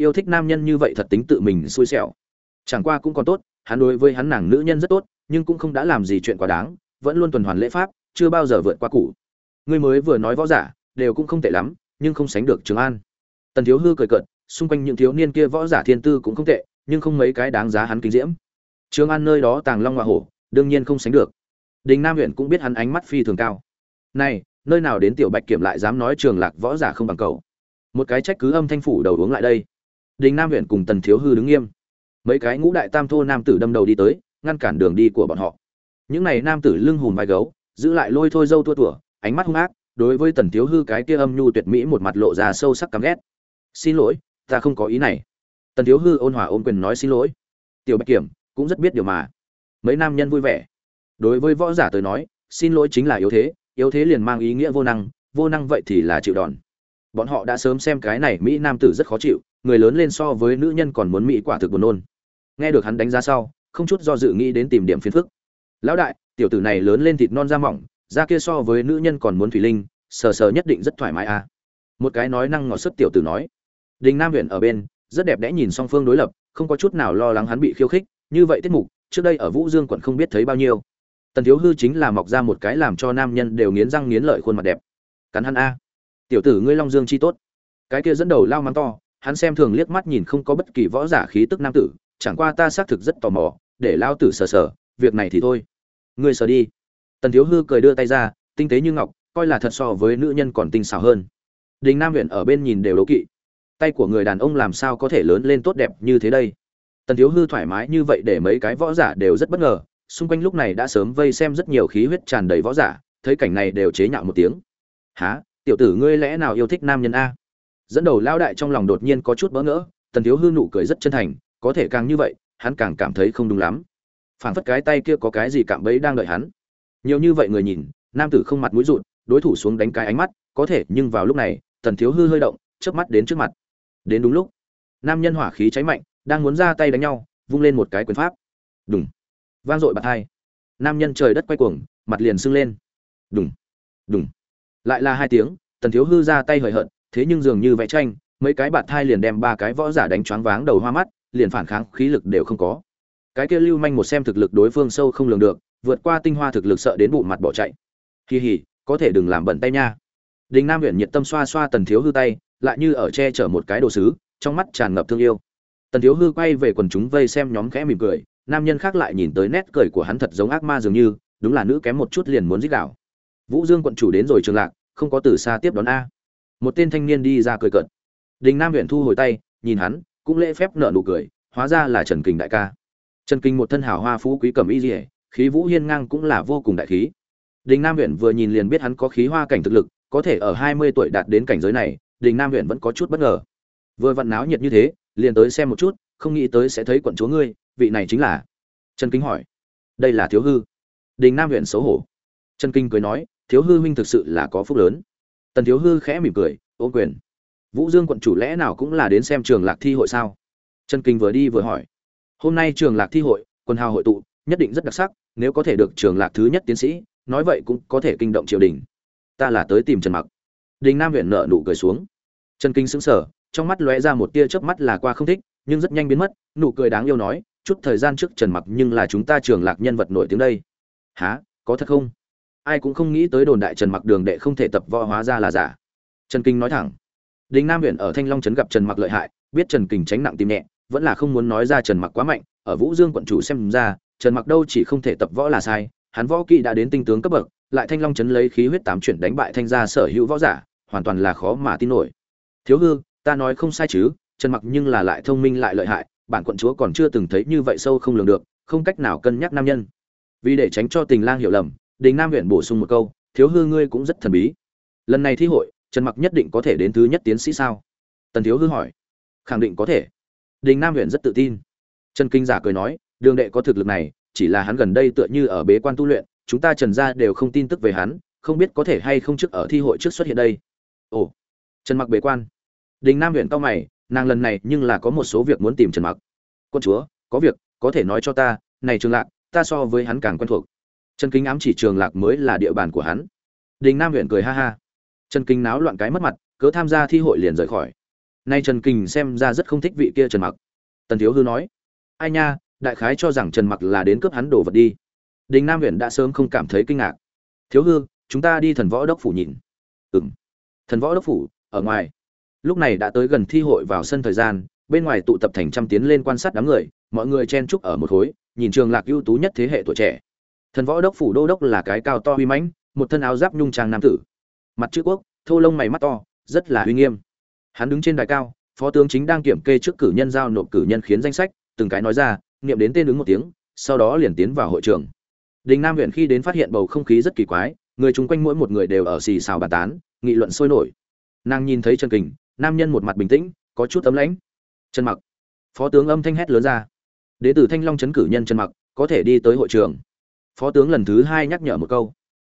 yêu thích nam nhân như vậy thật tính tự mình xui xẻo. Chẳng qua cũng còn tốt, hắn đối với hắn nàng nữ nhân rất tốt, nhưng cũng không đã làm gì chuyện quá đáng, vẫn luôn tuần hoàn lễ pháp, chưa bao giờ vượt qua cũ. Ngươi mới vừa nói võ giả, đều cũng không tệ lắm, nhưng không sánh được trường an. Tần thiếu hư cười cợt, xung quanh những thiếu niên kia võ giả thiên tư cũng không tệ, nhưng không mấy cái đáng giá hắn kính diễm. Trường an nơi đó tàng long hoa hổ, đương nhiên không sánh được. Đình nam huyện cũng biết hắn ánh mắt phi thường cao. Này, nơi nào đến tiểu bạch kiểm lại dám nói trường lạc võ giả không bằng cầu một cái trách cứ âm thanh phủ đầu uống lại đây đình nam huyện cùng tần thiếu hư đứng nghiêm. Mấy cái ngũ đại tam thô nam tử đâm đầu đi tới, ngăn cản đường đi của bọn họ. Những này nam tử lưng hùm vai gấu, giữ lại lôi thôi dâu tua tủa, ánh mắt hung ác, đối với tần thiếu hư cái kia âm nhu tuyệt mỹ một mặt lộ ra sâu sắc căm ghét. Xin lỗi, ta không có ý này. Tần thiếu hư ôn hòa ôm quyền nói xin lỗi. Tiểu bạch kiểm cũng rất biết điều mà. Mấy nam nhân vui vẻ. Đối với võ giả tới nói, xin lỗi chính là yếu thế yếu thế liền mang ý nghĩa vô năng vô năng vậy thì là chịu đòn. Bọn họ đã sớm xem cái này mỹ nam tử rất khó chịu người lớn lên so với nữ nhân còn muốn mỹ quả thực buồn nôn. Nghe được hắn đánh giá sau, không chút do dự nghĩ đến tìm điểm phiền phức. Lão đại, tiểu tử này lớn lên thịt non da mỏng, da kia so với nữ nhân còn muốn thủy linh, sờ sờ nhất định rất thoải mái à. Một cái nói năng ngọt sức tiểu tử nói. Đình nam huyện ở bên, rất đẹp đẽ nhìn song phương đối lập, không có chút nào lo lắng hắn bị khiêu khích. Như vậy tiết mục, trước đây ở vũ dương quận không biết thấy bao nhiêu. Tần thiếu hư chính là mọc ra một cái làm cho nam nhân đều nghiến răng nghiến lợi khuôn mặt đẹp. Cắn hắn a. Tiểu tử ngươi long dương chi tốt. Cái kia dẫn đầu lao mắng to hắn xem thường liếc mắt nhìn không có bất kỳ võ giả khí tức nam tử, chẳng qua ta xác thực rất tò mò, để lao tử sờ sờ, việc này thì thôi. Ngươi sờ đi. Tần thiếu hư cười đưa tay ra, tinh tế như ngọc, coi là thật so với nữ nhân còn tinh xảo hơn. Đình nam huyện ở bên nhìn đều đố kỵ. Tay của người đàn ông làm sao có thể lớn lên tốt đẹp như thế đây? Tần thiếu hư thoải mái như vậy để mấy cái võ giả đều rất bất ngờ, xung quanh lúc này đã sớm vây xem rất nhiều khí huyết tràn đầy võ giả, thấy cảnh này đều chế nhạo một tiếng. Há tiểu tử ngươi lẽ nào yêu thích nam nhân a? Dẫn đầu lao đại trong lòng đột nhiên có chút bỡ ngỡ, tần thiếu hư nụ cười rất chân thành, có thể càng như vậy, hắn càng cảm thấy không đúng lắm. Phảng phất cái tay kia có cái gì cạm bẫy đang đợi hắn. Nhiều như vậy người nhìn, nam tử không mặt mũi rụt, đối thủ xuống đánh cái ánh mắt, có thể, nhưng vào lúc này, tần thiếu hư hơi động, chớp mắt đến trước mặt. Đến đúng lúc, nam nhân hỏa khí cháy mạnh, đang muốn ra tay đánh nhau, vung lên một cái quyền pháp. Đúng vang dội bạt hai. Nam nhân trời đất quay cuồng, mặt liền sưng lên. Đúng đúng lại là hai tiếng, tần thiếu hư ra tay hời hợt thế nhưng dường như vẽ tranh, mấy cái bạt thai liền đem ba cái võ giả đánh choáng váng đầu hoa mắt, liền phản kháng khí lực đều không có. Cái kia lưu manh một xem thực lực đối phương sâu không lường được, vượt qua tinh hoa thực lực sợ đến bụng mặt bỏ chạy. Kỳ hỉ có thể đừng làm bẩn tay nha. Đình nam huyện nhiệt tâm xoa xoa tần thiếu hư tay, lại như ở che chở một cái đồ sứ, trong mắt tràn ngập thương yêu. Tần thiếu hư quay về quần chúng vây xem nhóm khẽ mỉm cười, nam nhân khác lại nhìn tới nét cười của hắn thật giống ác ma dường như, đúng là nữ kém một chút liền muốn giết đảo vũ dương quận chủ đến rồi trường lạc, không có từ xa tiếp đón a một tên thanh niên đi ra cười cợt. Đình nam huyện thu hồi tay, nhìn hắn, cũng lễ phép nợ nụ cười, hóa ra là trần kình đại ca. Trần kình một thân hào hoa phú quý cẩm y dỉa khí vũ hiên ngang cũng là vô cùng đại khí. Đình nam huyện vừa nhìn liền biết hắn có khí hoa cảnh thực lực, có thể ở hai mươi tuổi đạt đến cảnh giới này, đình nam huyện vẫn có chút bất ngờ. Vừa vặn náo nhiệt như thế, liền tới xem một chút, không nghĩ tới sẽ thấy quận chúa ngươi, vị này chính là. Trần kinh hỏi, đây là thiếu hư? Đình nam huyện xấu hổ. Trần kinh cười nói, thiếu hư huynh thực sự là có phúc lớn tần thiếu hư khẽ mỉm cười, ô quyền, vũ dương quận chủ lẽ nào cũng là đến xem trường lạc thi hội sao? Trần kinh vừa đi vừa hỏi. Hôm nay trường lạc thi hội quân hào hội tụ, nhất định rất đặc sắc, nếu có thể được trường lạc thứ nhất tiến sĩ, nói vậy cũng có thể kinh động triều đình. Ta là tới tìm trần mặc. Đình nam huyện nợ nụ cười xuống. Trần kinh sững sờ, trong mắt lóe ra một tia chớp mắt là qua không thích, nhưng rất nhanh biến mất, nụ cười đáng yêu nói, chút thời gian trước trần mặc nhưng là chúng ta trường lạc nhân vật nổi tiếng đây. Há có thật không? Ai cũng không nghĩ tới đồn đại trần mặc đường đệ không thể tập võ hóa ra là giả. Trần kinh nói thẳng, đình nam huyện ở thanh long trấn gặp trần mặc lợi hại, biết trần kình tránh nặng tim nhẹ, vẫn là không muốn nói ra trần mặc quá mạnh, ở vũ dương quận chủ xem ra, trần mặc đâu chỉ không thể tập võ là sai, hắn võ kỹ đã đến tinh tướng cấp bậc, lại thanh long trấn lấy khí huyết tám chuyển đánh bại thanh gia sở hữu võ giả, hoàn toàn là khó mà tin nổi. Thiếu hư, ta nói không sai chứ, trần mặc nhưng là lại thông minh lại lợi hại, bản quận chúa còn chưa từng thấy như vậy sâu không lường được, không cách nào cân nhắc nam nhân. Vì để tránh cho tình lang hiểu lầm đình nam huyện bổ sung một câu, thiếu hư ngươi cũng rất thần bí. Lần này thi hội, trần mặc nhất định có thể đến thứ nhất tiến sĩ sao? Tần thiếu hư hỏi. Khẳng định có thể. Đình nam huyện rất tự tin. Trần kinh giả cười nói, đường đệ có thực lực này, chỉ là hắn gần đây tựa như ở bế quan tu luyện, chúng ta trần gia đều không tin tức về hắn, không biết có thể hay không trước ở thi hội trước xuất hiện đây. Ồ. Trần mặc bế quan. Đình nam huyện cao mày, nàng lần này nhưng là có một số việc muốn tìm trần mặc. Quân chúa, có việc, có thể nói cho ta, này trường lạc, ta so với hắn càng quen thuộc trần kính ám chỉ trường lạc mới là địa bàn của hắn. Đình nam huyện cười ha ha. Trần kính náo loạn cái mất mặt, cớ tham gia thi hội liền rời khỏi. Nay trần kình xem ra rất không thích vị kia trần mặc. Tần thiếu hư nói, ai nha, đại khái cho rằng trần mặc là đến cướp hắn đồ vật đi. Đình nam huyện đã sớm không cảm thấy kinh ngạc. Thiếu hư, chúng ta đi thần võ đốc phủ nhìn. Ừ m thần võ đốc phủ, ở ngoài. Lúc này đã tới gần thi hội vào sân thời gian, bên ngoài tụ tập thành trăm tiến lên quan sát đám người, mọi người chen chúc ở một khối, nhìn trường lạc ưu tú nhất thế hệ tuổi trẻ thần võ đốc phủ đô đốc là cái cao to uy mãnh, một thân áo giáp nhung trang nam tử. Mặt chữ quốc, thô lông mày mắt to, rất là uy nghiêm. Hắn đứng trên đài cao, phó tướng chính đang kiểm kê trước cử nhân giao nộp cử nhân khiến danh sách, từng cái nói ra, niệm đến tên ứng một tiếng, sau đó liền tiến vào hội trường. Đình nam huyện khi đến phát hiện bầu không khí rất kỳ quái, người chung quanh mỗi một người đều ở xì xào bàn tán, nghị luận sôi nổi. Nàng nhìn thấy trần kình, nam nhân một mặt bình tĩnh, có chút tấm lãnh. Trần mặc. Phó tướng âm thanh hét lớn ra. Đế tử thanh long chấn cử nhân trần mặc, có thể đi tới hội trường phó tướng lần thứ hai nhắc nhở một câu.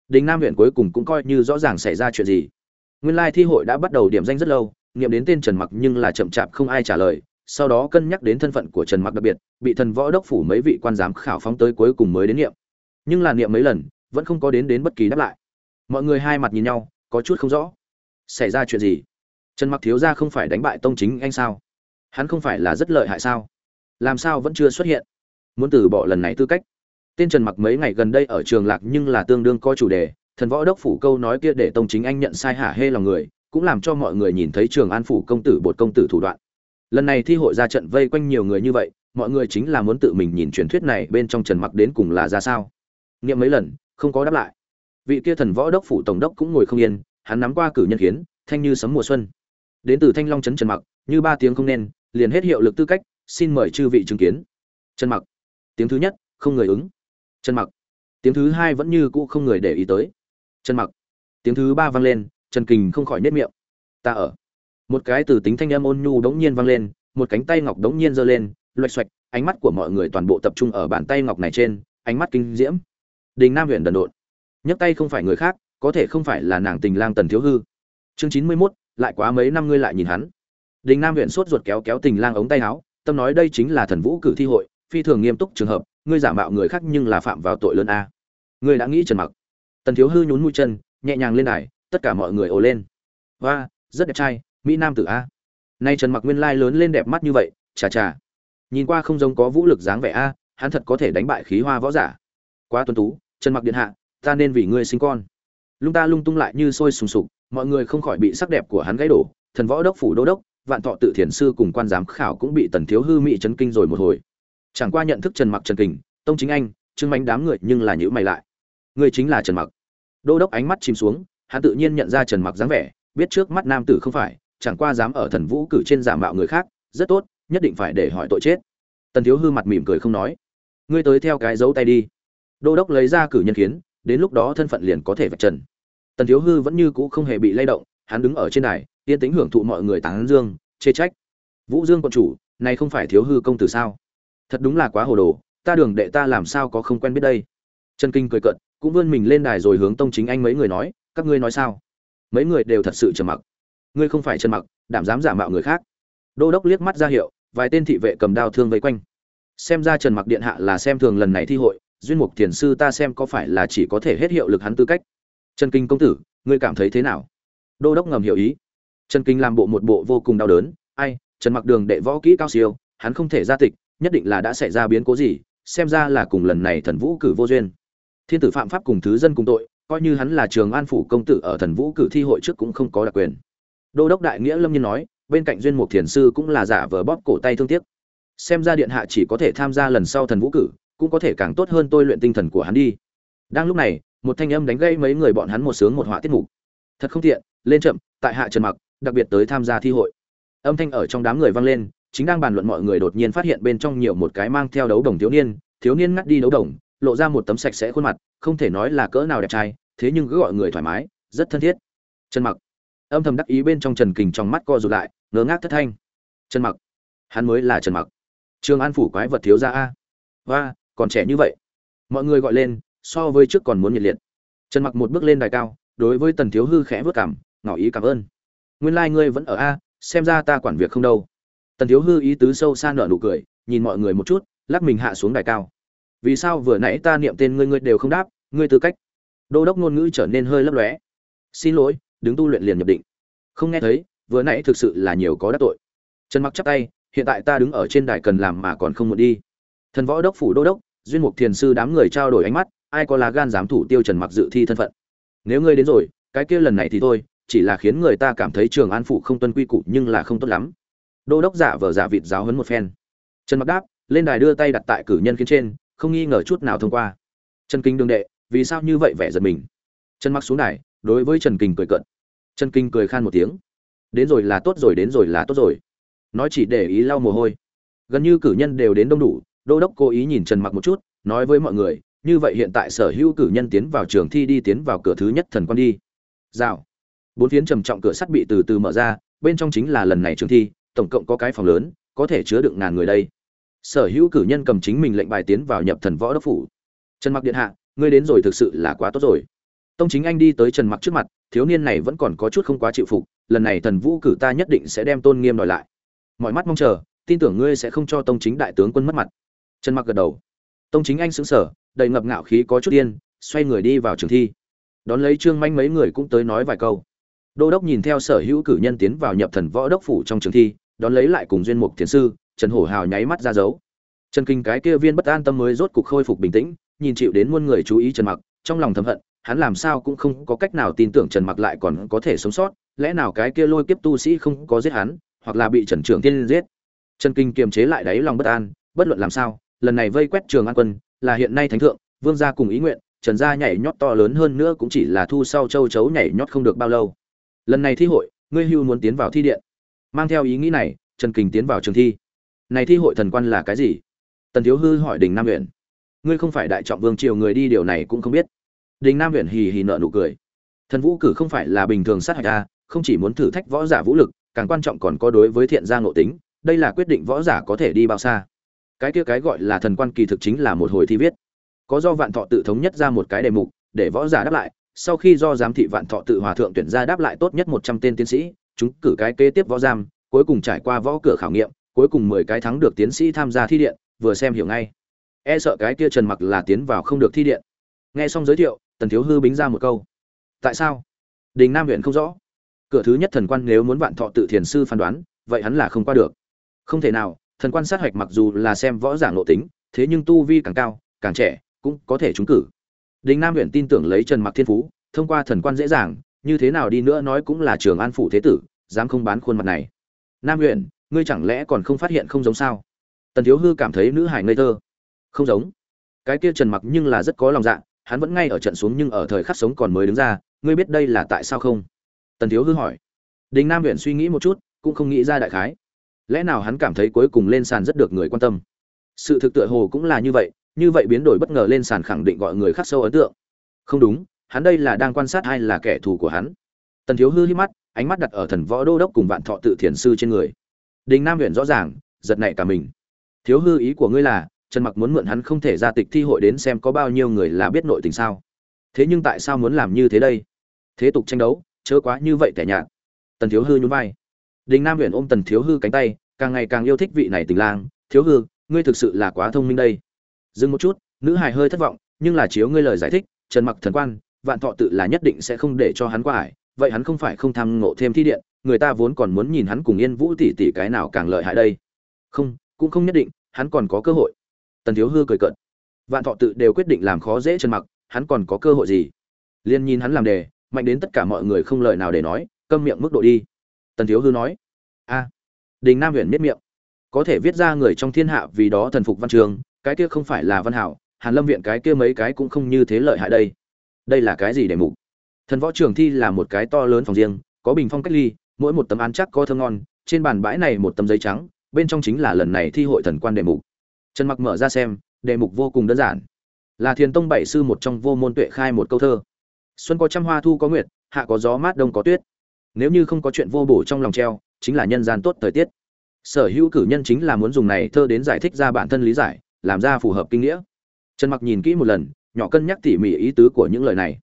Đình nam huyện cuối cùng cũng coi như rõ ràng xảy ra chuyện gì. Nguyên lai thi hội đã bắt đầu điểm danh rất lâu, nghiệm đến tên trần mặc nhưng là chậm chạp không ai trả lời, sau đó cân nhắc đến thân phận của trần mặc đặc biệt, bị thần võ đốc phủ mấy vị quan giám khảo phóng tới cuối cùng mới đến nghiệm. Nhưng là niệm mấy lần, vẫn không có đến đến bất kỳ đáp lại. Mọi người hai mặt nhìn nhau, có chút không rõ. Xảy ra chuyện gì? Trần mặc thiếu gia không phải đánh bại tông chính anh sao? Hắn không phải là rất lợi hại sao? Làm sao vẫn chưa xuất hiện? Muốn từ bỏ lần này tư cách? Tên trần mặc mấy ngày gần đây ở trường lạc nhưng là tương đương có chủ đề thần võ đốc phủ câu nói kia để tông chính anh nhận sai hả hê lòng người cũng làm cho mọi người nhìn thấy trường an phủ công tử bột công tử thủ đoạn. Lần này thi hội ra trận vây quanh nhiều người như vậy mọi người chính là muốn tự mình nhìn truyền thuyết này bên trong trần mặc đến cùng là ra sao. Nghiệm mấy lần không có đáp lại. Vị kia thần võ đốc phủ tổng đốc cũng ngồi không yên hắn nắm qua cử nhân hiến, thanh như sấm mùa xuân. Đến từ thanh long trấn trần mặc như ba tiếng không nên liền hết hiệu lực tư cách xin mời chư vị chứng kiến. Trần mặc tiếng thứ nhất không người ứng trần mặc. Tiếng thứ hai vẫn như cũ không người để ý tới. Trần mặc. Tiếng thứ ba vang lên trần kình không khỏi nết miệng. Ta ở. Một cái từ tính thanh âm ôn nhu đống nhiên vang lên một cánh tay ngọc đống nhiên giơ lên loạch xoạch ánh mắt của mọi người toàn bộ tập trung ở bàn tay ngọc này trên ánh mắt kinh diễm. Đình nam huyện đần độn. Nhấc tay không phải người khác có thể không phải là nàng tình lang tần thiếu hư. Chương chín mươi 91, lại quá mấy năm ngươi lại nhìn hắn. Đình nam huyện sốt ruột kéo kéo tình lang ống tay áo tâm nói đây chính là thần vũ cử thi hội phi thường nghiêm túc trường hợp ngươi giả mạo người khác nhưng là phạm vào tội lớn a. Ngươi đã nghĩ trần mặc. Tần thiếu hư nhún mũi chân, nhẹ nhàng lên đài, tất cả mọi người ồ lên. Và rất đẹp trai, mỹ nam tử a. Nay trần mặc nguyên lai lớn lên đẹp mắt như vậy, chà chà. Nhìn qua không giống có vũ lực dáng vẻ a, hắn thật có thể đánh bại khí hoa võ giả. Quá tuấn tú, trần mặc điện hạ, ta nên vì ngươi sinh con. Lung ta lung tung lại như sôi sùng sục, mọi người không khỏi bị sắc đẹp của hắn gãy đổ. Thần võ đốc, phủ đô đốc, vạn thọ tự thiền sư cùng quan giám khảo cũng bị tần thiếu hư mỹ chấn kinh rồi một hồi chẳng qua nhận thức trần mặc trần kình, tông chính anh chứng mánh đám người nhưng là nhữ mày lại. Người chính là trần mặc. Đô đốc ánh mắt chìm xuống, hắn tự nhiên nhận ra trần mặc dáng vẻ, biết trước mắt nam tử không phải, chẳng qua dám ở thần vũ cử trên giả mạo người khác, rất tốt, nhất định phải để hỏi tội chết. Tần thiếu hư mặt mỉm cười không nói. Ngươi tới theo cái dấu tay đi. Đô đốc lấy ra cử nhân kiến, đến lúc đó thân phận liền có thể vạch trần. Tần thiếu hư vẫn như cũ không hề bị lay động, hắn đứng ở trên đài, yên tĩnh hưởng thụ mọi người tán dương, chê trách. Vũ dương quận chủ, này không phải thiếu hư công tử sao? Thật đúng là quá hồ đồ, ta đường đệ ta làm sao có không quen biết đây? Trần kinh cười cận cũng vươn mình lên đài rồi hướng tông chính anh mấy người nói, các ngươi nói sao? Mấy người đều thật sự trầm mặc. Ngươi không phải trần mặc, đảm dám giả mạo người khác. Đô đốc liếc mắt ra hiệu, vài tên thị vệ cầm đao thương vây quanh. Xem ra trần mặc điện hạ là xem thường lần này thi hội, duyên mục thiền sư ta xem có phải là chỉ có thể hết hiệu lực hắn tư cách. Trần kinh công tử, ngươi cảm thấy thế nào? Đô đốc ngầm hiểu ý. Trần kinh làm bộ một bộ vô cùng đau đớn, ai, trần mặc đường đệ võ kỹ cao siêu, hắn không thể ra tịch nhất định là đã xảy ra biến cố gì, xem ra là cùng lần này thần vũ cử vô duyên. Thiên tử phạm pháp cùng thứ dân cùng tội, coi như hắn là trường an phủ công tử ở thần vũ cử thi hội trước cũng không có đặc quyền. Đô đốc đại nghĩa lâm nhiên nói, bên cạnh duyên mục thiền sư cũng là giả vờ bóp cổ tay thương tiếc. Xem ra điện hạ chỉ có thể tham gia lần sau thần vũ cử, cũng có thể càng tốt hơn tôi luyện tinh thần của hắn đi. Đang lúc này, một thanh âm đánh gây mấy người bọn hắn một sướng một họa tiết mục. Thật không tiện, lên chậm, tại hạ trần mặc, đặc biệt tới tham gia thi hội. Âm thanh ở trong đám người vang lên chính đang bàn luận mọi người đột nhiên phát hiện bên trong nhiều một cái mang theo đấu đồng thiếu niên thiếu niên ngắt đi đấu đồng, lộ ra một tấm sạch sẽ khuôn mặt, không thể nói là cỡ nào đẹp trai, thế nhưng cứ gọi người thoải mái, rất thân thiết. Trần mặc. Âm thầm đắc ý bên trong trần kình trong mắt co rụt lại, ngớ ngác thất thanh. Trần mặc. Hắn mới là trần mặc. Trường an phủ quái vật thiếu gia a. Và còn trẻ như vậy. Mọi người gọi lên, so với trước còn muốn nhiệt liệt. Trần mặc một bước lên đài cao, đối với tần thiếu hư khẽ vớt cảm, ngỏ ý cảm ơn. Nguyên lai like ngươi vẫn ở a, xem ra ta quản việc không đâu tần thiếu hư ý tứ sâu xa nở nụ cười, nhìn mọi người một chút, lắc mình hạ xuống đài cao. Vì sao vừa nãy ta niệm tên ngươi ngươi đều không đáp, ngươi tư cách? Đô đốc ngôn ngữ trở nên hơi lấp lóe. Xin lỗi, đứng tu luyện liền nhập định. Không nghe thấy, vừa nãy thực sự là nhiều có đắc tội. Trần mặc chắp tay, hiện tại ta đứng ở trên đài cần làm mà còn không muốn đi. Thần võ đốc phủ đô đốc, duyên mục thiền sư đám người trao đổi ánh mắt, ai có lá gan dám thủ tiêu trần mặc dự thi thân phận? Nếu ngươi đến rồi, cái kia lần này thì thôi, chỉ là khiến người ta cảm thấy trường an phủ không tuân quy củ nhưng là không tốt lắm đô đốc giả vờ giả vịt giáo hấn một phen. Trần mặc đáp, lên đài đưa tay đặt tại cử nhân khiến trên, không nghi ngờ chút nào thông qua. Trần kinh đương đệ, vì sao như vậy vẻ giật mình? Trần mặc xuống đài, đối với trần kinh cười cận trần kinh cười khan một tiếng. Đến rồi là tốt rồi, đến rồi là tốt rồi. Nói chỉ để ý lau mồ hôi. Gần như cử nhân đều đến đông đủ, đô đốc cố ý nhìn trần mặc một chút, nói với mọi người, như vậy hiện tại sở hữu cử nhân tiến vào trường thi đi tiến vào cửa thứ nhất thần quan đi. Rào. Bốn phiến trầm trọng cửa sắt bị từ từ mở ra, bên trong chính là lần này trường thi tổng cộng có cái phòng lớn, có thể chứa đựng ngàn người đây. Sở hữu cử nhân cầm chính mình lệnh bài tiến vào nhập thần võ đốc phủ. Trần mặc điện hạ, ngươi đến rồi thực sự là quá tốt rồi. Tông chính anh đi tới trần mặc trước mặt, thiếu niên này vẫn còn có chút không quá chịu phục, lần này thần vũ cử ta nhất định sẽ đem tôn nghiêm đòi lại. Mọi mắt mong chờ, tin tưởng ngươi sẽ không cho tông chính đại tướng quân mất mặt. Trần mặc gật đầu. Tông chính anh sững sờ, đầy ngập ngạo khí có chút điên xoay người đi vào trường thi. Đón lấy trương manh mấy người cũng tới nói vài câu. Đô đốc nhìn theo sở hữu cử nhân tiến vào nhập thần võ đốc phủ trong trường thi đón lấy lại cùng duyên mục thiền sư, trần hổ hào nháy mắt ra dấu. Trần kinh cái kia viên bất an tâm mới rốt cục khôi phục bình tĩnh, nhìn chịu đến muôn người chú ý trần mặc, trong lòng thầm hận, hắn làm sao cũng không có cách nào tin tưởng trần mặc lại còn có thể sống sót, lẽ nào cái kia lôi kiếp tu sĩ không có giết hắn, hoặc là bị trần trưởng tiên giết? Trần kinh kiềm chế lại đáy lòng bất an, bất luận làm sao, lần này vây quét trường an quân, là hiện nay thánh thượng, vương gia cùng ý nguyện, trần gia nhảy nhót to lớn hơn nữa cũng chỉ là thu sau châu chấu nhảy nhót không được bao lâu. Lần này thi hội, ngươi hưu muốn tiến vào thi điện mang theo ý nghĩ này, trần kình tiến vào trường thi. Này thi hội thần quan là cái gì? Tần thiếu hư hỏi đình nam huyện ngươi không phải đại trọng vương triều người đi điều này cũng không biết. Đình nam huyện hì hì nợ nụ cười. Thần vũ cử không phải là bình thường sát hạch a, không chỉ muốn thử thách võ giả vũ lực, càng quan trọng còn có đối với thiện gia ngộ tính, đây là quyết định võ giả có thể đi bao xa. Cái kia cái gọi là thần quan kỳ thực chính là một hồi thi viết. Có do vạn thọ tự thống nhất ra một cái đề mục, để võ giả đáp lại, sau khi do giám thị vạn thọ tự hòa thượng tuyển ra đáp lại tốt nhất một trăm tên tiến sĩ chúng cử cái kế tiếp võ giam, cuối cùng trải qua võ cửa khảo nghiệm, cuối cùng mười cái thắng được tiến sĩ tham gia thi điện, vừa xem hiểu ngay. E sợ cái kia trần mặc là tiến vào không được thi điện. Nghe xong giới thiệu, tần thiếu hư bính ra một câu. Tại sao? Đình nam huyện không rõ. Cửa thứ nhất thần quan nếu muốn vạn thọ tự thiền sư phán đoán, vậy hắn là không qua được. Không thể nào, thần quan sát hoạch mặc dù là xem võ giả nội tính, thế nhưng tu vi càng cao, càng trẻ, cũng có thể trúng cử. Đình nam huyện tin tưởng lấy trần mặc thiên phú, thông qua thần quan dễ dàng như thế nào đi nữa nói cũng là trường an phủ thế tử, dám không bán khuôn mặt này. Nam huyện ngươi chẳng lẽ còn không phát hiện không giống sao? Tần thiếu hư cảm thấy nữ hải ngây thơ. Không giống. Cái kia trần mặc nhưng là rất có lòng dạ hắn vẫn ngay ở trận xuống nhưng ở thời khắc sống còn mới đứng ra, ngươi biết đây là tại sao không? Tần thiếu hư hỏi. Đình nam huyện suy nghĩ một chút, cũng không nghĩ ra đại khái. Lẽ nào hắn cảm thấy cuối cùng lên sàn rất được người quan tâm? Sự thực tựa hồ cũng là như vậy như vậy biến đổi bất ngờ lên sàn khẳng định gọi người khác sâu ấn tượng. Không đúng hắn đây là đang quan sát ai là kẻ thù của hắn. Tần thiếu hư hít mắt, ánh mắt đặt ở thần võ đô đốc cùng vạn thọ tự thiền sư trên người. Đình nam huyện rõ ràng, giật nảy cả mình. Thiếu hư ý của ngươi là, trần mặc muốn mượn hắn không thể ra tịch thi hội đến xem có bao nhiêu người là biết nội tình sao. Thế nhưng tại sao muốn làm như thế đây? Thế tục tranh đấu, chớ quá như vậy tẻ nhạt. Tần thiếu hư nhún vai. Đình nam huyện ôm tần thiếu hư cánh tay, càng ngày càng yêu thích vị này tình lang. Thiếu hư, ngươi thực sự là quá thông minh đây. Dừng một chút, nữ hài hơi thất vọng, nhưng là chiếu ngươi lời giải thích, trần mặc thần quan vạn thọ tự là nhất định sẽ không để cho hắn qua ải, vậy hắn không phải không tham ngộ thêm thi điện, người ta vốn còn muốn nhìn hắn cùng yên vũ tỷ tỷ cái nào càng lợi hại đây. Không, cũng không nhất định, hắn còn có cơ hội. Tần thiếu hư cười cợt. Vạn thọ tự đều quyết định làm khó dễ trần mặc, hắn còn có cơ hội gì? Liên nhìn hắn làm đề, mạnh đến tất cả mọi người không lời nào để nói, câm miệng mức độ đi. Tần thiếu hư nói. A. Đình nam huyện miết miệng. Có thể viết ra người trong thiên hạ vì đó thần phục văn trường, cái kia không phải là văn hảo, hàn lâm viện cái kia mấy cái cũng không như thế lợi hại đây đây là cái gì để mục? Thần võ trường thi là một cái to lớn phòng riêng, có bình phong cách ly, mỗi một tấm án chắc có thơ ngon, trên bàn bãi này một tấm giấy trắng, bên trong chính là lần này thi hội thần quan đề mục. Trần mặc mở ra xem, đề mục vô cùng đơn giản. Là thiền tông bảy sư một trong vô môn tuệ khai một câu thơ. Xuân có trăm hoa, thu có nguyệt, hạ có gió mát, đông có tuyết. Nếu như không có chuyện vô bổ trong lòng treo, chính là nhân gian tốt thời tiết. Sở hữu cử nhân chính là muốn dùng này thơ đến giải thích ra bản thân lý giải, làm ra phù hợp kinh nghĩa. Trần mặc nhìn kỹ một lần nhỏ cân nhắc tỉ mỉ ý tứ của những lời này.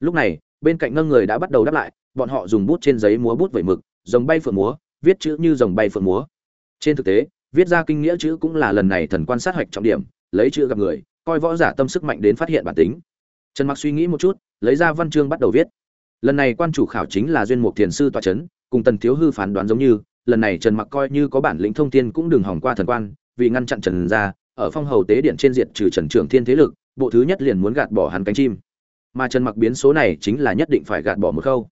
Lúc này, bên cạnh ngân người đã bắt đầu đáp lại, bọn họ dùng bút trên giấy múa bút vẩy mực, dòng bay phượng múa, viết chữ như dòng bay phượng múa. Trên thực tế, viết ra kinh nghĩa chữ cũng là lần này thần quan sát hoạch trọng điểm, lấy chữ gặp người, coi võ giả tâm sức mạnh đến phát hiện bản tính. Trần mặc suy nghĩ một chút, lấy ra văn chương bắt đầu viết. Lần này quan chủ khảo chính là duyên mục thiền sư tọa chấn, cùng tần thiếu hư phán đoán giống như, lần này trần mặc coi như có bản lĩnh thông thiên cũng đừng hỏng qua thần quan, vì ngăn chặn trần gia, ở phong hầu tế điện trên diện trừ trần trưởng thiên thế lực bộ thứ nhất liền muốn gạt bỏ hắn cánh chim. Mà trần mặc biến số này chính là nhất định phải gạt bỏ một khâu.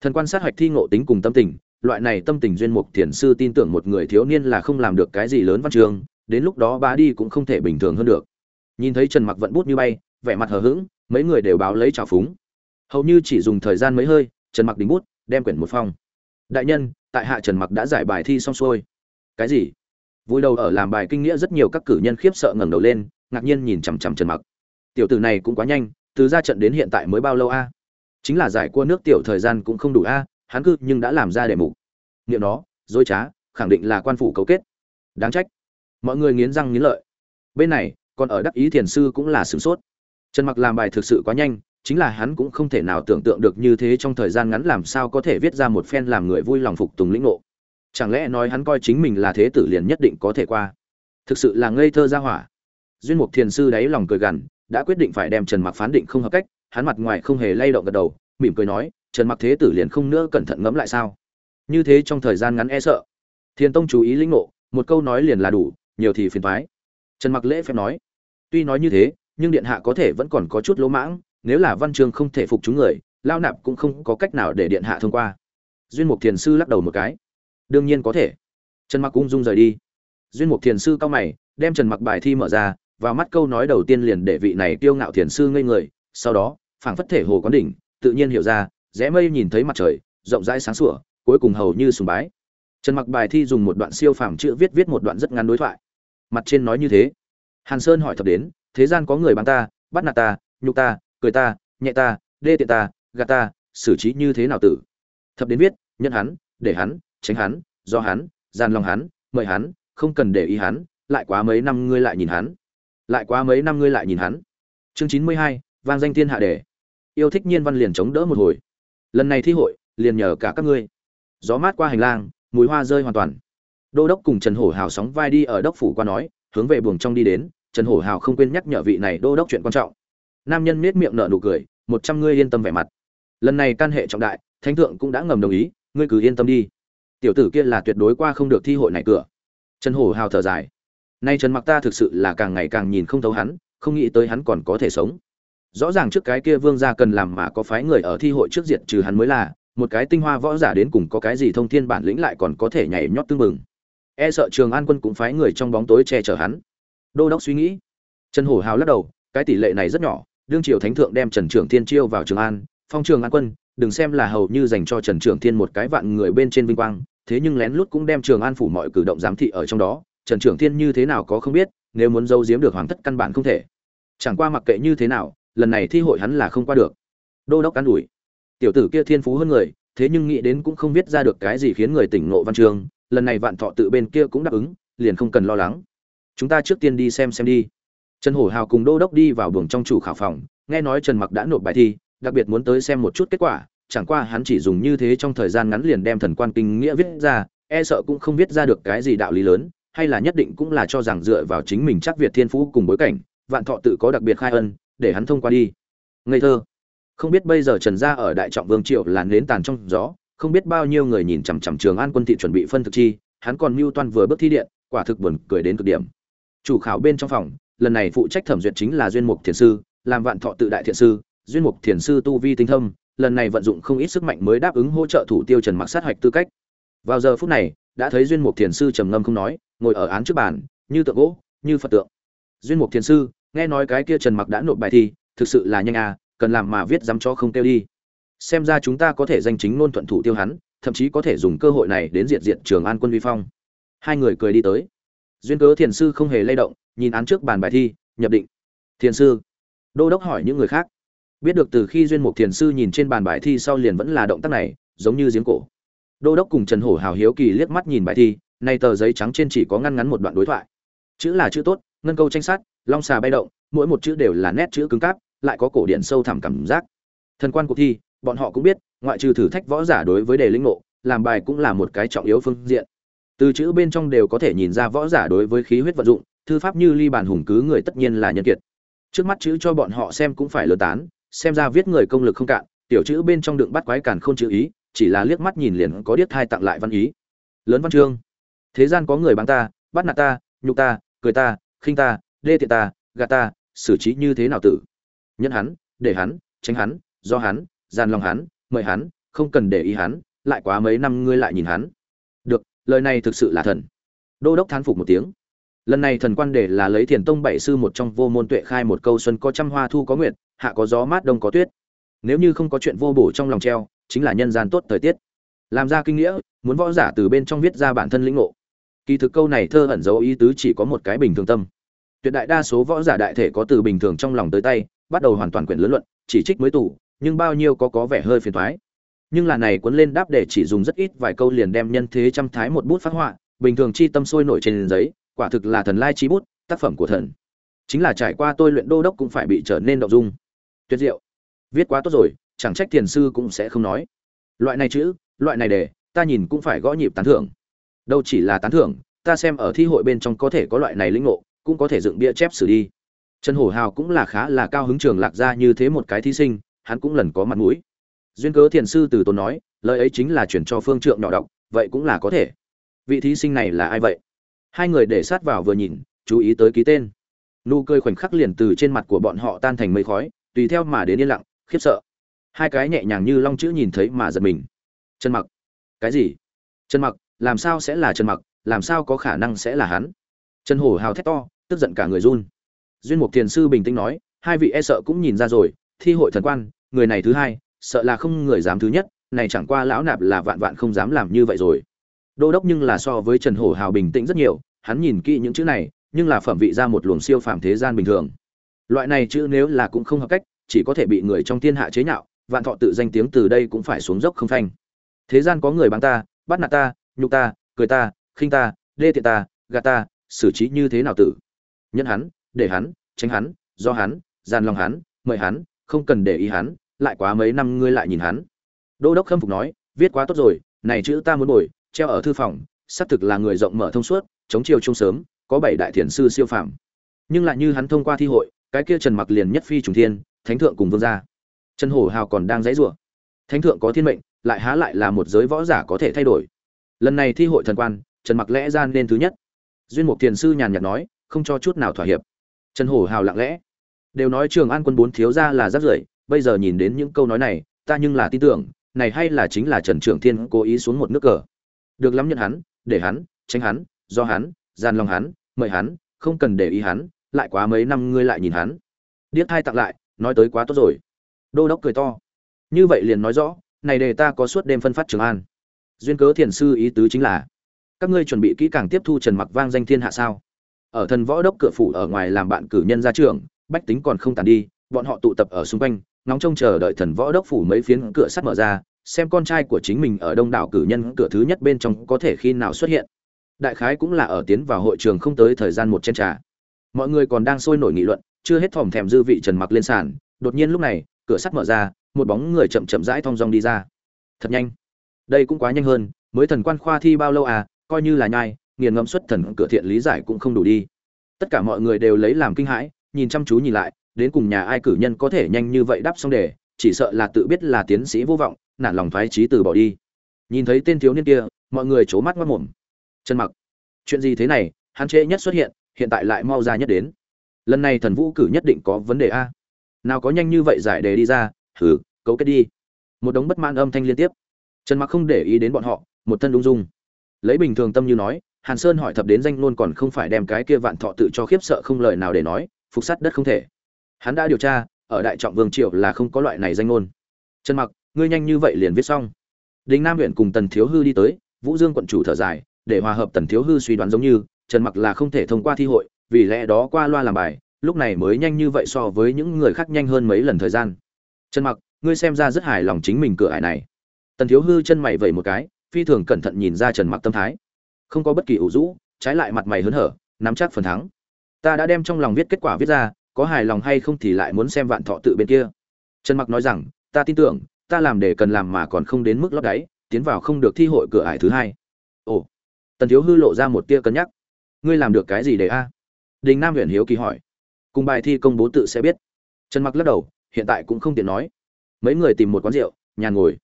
Thần quan sát hoạch thi ngộ tính cùng tâm tình, loại này tâm tình duyên mục thiền sư tin tưởng một người thiếu niên là không làm được cái gì lớn văn trường, đến lúc đó bá đi cũng không thể bình thường hơn được. Nhìn thấy trần mặc vận bút như bay, vẻ mặt hờ hững, mấy người đều báo lấy trào phúng. Hầu như chỉ dùng thời gian mấy hơi, trần mặc đính bút, đem quyển một phong. Đại nhân, tại hạ trần mặc đã giải bài thi xong xuôi. Cái gì? Vui đầu ở làm bài kinh nghĩa rất nhiều các cử nhân khiếp sợ ngẩng đầu lên, ngạc nhiên nhìn chằm chằm trần mặc tiểu tử này cũng quá nhanh, từ ra trận đến hiện tại mới bao lâu a? Chính là giải cua nước tiểu thời gian cũng không đủ a, hắn cư nhưng đã làm ra đề mục. Nghiệm nó dối trá, khẳng định là quan phủ cấu kết. Đáng trách. Mọi người nghiến răng nghiến lợi. Bên này, còn ở đắc ý thiền sư cũng là sửng sốt. Trần mặc làm bài thực sự quá nhanh, chính là hắn cũng không thể nào tưởng tượng được như thế trong thời gian ngắn làm sao có thể viết ra một phen làm người vui lòng phục tùng lĩnh ngộ. Chẳng lẽ nói hắn coi chính mình là thế tử liền nhất định có thể qua? Thực sự là ngây thơ ra hỏa. Duyên mục thiền sư đáy lòng cười gằn đã quyết định phải đem trần mặc phán định không hợp cách, hắn mặt ngoài không hề lay động gật đầu, mỉm cười nói, trần mặc thế tử liền không nữa cẩn thận ngẫm lại sao? Như thế trong thời gian ngắn e sợ. Thiền tông chú ý lĩnh ngộ, một câu nói liền là đủ, nhiều thì phiền toái. trần mặc lễ phép nói, tuy nói như thế, nhưng điện hạ có thể vẫn còn có chút lỗ mãng, nếu là văn chương không thể phục chúng người, lao nạp cũng không có cách nào để điện hạ thông qua. Duyên mục thiền sư lắc đầu một cái, đương nhiên có thể. Trần mặc ung dung rời đi. Duyên mục thiền sư cao mày, đem trần mặc bài thi mở ra vào mắt câu nói đầu tiên liền để vị này tiêu ngạo thiền sư ngây người, sau đó, phảng phất thể hồ quán đỉnh, tự nhiên hiểu ra, rẽ mây nhìn thấy mặt trời, rộng rãi sáng sủa, cuối cùng hầu như sùng bái. Trần mặc bài thi dùng một đoạn siêu phàm chữ viết viết một đoạn rất ngắn đối thoại. Mặt trên nói như thế. Hàn sơn hỏi thập đến, thế gian có người bán ta, bắt nạt ta, nhục ta, cười ta, nhẹ ta, đê tiện ta, gạt ta, xử trí như thế nào tử? Thập đến viết, nhận hắn, để hắn, tránh hắn, do hắn, gian lòng hắn, mời hắn, không cần để ý hắn, lại quá mấy năm ngươi lại nhìn hắn lại quá mấy năm ngươi lại nhìn hắn. Chương chín mươi hai, vang danh thiên hạ đề. Yêu thích nhiên văn liền chống đỡ một hồi. Lần này thi hội, liền nhờ cả các ngươi. Gió mát qua hành lang, mùi hoa rơi hoàn toàn. Đô đốc cùng trần hổ hào sóng vai đi ở đốc phủ qua nói, hướng về buồng trong đi đến, trần hổ hào không quên nhắc nhở vị này đô đốc chuyện quan trọng. Nam nhân nết miệng nở nụ cười, một trăm ngươi yên tâm vẻ mặt. Lần này can hệ trọng đại, thánh thượng cũng đã ngầm đồng ý, ngươi cứ yên tâm đi. Tiểu tử kia là tuyệt đối qua không được thi hội này cửa. Trần hổ hào thở dài nay trần mặc ta thực sự là càng ngày càng nhìn không thấu hắn, không nghĩ tới hắn còn có thể sống. Rõ ràng trước cái kia vương gia cần làm mà có phái người ở thi hội trước diện trừ hắn mới là, một cái tinh hoa võ giả đến cùng có cái gì thông thiên bản lĩnh lại còn có thể nhảy nhót tương mừng e sợ trường an quân cũng phái người trong bóng tối che chở hắn. Đô đốc suy nghĩ. Trần hổ hào lắc đầu, cái tỷ lệ này rất nhỏ, đương triều thánh thượng đem trần trưởng thiên chiêu vào trường an, phong trường an quân, đừng xem là hầu như dành cho trần trưởng thiên một cái vạn người bên trên vinh quang, thế nhưng lén lút cũng đem trường an phủ mọi cử động giám thị ở trong đó trần trưởng thiên như thế nào có không biết, nếu muốn giấu giếm được hoàng thất căn bản không thể. Chẳng qua mặc kệ như thế nào, lần này thi hội hắn là không qua được. Đô đốc cán ủi. Tiểu tử kia thiên phú hơn người, thế nhưng nghĩ đến cũng không viết ra được cái gì khiến người tỉnh ngộ văn chương, lần này vạn thọ tự bên kia cũng đáp ứng, liền không cần lo lắng. Chúng ta trước tiên đi xem xem đi. Trần hổ hào cùng đô đốc đi vào buồng trong chủ khảo phòng, nghe nói trần mặc đã nộp bài thi, đặc biệt muốn tới xem một chút kết quả, chẳng qua hắn chỉ dùng như thế trong thời gian ngắn liền đem thần quan kinh nghĩa viết ra e sợ cũng không viết ra được cái gì đạo lý lớn hay là nhất định cũng là cho rằng dựa vào chính mình chắc việt thiên phú cùng bối cảnh, vạn thọ tự có đặc biệt khai ân, để hắn thông qua đi. Ngây thơ. Không biết bây giờ trần gia ở đại trọng vương triệu làn đến tàn trong gió, không biết bao nhiêu người nhìn chằm chằm trường an quân thị chuẩn bị phân thực chi, hắn còn mưu toan vừa bước thi điện, quả thực buồn cười đến cực điểm. Chủ khảo bên trong phòng, lần này phụ trách thẩm duyệt chính là duyên mục thiền sư, làm vạn thọ tự đại thiện sư, duyên mục thiền sư tu vi tinh thâm, lần này vận dụng không ít sức mạnh mới đáp ứng hỗ trợ thủ tiêu trần mặc sát hoạch tư cách. Vào giờ phút này, đã thấy duyên mục thiền sư trầm ngâm không nói ngồi ở án trước bàn, như tượng gỗ, như phật tượng. Duyên mục thiền sư, nghe nói cái kia trần mặc đã nộp bài thi, thực sự là nhanh à cần làm mà viết dám cho không tiêu đi. Xem ra chúng ta có thể danh chính ngôn thuận thủ tiêu hắn, thậm chí có thể dùng cơ hội này đến diệt diệt trường an quân vi phong. Hai người cười đi tới. Duyên cớ thiền sư không hề lay động, nhìn án trước bàn bài thi, nhập định. Thiền sư, đô đốc hỏi những người khác. Biết được từ khi duyên mục thiền sư nhìn trên bàn bài thi sau liền vẫn là động tác này, giống như giếng cổ. Đô đốc cùng trần hổ hào hiếu kỳ liếc mắt nhìn bài thi nay tờ giấy trắng trên chỉ có ngăn ngắn một đoạn đối thoại. Chữ là chữ tốt, ngân câu tranh sát, long xà bay động, mỗi một chữ đều là nét chữ cứng cáp, lại có cổ điển sâu thẳm cảm giác. Thần quan cuộc thi, bọn họ cũng biết, ngoại trừ thử thách võ giả đối với đề linh ngộ, làm bài cũng là một cái trọng yếu phương diện. Từ chữ bên trong đều có thể nhìn ra võ giả đối với khí huyết vận dụng, thư pháp như ly bàn hùng cứ người tất nhiên là nhân kiệt. Trước mắt chữ cho bọn họ xem cũng phải lơ tán, xem ra viết người công lực không cạn, tiểu chữ bên trong đựng bắt quái càn không chữ ý, chỉ là liếc mắt nhìn liền có điếc thai tặng lại văn ý. Lớn văn chương thế gian có người bắn ta, bắt nạt ta, nhục ta, cười ta, khinh ta, đê tiện ta, gạt ta, xử trí như thế nào tử? Nhân hắn, để hắn, tránh hắn, do hắn gian lòng hắn, mời hắn, không cần để ý hắn, lại quá mấy năm ngươi lại nhìn hắn. Được, lời này thực sự là thần. Đô đốc thán phục một tiếng. Lần này thần quan đề là lấy thiền tông bảy sư một trong vô môn tuệ khai một câu xuân có trăm hoa thu có nguyện hạ có gió mát đông có tuyết. Nếu như không có chuyện vô bổ trong lòng treo, chính là nhân gian tốt thời tiết. Làm ra kinh nghĩa, muốn võ giả từ bên trong viết ra bản thân lĩnh ngộ kỳ thực câu này thơ ẩn dấu ý tứ chỉ có một cái bình thường tâm. Tuyệt đại đa số võ giả đại thể có từ bình thường trong lòng tới tay, bắt đầu hoàn toàn quyền lớn luận, chỉ trích mới tủ nhưng bao nhiêu có có vẻ hơi phiền thoái nhưng là này cuốn lên đáp để chỉ dùng rất ít vài câu liền đem nhân thế trăm thái một bút phát họa, bình thường chi tâm sôi nổi trên giấy, quả thực là thần lai trí bút, tác phẩm của thần. Chính là trải qua tôi luyện đô đốc cũng phải bị trở nên động dung. Tuyệt diệu. Viết quá tốt rồi, chẳng trách thiền sư cũng sẽ không nói. Loại này chữ, loại này đề, ta nhìn cũng phải gõ nhịp tán thưởng đâu chỉ là tán thưởng, ta xem ở thi hội bên trong có thể có loại này lĩnh ngộ, cũng có thể dựng bia chép xử đi. Trần hổ hào cũng là khá là cao hứng trường lạc ra như thế một cái thí sinh, hắn cũng lần có mặt mũi. Duyên cớ thiền sư từ tốn nói, lời ấy chính là chuyển cho phương trượng nhỏ đọc, vậy cũng là có thể. Vị thí sinh này là ai vậy? Hai người để sát vào vừa nhìn, chú ý tới ký tên. Nụ cười khoảnh khắc liền từ trên mặt của bọn họ tan thành mây khói, tùy theo mà đến yên lặng, khiếp sợ. Hai cái nhẹ nhàng như long chữ nhìn thấy mà giật mình. Chân mặc. Cái gì? Chân mặc làm sao sẽ là trần mặc, làm sao có khả năng sẽ là hắn? Trần hổ hào thét to, tức giận cả người run. Duyên mục thiền sư bình tĩnh nói, hai vị e sợ cũng nhìn ra rồi, thi hội thần quan, người này thứ hai, sợ là không người dám thứ nhất, này chẳng qua lão nạp là vạn vạn không dám làm như vậy rồi. Đô đốc nhưng là so với trần hổ hào bình tĩnh rất nhiều, hắn nhìn kỹ những chữ này, nhưng là phẩm vị ra một luồng siêu phàm thế gian bình thường. Loại này chữ nếu là cũng không hợp cách, chỉ có thể bị người trong thiên hạ chế nhạo, vạn thọ tự danh tiếng từ đây cũng phải xuống dốc không phanh. Thế gian có người bằng ta, bắt nạt ta nhục ta, cười ta, khinh ta, đê tiện ta, gạt ta, xử trí như thế nào tử? Nhân hắn, để hắn, tránh hắn, do hắn gian lòng hắn, mời hắn, không cần để ý hắn, lại quá mấy năm ngươi lại nhìn hắn. Đô đốc khâm phục nói, viết quá tốt rồi, này chữ ta muốn bồi, treo ở thư phòng, xác thực là người rộng mở thông suốt, chống chiều trung sớm, có bảy đại thiền sư siêu phàm. Nhưng lại như hắn thông qua thi hội, cái kia trần mặc liền nhất phi trùng thiên, thánh thượng cùng vương gia. Trần hổ hào còn đang dãy rủa. Thánh thượng có thiên mệnh, lại há lại là một giới võ giả có thể thay đổi lần này thi hội thần quan, trần mặc lẽ gian nên thứ nhất. Duyên mục thiền sư nhàn nhạt nói, không cho chút nào thỏa hiệp. Trần hổ hào lặng lẽ. Đều nói trường an quân bốn thiếu gia là rác rưởi, bây giờ nhìn đến những câu nói này, ta nhưng là tin tưởng, này hay là chính là trần trưởng thiên cố ý xuống một nước cờ. Được lắm nhận hắn, để hắn, tránh hắn, do hắn, gian lòng hắn, mời hắn, không cần để ý hắn, lại quá mấy năm ngươi lại nhìn hắn. Điếc thai tặng lại, nói tới quá tốt rồi. Đô đốc cười to. Như vậy liền nói rõ, này đề ta có suốt đêm phân phát trường an duyên cớ thiền sư ý tứ chính là, các ngươi chuẩn bị kỹ càng tiếp thu trần mặc vang danh thiên hạ sao? Ở thần võ đốc cửa phủ ở ngoài làm bạn cử nhân ra trường bách tính còn không tàn đi, bọn họ tụ tập ở xung quanh nóng trông chờ đợi thần võ đốc phủ mấy phiến cửa sắt mở ra, xem con trai của chính mình ở đông đảo cử nhân cửa thứ nhất bên trong có thể khi nào xuất hiện. Đại khái cũng là ở tiến vào hội trường không tới thời gian một chén trà. Mọi người còn đang sôi nổi nghị luận, chưa hết thòm thèm dư vị trần mặc lên sàn, đột nhiên lúc này, cửa sắt mở ra, một bóng người chậm chậm rãi thong dong đi ra. Thật nhanh đây cũng quá nhanh hơn, mới thần quan khoa thi bao lâu à coi như là nhai, nghiền ngẫm xuất thần cửa thiện lý giải cũng không đủ đi. Tất cả mọi người đều lấy làm kinh hãi, nhìn chăm chú nhìn lại, đến cùng nhà ai cử nhân có thể nhanh như vậy đáp xong đề, chỉ sợ là tự biết là tiến sĩ vô vọng, nản lòng phái trí từ bỏ đi. Nhìn thấy tên thiếu niên kia, mọi người c mắt mất mồm. Chân mặc, chuyện gì thế này, hắn trễ nhất xuất hiện hiện tại lại mau ra nhất đến. Lần này thần vũ cử nhất định có vấn đề a. Nào có nhanh như vậy giải đề đi ra thử cấu kết đi. Một đống bất mãn âm thanh liên tiếp trần mặc không để ý đến bọn họ, một thân ung dung. Lấy bình thường tâm như nói, hàn sơn hỏi thập đến danh luôn còn không phải đem cái kia vạn thọ tự cho khiếp sợ không lời nào để nói, phục sát đất không thể. Hắn đã điều tra, ở đại trọng vương Triệu là không có loại này danh ngôn trần mặc, ngươi nhanh như vậy liền viết xong. Đình nam huyện cùng tần thiếu hư đi tới, vũ dương quận chủ thở dài, để hòa hợp tần thiếu hư suy đoán giống như, trần mặc là không thể thông qua thi hội, vì lẽ đó qua loa làm bài, lúc này mới nhanh như vậy so với những người khác nhanh hơn mấy lần thời gian. Trần mặc, ngươi xem ra rất hài lòng chính mình cửa ải này tần thiếu hư chân mày vẩy một cái, phi thường cẩn thận nhìn ra trần mặc tâm thái. Không có bất kỳ ủ rũ, trái lại mặt mày hớn hở, nắm chắc phần thắng. Ta đã đem trong lòng viết kết quả viết ra, có hài lòng hay không thì lại muốn xem vạn thọ tự bên kia. Trần mặc nói rằng, ta tin tưởng, ta làm để cần làm mà còn không đến mức lót đáy, tiến vào không được thi hội cửa ải thứ hai. Ồ. Tần thiếu hư lộ ra một tia cân nhắc. Ngươi làm được cái gì để a? Đình nam huyện hiếu kỳ hỏi. Cùng bài thi công bố tự sẽ biết. Trần mặc lắc đầu, hiện tại cũng không tiện nói. Mấy người tìm một quán rượu nhàn ngồi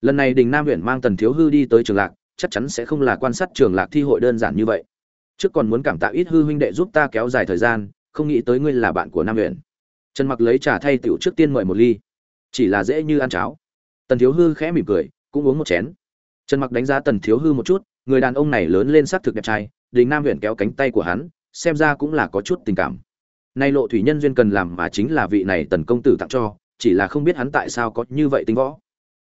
lần này đình nam huyện mang tần thiếu hư đi tới trường lạc, chắc chắn sẽ không là quan sát trường lạc thi hội đơn giản như vậy. Trước còn muốn cảm tạ ít hư huynh đệ giúp ta kéo dài thời gian, không nghĩ tới ngươi là bạn của nam huyện trần mặc lấy trà thay tiểu trước tiên mời một ly. Chỉ là dễ như ăn cháo. Tần thiếu hư khẽ mỉm cười, cũng uống một chén. Trần mặc đánh giá tần thiếu hư một chút, người đàn ông này lớn lên xác thực đẹp trai, đình nam huyện kéo cánh tay của hắn, xem ra cũng là có chút tình cảm. Nay lộ thủy nhân duyên cần làm mà chính là vị này tần công tử tặng cho, chỉ là không biết hắn tại sao có như vậy tính võ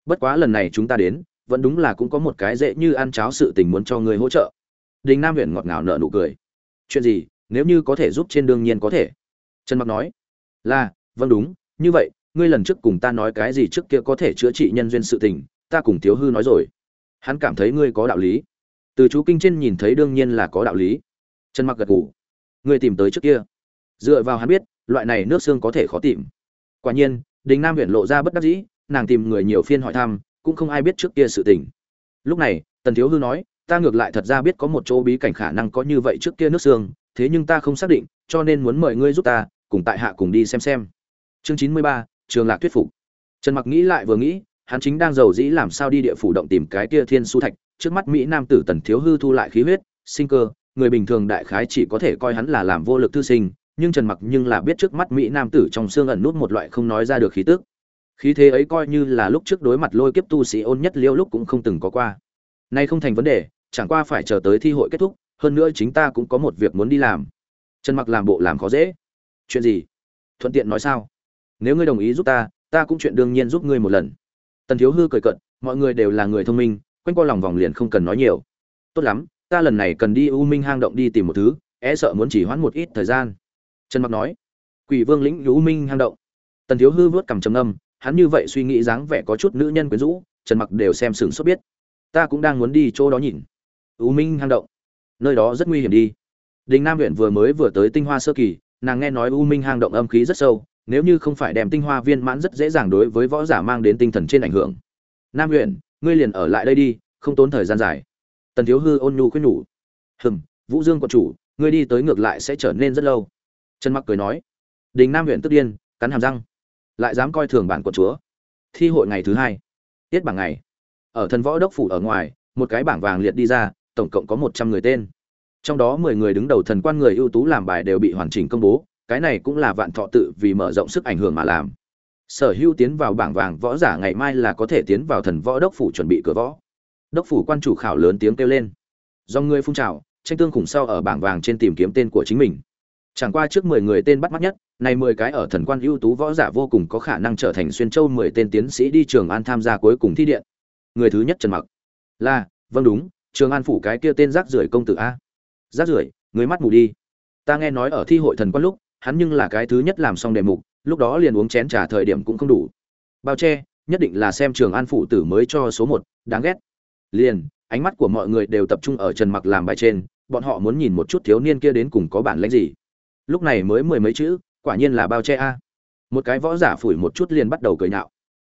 bất quá lần này chúng ta đến, vẫn đúng là cũng có một cái dễ như ăn cháo sự tình muốn cho người hỗ trợ. Đình nam huyện ngọt ngào nở nụ cười. Chuyện gì, nếu như có thể giúp trên đương nhiên có thể. Trần mặc nói. Là vâng đúng, như vậy, ngươi lần trước cùng ta nói cái gì trước kia có thể chữa trị nhân duyên sự tình, ta cùng thiếu hư nói rồi. Hắn cảm thấy ngươi có đạo lý. Từ chú kinh trên nhìn thấy đương nhiên là có đạo lý. Trần mặc gật gù. Ngươi tìm tới trước kia. Dựa vào hắn biết, loại này nước xương có thể khó tìm. Quả nhiên, đình nam huyện lộ ra bất đắc dĩ nàng tìm người nhiều phiên hỏi thăm, cũng không ai biết trước kia sự tình. Lúc này, tần thiếu hư nói, ta ngược lại thật ra biết có một chỗ bí cảnh khả năng có như vậy trước kia nước xương, thế nhưng ta không xác định, cho nên muốn mời ngươi giúp ta, cùng tại hạ cùng đi xem xem. Chương chín mươi ba, trường lạc thuyết phục. Trần mặc nghĩ lại vừa nghĩ, hắn chính đang giàu dĩ làm sao đi địa phủ động tìm cái kia thiên su thạch, trước mắt mỹ nam tử tần thiếu hư thu lại khí huyết, sinh cơ, người bình thường đại khái chỉ có thể coi hắn là làm vô lực thư sinh, nhưng trần mặc nhưng là biết trước mắt mỹ nam tử trong xương ẩn nút một loại không nói ra được khí tức khí thế ấy coi như là lúc trước đối mặt lôi kiếp tu sĩ ôn nhất liêu lúc cũng không từng có qua. Nay không thành vấn đề, chẳng qua phải chờ tới thi hội kết thúc, hơn nữa chính ta cũng có một việc muốn đi làm. Trần mặc làm bộ làm khó dễ. Chuyện gì? Thuận tiện nói sao? Nếu ngươi đồng ý giúp ta ta cũng chuyện đương nhiên giúp ngươi một lần. Tần thiếu hư cười cận mọi người đều là người thông minh, quanh qua lòng vòng liền không cần nói nhiều. Tốt lắm, ta lần này cần đi u minh hang động đi tìm một thứ e sợ muốn chỉ hoãn một ít thời gian. Trần mặc nói, quỷ vương lĩnh u minh hang động. Tần thiếu hư vớt cầm trầm âm hắn như vậy suy nghĩ dáng vẻ có chút nữ nhân quyến rũ, trần mặc đều xem sừng sốt biết. Ta cũng đang muốn đi chỗ đó nhìn. U minh hang động. Nơi đó rất nguy hiểm đi. Đình nam huyện vừa mới vừa tới tinh hoa sơ kỳ, nàng nghe nói u minh hang động âm khí rất sâu, nếu như không phải đem tinh hoa viên mãn rất dễ dàng đối với võ giả mang đến tinh thần trên ảnh hưởng. Nam huyện, ngươi liền ở lại đây đi, không tốn thời gian dài. Tần thiếu hư ôn nhu khuyên nhủ. Hừm, vũ dương quận chủ, ngươi đi tới ngược lại sẽ trở nên rất lâu. Trần mặc cười nói. Đình nam huyện tức điên, cắn hàm răng lại dám coi thường bản quận chúa. Thi hội ngày thứ hai, tiết bảng ngày. Ở thần võ đốc phủ ở ngoài, một cái bảng vàng liệt đi ra, tổng cộng có một trăm người tên. Trong đó mười người đứng đầu thần quan người ưu tú làm bài đều bị hoàn chỉnh công bố, cái này cũng là vạn thọ tự vì mở rộng sức ảnh hưởng mà làm. Sở hữu tiến vào bảng vàng võ giả ngày mai là có thể tiến vào thần võ đốc phủ chuẩn bị cửa võ. Đốc phủ quan chủ khảo lớn tiếng kêu lên. Do người phun trào, tranh tương khủng sau ở bảng vàng trên tìm kiếm tên của chính mình chẳng qua trước mười người tên bắt mắt nhất này mười cái ở thần quan ưu tú võ giả vô cùng có khả năng trở thành xuyên châu mười tên tiến sĩ đi trường an tham gia cuối cùng thi điện. Người thứ nhất trần mặc. Là vâng đúng, trường an phủ cái kia tên rác rưởi công tử a. Rác rưởi, người mắt mù đi. Ta nghe nói ở thi hội thần quan lúc, hắn nhưng là cái thứ nhất làm xong đề mục, lúc đó liền uống chén trà thời điểm cũng không đủ. Bao che, nhất định là xem trường an phụ tử mới cho số một, đáng ghét. Liền, ánh mắt của mọi người đều tập trung ở trần mặc làm bài trên, bọn họ muốn nhìn một chút thiếu niên kia đến cùng có bản lãnh gì lúc này mới mười mấy chữ, quả nhiên là bao che a. Một cái võ giả phủi một chút liền bắt đầu cười nhạo.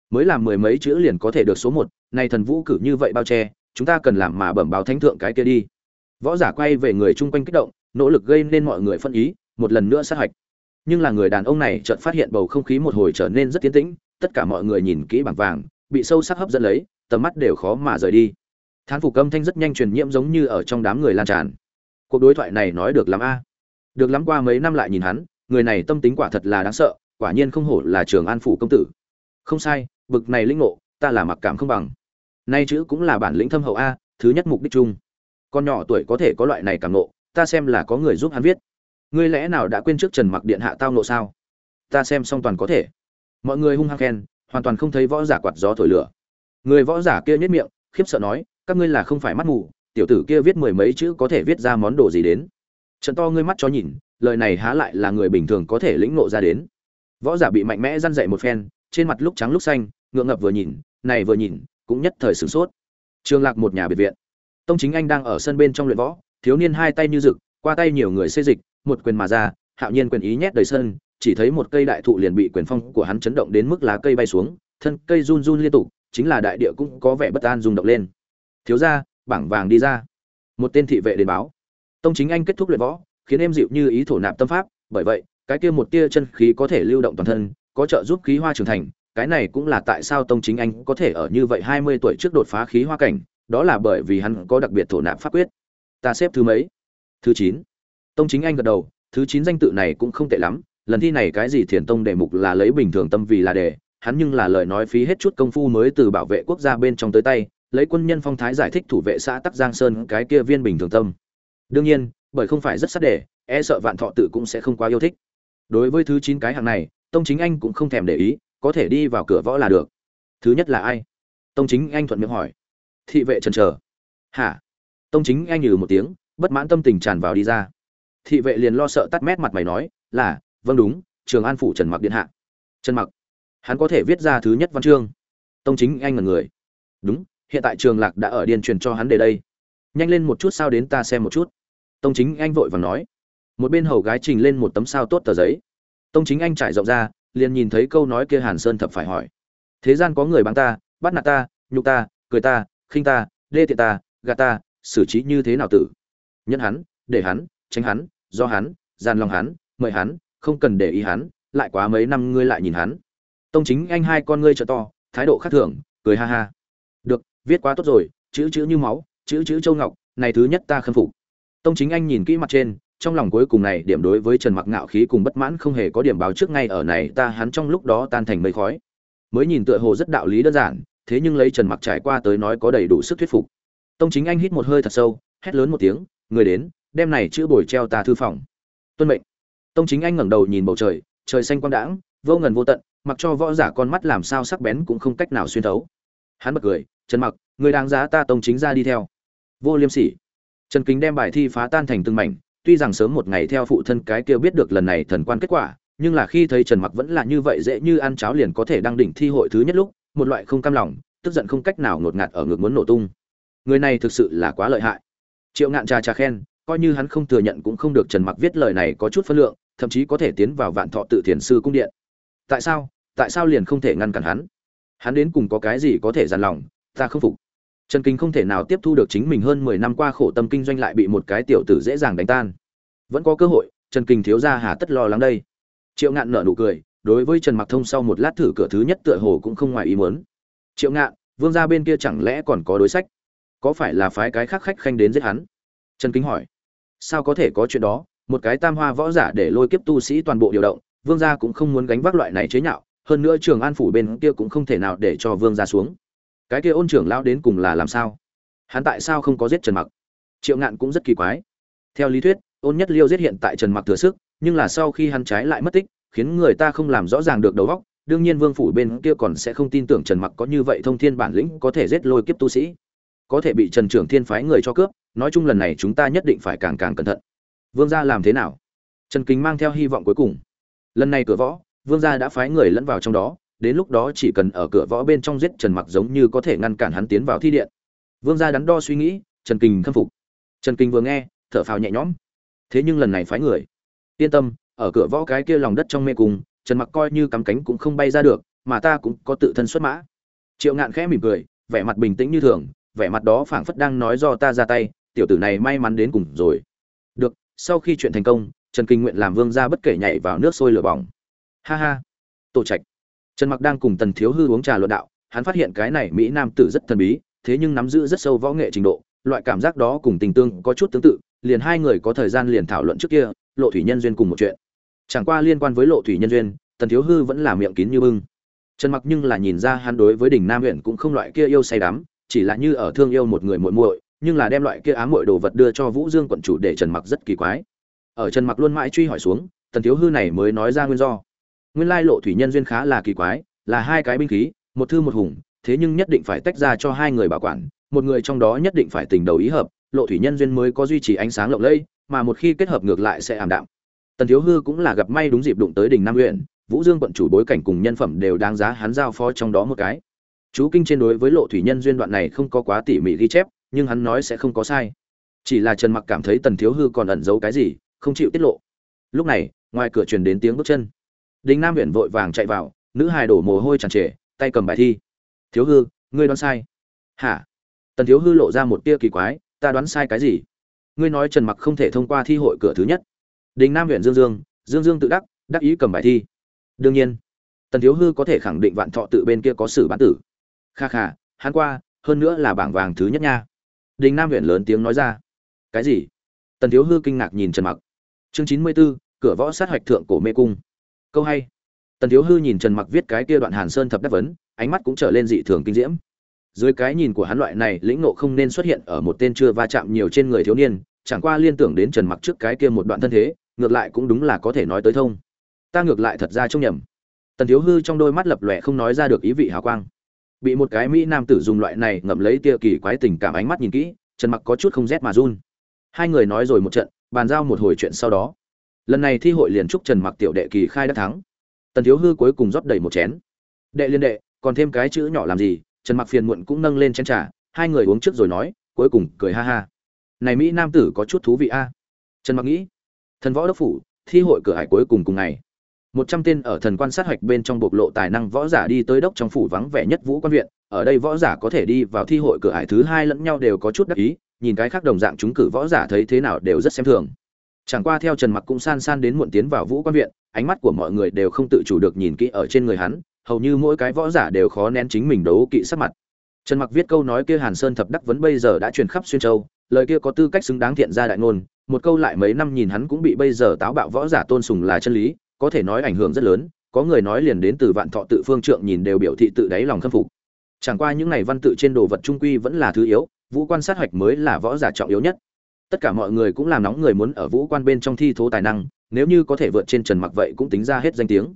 Mới làm mười mấy chữ liền có thể được số một này thần vũ cử như vậy bao che, chúng ta cần làm mà bẩm báo thánh thượng cái kia đi. Võ giả quay về người chung quanh kích động, nỗ lực gây nên mọi người phân ý, một lần nữa sát hạch. Nhưng là người đàn ông này chợt phát hiện bầu không khí một hồi trở nên rất tiến tĩnh, tất cả mọi người nhìn kỹ bảng vàng, bị sâu sắc hấp dẫn lấy, tầm mắt đều khó mà rời đi. Thán phục âm thanh rất nhanh truyền nhiễm giống như ở trong đám người lan tràn. Cuộc đối thoại này nói được làm a được lắm qua mấy năm lại nhìn hắn, người này tâm tính quả thật là đáng sợ, quả nhiên không hổ là trường an phủ công tử. Không sai, bực này linh ngộ, ta là mặc cảm không bằng. Nay chữ cũng là bản lĩnh thâm hậu a, thứ nhất mục đích chung. Con nhỏ tuổi có thể có loại này cảm ngộ, ta xem là có người giúp hắn viết. Ngươi lẽ nào đã quên trước trần mặc điện hạ tao nộ sao? Ta xem xong toàn có thể. Mọi người hung hăng khen, hoàn toàn không thấy võ giả quạt gió thổi lửa. Người võ giả kia nhất miệng, khiếp sợ nói, các ngươi là không phải mắt mù, tiểu tử kia viết mười mấy chữ có thể viết ra món đồ gì đến? Trận to ngươi mắt cho nhìn, lời này há lại là người bình thường có thể lĩnh nộ ra đến. Võ giả bị mạnh mẽ răn dậy một phen, trên mặt lúc trắng lúc xanh, ngượng ngập vừa nhìn, này vừa nhìn, cũng nhất thời sửng sốt. Trường lạc một nhà biệt viện. Tông chính anh đang ở sân bên trong luyện võ, thiếu niên hai tay như rực, qua tay nhiều người xê dịch, một quyền mà ra, hạo nhiên quyền ý nhét đầy sân, chỉ thấy một cây đại thụ liền bị quyền phong của hắn chấn động đến mức lá cây bay xuống, thân cây run run liên tục, chính là đại địa cũng có vẻ bất an rung động lên. Thiếu ra bảng vàng đi ra. Một tên thị vệ đến báo tông chính anh kết thúc luyện võ, khiến em dịu như ý thổ nạp tâm pháp, bởi vậy, cái kia một tia chân khí có thể lưu động toàn thân, có trợ giúp khí hoa trưởng thành, cái này cũng là tại sao tông chính anh có thể ở như vậy hai mươi tuổi trước đột phá khí hoa cảnh, đó là bởi vì hắn có đặc biệt thổ nạp pháp quyết. Ta xếp thứ mấy? Thứ chín. Tông chính anh gật đầu, thứ chín danh tự này cũng không tệ lắm, lần thi này cái gì thiền tông đề mục là lấy bình thường tâm vì là đề, hắn nhưng là lời nói phí hết chút công phu mới từ bảo vệ quốc gia bên trong tới tay, lấy quân nhân phong thái giải thích thủ vệ xã tắc giang sơn cái kia viên bình thường tâm đương nhiên, bởi không phải rất sát đề e sợ vạn thọ tự cũng sẽ không quá yêu thích. Đối với thứ chín cái hàng này, tông chính anh cũng không thèm để ý, có thể đi vào cửa võ là được. Thứ nhất là ai? Tông chính anh thuận miệng hỏi. Thị vệ trần trờ. Hả? Tông chính anh nhừ một tiếng, bất mãn tâm tình tràn vào đi ra. Thị vệ liền lo sợ tắt mét mặt mày nói, là vâng đúng, trường an phủ trần mặc điện hạ. Trần mặc. Hắn có thể viết ra thứ nhất văn chương. Tông chính anh là người. Đúng, hiện tại trường lạc đã ở điền truyền cho hắn để đây. Nhanh lên một chút sao đến ta xem một chút tông chính anh vội vàng nói. Một bên hầu gái trình lên một tấm sao tốt tờ giấy. Tông chính anh trải rộng ra, liền nhìn thấy câu nói kia hàn sơn thập phải hỏi. Thế gian có người bắn ta, bắt nạt ta, nhục ta, cười ta, khinh ta, đê tiện ta, gạt ta, xử trí như thế nào tử? Nhân hắn, để hắn, tránh hắn, do hắn gian lòng hắn, mời hắn, không cần để ý hắn, lại quá mấy năm ngươi lại nhìn hắn. Tông chính anh hai con ngươi trợ to, thái độ khác thường, cười ha ha. Được, viết quá tốt rồi, chữ chữ như máu, chữ chữ châu ngọc, này thứ nhất ta khâm phục tông chính anh nhìn kỹ mặt trên, trong lòng cuối cùng này điểm đối với trần mặc ngạo khí cùng bất mãn không hề có điểm báo trước ngay ở này ta hắn trong lúc đó tan thành mây khói. Mới nhìn tựa hồ rất đạo lý đơn giản, thế nhưng lấy trần mặc trải qua tới nói có đầy đủ sức thuyết phục. Tông chính anh hít một hơi thật sâu, hét lớn một tiếng, người đến, đem này chữ bồi treo ta thư phòng. Tuân mệnh. Tông chính anh ngẩng đầu nhìn bầu trời trời xanh quang đãng, vô ngần vô tận, mặc cho võ giả con mắt làm sao sắc bén cũng không cách nào xuyên thấu. Hắn bật cười, trần mặc, người đáng giá ta tông chính ra đi theo. Vô liêm sỉ trần kính đem bài thi phá tan thành từng mảnh, tuy rằng sớm một ngày theo phụ thân cái kia biết được lần này thần quan kết quả, nhưng là khi thấy trần mặc vẫn là như vậy dễ như ăn cháo liền có thể đăng đỉnh thi hội thứ nhất lúc, một loại không cam lòng, tức giận không cách nào ngột ngạt ở ngực muốn nổ tung. Người này thực sự là quá lợi hại. Triệu ngạn trà trà khen, coi như hắn không thừa nhận cũng không được trần mặc viết lời này có chút phân lượng, thậm chí có thể tiến vào vạn thọ tự thiền sư cung điện. Tại sao? Tại sao liền không thể ngăn cản hắn? Hắn đến cùng có cái gì có thể giàn lòng, ta không phục trần kinh không thể nào tiếp thu được chính mình hơn mười năm qua khổ tâm kinh doanh lại bị một cái tiểu tử dễ dàng đánh tan. Vẫn có cơ hội, trần kinh thiếu gia hà tất lo lắng đây. Triệu ngạn nở nụ cười, đối với trần mặc thông sau một lát thử cửa thứ nhất tựa hồ cũng không ngoài ý muốn. Triệu ngạn, vương gia bên kia chẳng lẽ còn có đối sách? Có phải là phái cái khác khách khanh đến giết hắn? Trần Kinh hỏi. Sao có thể có chuyện đó? Một cái tam hoa võ giả để lôi kiếp tu sĩ toàn bộ điều động, vương gia cũng không muốn gánh vác loại này chế nhạo, hơn nữa trường an phủ bên kia cũng không thể nào để cho vương gia xuống cái kia ôn trưởng lão đến cùng là làm sao? Hắn tại sao không có giết trần mặc? Triệu ngạn cũng rất kỳ quái. Theo lý thuyết, ôn nhất liêu giết hiện tại trần mặc thừa sức, nhưng là sau khi hắn trái lại mất tích, khiến người ta không làm rõ ràng được đầu óc, đương nhiên vương phủ bên kia còn sẽ không tin tưởng trần mặc có như vậy thông thiên bản lĩnh có thể giết lôi kiếp tu sĩ. Có thể bị trần trưởng thiên phái người cho cướp, nói chung lần này chúng ta nhất định phải càng càng cẩn thận. Vương gia làm thế nào? Trần kính mang theo hy vọng cuối cùng. Lần này cửa võ, vương gia đã phái người lẫn vào trong đó đến lúc đó chỉ cần ở cửa võ bên trong giết trần mặc giống như có thể ngăn cản hắn tiến vào thi điện. Vương gia đắn đo suy nghĩ, trần Kình khâm phục. Trần Kình vừa nghe, thở phào nhẹ nhõm. Thế nhưng lần này phái người. Yên tâm, ở cửa võ cái kia lòng đất trong mê cung, trần mặc coi như cắm cánh cũng không bay ra được, mà ta cũng có tự thân xuất mã. Triệu ngạn khẽ mỉm cười, vẻ mặt bình tĩnh như thường, vẻ mặt đó phảng phất đang nói do ta ra tay, tiểu tử này may mắn đến cùng rồi. Được, sau khi chuyện thành công, trần kinh nguyện làm vương gia bất kể nhảy vào nước sôi lửa bỏng. Ha ha. Tổ trạch trần mặc đang cùng tần thiếu hư uống trà luận đạo, hắn phát hiện cái này mỹ nam tử rất thần bí, thế nhưng nắm giữ rất sâu võ nghệ trình độ, loại cảm giác đó cùng tình tương có chút tương tự, liền hai người có thời gian liền thảo luận trước kia, lộ thủy nhân duyên cùng một chuyện. Chẳng qua liên quan với lộ thủy nhân duyên, tần thiếu hư vẫn là miệng kín như bưng. Trần mặc nhưng là nhìn ra hắn đối với đỉnh nam huyện cũng không loại kia yêu say đắm, chỉ là như ở thương yêu một người muội muội, nhưng là đem loại kia ám muội đồ vật đưa cho vũ dương quận chủ để trần mặc rất kỳ quái. Ở trần mặc luôn mãi truy hỏi xuống, tần thiếu hư này mới nói ra nguyên do nguyên lai lộ thủy nhân duyên khá là kỳ quái, là hai cái binh khí, một thư một hùng, thế nhưng nhất định phải tách ra cho hai người bảo quản, một người trong đó nhất định phải tình đầu ý hợp, lộ thủy nhân duyên mới có duy trì ánh sáng lộng lẫy, mà một khi kết hợp ngược lại sẽ ảm đạm. Tần thiếu hư cũng là gặp may đúng dịp đụng tới đỉnh nam huyện, vũ dương quận chủ bối cảnh cùng nhân phẩm đều đáng giá hắn giao phó trong đó một cái. Chú kinh trên đối với lộ thủy nhân duyên đoạn này không có quá tỉ mỉ ghi chép, nhưng hắn nói sẽ không có sai. Chỉ là trần mặc cảm thấy tần thiếu hư còn ẩn giấu cái gì, không chịu tiết lộ. Lúc này, ngoài cửa truyền đến tiếng bước chân. Đinh Nam huyện vội vàng chạy vào, nữ hài đổ mồ hôi tràn trề, tay cầm bài thi. "Thiếu hư, ngươi đoán sai." "Hả?" Tần Thiếu hư lộ ra một tia kỳ quái, "Ta đoán sai cái gì?" "Ngươi nói Trần Mặc không thể thông qua thi hội cửa thứ nhất." Đinh Nam huyện Dương Dương, Dương Dương tự đắc, đắc ý cầm bài thi. "Đương nhiên." tần thiếu hư có thể khẳng định vạn thọ tự bên kia có sử bán tử kha kha hắn qua hơn nữa là bảng vàng thứ nhất nha đình nam huyện lớn tiếng nói ra cái gì tần thiếu hư kinh ngạc nhìn trần mặc chương chín mươi 94, cửa võ sát hoạch thượng cổ mê cung câu hay. Tần thiếu hư nhìn trần mặc viết cái kia đoạn hàn sơn thập đắc vấn, ánh mắt cũng trở lên dị thường kinh diễm. Dưới cái nhìn của hắn loại này, lĩnh nộ không nên xuất hiện ở một tên chưa va chạm nhiều trên người thiếu niên, chẳng qua liên tưởng đến trần mặc trước cái kia một đoạn thân thế, ngược lại cũng đúng là có thể nói tới thông. Ta ngược lại thật ra trông nhầm. Tần thiếu hư trong đôi mắt lập lòe không nói ra được ý vị hào quang. Bị một cái mỹ nam tử dùng loại này ngậm lấy tia kỳ quái tình cảm ánh mắt nhìn kỹ, trần mặc có chút không rét mà run. Hai người nói rồi một trận, bàn giao một hồi chuyện sau đó lần này thi hội liền chúc trần mặc tiểu đệ kỳ khai đã thắng. Tần thiếu hư cuối cùng rót đầy một chén. Đệ liên đệ, còn thêm cái chữ nhỏ làm gì? Trần mặc phiền muộn cũng nâng lên chén trà, hai người uống trước rồi nói, cuối cùng cười ha ha. Này mỹ nam tử có chút thú vị a. Trần mặc nghĩ, thần võ đốc phủ, thi hội cửa hải cuối cùng cùng ngày. Một trăm tên ở thần quan sát hoạch bên trong bộc lộ tài năng võ giả đi tới đốc trong phủ vắng vẻ nhất vũ quan viện. Ở đây võ giả có thể đi vào thi hội cửa hải thứ hai lẫn nhau đều có chút đắc ý, nhìn cái khác đồng dạng chúng cử võ giả thấy thế nào đều rất xem thường chẳng qua theo trần mặc cũng san san đến muộn tiến vào vũ quan viện, ánh mắt của mọi người đều không tự chủ được nhìn kỹ ở trên người hắn, hầu như mỗi cái võ giả đều khó nén chính mình đấu kỵ sắc mặt. Trần mặc viết câu nói kia hàn sơn thập đắc vấn bây giờ đã truyền khắp xuyên châu, lời kia có tư cách xứng đáng thiện ra đại ngôn, một câu lại mấy năm nhìn hắn cũng bị bây giờ táo bạo võ giả tôn sùng là chân lý, có thể nói ảnh hưởng rất lớn, có người nói liền đến từ vạn thọ tự phương trượng nhìn đều biểu thị tự đáy lòng khâm phục. Chẳng qua những này văn tự trên đồ vật trung quy vẫn là thứ yếu, vũ quan sát hoạch mới là võ giả trọng yếu nhất tất cả mọi người cũng làm nóng người muốn ở vũ quan bên trong thi thố tài năng, nếu như có thể vượt trên trần mặc vậy cũng tính ra hết danh tiếng.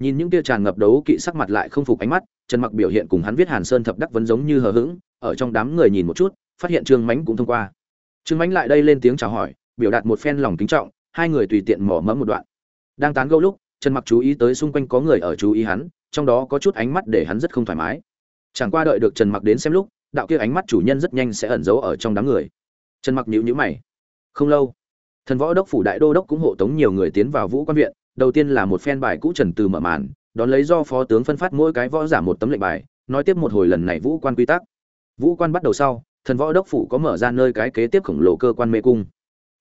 Nhìn những kia tràn ngập đấu kỵ sắc mặt lại không phục ánh mắt, trần mặc biểu hiện cùng hắn viết hàn sơn thập đắc vấn giống như hờ hững, ở trong đám người nhìn một chút, phát hiện trương mánh cũng thông qua. Trương mánh lại đây lên tiếng chào hỏi, biểu đạt một phen lòng kính trọng, hai người tùy tiện mỏ mẫm một đoạn. Đang tán gẫu lúc, trần mặc chú ý tới xung quanh có người ở chú ý hắn, trong đó có chút ánh mắt để hắn rất không thoải mái. Chẳng qua đợi được trần mặc đến xem lúc, đạo kia ánh mắt chủ nhân rất nhanh sẽ ẩn giấu ở trong đám người trần mặc nhíu nhíu mày. Không lâu, thần võ đốc phủ đại đô đốc cũng hộ tống nhiều người tiến vào vũ quan viện, đầu tiên là một phen bài cũ trần từ mở màn, đón lấy do phó tướng phân phát mỗi cái võ giả một tấm lệnh bài, nói tiếp một hồi lần này vũ quan quy tắc. Vũ quan bắt đầu sau, thần võ đốc phủ có mở ra nơi cái kế tiếp khổng lồ cơ quan mê cung.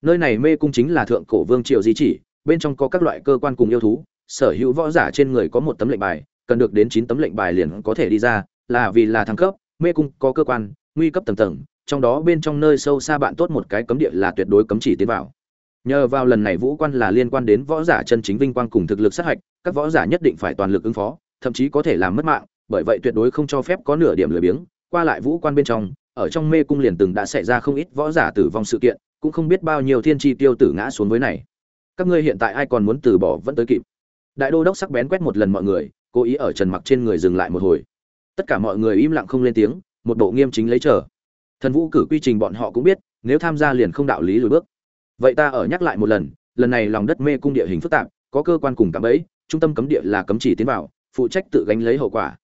Nơi này mê cung chính là thượng cổ vương triều di chỉ, bên trong có các loại cơ quan cùng yêu thú, sở hữu võ giả trên người có một tấm lệnh bài, cần được đến chín tấm lệnh bài liền có thể đi ra, là vì là thăng cấp, mê cung có cơ quan, nguy cấp tầng tầng trong đó bên trong nơi sâu xa bạn tốt một cái cấm địa là tuyệt đối cấm chỉ tiến vào. Nhờ vào lần này vũ quan là liên quan đến võ giả chân chính vinh quang cùng thực lực sát hạch, các võ giả nhất định phải toàn lực ứng phó, thậm chí có thể làm mất mạng, bởi vậy tuyệt đối không cho phép có nửa điểm lười biếng. Qua lại vũ quan bên trong, ở trong mê cung liền từng đã xảy ra không ít võ giả tử vong sự kiện, cũng không biết bao nhiêu thiên tri tiêu tử ngã xuống với này. Các ngươi hiện tại ai còn muốn từ bỏ vẫn tới kịp. Đại đô đốc sắc bén quét một lần mọi người, cố ý ở trần mặc trên người dừng lại một hồi. Tất cả mọi người im lặng không lên tiếng, một bộ nghiêm chính lấy chờ thần vũ cử quy trình bọn họ cũng biết, nếu tham gia liền không đạo lý lùi bước. Vậy ta ở nhắc lại một lần lần này lòng đất mê cung địa hình phức tạp, có cơ quan cùng cắm ấy trung tâm cấm địa là cấm chỉ tiến vào, phụ trách tự gánh lấy hậu quả.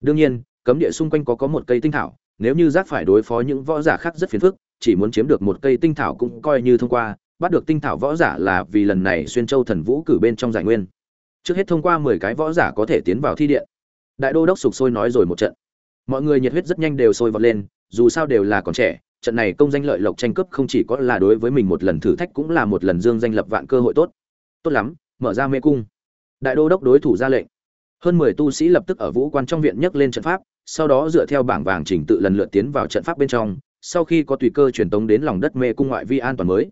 Đương nhiên, cấm địa xung quanh có có một cây tinh thảo, nếu như giác phải đối phó những võ giả khác rất phiền phức, chỉ muốn chiếm được một cây tinh thảo cũng coi như thông qua, bắt được tinh thảo võ giả là vì lần này xuyên châu thần vũ cử bên trong giải nguyên. Trước hết thông qua mười cái võ giả có thể tiến vào thi điện. Đại đô đốc sục sôi nói rồi một trận. Mọi người nhiệt huyết rất nhanh đều sôi vọt lên dù sao đều là còn trẻ, trận này công danh lợi lộc tranh cướp không chỉ có là đối với mình một lần thử thách cũng là một lần dương danh lập vạn cơ hội tốt. Tốt lắm, mở ra mê cung. Đại đô đốc đối thủ ra lệnh. Hơn mười tu sĩ lập tức ở vũ quan trong viện nhấc lên trận pháp, sau đó dựa theo bảng vàng chỉnh tự lần lượt tiến vào trận pháp bên trong, sau khi có tùy cơ truyền tống đến lòng đất mê cung ngoại vi an toàn mới.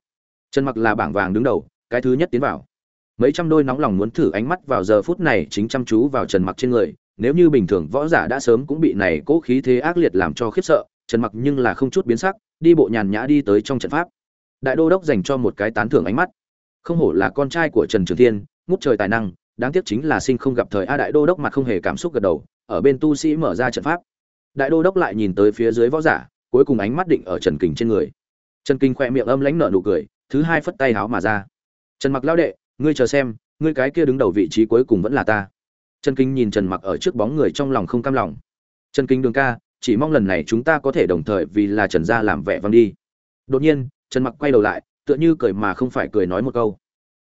Trần mặc là bảng vàng đứng đầu, cái thứ nhất tiến vào. Mấy trăm đôi nóng lòng muốn thử ánh mắt vào giờ phút này chính chăm chú vào trần mặc trên người, nếu như bình thường võ giả đã sớm cũng bị này cố khí thế ác liệt làm cho khiếp sợ trần mặc nhưng là không chút biến sắc, đi bộ nhàn nhã đi tới trong trận pháp. Đại đô đốc dành cho một cái tán thưởng ánh mắt. Không hổ là con trai của trần trường thiên, ngút trời tài năng, đáng tiếc chính là sinh không gặp thời a đại đô đốc mặt không hề cảm xúc gật đầu, ở bên tu sĩ mở ra trận pháp. Đại đô đốc lại nhìn tới phía dưới võ giả, cuối cùng ánh mắt định ở trần kình trên người. Trần kinh khỏe miệng âm lãnh nở nụ cười, thứ hai phất tay háo mà ra. Trần mặc lao đệ, ngươi chờ xem, ngươi cái kia đứng đầu vị trí cuối cùng vẫn là ta. Trần kinh nhìn trần mặc ở trước bóng người trong lòng không cam lòng. Trần kinh đường ca chỉ mong lần này chúng ta có thể đồng thời vì là trần gia làm vẻ vang đi. Đột nhiên, trần mặc quay đầu lại, tựa như cười mà không phải cười nói một câu.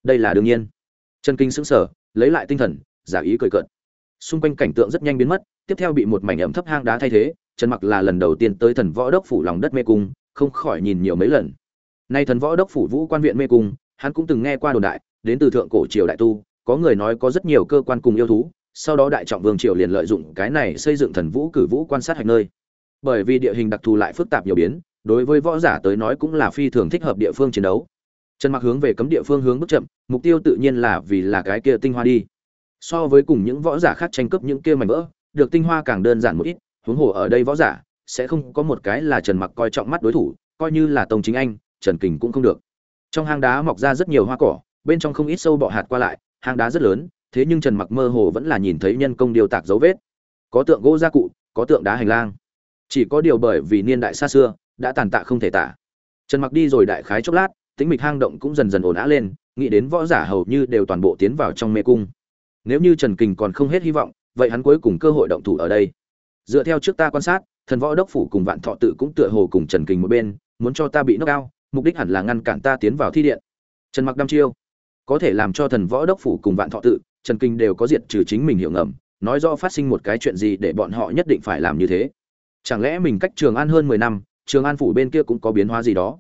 Đây là đương nhiên. Trần kinh sững sờ, lấy lại tinh thần, giả ý cười cợt. Xung quanh cảnh tượng rất nhanh biến mất, tiếp theo bị một mảnh ẩm thấp hang đá thay thế, trần mặc là lần đầu tiên tới thần võ đốc phủ lòng đất mê cung, không khỏi nhìn nhiều mấy lần. Nay thần võ đốc phủ vũ quan viện mê cung, hắn cũng từng nghe qua đồn đại, đến từ thượng cổ triều đại tu, có người nói có rất nhiều cơ quan cùng yêu thú sau đó đại trọng vương triều liền lợi dụng cái này xây dựng thần vũ cử vũ quan sát hạch nơi. Bởi vì địa hình đặc thù lại phức tạp nhiều biến, đối với võ giả tới nói cũng là phi thường thích hợp địa phương chiến đấu. Trần mặc hướng về cấm địa phương hướng bước chậm, mục tiêu tự nhiên là vì là cái kia tinh hoa đi. So với cùng những võ giả khác tranh cướp những kia mảnh vỡ, được tinh hoa càng đơn giản một ít, huống hồ ở đây võ giả, sẽ không có một cái là trần mặc coi trọng mắt đối thủ, coi như là tông chính anh, trần kình cũng không được. Trong hang đá mọc ra rất nhiều hoa cỏ, bên trong không ít sâu bọ hạt qua lại, hang đá rất lớn thế nhưng trần mặc mơ hồ vẫn là nhìn thấy nhân công điều tạc dấu vết. Có tượng gỗ gia cụ, có tượng đá hành lang. Chỉ có điều bởi vì niên đại xa xưa, đã tàn tạ không thể tả. Trần mặc đi rồi đại khái chốc lát tính mịch hang động cũng dần dần ổn á lên, nghĩ đến võ giả hầu như đều toàn bộ tiến vào trong mê cung. Nếu như trần kình còn không hết hy vọng, vậy hắn cuối cùng cơ hội động thủ ở đây. Dựa theo trước ta quan sát, thần võ đốc phủ cùng vạn thọ tự cũng tựa hồ cùng trần kình một bên, muốn cho ta bị nốc cao mục đích hẳn là ngăn cản ta tiến vào thi điện. Trần mặc đăm chiêu, có thể làm cho thần võ đốc phủ cùng vạn thọ tự trần kinh đều có diệt trừ chính mình hiểu ngầm, nói rõ phát sinh một cái chuyện gì để bọn họ nhất định phải làm như thế. Chẳng lẽ mình cách trường an hơn mười năm, trường an phủ bên kia cũng có biến hóa gì đó?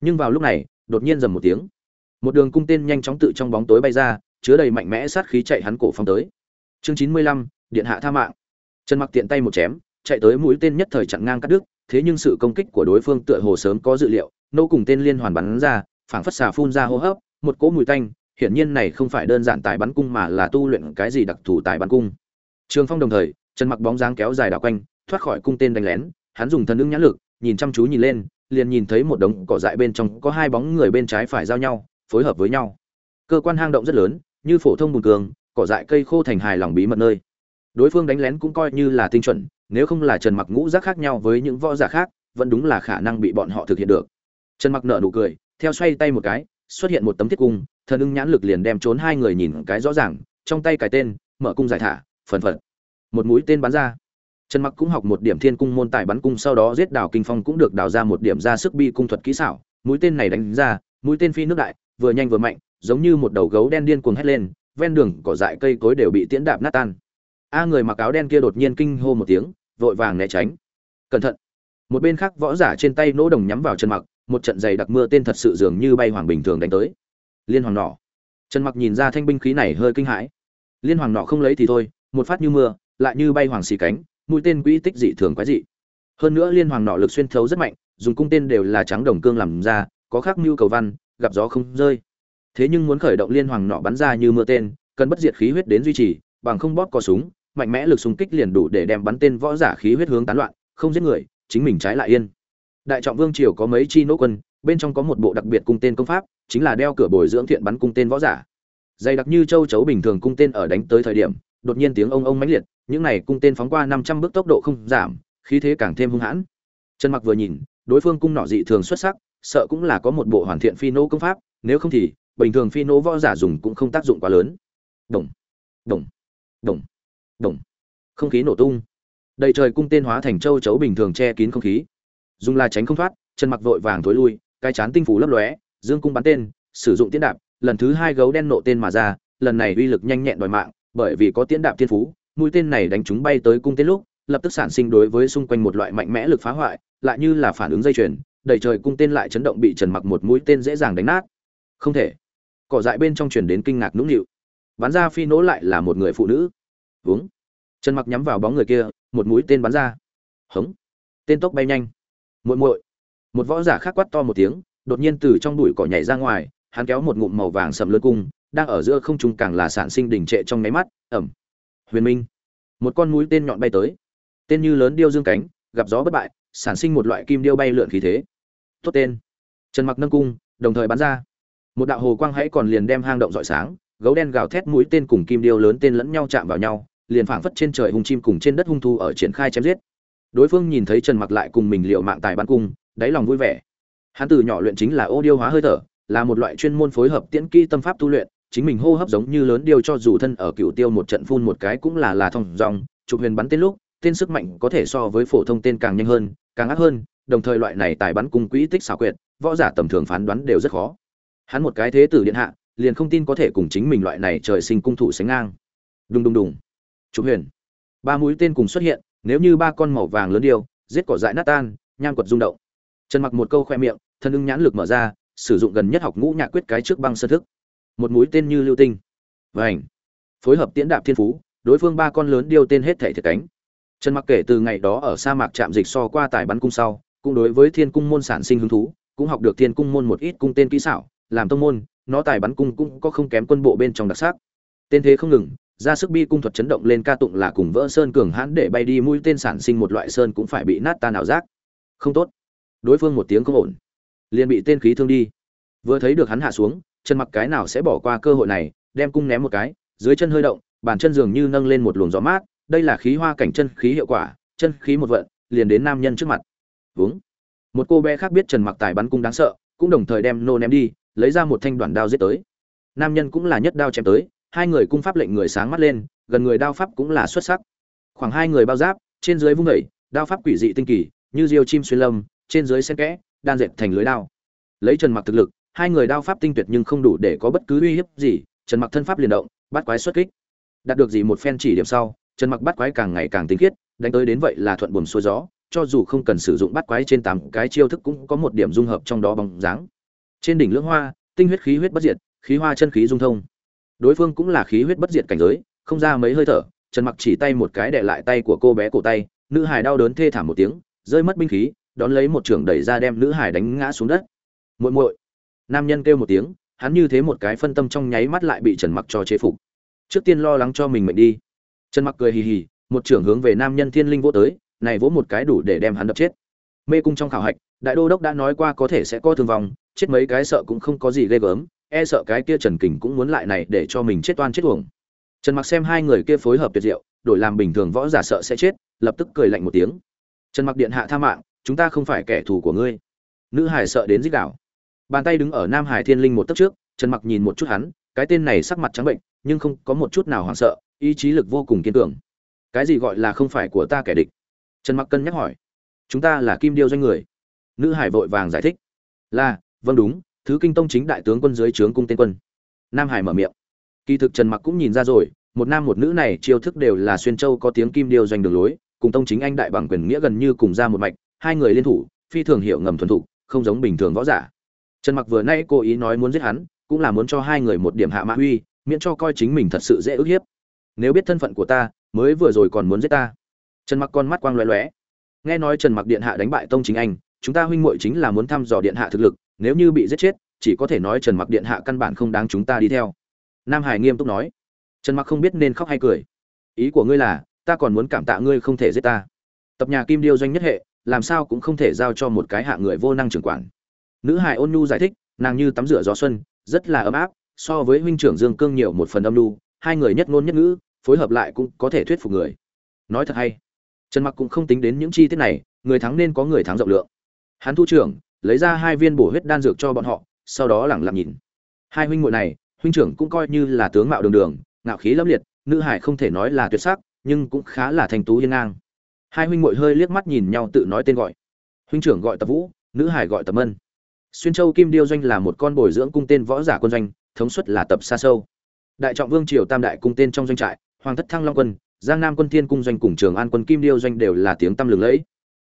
Nhưng vào lúc này, đột nhiên rầm một tiếng. Một đường cung tên nhanh chóng tự trong bóng tối bay ra, chứa đầy mạnh mẽ sát khí chạy hắn cổ phong tới. Chương chín mươi lăm, điện hạ tha mạng. Trần mặc tiện tay một chém, chạy tới mũi tên nhất thời chặn ngang cắt đứt, thế nhưng sự công kích của đối phương tựa hồ sớm có dự liệu, nô cùng tên liên hoàn bắn ra, phảng phất xà phun ra hô hấp, một cỗ mùi tanh hiển nhiên này không phải đơn giản tài bắn cung mà là tu luyện cái gì đặc thù tài bắn cung. Trường phong đồng thời trần mặc bóng dáng kéo dài đảo quanh, thoát khỏi cung tên đánh lén, hắn dùng thần ứng nhãn lực, nhìn chăm chú nhìn lên, liền nhìn thấy một đống cỏ dại bên trong có hai bóng người bên trái phải giao nhau, phối hợp với nhau. Cơ quan hang động rất lớn, như phổ thông bùn cường, cỏ dại cây khô thành hài lòng bí mật nơi. Đối phương đánh lén cũng coi như là tinh chuẩn, nếu không là trần mặc ngũ giác khác nhau với những võ giả khác, vẫn đúng là khả năng bị bọn họ thực hiện được. Trần mặc nở nụ cười, theo xoay tay một cái xuất hiện một tấm thiết cung, thần ưng nhãn lực liền đem trốn hai người nhìn cái rõ ràng, trong tay cái tên, mở cung giải thả, phần phật. Một mũi tên bắn ra. Trần mặc cũng học một điểm thiên cung môn tài bắn cung, sau đó giết đào kinh phong cũng được đào ra một điểm ra sức bi cung thuật kỹ xảo. Mũi tên này đánh ra, mũi tên phi nước đại, vừa nhanh vừa mạnh, giống như một đầu gấu đen điên cuồng hét lên, ven đường, cỏ dại cây cối đều bị tiễn đạp nát tan. A người mặc áo đen kia đột nhiên kinh hô một tiếng, vội vàng né tránh. Cẩn thận. Một bên khác võ giả trên tay nỗ đồng nhắm vào chân mặc một trận dày đặc mưa tên thật sự dường như bay hoàng bình thường đánh tới. Liên hoàng nỏ trần mặc nhìn ra thanh binh khí này hơi kinh hãi. Liên hoàng nỏ không lấy thì thôi, một phát như mưa, lại như bay hoàng xì cánh, mũi tên quỹ tích dị thường quái dị. Hơn nữa liên hoàng nỏ lực xuyên thấu rất mạnh, dùng cung tên đều là trắng đồng cương làm ra, có khác mưu cầu văn, gặp gió không rơi. Thế nhưng muốn khởi động liên hoàng nỏ bắn ra như mưa tên, cần bất diệt khí huyết đến duy trì, bằng không bóp có súng, mạnh mẽ lực xung kích liền đủ để đem bắn tên võ giả khí huyết hướng tán loạn, không giết người, chính mình trái lại yên đại trọng vương triều có mấy chi nỗ quân, bên trong có một bộ đặc biệt cung tên công pháp, chính là đeo cửa bồi dưỡng thiện bắn cung tên võ giả. Dày đặc như châu chấu bình thường cung tên ở đánh tới thời điểm, đột nhiên tiếng ông ông mãnh liệt, những này cung tên phóng qua năm trăm bước tốc độ không giảm, khí thế càng thêm hung hãn. Trần mặc vừa nhìn, đối phương cung nỏ dị thường xuất sắc, sợ cũng là có một bộ hoàn thiện phi nô công pháp, nếu không thì, bình thường phi nô võ giả dùng cũng không tác dụng quá lớn. Đồng đồng đồng đồng không khí nổ tung. Đầy trời cung tên hóa thành châu chấu bình thường che kín không khí dùng là tránh không thoát trần mặc vội vàng thối lui, cái chán tinh phủ lấp lóe, dương cung bắn tên, sử dụng tiến đạp, lần thứ hai gấu đen nộ tên mà ra, lần này uy lực nhanh nhẹn đòi mạng, bởi vì có tiến đạp thiên phú, mũi tên này đánh chúng bay tới cung tên lúc, lập tức sản sinh đối với xung quanh một loại mạnh mẽ lực phá hoại, lại như là phản ứng dây chuyền đầy trời cung tên lại chấn động bị trần mặc một mũi tên dễ dàng đánh nát. Không thể. Cỏ dại bên trong truyền đến kinh ngạc nũng nịu. Bắn ra phi nỗ lại là một người phụ nữ. Uống trần mặc nhắm vào bóng người kia, một mũi tên bắn ra. Hống. Tên tốc bay nhanh muội muội. Một võ giả khác quát to một tiếng, đột nhiên từ trong bụi cỏ nhảy ra ngoài, hắn kéo một ngụm màu vàng sầm lươn cung, đang ở giữa không trung càng là sản sinh đỉnh trệ trong nháy mắt ẩm huyền minh. Một con mũi tên nhọn bay tới. Tên như lớn điêu dương cánh, gặp gió bất bại, sản sinh một loại kim điêu bay lượn khí thế. Tốt tên. Trần mặc nâng cung, đồng thời bắn ra. Một đạo hồ quang hãy còn liền đem hang động rọi sáng, gấu đen gào thét mũi tên cùng kim điêu lớn tên lẫn nhau chạm vào nhau, liền phảng phất trên trời hung chim cùng trên đất hung thu ở triển khai chém giết đối phương nhìn thấy trần mặc lại cùng mình liệu mạng tài bắn cung, đáy lòng vui vẻ. Hắn từ nhỏ luyện chính là ô điêu hóa hơi thở, là một loại chuyên môn phối hợp tiễn kỹ tâm pháp tu luyện, chính mình hô hấp giống như lớn điêu cho dù thân ở cựu tiêu một trận phun một cái cũng là là thòng dòng chụp huyền bắn tên lúc, tên sức mạnh có thể so với phổ thông tên càng nhanh hơn, càng ác hơn, đồng thời loại này tài bắn cung quỹ tích xảo quyệt, võ giả tầm thường phán đoán đều rất khó. Hắn một cái thế tử điện hạ, liền không tin có thể cùng chính mình loại này trời sinh cung thủ sánh ngang. Đùng đùng đùng. Chụp huyền. Ba mũi tên cùng xuất hiện nếu như ba con màu vàng lớn điêu, giết cỏ dại nát tan, nham quật rung động. Trần mặc một câu khoe miệng, thân ưng nhãn lực mở ra, sử dụng gần nhất học ngũ nhạc quyết cái trước băng sơ thức. Một mũi tên như lưu tinh. Vảnh phối hợp tiễn đạp thiên phú, đối phương ba con lớn điêu tên hết thể thiệt cánh. Trần mặc kể từ ngày đó ở sa mạc trạm dịch so qua tài bắn cung sau, cũng đối với thiên cung môn sản sinh hứng thú, cũng học được thiên cung môn một ít cung tên kỹ xảo, làm tông môn, nó tài bắn cung cũng có không kém quân bộ bên trong đặc sắc. Tên thế không ngừng ra sức bi cung thuật chấn động lên ca tụng là cùng vỡ sơn cường hãn để bay đi mũi tên sản sinh một loại sơn cũng phải bị nát tan ảo giác. Không tốt. Đối phương một tiếng không ổn. Liền bị tên khí thương đi. Vừa thấy được hắn hạ xuống, chân mặc cái nào sẽ bỏ qua cơ hội này, đem cung ném một cái, dưới chân hơi động, bàn chân dường như nâng lên một luồng gió mát, đây là khí hoa cảnh chân khí hiệu quả, chân khí một vận, liền đến nam nhân trước mặt. Vướng một cô bé khác biết trần mặc tài bắn cung đáng sợ, cũng đồng thời đem nô ném đi, lấy ra một thanh đoạn đao giết tới. Nam nhân cũng là nhất đao chém tới hai người cung pháp lệnh người sáng mắt lên, gần người đao pháp cũng là xuất sắc. Khoảng hai người bao giáp, trên dưới vung đẩy đao pháp quỷ dị tinh kỳ, như diều chim xuyên lâm, trên dưới xen kẽ, đan dệt thành lưới đao. Lấy trần mặc thực lực, hai người đao pháp tinh tuyệt nhưng không đủ để có bất cứ uy hiếp gì, trần mặc thân pháp liền động, bắt quái xuất kích. Đạt được gì một phen chỉ điểm sau, trần mặc bắt quái càng ngày càng tinh khiết, đánh tới đến vậy là thuận buồm xuôi gió, cho dù không cần sử dụng bắt quái trên tám cái chiêu thức cũng có một điểm dung hợp trong đó bóng dáng. Trên đỉnh lưỡng hoa, tinh huyết khí huyết bất diệt, khí hoa chân khí dung thông đối phương cũng là khí huyết bất diệt cảnh giới, không ra mấy hơi thở, trần mặc chỉ tay một cái để lại tay của cô bé cổ tay, nữ hải đau đớn thê thảm một tiếng, rơi mất binh khí, đón lấy một trường đẩy ra đem nữ hải đánh ngã xuống đất. Muội muội. Nam nhân kêu một tiếng, hắn như thế một cái phân tâm trong nháy mắt lại bị trần mặc cho chế phục. Trước tiên lo lắng cho mình mệnh đi. Trần mặc cười hì hì, một trưởng hướng về nam nhân thiên linh vỗ tới, này vỗ một cái đủ để đem hắn đập chết. Mê cung trong khảo hạch, đại đô đốc đã nói qua có thể sẽ có thương vong, chết mấy cái sợ cũng không có gì ghê gớm e sợ cái kia trần kình cũng muốn lại này để cho mình chết toan chết uổng. Trần mặc xem hai người kia phối hợp tuyệt diệu, đổi làm bình thường võ giả sợ sẽ chết, lập tức cười lạnh một tiếng. Trần mặc điện hạ tha mạng, chúng ta không phải kẻ thù của ngươi. Nữ hải sợ đến rít đảo bàn tay đứng ở nam hải thiên linh một tấc trước, trần mặc nhìn một chút hắn, cái tên này sắc mặt trắng bệnh, nhưng không có một chút nào hoảng sợ, ý chí lực vô cùng kiên cường. Cái gì gọi là không phải của ta kẻ địch? Trần mặc cân nhắc hỏi. Chúng ta là kim điêu doanh người. Nữ hải vội vàng giải thích. Là vâng đúng thứ kinh tông chính đại tướng quân dưới trướng cung tên quân. Nam hải mở miệng. Kỳ thực trần mặc cũng nhìn ra rồi, một nam một nữ này chiêu thức đều là xuyên châu có tiếng kim điêu doanh đường lối, cùng tông chính anh đại bằng quyền nghĩa gần như cùng ra một mạch, hai người liên thủ, phi thường hiểu ngầm thuần thục, không giống bình thường võ giả. Trần mặc vừa nay cố ý nói muốn giết hắn, cũng là muốn cho hai người một điểm hạ mã uy, miễn cho coi chính mình thật sự dễ ức hiếp. Nếu biết thân phận của ta, mới vừa rồi còn muốn giết ta. Trần mặc con mắt quang loé loé nghe nói trần mặc điện hạ đánh bại tông chính anh, chúng ta huynh muội chính là muốn thăm dò điện hạ thực lực nếu như bị giết chết, chỉ có thể nói trần mặc điện hạ căn bản không đáng chúng ta đi theo. Nam hải nghiêm túc nói. Trần mặc không biết nên khóc hay cười. Ý của ngươi là, ta còn muốn cảm tạ ngươi không thể giết ta. Tập nhà kim điêu doanh nhất hệ, làm sao cũng không thể giao cho một cái hạ người vô năng trưởng quản. Nữ hải ôn nhu giải thích, nàng như tắm rửa gió xuân, rất là ấm áp, so với huynh trưởng dương cương nhiều một phần âm nhu, hai người nhất ngôn nhất ngữ, phối hợp lại cũng có thể thuyết phục người. Nói thật hay. Trần mặc cũng không tính đến những chi tiết này, người thắng nên có người thắng rộng lượng. Hắn thu trưởng lấy ra hai viên bổ huyết đan dược cho bọn họ, sau đó lẳng lặng nhìn. Hai huynh muội này, huynh trưởng cũng coi như là tướng mạo đường đường, ngạo khí lâm liệt, nữ hải không thể nói là tuyệt sắc, nhưng cũng khá là thành tú hiên ngang. Hai huynh muội hơi liếc mắt nhìn nhau tự nói tên gọi. Huynh trưởng gọi tập vũ, nữ hải gọi tập mân. Xuyên châu kim điêu doanh là một con bồi dưỡng cung tên võ giả quân doanh, thống suất là tập xa sâu. Đại trọng vương triều tam đại cung tên trong doanh trại, hoàng thất thăng long quân, giang nam quân thiên cung doanh cùng trường an quân kim điêu doanh đều là tiếng tăm lừng lẫy.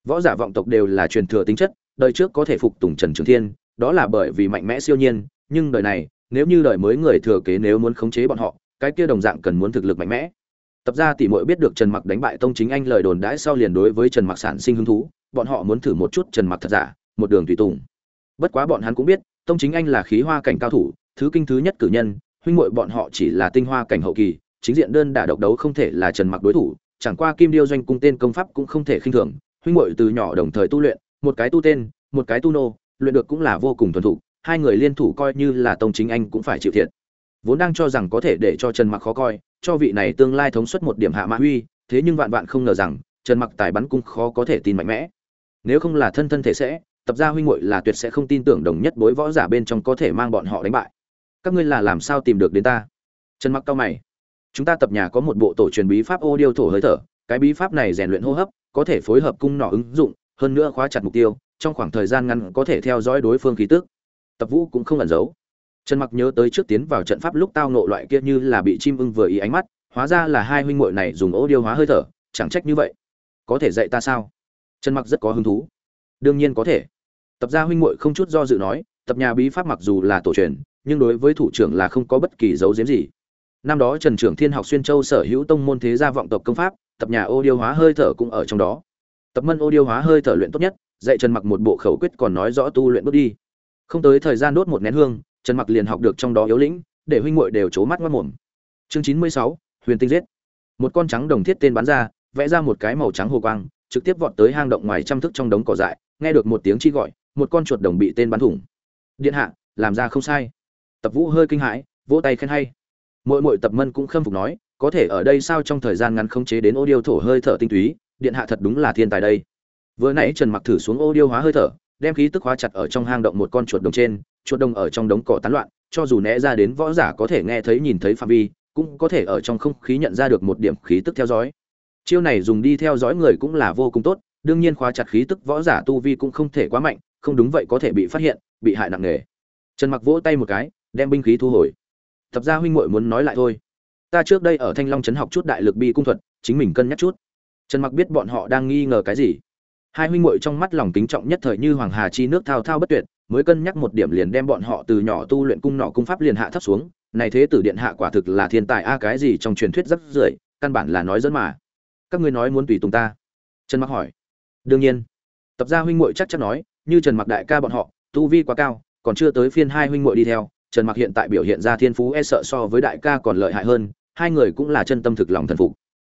Võ giả vọng tộc đều là truyền thừa tính chất đời trước có thể phục tùng trần trường thiên, đó là bởi vì mạnh mẽ siêu nhiên, nhưng đời này, nếu như đời mới người thừa kế nếu muốn khống chế bọn họ, cái kia đồng dạng cần muốn thực lực mạnh mẽ. Tập gia tỷ muội biết được trần mặc đánh bại tông chính anh lời đồn đãi sau liền đối với trần mặc sản sinh hứng thú, bọn họ muốn thử một chút trần mặc thật giả, một đường tùy tùng. Bất quá bọn hắn cũng biết, tông chính anh là khí hoa cảnh cao thủ, thứ kinh thứ nhất cử nhân, huynh muội bọn họ chỉ là tinh hoa cảnh hậu kỳ, chính diện đơn đả độc đấu không thể là trần mặc đối thủ, chẳng qua kim điêu doanh cung tên công pháp cũng không thể khinh thường, huynh muội từ nhỏ đồng thời tu luyện một cái tu tên, một cái tu nô, luyện được cũng là vô cùng thuần thục, hai người liên thủ coi như là tông chính anh cũng phải chịu thiệt. Vốn đang cho rằng có thể để cho trần mặc khó coi, cho vị này tương lai thống suất một điểm hạ mã huy, thế nhưng vạn vạn không ngờ rằng, trần mặc tài bắn cung khó có thể tin mạnh mẽ. Nếu không là thân thân thể sẽ, tập gia huynh muội là tuyệt sẽ không tin tưởng đồng nhất bối võ giả bên trong có thể mang bọn họ đánh bại. Các ngươi là làm sao tìm được đến ta? Trần mặc cao mày. Chúng ta tập nhà có một bộ tổ truyền bí pháp ô điêu thổ hơi thở, cái bí pháp này rèn luyện hô hấp, có thể phối hợp cung nỏ ứng dụng hơn nữa khóa chặt mục tiêu, trong khoảng thời gian ngắn có thể theo dõi đối phương khí tức. Tập vũ cũng không ẩn giấu. Trần mặc nhớ tới trước tiến vào trận pháp lúc tao nộ loại kia như là bị chim ưng vừa ý ánh mắt, hóa ra là hai huynh muội này dùng ô điêu hóa hơi thở, chẳng trách như vậy. Có thể dạy ta sao? Trần mặc rất có hứng thú. Đương nhiên có thể. Tập gia huynh muội không chút do dự nói, tập nhà bí pháp mặc dù là tổ truyền, nhưng đối với thủ trưởng là không có bất kỳ dấu giếm gì. Năm đó trần trưởng thiên học xuyên châu sở hữu tông môn thế gia vọng tộc công pháp, tập nhà ô điêu hóa hơi thở cũng ở trong đó tập mân ô điêu hóa hơi thở luyện tốt nhất, dạy trần mặc một bộ khẩu quyết còn nói rõ tu luyện bước đi. Không tới thời gian đốt một nén hương, trần mặc liền học được trong đó yếu lĩnh, để huynh muội đều c mắt mất mồm. Chương chín mươi sáu, huyền tinh giết. Một con trắng đồng thiết tên bắn ra, vẽ ra một cái màu trắng hồ quang, trực tiếp vọt tới hang động ngoài trăm thức trong đống cỏ dại, nghe được một tiếng chi gọi, một con chuột đồng bị tên bắn thủng. Điện hạ, làm ra không sai. Tập vũ hơi kinh hãi, vỗ tay khen hay. Mỗi mỗi tập mân cũng khâm phục nói, có thể ở đây sao trong thời gian ngắn không chế đến ô điêu thổ hơi thở tinh túy điện hạ thật đúng là thiên tài đây. Vừa nãy trần mặc thử xuống ô điêu hóa hơi thở, đem khí tức hóa chặt ở trong hang động một con chuột đồng trên, chuột đồng ở trong đống cỏ tán loạn, cho dù né ra đến võ giả có thể nghe thấy nhìn thấy phạm vi, cũng có thể ở trong không khí nhận ra được một điểm khí tức theo dõi. Chiêu này dùng đi theo dõi người cũng là vô cùng tốt, đương nhiên khóa chặt khí tức võ giả tu vi cũng không thể quá mạnh, không đúng vậy có thể bị phát hiện, bị hại nặng nề. Trần mặc vỗ tay một cái, đem binh khí thu hồi. Tập gia huynh muội muốn nói lại thôi. Ta trước đây ở thanh long trấn học chút đại lực bi cung thuật, chính mình cân nhắc chút trần mặc biết bọn họ đang nghi ngờ cái gì. Hai huynh muội trong mắt lòng kính trọng nhất thời như hoàng hà chi nước thao thao bất tuyệt, mới cân nhắc một điểm liền đem bọn họ từ nhỏ tu luyện cung nọ cung pháp liền hạ thấp xuống. Này thế tử điện hạ quả thực là thiên tài a à cái gì trong truyền thuyết rất rưởi, căn bản là nói dẫn mà. Các ngươi nói muốn tùy tùng ta? Trần mặc hỏi. Đương nhiên. Tập gia huynh muội chắc chắn nói, như trần mặc đại ca bọn họ, tu vi quá cao, còn chưa tới phiên hai huynh muội đi theo, trần mặc hiện tại biểu hiện ra thiên phú e sợ so với đại ca còn lợi hại hơn, hai người cũng là chân tâm thực lòng thần phục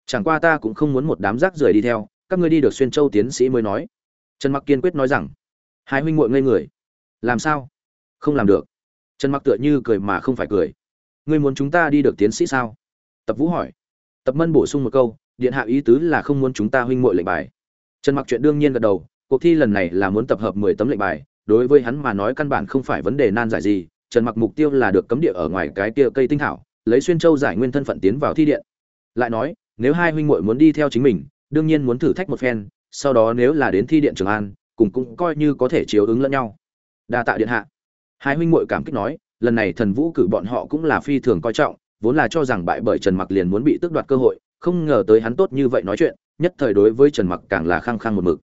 chẳng qua ta cũng không muốn một đám rác rưởi đi theo, các ngươi đi được xuyên châu tiến sĩ mới nói. Trần mặc kiên quyết nói rằng, hai huynh muội ngây người. Làm sao? Không làm được. Trần mặc tựa như cười mà không phải cười. Ngươi muốn chúng ta đi được tiến sĩ sao? Tập vũ hỏi. Tập mân bổ sung một câu, điện hạ ý tứ là không muốn chúng ta huynh muội lệnh bài. Trần mặc chuyện đương nhiên gật đầu, cuộc thi lần này là muốn tập hợp 10 tấm lệnh bài, đối với hắn mà nói căn bản không phải vấn đề nan giải gì. Trần mặc mục tiêu là được cấm địa ở ngoài cái kia cây tinh thảo, lấy xuyên châu giải nguyên thân phận tiến vào thi điện. Lại nói nếu hai huynh muội muốn đi theo chính mình, đương nhiên muốn thử thách một phen, sau đó nếu là đến thi điện trường an, cùng cũng coi như có thể chiếu ứng lẫn nhau. Đa tạ điện hạ. Hai huynh muội cảm kích nói, lần này thần vũ cử bọn họ cũng là phi thường coi trọng, vốn là cho rằng bại bởi trần mặc liền muốn bị tước đoạt cơ hội, không ngờ tới hắn tốt như vậy nói chuyện, nhất thời đối với trần mặc càng là khăng khăng một mực.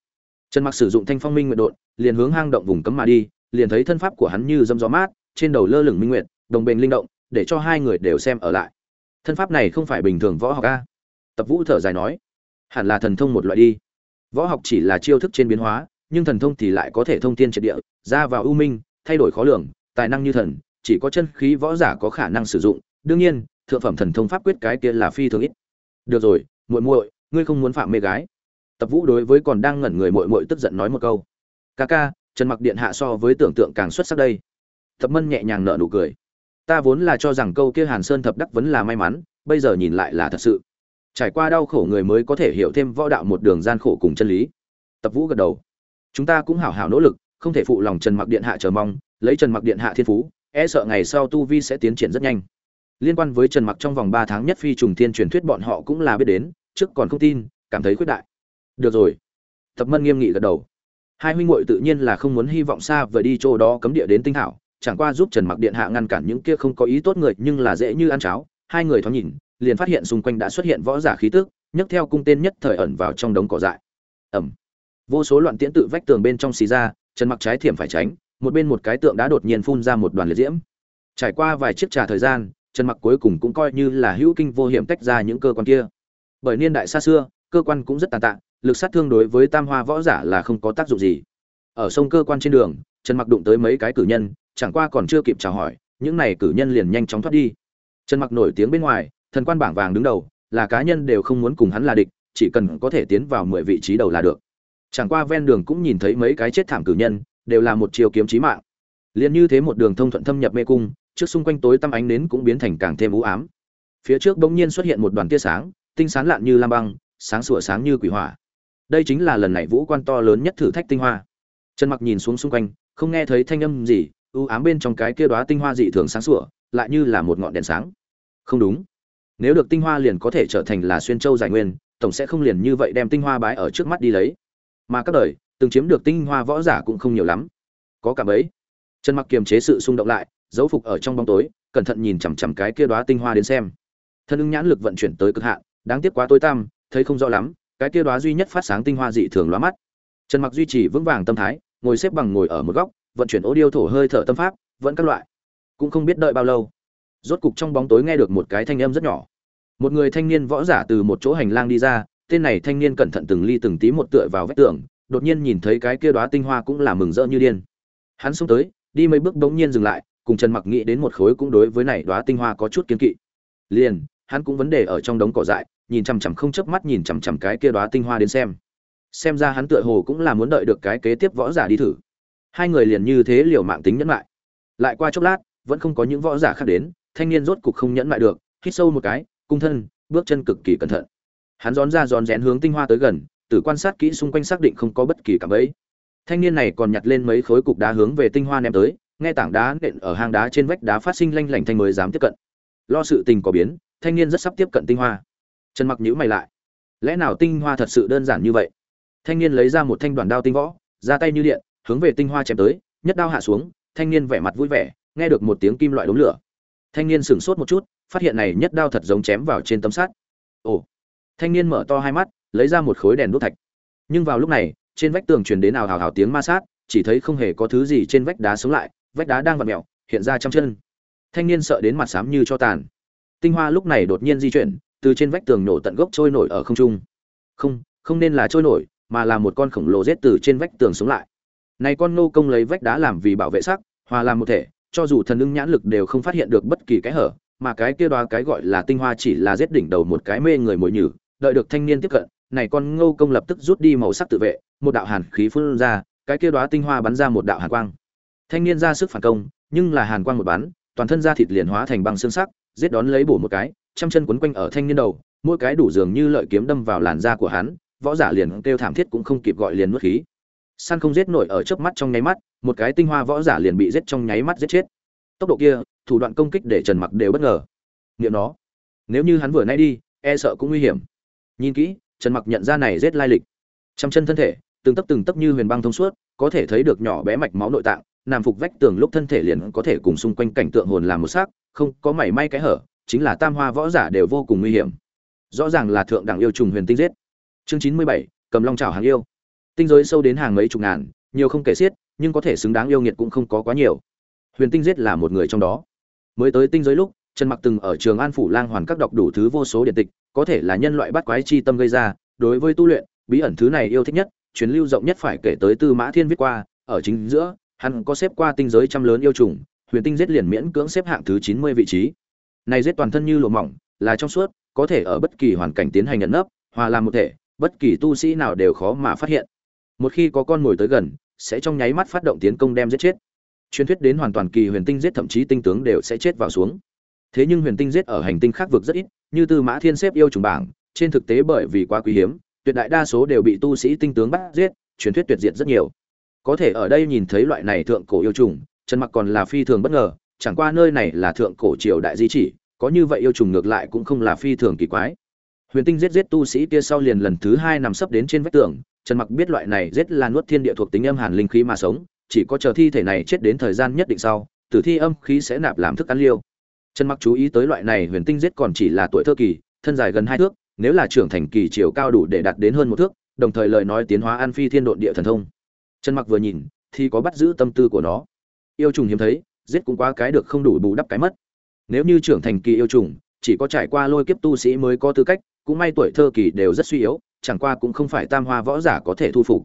Trần mặc sử dụng thanh phong minh nguyện đột liền hướng hang động vùng cấm mà đi, liền thấy thân pháp của hắn như dâm gió mát, trên đầu lơ lửng minh nguyện, đồng bền linh động, để cho hai người đều xem ở lại. Thân pháp này không phải bình thường võ học a tập vũ thở dài nói, hẳn là thần thông một loại đi. Võ học chỉ là chiêu thức trên biến hóa, nhưng thần thông thì lại có thể thông tiên triệt địa, ra vào ưu minh, thay đổi khó lường, tài năng như thần, chỉ có chân khí võ giả có khả năng sử dụng. Đương nhiên, thượng phẩm thần thông pháp quyết cái kia là phi thường ít. Được rồi, muội muội, ngươi không muốn phạm mê gái. Tập vũ đối với còn đang ngẩn người muội muội tức giận nói một câu. Ca ca, trần mặc điện hạ so với tưởng tượng càng xuất sắc đây. Tập mân nhẹ nhàng nở nụ cười. Ta vốn là cho rằng câu kia hàn sơn thập đắc vẫn là may mắn, bây giờ nhìn lại là thật sự trải qua đau khổ người mới có thể hiểu thêm võ đạo một đường gian khổ cùng chân lý. Tập vũ gật đầu. Chúng ta cũng hảo hảo nỗ lực, không thể phụ lòng trần mặc điện hạ chờ mong, lấy trần mặc điện hạ thiên phú e sợ ngày sau tu vi sẽ tiến triển rất nhanh. Liên quan với trần mặc trong vòng ba tháng nhất phi trùng thiên truyền thuyết bọn họ cũng là biết đến, trước còn không tin, cảm thấy khuyết đại. Được rồi. Tập mân nghiêm nghị gật đầu. Hai huynh muội tự nhiên là không muốn hy vọng xa vời đi chỗ đó cấm địa đến tinh thảo chẳng qua giúp trần mặc điện hạ ngăn cản những kia không có ý tốt người nhưng là dễ như ăn cháo. Hai người thoáng nhìn liền phát hiện xung quanh đã xuất hiện võ giả khí tức nhấc theo cung tên nhất thời ẩn vào trong đống cỏ dại. Ầm, vô số loạn tiễn tự vách tường bên trong xì ra trần mặc trái thiểm phải tránh một bên một cái tượng đã đột nhiên phun ra một đoàn liệt diễm. Trải qua vài chiếc trà thời gian trần mặc cuối cùng cũng coi như là hữu kinh vô hiểm tách ra những cơ quan kia. Bởi niên đại xa xưa cơ quan cũng rất tàn tạ lực sát thương đối với tam hoa võ giả là không có tác dụng gì. Ở sông cơ quan trên đường trần mặc đụng tới mấy cái cử nhân chẳng qua còn chưa kịp chào hỏi những này cử nhân liền nhanh chóng thoát đi. Trần mặc nổi tiếng bên ngoài thần quan bảng vàng đứng đầu, là cá nhân đều không muốn cùng hắn là địch, chỉ cần có thể tiến vào mười vị trí đầu là được. Chẳng qua ven đường cũng nhìn thấy mấy cái chết thảm cử nhân, đều là một chiều kiếm chí mạng. Liên như thế một đường thông thuận thâm nhập mê cung, trước xung quanh tối tăm ánh nến cũng biến thành càng thêm u ám. Phía trước bỗng nhiên xuất hiện một đoàn tia sáng, tinh sáng lạn như lam băng, sáng sủa sáng như quỷ hỏa. Đây chính là lần này vũ quan to lớn nhất thử thách tinh hoa. Trần mặc nhìn xuống xung quanh, không nghe thấy thanh âm gì, u ám bên trong cái kia đóa tinh hoa dị thường sáng sủa, lại như là một ngọn đèn sáng. Không đúng nếu được tinh hoa liền có thể trở thành là xuyên châu giải nguyên, tổng sẽ không liền như vậy đem tinh hoa bái ở trước mắt đi lấy. Mà các đời, từng chiếm được tinh hoa võ giả cũng không nhiều lắm. Có cả mấy trần mặc kiềm chế sự xung động lại, giấu phục ở trong bóng tối, cẩn thận nhìn chằm chằm cái kia đóa tinh hoa đến xem. Thân ứng nhãn lực vận chuyển tới cực hạn, đáng tiếc quá tối tăm, thấy không rõ lắm, cái kia đóa duy nhất phát sáng tinh hoa dị thường lóa mắt. Trần mặc duy trì vững vàng tâm thái, ngồi xếp bằng ngồi ở một góc, vận chuyển ô điêu thổ hơi thở tâm pháp, vẫn các loại. Cũng không biết đợi bao lâu. Rốt cục trong bóng tối nghe được một cái thanh âm rất nhỏ một người thanh niên võ giả từ một chỗ hành lang đi ra, tên này thanh niên cẩn thận từng ly từng tí một tựa vào vách tường, đột nhiên nhìn thấy cái kia đóa tinh hoa cũng là mừng rỡ như điên. Hắn xông tới, đi mấy bước bỗng nhiên dừng lại, cùng trần mặc nghĩ đến một khối cũng đối với này đóa tinh hoa có chút kiên kỵ. Liền, hắn cũng vấn đề ở trong đống cỏ dại, nhìn chằm chằm không chớp mắt nhìn chằm chằm cái kia đóa tinh hoa đến xem. Xem ra hắn tựa hồ cũng là muốn đợi được cái kế tiếp võ giả đi thử. Hai người liền như thế liều mạng tính nhẫn lại. Lại qua chốc lát, vẫn không có những võ giả khác đến, thanh niên rốt cục không nhẫn lại được, hít sâu một cái cung thân, bước chân cực kỳ cẩn thận. Hắn rón ra rón rén hướng tinh hoa tới gần, từ quan sát kỹ xung quanh xác định không có bất kỳ cảm ấy thanh niên này còn nhặt lên mấy khối cục đá hướng về tinh hoa ném tới, nghe tảng đá nện ở hang đá trên vách đá phát sinh lanh lảnh thanh mới dám tiếp cận. Lo sự tình có biến, thanh niên rất sắp tiếp cận tinh hoa. Trần mặc nhíu mày lại. Lẽ nào tinh hoa thật sự đơn giản như vậy? Thanh niên lấy ra một thanh đoàn đao tinh võ, ra tay như điện, hướng về tinh hoa chém tới, nhất đao hạ xuống, thanh niên vẻ mặt vui vẻ, nghe được một tiếng kim loại đống lửa. Thanh niên sửng sốt một chút phát hiện này nhất đao thật giống chém vào trên tấm sắt. Ồ. Thanh niên mở to hai mắt, lấy ra một khối đèn đốt thạch. Nhưng vào lúc này, trên vách tường truyền đến ào ào ào tiếng ma sát, chỉ thấy không hề có thứ gì trên vách đá sống lại, vách đá đang vặn mèo, hiện ra trăm chân. Thanh niên sợ đến mặt xám như cho tàn. Tinh hoa lúc này đột nhiên di chuyển, từ trên vách tường nổ tận gốc trôi nổi ở không trung. Không không nên là trôi nổi, mà là một con khổng lồ rết từ trên vách tường sống lại. Này con nô công lấy vách đá làm vì bảo vệ sắc, hòa làm một thể, cho dù thần ưng nhãn lực đều không phát hiện được bất kỳ cái hở mà cái kia đoá cái gọi là tinh hoa chỉ là giết đỉnh đầu một cái mê người mồi nhử, đợi được thanh niên tiếp cận, này con ngô công lập tức rút đi màu sắc tự vệ, một đạo hàn khí phun ra, cái kia đoá tinh hoa bắn ra một đạo hàn quang. Thanh niên ra sức phản công, nhưng là hàn quang một bắn, toàn thân da thịt liền hóa thành băng xương sắc, giết đón lấy bổ một cái, trăm chân quấn quanh ở thanh niên đầu, mỗi cái đủ dường như lợi kiếm đâm vào làn da của hắn, võ giả liền kêu thảm thiết cũng không kịp gọi liền nuốt khí. Săn không giết nổi ở chớp mắt trong nháy mắt, một cái tinh hoa võ giả liền bị giết trong nháy mắt giết chết tốc độ kia, thủ đoạn công kích để trần mặc đều bất ngờ. Nghiệm nó, nếu như hắn vừa nay đi e sợ cũng nguy hiểm. Nhìn kỹ, trần mặc nhận ra này giết lai lịch. Trăm chân thân thể, từng tấc từng tấc như huyền băng thông suốt, có thể thấy được nhỏ bé mạch máu nội tạng, nằm phục vách tường lúc thân thể liền có thể cùng xung quanh cảnh tượng hồn làm một xác, không có mảy may cái hở, chính là tam hoa võ giả đều vô cùng nguy hiểm. Rõ ràng là thượng đẳng yêu trùng huyền tinh giết. Chương chín mươi bảy, cầm long trào hàng yêu. Tinh giới sâu đến hàng mấy chục ngàn, nhiều không kể xiết, nhưng có thể xứng đáng yêu nghiệt cũng không có quá nhiều huyền tinh giết là một người trong đó. Mới tới tinh giới lúc, trần mặc từng ở trường an phủ lang hoàn các đọc đủ thứ vô số điện tịch, có thể là nhân loại bắt quái chi tâm gây ra, đối với tu luyện, bí ẩn thứ này yêu thích nhất chuyến lưu rộng nhất phải kể tới tư mã thiên viết qua, ở chính giữa, hắn có xếp qua tinh giới trăm lớn yêu trùng huyền tinh giết liền miễn cưỡng xếp hạng thứ chín mươi vị trí. Này giết toàn thân như lụa mỏng, là trong suốt, có thể ở bất kỳ hoàn cảnh tiến hành nhận nấp, hòa làm một thể, bất kỳ tu sĩ nào đều khó mà phát hiện. Một khi có con mồi tới gần, sẽ trong nháy mắt phát động tiến công đem giết chết truyền thuyết đến hoàn toàn kỳ huyền tinh giết thậm chí tinh tướng đều sẽ chết vào xuống. Thế nhưng huyền tinh giết ở hành tinh khác vực rất ít, như tư mã thiên xếp yêu trùng bảng, trên thực tế bởi vì quá quý hiếm, tuyệt đại đa số đều bị tu sĩ tinh tướng bắt giết, truyền thuyết tuyệt diệt rất nhiều. Có thể ở đây nhìn thấy loại này thượng cổ yêu trùng, trần mặc còn là phi thường bất ngờ, chẳng qua nơi này là thượng cổ triều đại di chỉ, có như vậy yêu trùng ngược lại cũng không là phi thường kỳ quái. Huyền tinh giết giết tu sĩ kia sau liền lần thứ hai nằm sấp đến trên vách tường, trần mặc biết loại này giết là nuốt thiên địa thuộc tính âm hàn linh khí mà sống chỉ có chờ thi thể này chết đến thời gian nhất định sau, tử thi âm khí sẽ nạp làm thức ăn liêu. Trần mặc chú ý tới loại này huyền tinh giết còn chỉ là tuổi thơ kỳ, thân dài gần hai thước, nếu là trưởng thành kỳ chiều cao đủ để đạt đến hơn một thước, đồng thời lời nói tiến hóa an phi thiên độn địa thần thông. Trần mặc vừa nhìn, thì có bắt giữ tâm tư của nó. Yêu trùng hiếm thấy, giết cũng quá cái được không đủ bù đắp cái mất. Nếu như trưởng thành kỳ yêu trùng, chỉ có trải qua lôi kiếp tu sĩ mới có tư cách, cũng may tuổi thơ kỳ đều rất suy yếu, chẳng qua cũng không phải tam hoa võ giả có thể thu phục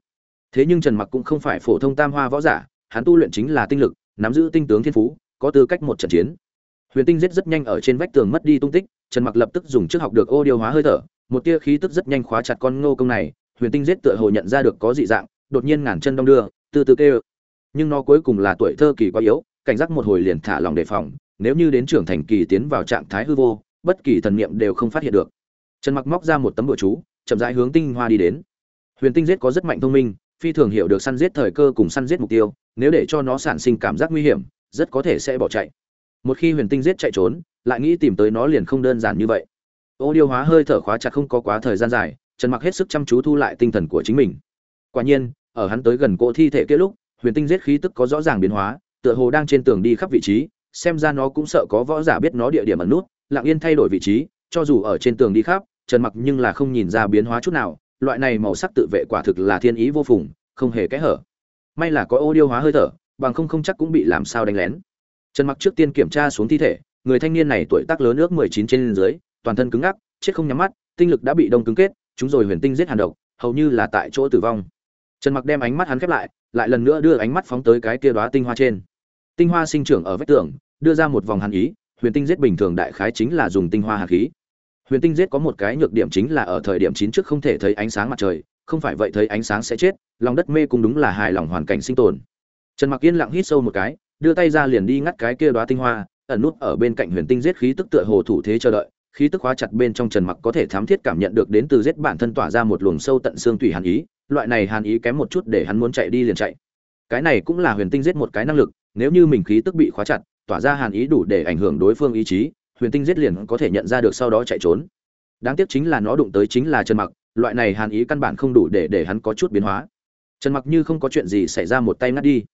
thế nhưng trần mặc cũng không phải phổ thông tam hoa võ giả, hắn tu luyện chính là tinh lực, nắm giữ tinh tướng thiên phú, có tư cách một trận chiến. Huyền tinh giết rất nhanh ở trên vách tường mất đi tung tích, trần mặc lập tức dùng trước học được ô điều hóa hơi thở, một tia khí tức rất nhanh khóa chặt con ngô công này, huyền tinh giết tựa hồ nhận ra được có dị dạng, đột nhiên ngàn chân đong đưa, từ từ kêu. Nhưng nó cuối cùng là tuổi thơ kỳ quá yếu, cảnh giác một hồi liền thả lòng đề phòng, nếu như đến trưởng thành kỳ tiến vào trạng thái hư vô, bất kỳ thần niệm đều không phát hiện được. Trần mặc móc ra một tấm bụa chú, chậm rãi hướng tinh hoa đi đến. Huyền tinh giết có rất mạnh thông minh phi thường hiểu được săn giết thời cơ cùng săn giết mục tiêu, nếu để cho nó sản sinh cảm giác nguy hiểm, rất có thể sẽ bỏ chạy. Một khi huyền tinh giết chạy trốn, lại nghĩ tìm tới nó liền không đơn giản như vậy. Ô điêu hóa hơi thở khóa chặt không có quá thời gian dài, trần mặc hết sức chăm chú thu lại tinh thần của chính mình. Quả nhiên, ở hắn tới gần cỗ thi thể kia lúc, huyền tinh giết khí tức có rõ ràng biến hóa, tựa hồ đang trên tường đi khắp vị trí, xem ra nó cũng sợ có võ giả biết nó địa điểm ẩn nút, lặng yên thay đổi vị trí, cho dù ở trên tường đi khắp, trần mặc nhưng là không nhìn ra biến hóa chút nào loại này màu sắc tự vệ quả thực là thiên ý vô phùng, không hề kẽ hở. May là có ô điêu hóa hơi thở, bằng không không chắc cũng bị làm sao đánh lén. Trần mặc trước tiên kiểm tra xuống thi thể, người thanh niên này tuổi tác lớn ước mười chín trên dưới, toàn thân cứng ngắc, chết không nhắm mắt, tinh lực đã bị đông cứng kết, chúng rồi huyền tinh giết hàn độc, hầu như là tại chỗ tử vong. Trần mặc đem ánh mắt hắn khép lại lại lần nữa đưa ánh mắt phóng tới cái kia đóa tinh hoa trên. Tinh hoa sinh trưởng ở vách tường, đưa ra một vòng hàn ý, huyền tinh giết bình thường đại khái chính là dùng tinh hoa hàn khí huyền tinh giết có một cái nhược điểm chính là ở thời điểm chín trước không thể thấy ánh sáng mặt trời, không phải vậy thấy ánh sáng sẽ chết, lòng đất mê cũng đúng là hài lòng hoàn cảnh sinh tồn. Trần mặc yên lặng hít sâu một cái, đưa tay ra liền đi ngắt cái kia đóa tinh hoa, ẩn nút ở bên cạnh huyền tinh giết khí tức tựa hồ thủ thế chờ đợi, khí tức hóa chặt bên trong trần mặc có thể thám thiết cảm nhận được đến từ giết bản thân tỏa ra một luồng sâu tận xương tủy hàn ý, loại này hàn ý kém một chút để hắn muốn chạy đi liền chạy. Cái này cũng là huyền tinh giết một cái năng lực, nếu như mình khí tức bị khóa chặt, tỏa ra hàn ý đủ để ảnh hưởng đối phương ý chí huyền tinh giết liền có thể nhận ra được sau đó chạy trốn. Đáng tiếc chính là nó đụng tới chính là trần mặc, loại này hàn ý căn bản không đủ để để hắn có chút biến hóa. Trần mặc như không có chuyện gì xảy ra một tay ngắt đi.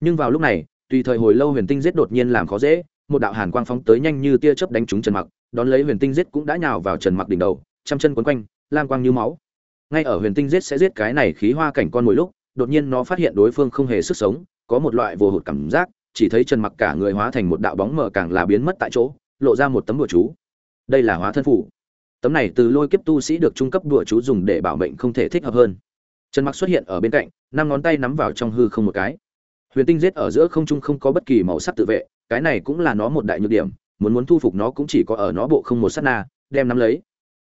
Nhưng vào lúc này, tùy thời hồi lâu huyền tinh giết đột nhiên làm khó dễ, một đạo hàn quang phóng tới nhanh như tia chớp đánh trúng trần mặc, đón lấy huyền tinh giết cũng đã nhào vào trần mặc đỉnh đầu, trăm chân quấn quanh, lam quang như máu. Ngay ở huyền tinh giết sẽ giết cái này khí hoa cảnh con mỗi lúc, đột nhiên nó phát hiện đối phương không hề sức sống, có một loại vô hụt cảm giác, chỉ thấy trần mặc cả người hóa thành một đạo bóng mờ càng là biến mất tại chỗ lộ ra một tấm đùa chú. Đây là hóa thân phủ. Tấm này từ lôi kiếp tu sĩ được trung cấp đùa chú dùng để bảo mệnh không thể thích hợp hơn. Trần mặc xuất hiện ở bên cạnh, năm ngón tay nắm vào trong hư không một cái. Huyền tinh giết ở giữa không trung không có bất kỳ màu sắc tự vệ, cái này cũng là nó một đại nhược điểm, muốn muốn thu phục nó cũng chỉ có ở nó bộ không một sát na, đem nắm lấy.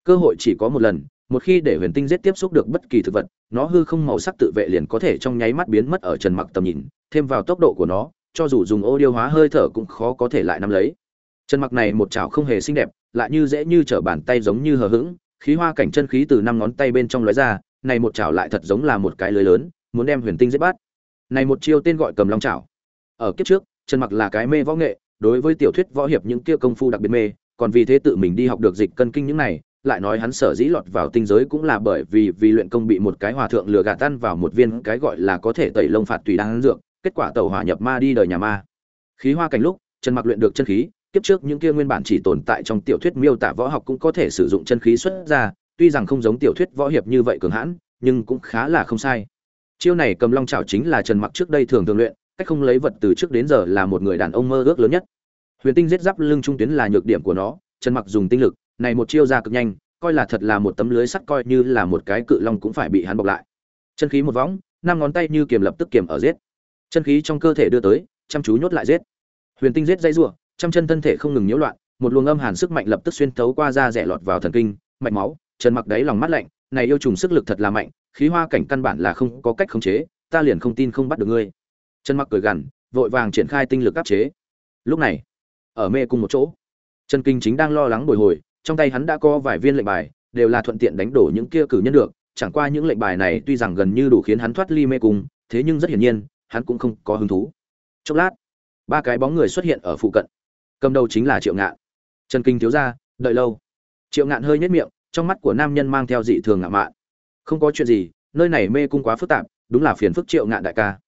Cơ hội chỉ có một lần, một khi để huyền tinh giết tiếp xúc được bất kỳ thực vật, nó hư không màu sắc tự vệ liền có thể trong nháy mắt biến mất ở trần mặc tầm nhìn, thêm vào tốc độ của nó, cho dù dùng ô điêu hóa hơi thở cũng khó có thể lại nắm lấy trần mặc này một chảo không hề xinh đẹp, lại như dễ như trở bàn tay giống như hờ hững, khí hoa cảnh chân khí từ năm ngón tay bên trong lóe ra, này một chảo lại thật giống là một cái lưới lớn, muốn đem huyền tinh giết bắt này một chiêu tên gọi cầm long chảo. Ở kiếp trước, trần mặc là cái mê võ nghệ, đối với tiểu thuyết võ hiệp những kia công phu đặc biệt mê, còn vì thế tự mình đi học được dịch cân kinh những này, lại nói hắn sở dĩ lọt vào tinh giới cũng là bởi vì vì luyện công bị một cái hòa thượng lừa gạt tan vào một viên cái gọi là có thể tẩy lông phạt tùy đang dược, kết quả tẩu hỏa nhập ma đi đời nhà ma. Khí hoa cảnh lúc, trần mặc luyện được chân khí kiếp trước những kia nguyên bản chỉ tồn tại trong tiểu thuyết miêu tả võ học cũng có thể sử dụng chân khí xuất ra, tuy rằng không giống tiểu thuyết võ hiệp như vậy cường hãn, nhưng cũng khá là không sai. Chiêu này cầm long chảo chính là trần mặc trước đây thường thường luyện, cách không lấy vật từ trước đến giờ là một người đàn ông mơ ước lớn nhất. Huyền tinh giết giáp lưng trung tuyến là nhược điểm của nó, trần mặc dùng tinh lực, này một chiêu ra cực nhanh, coi là thật là một tấm lưới sắt coi như là một cái cự long cũng phải bị hắn bọc lại. Chân khí một võng, năm ngón tay như kiềm lập tức kiềm ở giết. Chân khí trong cơ thể đưa tới, chăm chú nhốt lại giết. Huyền tinh giết dây rủa trăm chân thân thể không ngừng nhiễu loạn, một luồng âm hàn sức mạnh lập tức xuyên thấu qua da rẻ lọt vào thần kinh, mạch máu, trần mặc đáy lòng mắt lạnh, này yêu trùng sức lực thật là mạnh, khí hoa cảnh căn bản là không có cách khống chế, ta liền không tin không bắt được ngươi. Trần mặc cười gằn, vội vàng triển khai tinh lực áp chế. Lúc này, ở mê cùng một chỗ, trần kinh chính đang lo lắng bồi hồi, trong tay hắn đã có vài viên lệnh bài, đều là thuận tiện đánh đổ những kia cử nhân được, chẳng qua những lệnh bài này tuy rằng gần như đủ khiến hắn thoát ly mê cung, thế nhưng rất hiển nhiên, hắn cũng không có hứng thú. Chốc lát, ba cái bóng người xuất hiện ở phụ cận cầm đầu chính là triệu ngạn. Trần kinh thiếu ra đợi lâu. Triệu ngạn hơi nhếch miệng, trong mắt của nam nhân mang theo dị thường ngạo mạn. Không có chuyện gì, nơi này mê cung quá phức tạp, đúng là phiền phức triệu ngạn đại ca.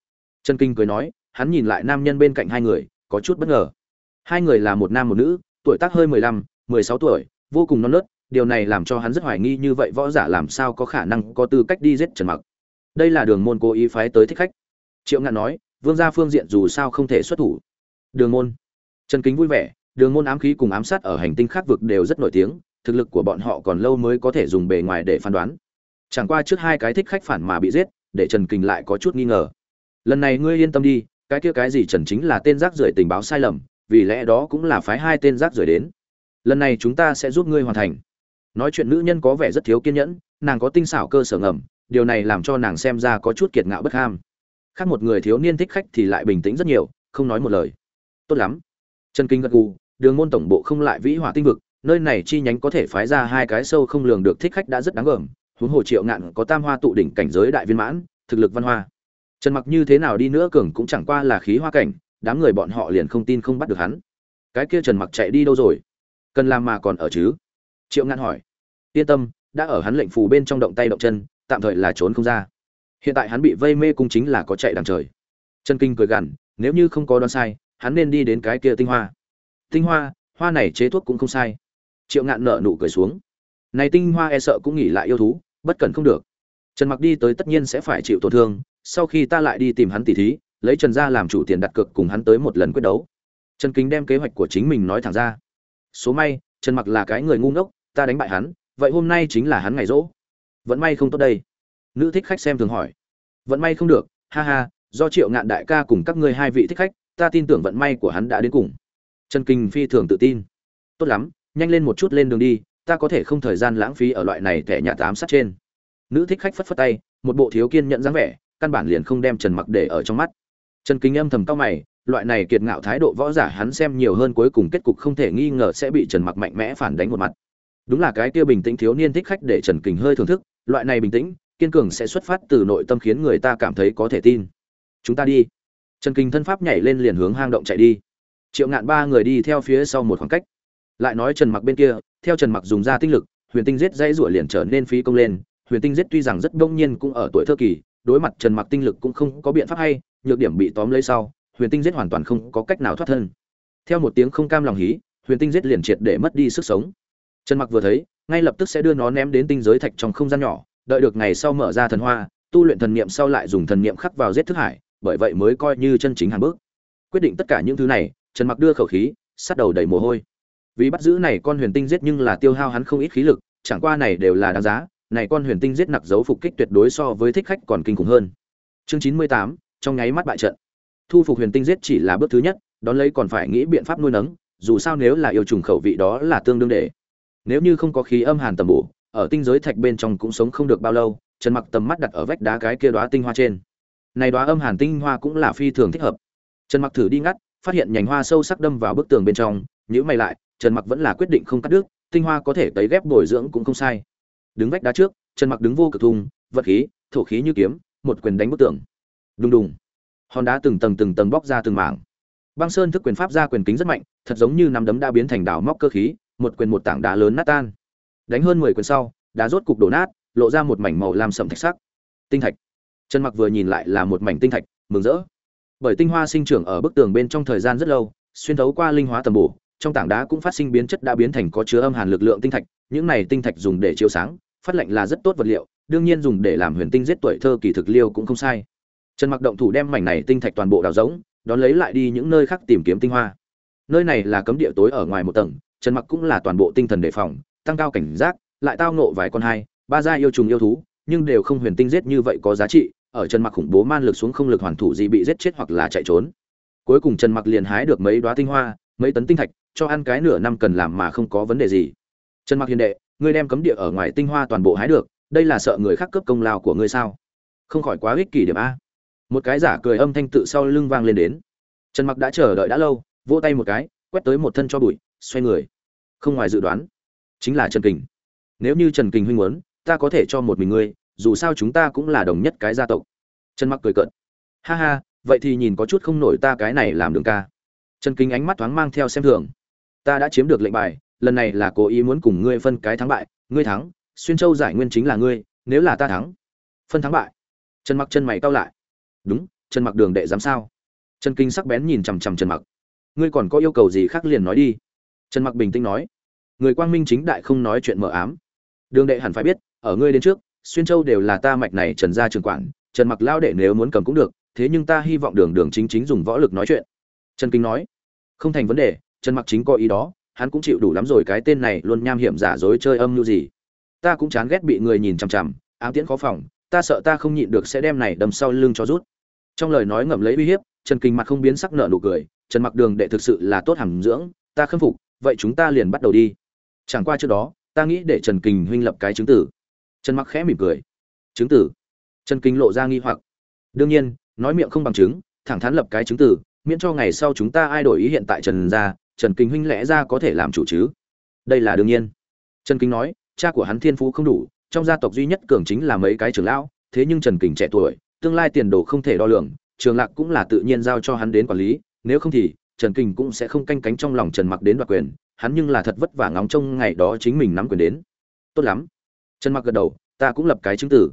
Trần kinh cười nói, hắn nhìn lại nam nhân bên cạnh hai người, có chút bất ngờ. Hai người là một nam một nữ, tuổi tác hơi mười lăm, mười sáu tuổi, vô cùng non nớt, điều này làm cho hắn rất hoài nghi như vậy võ giả làm sao có khả năng có tư cách đi giết trần mặc. Đây là đường môn cố ý phái tới thích khách. Triệu ngạn nói, vương gia phương diện dù sao không thể xuất thủ. Đường môn trần kính vui vẻ, đường môn ám khí cùng ám sát ở hành tinh khác vực đều rất nổi tiếng, thực lực của bọn họ còn lâu mới có thể dùng bề ngoài để phán đoán. Chẳng qua trước hai cái thích khách phản mà bị giết, để trần kình lại có chút nghi ngờ. Lần này ngươi yên tâm đi, cái kia cái gì trần chính là tên rác rưởi tình báo sai lầm, vì lẽ đó cũng là phái hai tên rác rưởi đến. Lần này chúng ta sẽ giúp ngươi hoàn thành. Nói chuyện nữ nhân có vẻ rất thiếu kiên nhẫn, nàng có tinh xảo cơ sở ngầm, điều này làm cho nàng xem ra có chút kiệt ngạo bất ham. Khác một người thiếu niên thích khách thì lại bình tĩnh rất nhiều, không nói một lời. Tốt lắm trần kinh gật gù, đường môn tổng bộ không lại vĩ hỏa tinh vực, nơi này chi nhánh có thể phái ra hai cái sâu không lường được thích khách đã rất đáng gờm huống hồ triệu ngạn có tam hoa tụ đỉnh cảnh giới đại viên mãn, thực lực văn hoa. Trần mặc như thế nào đi nữa cường cũng chẳng qua là khí hoa cảnh, đám người bọn họ liền không tin không bắt được hắn. Cái kia trần mặc chạy đi đâu rồi? Cần làm mà còn ở chứ? Triệu ngạn hỏi. Yên tâm, đã ở hắn lệnh phù bên trong động tay động chân, tạm thời là trốn không ra. Hiện tại hắn bị vây mê cung chính là có chạy đằng trời. Trần kinh cười gằn, nếu như không có đoán sai hắn nên đi đến cái kia tinh hoa. Tinh hoa hoa này chế thuốc cũng không sai. Triệu ngạn nợ nụ cười xuống. Này tinh hoa e sợ cũng nghỉ lại yêu thú, bất cần không được. Trần mặc đi tới tất nhiên sẽ phải chịu tổn thương, sau khi ta lại đi tìm hắn tỉ thí, lấy trần gia làm chủ tiền đặt cược cùng hắn tới một lần quyết đấu. Trần kính đem kế hoạch của chính mình nói thẳng ra. Số may, trần mặc là cái người ngu ngốc, ta đánh bại hắn, vậy hôm nay chính là hắn ngày rỗ. Vẫn may không tốt đây. Nữ thích khách xem thường hỏi. Vẫn may không được, ha ha, do triệu ngạn đại ca cùng các ngươi hai vị thích khách ta tin tưởng vận may của hắn đã đến cùng. Trần kinh phi thường tự tin. Tốt lắm, nhanh lên một chút lên đường đi, ta có thể không thời gian lãng phí ở loại này thẻ nhà tám sát trên. Nữ thích khách phất phất tay, một bộ thiếu kiên nhận dáng vẻ, căn bản liền không đem trần mặc để ở trong mắt. Trần kinh âm thầm cao mày, loại này kiệt ngạo thái độ võ giả hắn xem nhiều hơn cuối cùng kết cục không thể nghi ngờ sẽ bị trần mặc mạnh mẽ phản đánh một mặt. Đúng là cái kia bình tĩnh thiếu niên thích khách để trần kình hơi thưởng thức, loại này bình tĩnh, kiên cường sẽ xuất phát từ nội tâm khiến người ta cảm thấy có thể tin. Chúng ta đi trần kinh thân pháp nhảy lên liền hướng hang động chạy đi. Triệu ngạn ba người đi theo phía sau một khoảng cách. Lại nói trần mặc bên kia, theo trần mặc dùng ra tinh lực, huyền tinh giết dãy rủa liền trở nên phí công lên. Huyền tinh giết tuy rằng rất đông nhiên cũng ở tuổi thơ kỳ, đối mặt trần mặc tinh lực cũng không có biện pháp hay, nhược điểm bị tóm lấy sau, huyền tinh giết hoàn toàn không có cách nào thoát thân. Theo một tiếng không cam lòng hí, huyền tinh giết liền triệt để mất đi sức sống. Trần mặc vừa thấy, ngay lập tức sẽ đưa nó ném đến tinh giới thạch trong không gian nhỏ, đợi được ngày sau mở ra thần hoa, tu luyện thần niệm sau lại dùng thần niệm khắc vào giết thức hải bởi vậy mới coi như chân chính hàng bước. Quyết định tất cả những thứ này, trần mặc đưa khẩu khí, sát đầu đầy mồ hôi. Vì bắt giữ này con huyền tinh giết nhưng là tiêu hao hắn không ít khí lực, chẳng qua này đều là đáng giá, này con huyền tinh giết nặc dấu phục kích tuyệt đối so với thích khách còn kinh khủng hơn. Chương chín mươi tám, trong nháy mắt bại trận. Thu phục huyền tinh giết chỉ là bước thứ nhất, đón lấy còn phải nghĩ biện pháp nuôi nấng, dù sao nếu là yêu trùng khẩu vị đó là tương đương để. Nếu như không có khí âm hàn tầm bổ, ở tinh giới thạch bên trong cũng sống không được bao lâu, trần mặc tầm mắt đặt ở vách đá cái kia đóa tinh hoa trên này đóa âm hàn tinh hoa cũng là phi thường thích hợp. Trần mặc thử đi ngắt, phát hiện nhành hoa sâu sắc đâm vào bức tường bên trong, nhíu mày lại, trần mặc vẫn là quyết định không cắt đứt, tinh hoa có thể tấy ghép bồi dưỡng cũng không sai. Đứng vách đá trước, trần mặc đứng vô cực thùng, vật khí, thổ khí như kiếm, một quyền đánh bức tường. Đùng đùng. Hòn đá từng tầng từng tầng bóc ra từng mảng. Băng sơn thức quyền pháp ra quyền kính rất mạnh, thật giống như nắm đấm đã biến thành đảo móc cơ khí, một quyền một tảng đá lớn nát tan. Đánh hơn mười quyền sau, đá rốt cục đổ nát, lộ ra một mảnh màu lam sậm thạch sắc. Tinh thạch trần mặc vừa nhìn lại là một mảnh tinh thạch, mừng rỡ. Bởi tinh hoa sinh trưởng ở bức tường bên trong thời gian rất lâu, xuyên thấu qua linh hóa tầm bổ, trong tảng đá cũng phát sinh biến chất đã biến thành có chứa âm hàn lực lượng tinh thạch, những này tinh thạch dùng để chiếu sáng, phát lệnh là rất tốt vật liệu, đương nhiên dùng để làm huyền tinh giết tuổi thơ kỳ thực liêu cũng không sai. Trần mặc động thủ đem mảnh này tinh thạch toàn bộ đào giống đón lấy lại đi những nơi khác tìm kiếm tinh hoa. Nơi này là cấm địa tối ở ngoài một tầng, trần mặc cũng là toàn bộ tinh thần đề phòng, tăng cao cảnh giác, lại tao nộ vài con hai, ba gia yêu trùng yêu thú, nhưng đều không huyền tinh giết như vậy có giá trị ở trần mặc khủng bố man lực xuống không lực hoàn thủ gì bị giết chết hoặc là chạy trốn. Cuối cùng trần mặc liền hái được mấy đóa tinh hoa, mấy tấn tinh thạch, cho ăn cái nửa năm cần làm mà không có vấn đề gì. Trần mặc hiền đệ, ngươi đem cấm địa ở ngoài tinh hoa toàn bộ hái được, đây là sợ người khác cướp công lao của ngươi sao? Không khỏi quá ích kỷ điểm a. Một cái giả cười âm thanh tự sau lưng vang lên đến. Trần mặc đã chờ đợi đã lâu, vỗ tay một cái, quét tới một thân cho bụi, xoay người. Không ngoài dự đoán, chính là trần kình. Nếu như trần kình huynh muốn, ta có thể cho một mình ngươi dù sao chúng ta cũng là đồng nhất cái gia tộc. Trần mặc cười cợt. Ha ha, vậy thì nhìn có chút không nổi ta cái này làm đường ca. Trần kính ánh mắt thoáng mang theo xem thường. Ta đã chiếm được lệnh bài, lần này là cố ý muốn cùng ngươi phân cái thắng bại. Ngươi thắng, xuyên châu giải nguyên chính là ngươi, nếu là ta thắng, phân thắng bại. Trần mặc chân mày cau lại. Đúng, trần mặc đường đệ dám sao? Trần kinh sắc bén nhìn chằm chằm trần mặc. Ngươi còn có yêu cầu gì khác liền nói đi. Trần mặc bình tĩnh nói. Người quang minh chính đại không nói chuyện mờ ám. Đường đệ hẳn phải biết, ở ngươi đến trước xuyên châu đều là ta mạch này trần gia trường quản, trần mặc lao đệ nếu muốn cầm cũng được, thế nhưng ta hy vọng đường đường chính chính dùng võ lực nói chuyện. Trần kinh nói. Không thành vấn đề, trần mặc chính có ý đó, hắn cũng chịu đủ lắm rồi cái tên này luôn nham hiểm giả dối chơi âm như gì. Ta cũng chán ghét bị người nhìn chằm chằm, ám tiễn khó phòng, ta sợ ta không nhịn được sẽ đem này đâm sau lưng cho rút. Trong lời nói ngậm lấy uy hiếp, trần kinh mặt không biến sắc nợ nụ cười, trần mặc đường đệ thực sự là tốt hàm dưỡng, ta khâm phục, vậy chúng ta liền bắt đầu đi. Chẳng qua trước đó, ta nghĩ để trần kình huynh lập cái chứng tử trần mặc khẽ mỉm cười. Chứng tử. Trần kinh lộ ra nghi hoặc. Đương nhiên, nói miệng không bằng chứng, thẳng thắn lập cái chứng tử, miễn cho ngày sau chúng ta ai đổi ý hiện tại trần gia trần kinh huynh lẽ ra có thể làm chủ chứ? Đây là đương nhiên. Trần kinh nói, cha của hắn thiên phú không đủ, trong gia tộc duy nhất cường chính là mấy cái trưởng lão, thế nhưng trần Kinh trẻ tuổi, tương lai tiền đồ không thể đo lường, trường lạc cũng là tự nhiên giao cho hắn đến quản lý, nếu không thì, trần Kinh cũng sẽ không canh cánh trong lòng trần mặc đến đoạt quyền, hắn nhưng là thật vất vả ngóng trông ngày đó chính mình nắm quyền đến. Tốt lắm trần mặc gật đầu, ta cũng lập cái chứng tử.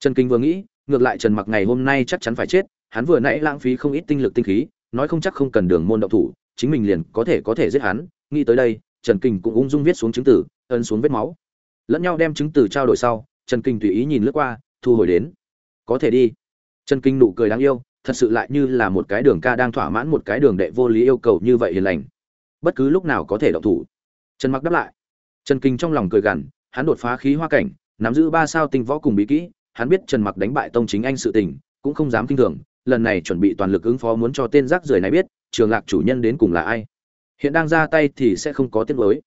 Trần kinh vừa nghĩ, ngược lại trần mặc ngày hôm nay chắc chắn phải chết, hắn vừa nãy lãng phí không ít tinh lực tinh khí, nói không chắc không cần đường môn động thủ, chính mình liền có thể có thể giết hắn. Nghĩ tới đây, trần kinh cũng ung dung viết xuống chứng tử, ấn xuống vết máu. Lẫn nhau đem chứng tử trao đổi sau, trần kinh tùy ý nhìn lướt qua, thu hồi đến. Có thể đi. Trần kinh nụ cười đáng yêu, thật sự lại như là một cái đường ca đang thỏa mãn một cái đường đệ vô lý yêu cầu như vậy hiền lành. Bất cứ lúc nào có thể động thủ. Trần mặc đáp lại. Trần kinh trong lòng cười gằn hắn đột phá khí hoa cảnh, nắm giữ ba sao tinh võ cùng bí kỹ, hắn biết trần mặc đánh bại tông chính anh sự tình, cũng không dám kinh thường, lần này chuẩn bị toàn lực ứng phó muốn cho tên rác rưởi này biết, trường lạc chủ nhân đến cùng là ai. Hiện đang ra tay thì sẽ không có tiếng mới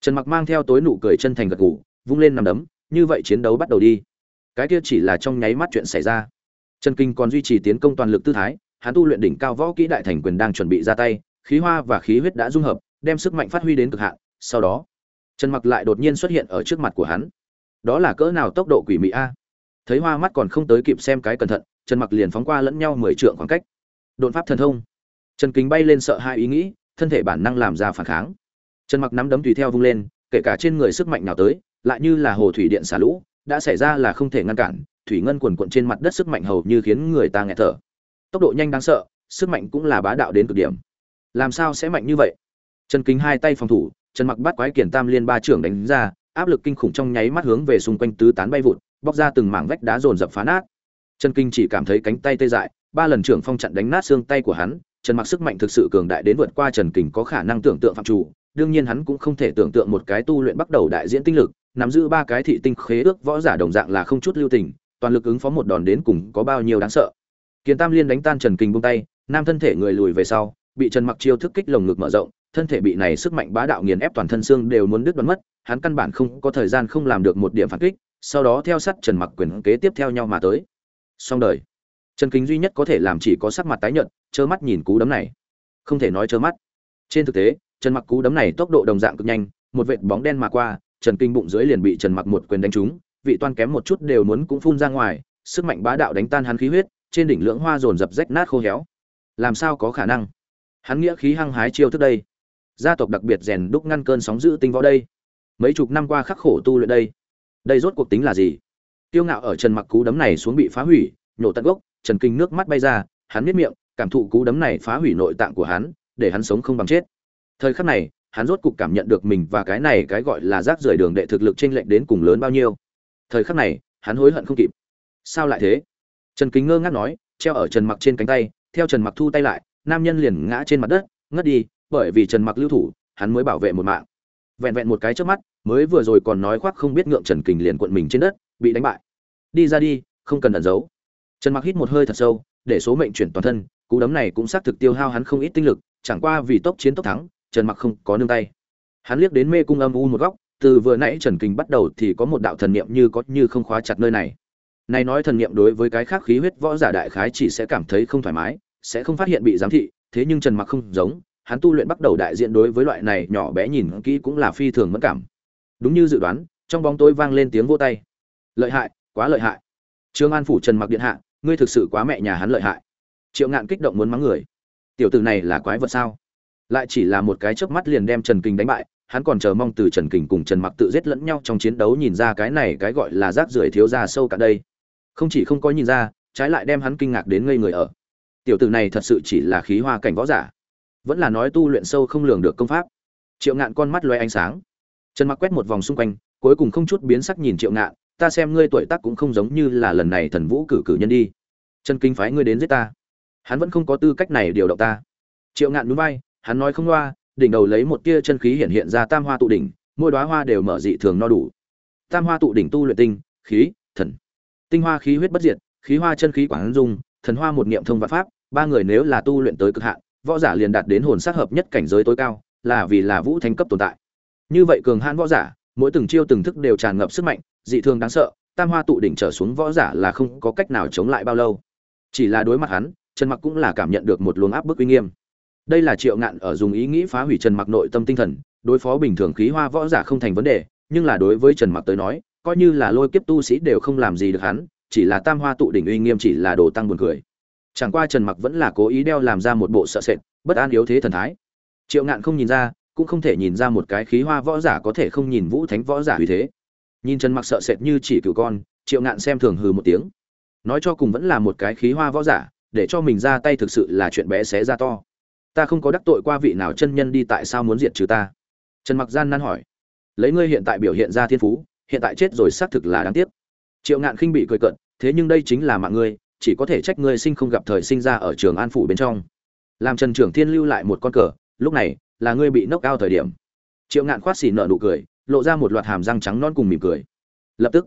trần mặc mang theo tối nụ cười chân thành gật gù, vung lên nằm đấm, như vậy chiến đấu bắt đầu đi. Cái kia chỉ là trong nháy mắt chuyện xảy ra. Trần kinh còn duy trì tiến công toàn lực tư thái, hắn tu luyện đỉnh cao võ kỹ đại thành quyền đang chuẩn bị ra tay, khí hoa và khí huyết đã dung hợp, đem sức mạnh phát huy đến cực hạn, sau đó trần mặc lại đột nhiên xuất hiện ở trước mặt của hắn. Đó là cỡ nào tốc độ quỷ mị a? Thấy hoa mắt còn không tới kịp xem cái cẩn thận, trần mặc liền phóng qua lẫn nhau mười trượng khoảng cách. Đột pháp thần thông. Trần kính bay lên sợ hai ý nghĩ, thân thể bản năng làm ra phản kháng. Trần mặc nắm đấm tùy theo vung lên, kể cả trên người sức mạnh nào tới, lại như là hồ thủy điện xả lũ, đã xảy ra là không thể ngăn cản, thủy ngân quần quận trên mặt đất sức mạnh hầu như khiến người ta nghẹt thở. Tốc độ nhanh đáng sợ, sức mạnh cũng là bá đạo đến cực điểm. Làm sao sẽ mạnh như vậy? Trần kính hai tay phòng thủ trần mặc bắt quái kiển tam liên ba trưởng đánh ra, áp lực kinh khủng trong nháy mắt hướng về xung quanh tứ tán bay vụt, bóc ra từng mảng vách đá dồn dập phá nát. Trần kinh chỉ cảm thấy cánh tay tê dại, ba lần trưởng phong chặn đánh nát xương tay của hắn, trần mặc sức mạnh thực sự cường đại đến vượt qua trần kinh có khả năng tưởng tượng phạm chủ, đương nhiên hắn cũng không thể tưởng tượng một cái tu luyện bắt đầu đại diễn tinh lực, nắm giữ ba cái thị tinh khế ước võ giả đồng dạng là không chút lưu tình, toàn lực ứng phó một đòn đến cùng có bao nhiêu đáng sợ. Kiền tam liên đánh tan trần Kinh buông tay, nam thân thể người lùi về sau, bị trần mặc chiêu thức kích lồng ngực mở rộng thân thể bị này sức mạnh bá đạo nghiền ép toàn thân xương đều muốn đứt đoán mất, hắn căn bản không có thời gian không làm được một điểm phản kích, sau đó theo sát trần mặc quyền kế tiếp theo nhau mà tới. Xong đời. Trần kính duy nhất có thể làm chỉ có sắc mặt tái nhợt, trơ mắt nhìn cú đấm này. Không thể nói trơ mắt. Trên thực tế, trần mặc cú đấm này tốc độ đồng dạng cực nhanh, một vệt bóng đen mà qua, trần kinh bụng dưới liền bị trần mặc một quyền đánh trúng, vị toan kém một chút đều muốn cũng phun ra ngoài, sức mạnh bá đạo đánh tan hắn khí huyết, trên đỉnh lưỡng hoa dồn dập rách nát khô héo. Làm sao có khả năng? Hắn nghĩa khí hăng hái chiêu thức đây gia tộc đặc biệt rèn đúc ngăn cơn sóng giữ tinh võ đây. Mấy chục năm qua khắc khổ tu luyện đây. Đây rốt cuộc tính là gì? Tiêu ngạo ở trần mặc cú đấm này xuống bị phá hủy, nhổ tận gốc, trần kinh nước mắt bay ra, hắn miết miệng, cảm thụ cú đấm này phá hủy nội tạng của hắn, để hắn sống không bằng chết. Thời khắc này, hắn rốt cuộc cảm nhận được mình và cái này cái gọi là rác rưởi đường đệ thực lực chênh lệch đến cùng lớn bao nhiêu. Thời khắc này, hắn hối hận không kịp. Sao lại thế? Trần kính ngơ ngác nói, treo ở trần mặc trên cánh tay, theo trần mặc thu tay lại, nam nhân liền ngã trên mặt đất, ngất đi bởi vì trần mặc lưu thủ, hắn mới bảo vệ một mạng. Vẹn vẹn một cái trước mắt, mới vừa rồi còn nói khoác không biết ngượng trần kình liền cuộn mình trên đất, bị đánh bại. Đi ra đi, không cần ẩn giấu. Trần mặc hít một hơi thật sâu, để số mệnh chuyển toàn thân, cú đấm này cũng xác thực tiêu hao hắn không ít tinh lực, chẳng qua vì tốc chiến tốc thắng, trần mặc không có nương tay. Hắn liếc đến mê cung âm u một góc, từ vừa nãy trần kình bắt đầu thì có một đạo thần niệm như có như không khóa chặt nơi này. Này nói thần niệm đối với cái khác khí huyết võ giả đại khái chỉ sẽ cảm thấy không thoải mái, sẽ không phát hiện bị giám thị, thế nhưng trần mặc không giống hắn tu luyện bắt đầu đại diện đối với loại này nhỏ bé nhìn kỹ cũng là phi thường mất cảm. Đúng như dự đoán, trong bóng tối vang lên tiếng vô tay. Lợi hại, quá lợi hại. Trương an phủ trần mặc điện hạ, ngươi thực sự quá mẹ nhà hắn lợi hại. Triệu ngạn kích động muốn mắng người. Tiểu tử này là quái vật sao? Lại chỉ là một cái chớp mắt liền đem trần kình đánh bại, hắn còn chờ mong từ trần kình cùng trần mặc tự giết lẫn nhau trong chiến đấu nhìn ra cái này cái gọi là rác rưởi thiếu ra sâu cả đây. Không chỉ không có nhìn ra, trái lại đem hắn kinh ngạc đến ngây người ở. Tiểu tử này thật sự chỉ là khí hoa cảnh võ giả vẫn là nói tu luyện sâu không lường được công pháp. Triệu ngạn con mắt loay ánh sáng. Trần mặc quét một vòng xung quanh, cuối cùng không chút biến sắc nhìn triệu ngạn, ta xem ngươi tuổi tác cũng không giống như là lần này thần vũ cử cử nhân đi. Trần kinh phái ngươi đến giết ta. Hắn vẫn không có tư cách này điều động ta. Triệu ngạn núi bay hắn nói không loa, đỉnh đầu lấy một tia chân khí hiện hiện ra tam hoa tụ đỉnh, mỗi đóa hoa đều mở dị thường no đủ. Tam hoa tụ đỉnh tu luyện tinh, khí, thần. Tinh hoa khí huyết bất diệt, khí hoa chân khí quảng dung, thần hoa một niệm thông vạn pháp, ba người nếu là tu luyện tới cực hạn võ giả liền đạt đến hồn sắc hợp nhất cảnh giới tối cao, là vì là vũ thánh cấp tồn tại. Như vậy cường hãn võ giả, mỗi từng chiêu từng thức đều tràn ngập sức mạnh, dị thường đáng sợ, tam hoa tụ đỉnh trở xuống võ giả là không có cách nào chống lại bao lâu. Chỉ là đối mặt hắn, trần mặc cũng là cảm nhận được một luồng áp bức uy nghiêm. Đây là triệu ngạn ở dùng ý nghĩ phá hủy trần mặc nội tâm tinh thần, đối phó bình thường khí hoa võ giả không thành vấn đề, nhưng là đối với trần mặc tới nói, coi như là lôi kiếp tu sĩ đều không làm gì được hắn, chỉ là tam hoa tụ đỉnh uy nghiêm chỉ là đồ tăng buồn cười chẳng qua trần mặc vẫn là cố ý đeo làm ra một bộ sợ sệt, bất an yếu thế thần thái. Triệu ngạn không nhìn ra, cũng không thể nhìn ra một cái khí hoa võ giả có thể không nhìn vũ thánh võ giả vì thế. Nhìn trần mặc sợ sệt như chỉ cựu con, triệu ngạn xem thường hừ một tiếng. Nói cho cùng vẫn là một cái khí hoa võ giả, để cho mình ra tay thực sự là chuyện bé xé ra to. Ta không có đắc tội qua vị nào chân nhân đi tại sao muốn diệt trừ ta? Trần mặc gian nan hỏi. Lấy ngươi hiện tại biểu hiện ra thiên phú, hiện tại chết rồi xác thực là đáng tiếc. Triệu ngạn khinh bị cười cận thế nhưng đây chính là mạng ngươi chỉ có thể trách ngươi sinh không gặp thời sinh ra ở trường an phủ bên trong. Làm trần trưởng thiên lưu lại một con cờ, lúc này là ngươi bị nốc cao thời điểm. Triệu ngạn khoát xỉ nợ nụ cười, lộ ra một loạt hàm răng trắng non cùng mỉm cười. Lập tức,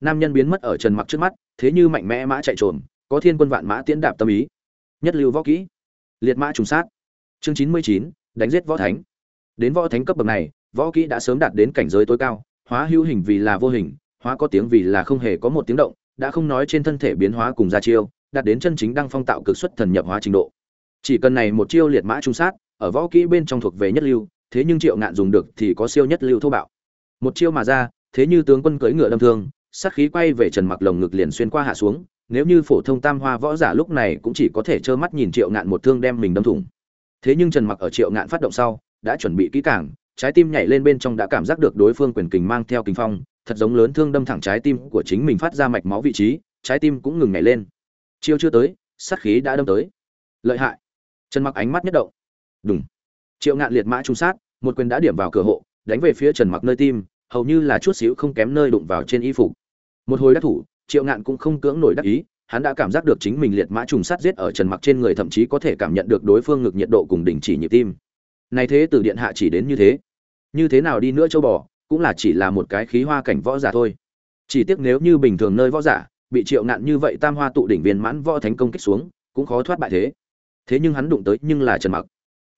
nam nhân biến mất ở trần mặc trước mắt, thế như mạnh mẽ mã chạy trồm, có thiên quân vạn mã tiễn đạp tâm ý. Nhất lưu võ kỹ, liệt mã trùng sát. Chương chín mươi chín, đánh giết võ thánh. Đến võ thánh cấp bậc này, võ kỹ đã sớm đạt đến cảnh giới tối cao, hóa hữu hình vì là vô hình, hóa có tiếng vì là không hề có một tiếng động đã không nói trên thân thể biến hóa cùng ra chiêu, đạt đến chân chính đăng phong tạo cực xuất thần nhập hóa trình độ. Chỉ cần này một chiêu liệt mã trung sát, ở võ kỹ bên trong thuộc về nhất lưu, thế nhưng triệu ngạn dùng được thì có siêu nhất lưu thô bạo. Một chiêu mà ra, thế như tướng quân cưỡi ngựa đâm thương, sát khí quay về trần mặc lồng ngực liền xuyên qua hạ xuống, nếu như phổ thông tam hoa võ giả lúc này cũng chỉ có thể trơ mắt nhìn triệu ngạn một thương đem mình đâm thủng. Thế nhưng trần mặc ở triệu ngạn phát động sau, đã chuẩn bị kỹ càng, trái tim nhảy lên bên trong đã cảm giác được đối phương quyền kình mang theo kình phong thật giống lớn thương đâm thẳng trái tim của chính mình phát ra mạch máu vị trí, trái tim cũng ngừng nhảy lên. Chiêu chưa tới, sát khí đã đâm tới. Lợi hại. Trần mặc ánh mắt nhất động. Đúng triệu ngạn liệt mã trung sát, một quyền đã điểm vào cửa hộ, đánh về phía trần mặc nơi tim, hầu như là chút xíu không kém nơi đụng vào trên y phục. Một hồi đắc thủ, triệu ngạn cũng không cưỡng nổi đắc ý, hắn đã cảm giác được chính mình liệt mã trùng sát giết ở trần mặc trên người, thậm chí có thể cảm nhận được đối phương ngực nhiệt độ cùng đình chỉ nhịp tim. Này thế từ điện hạ chỉ đến như thế. Như thế nào đi nữa châu bò cũng là chỉ là một cái khí hoa cảnh võ giả thôi. Chỉ tiếc nếu như bình thường nơi võ giả bị triệu ngạn như vậy tam hoa tụ đỉnh viên mãn võ thánh công kích xuống, cũng khó thoát bại thế. Thế nhưng hắn đụng tới nhưng là trần mặc.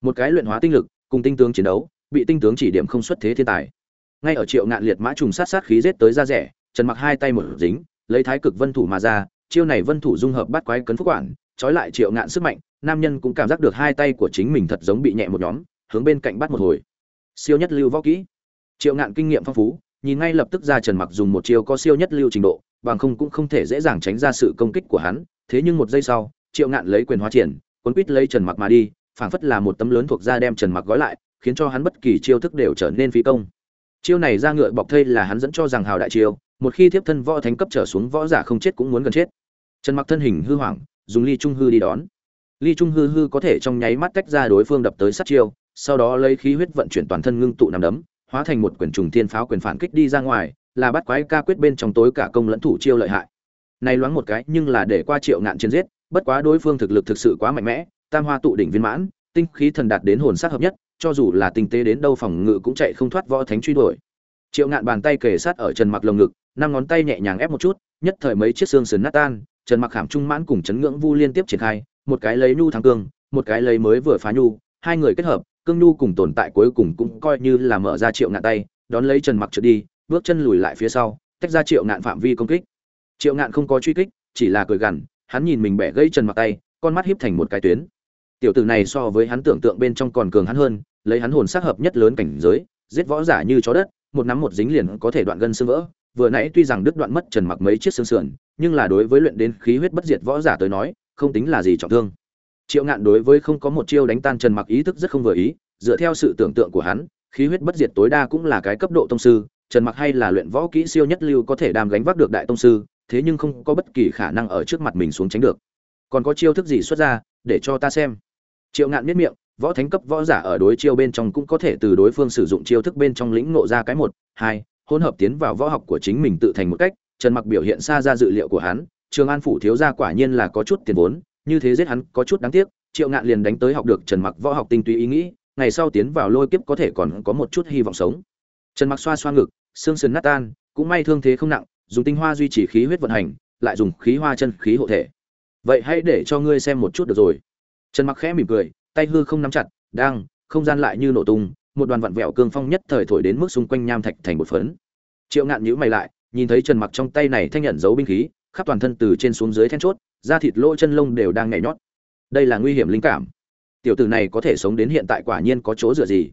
Một cái luyện hóa tinh lực, cùng tinh tướng chiến đấu, bị tinh tướng chỉ điểm không xuất thế thiên tài. Ngay ở triệu ngạn liệt mã trùng sát sát khí giết tới ra rẻ, trần mặc hai tay một dính, lấy thái cực vân thủ mà ra, chiêu này vân thủ dung hợp bắt quái cấn phúc quản, trói lại triệu ngạn sức mạnh, nam nhân cũng cảm giác được hai tay của chính mình thật giống bị nhẹ một nhóm, hướng bên cạnh bắt một hồi. Siêu nhất lưu võ kỹ triệu ngạn kinh nghiệm phong phú, nhìn ngay lập tức ra trần mặc dùng một chiêu có siêu nhất lưu trình độ, bằng không cũng không thể dễ dàng tránh ra sự công kích của hắn, thế nhưng một giây sau, triệu ngạn lấy quyền hóa triển, cuốn quýt lấy trần mặc mà đi, phảng phất là một tấm lớn thuộc da đem trần mặc gói lại, khiến cho hắn bất kỳ chiêu thức đều trở nên phí công. Chiêu này ra ngựa bọc thây là hắn dẫn cho rằng hào đại chiêu, một khi thiếp thân võ thánh cấp trở xuống võ giả không chết cũng muốn gần chết. Trần mặc thân hình hư hoảng, dùng ly trung hư đi đón. Ly trung hư hư có thể trong nháy mắt tách ra đối phương đập tới sát chiêu, sau đó lấy khí huyết vận chuyển toàn thân ngưng tụ nằm đấm hóa thành một quyền trùng thiên pháo quyền phản kích đi ra ngoài, là bắt quái ca quyết bên trong tối cả công lẫn thủ chiêu lợi hại. Này loáng một cái, nhưng là để qua triệu ngạn chiến giết, bất quá đối phương thực lực thực sự quá mạnh mẽ, tam hoa tụ đỉnh viên mãn, tinh khí thần đạt đến hồn sát hợp nhất, cho dù là tinh tế đến đâu phòng ngự cũng chạy không thoát võ thánh truy đuổi. Triệu ngạn bàn tay kề sát ở trần mặc lồng ngực, năm ngón tay nhẹ nhàng ép một chút, nhất thời mấy chiếc xương sườn nát tan, trần mặc hàm trung mãn cùng chấn ngưỡng vu liên tiếp triển khai, một cái lấy nhu thắng cương, một cái lấy mới vừa phá nhu, hai người kết hợp cương nhu cùng tồn tại cuối cùng cũng coi như là mở ra triệu ngạn tay, đón lấy trần mặc trượt đi, bước chân lùi lại phía sau, tách ra triệu ngạn phạm vi công kích. Triệu ngạn không có truy kích, chỉ là cười gằn, hắn nhìn mình bẻ gãy trần mặc tay, con mắt híp thành một cái tuyến. Tiểu tử này so với hắn tưởng tượng bên trong còn cường hắn hơn, lấy hắn hồn sắc hợp nhất lớn cảnh giới, giết võ giả như chó đất, một nắm một dính liền có thể đoạn gân xương vỡ. Vừa nãy tuy rằng đứt đoạn mất trần mặc mấy chiếc xương sườn, nhưng là đối với luyện đến khí huyết bất diệt võ giả tới nói, không tính là gì trọng thương triệu ngạn đối với không có một chiêu đánh tan trần mặc ý thức rất không vừa ý, dựa theo sự tưởng tượng của hắn, khí huyết bất diệt tối đa cũng là cái cấp độ tông sư, trần mặc hay là luyện võ kỹ siêu nhất lưu có thể đàm gánh vác được đại tông sư, thế nhưng không có bất kỳ khả năng ở trước mặt mình xuống tránh được. Còn có chiêu thức gì xuất ra, để cho ta xem? Triệu ngạn miết miệng, võ thánh cấp võ giả ở đối chiêu bên trong cũng có thể từ đối phương sử dụng chiêu thức bên trong lĩnh ngộ ra cái một, hai, hỗn hợp tiến vào võ học của chính mình tự thành một cách. Trần mặc biểu hiện xa ra dự liệu của hắn, trường an phủ thiếu gia quả nhiên là có chút tiền vốn như thế giết hắn có chút đáng tiếc, triệu ngạn liền đánh tới học được trần mặc võ học tinh túy ý nghĩ, ngày sau tiến vào lôi kiếp có thể còn có một chút hy vọng sống. Trần mặc xoa xoa ngực, xương sườn nát tan, cũng may thương thế không nặng, dùng tinh hoa duy trì khí huyết vận hành, lại dùng khí hoa chân khí hộ thể. Vậy hãy để cho ngươi xem một chút được rồi. Trần mặc khẽ mỉm cười, tay hư không nắm chặt, đang, không gian lại như nổ tung, một đoàn vặn vẹo cương phong nhất thời thổi đến mức xung quanh nham thạch thành một phấn. Triệu ngạn nhíu mày lại, nhìn thấy trần mặc trong tay này thanh nhận giấu binh khí, khắp toàn thân từ trên xuống dưới then chốt da thịt lỗ chân lông đều đang nhảy nhót. Đây là nguy hiểm linh cảm. Tiểu tử này có thể sống đến hiện tại quả nhiên có chỗ dựa gì.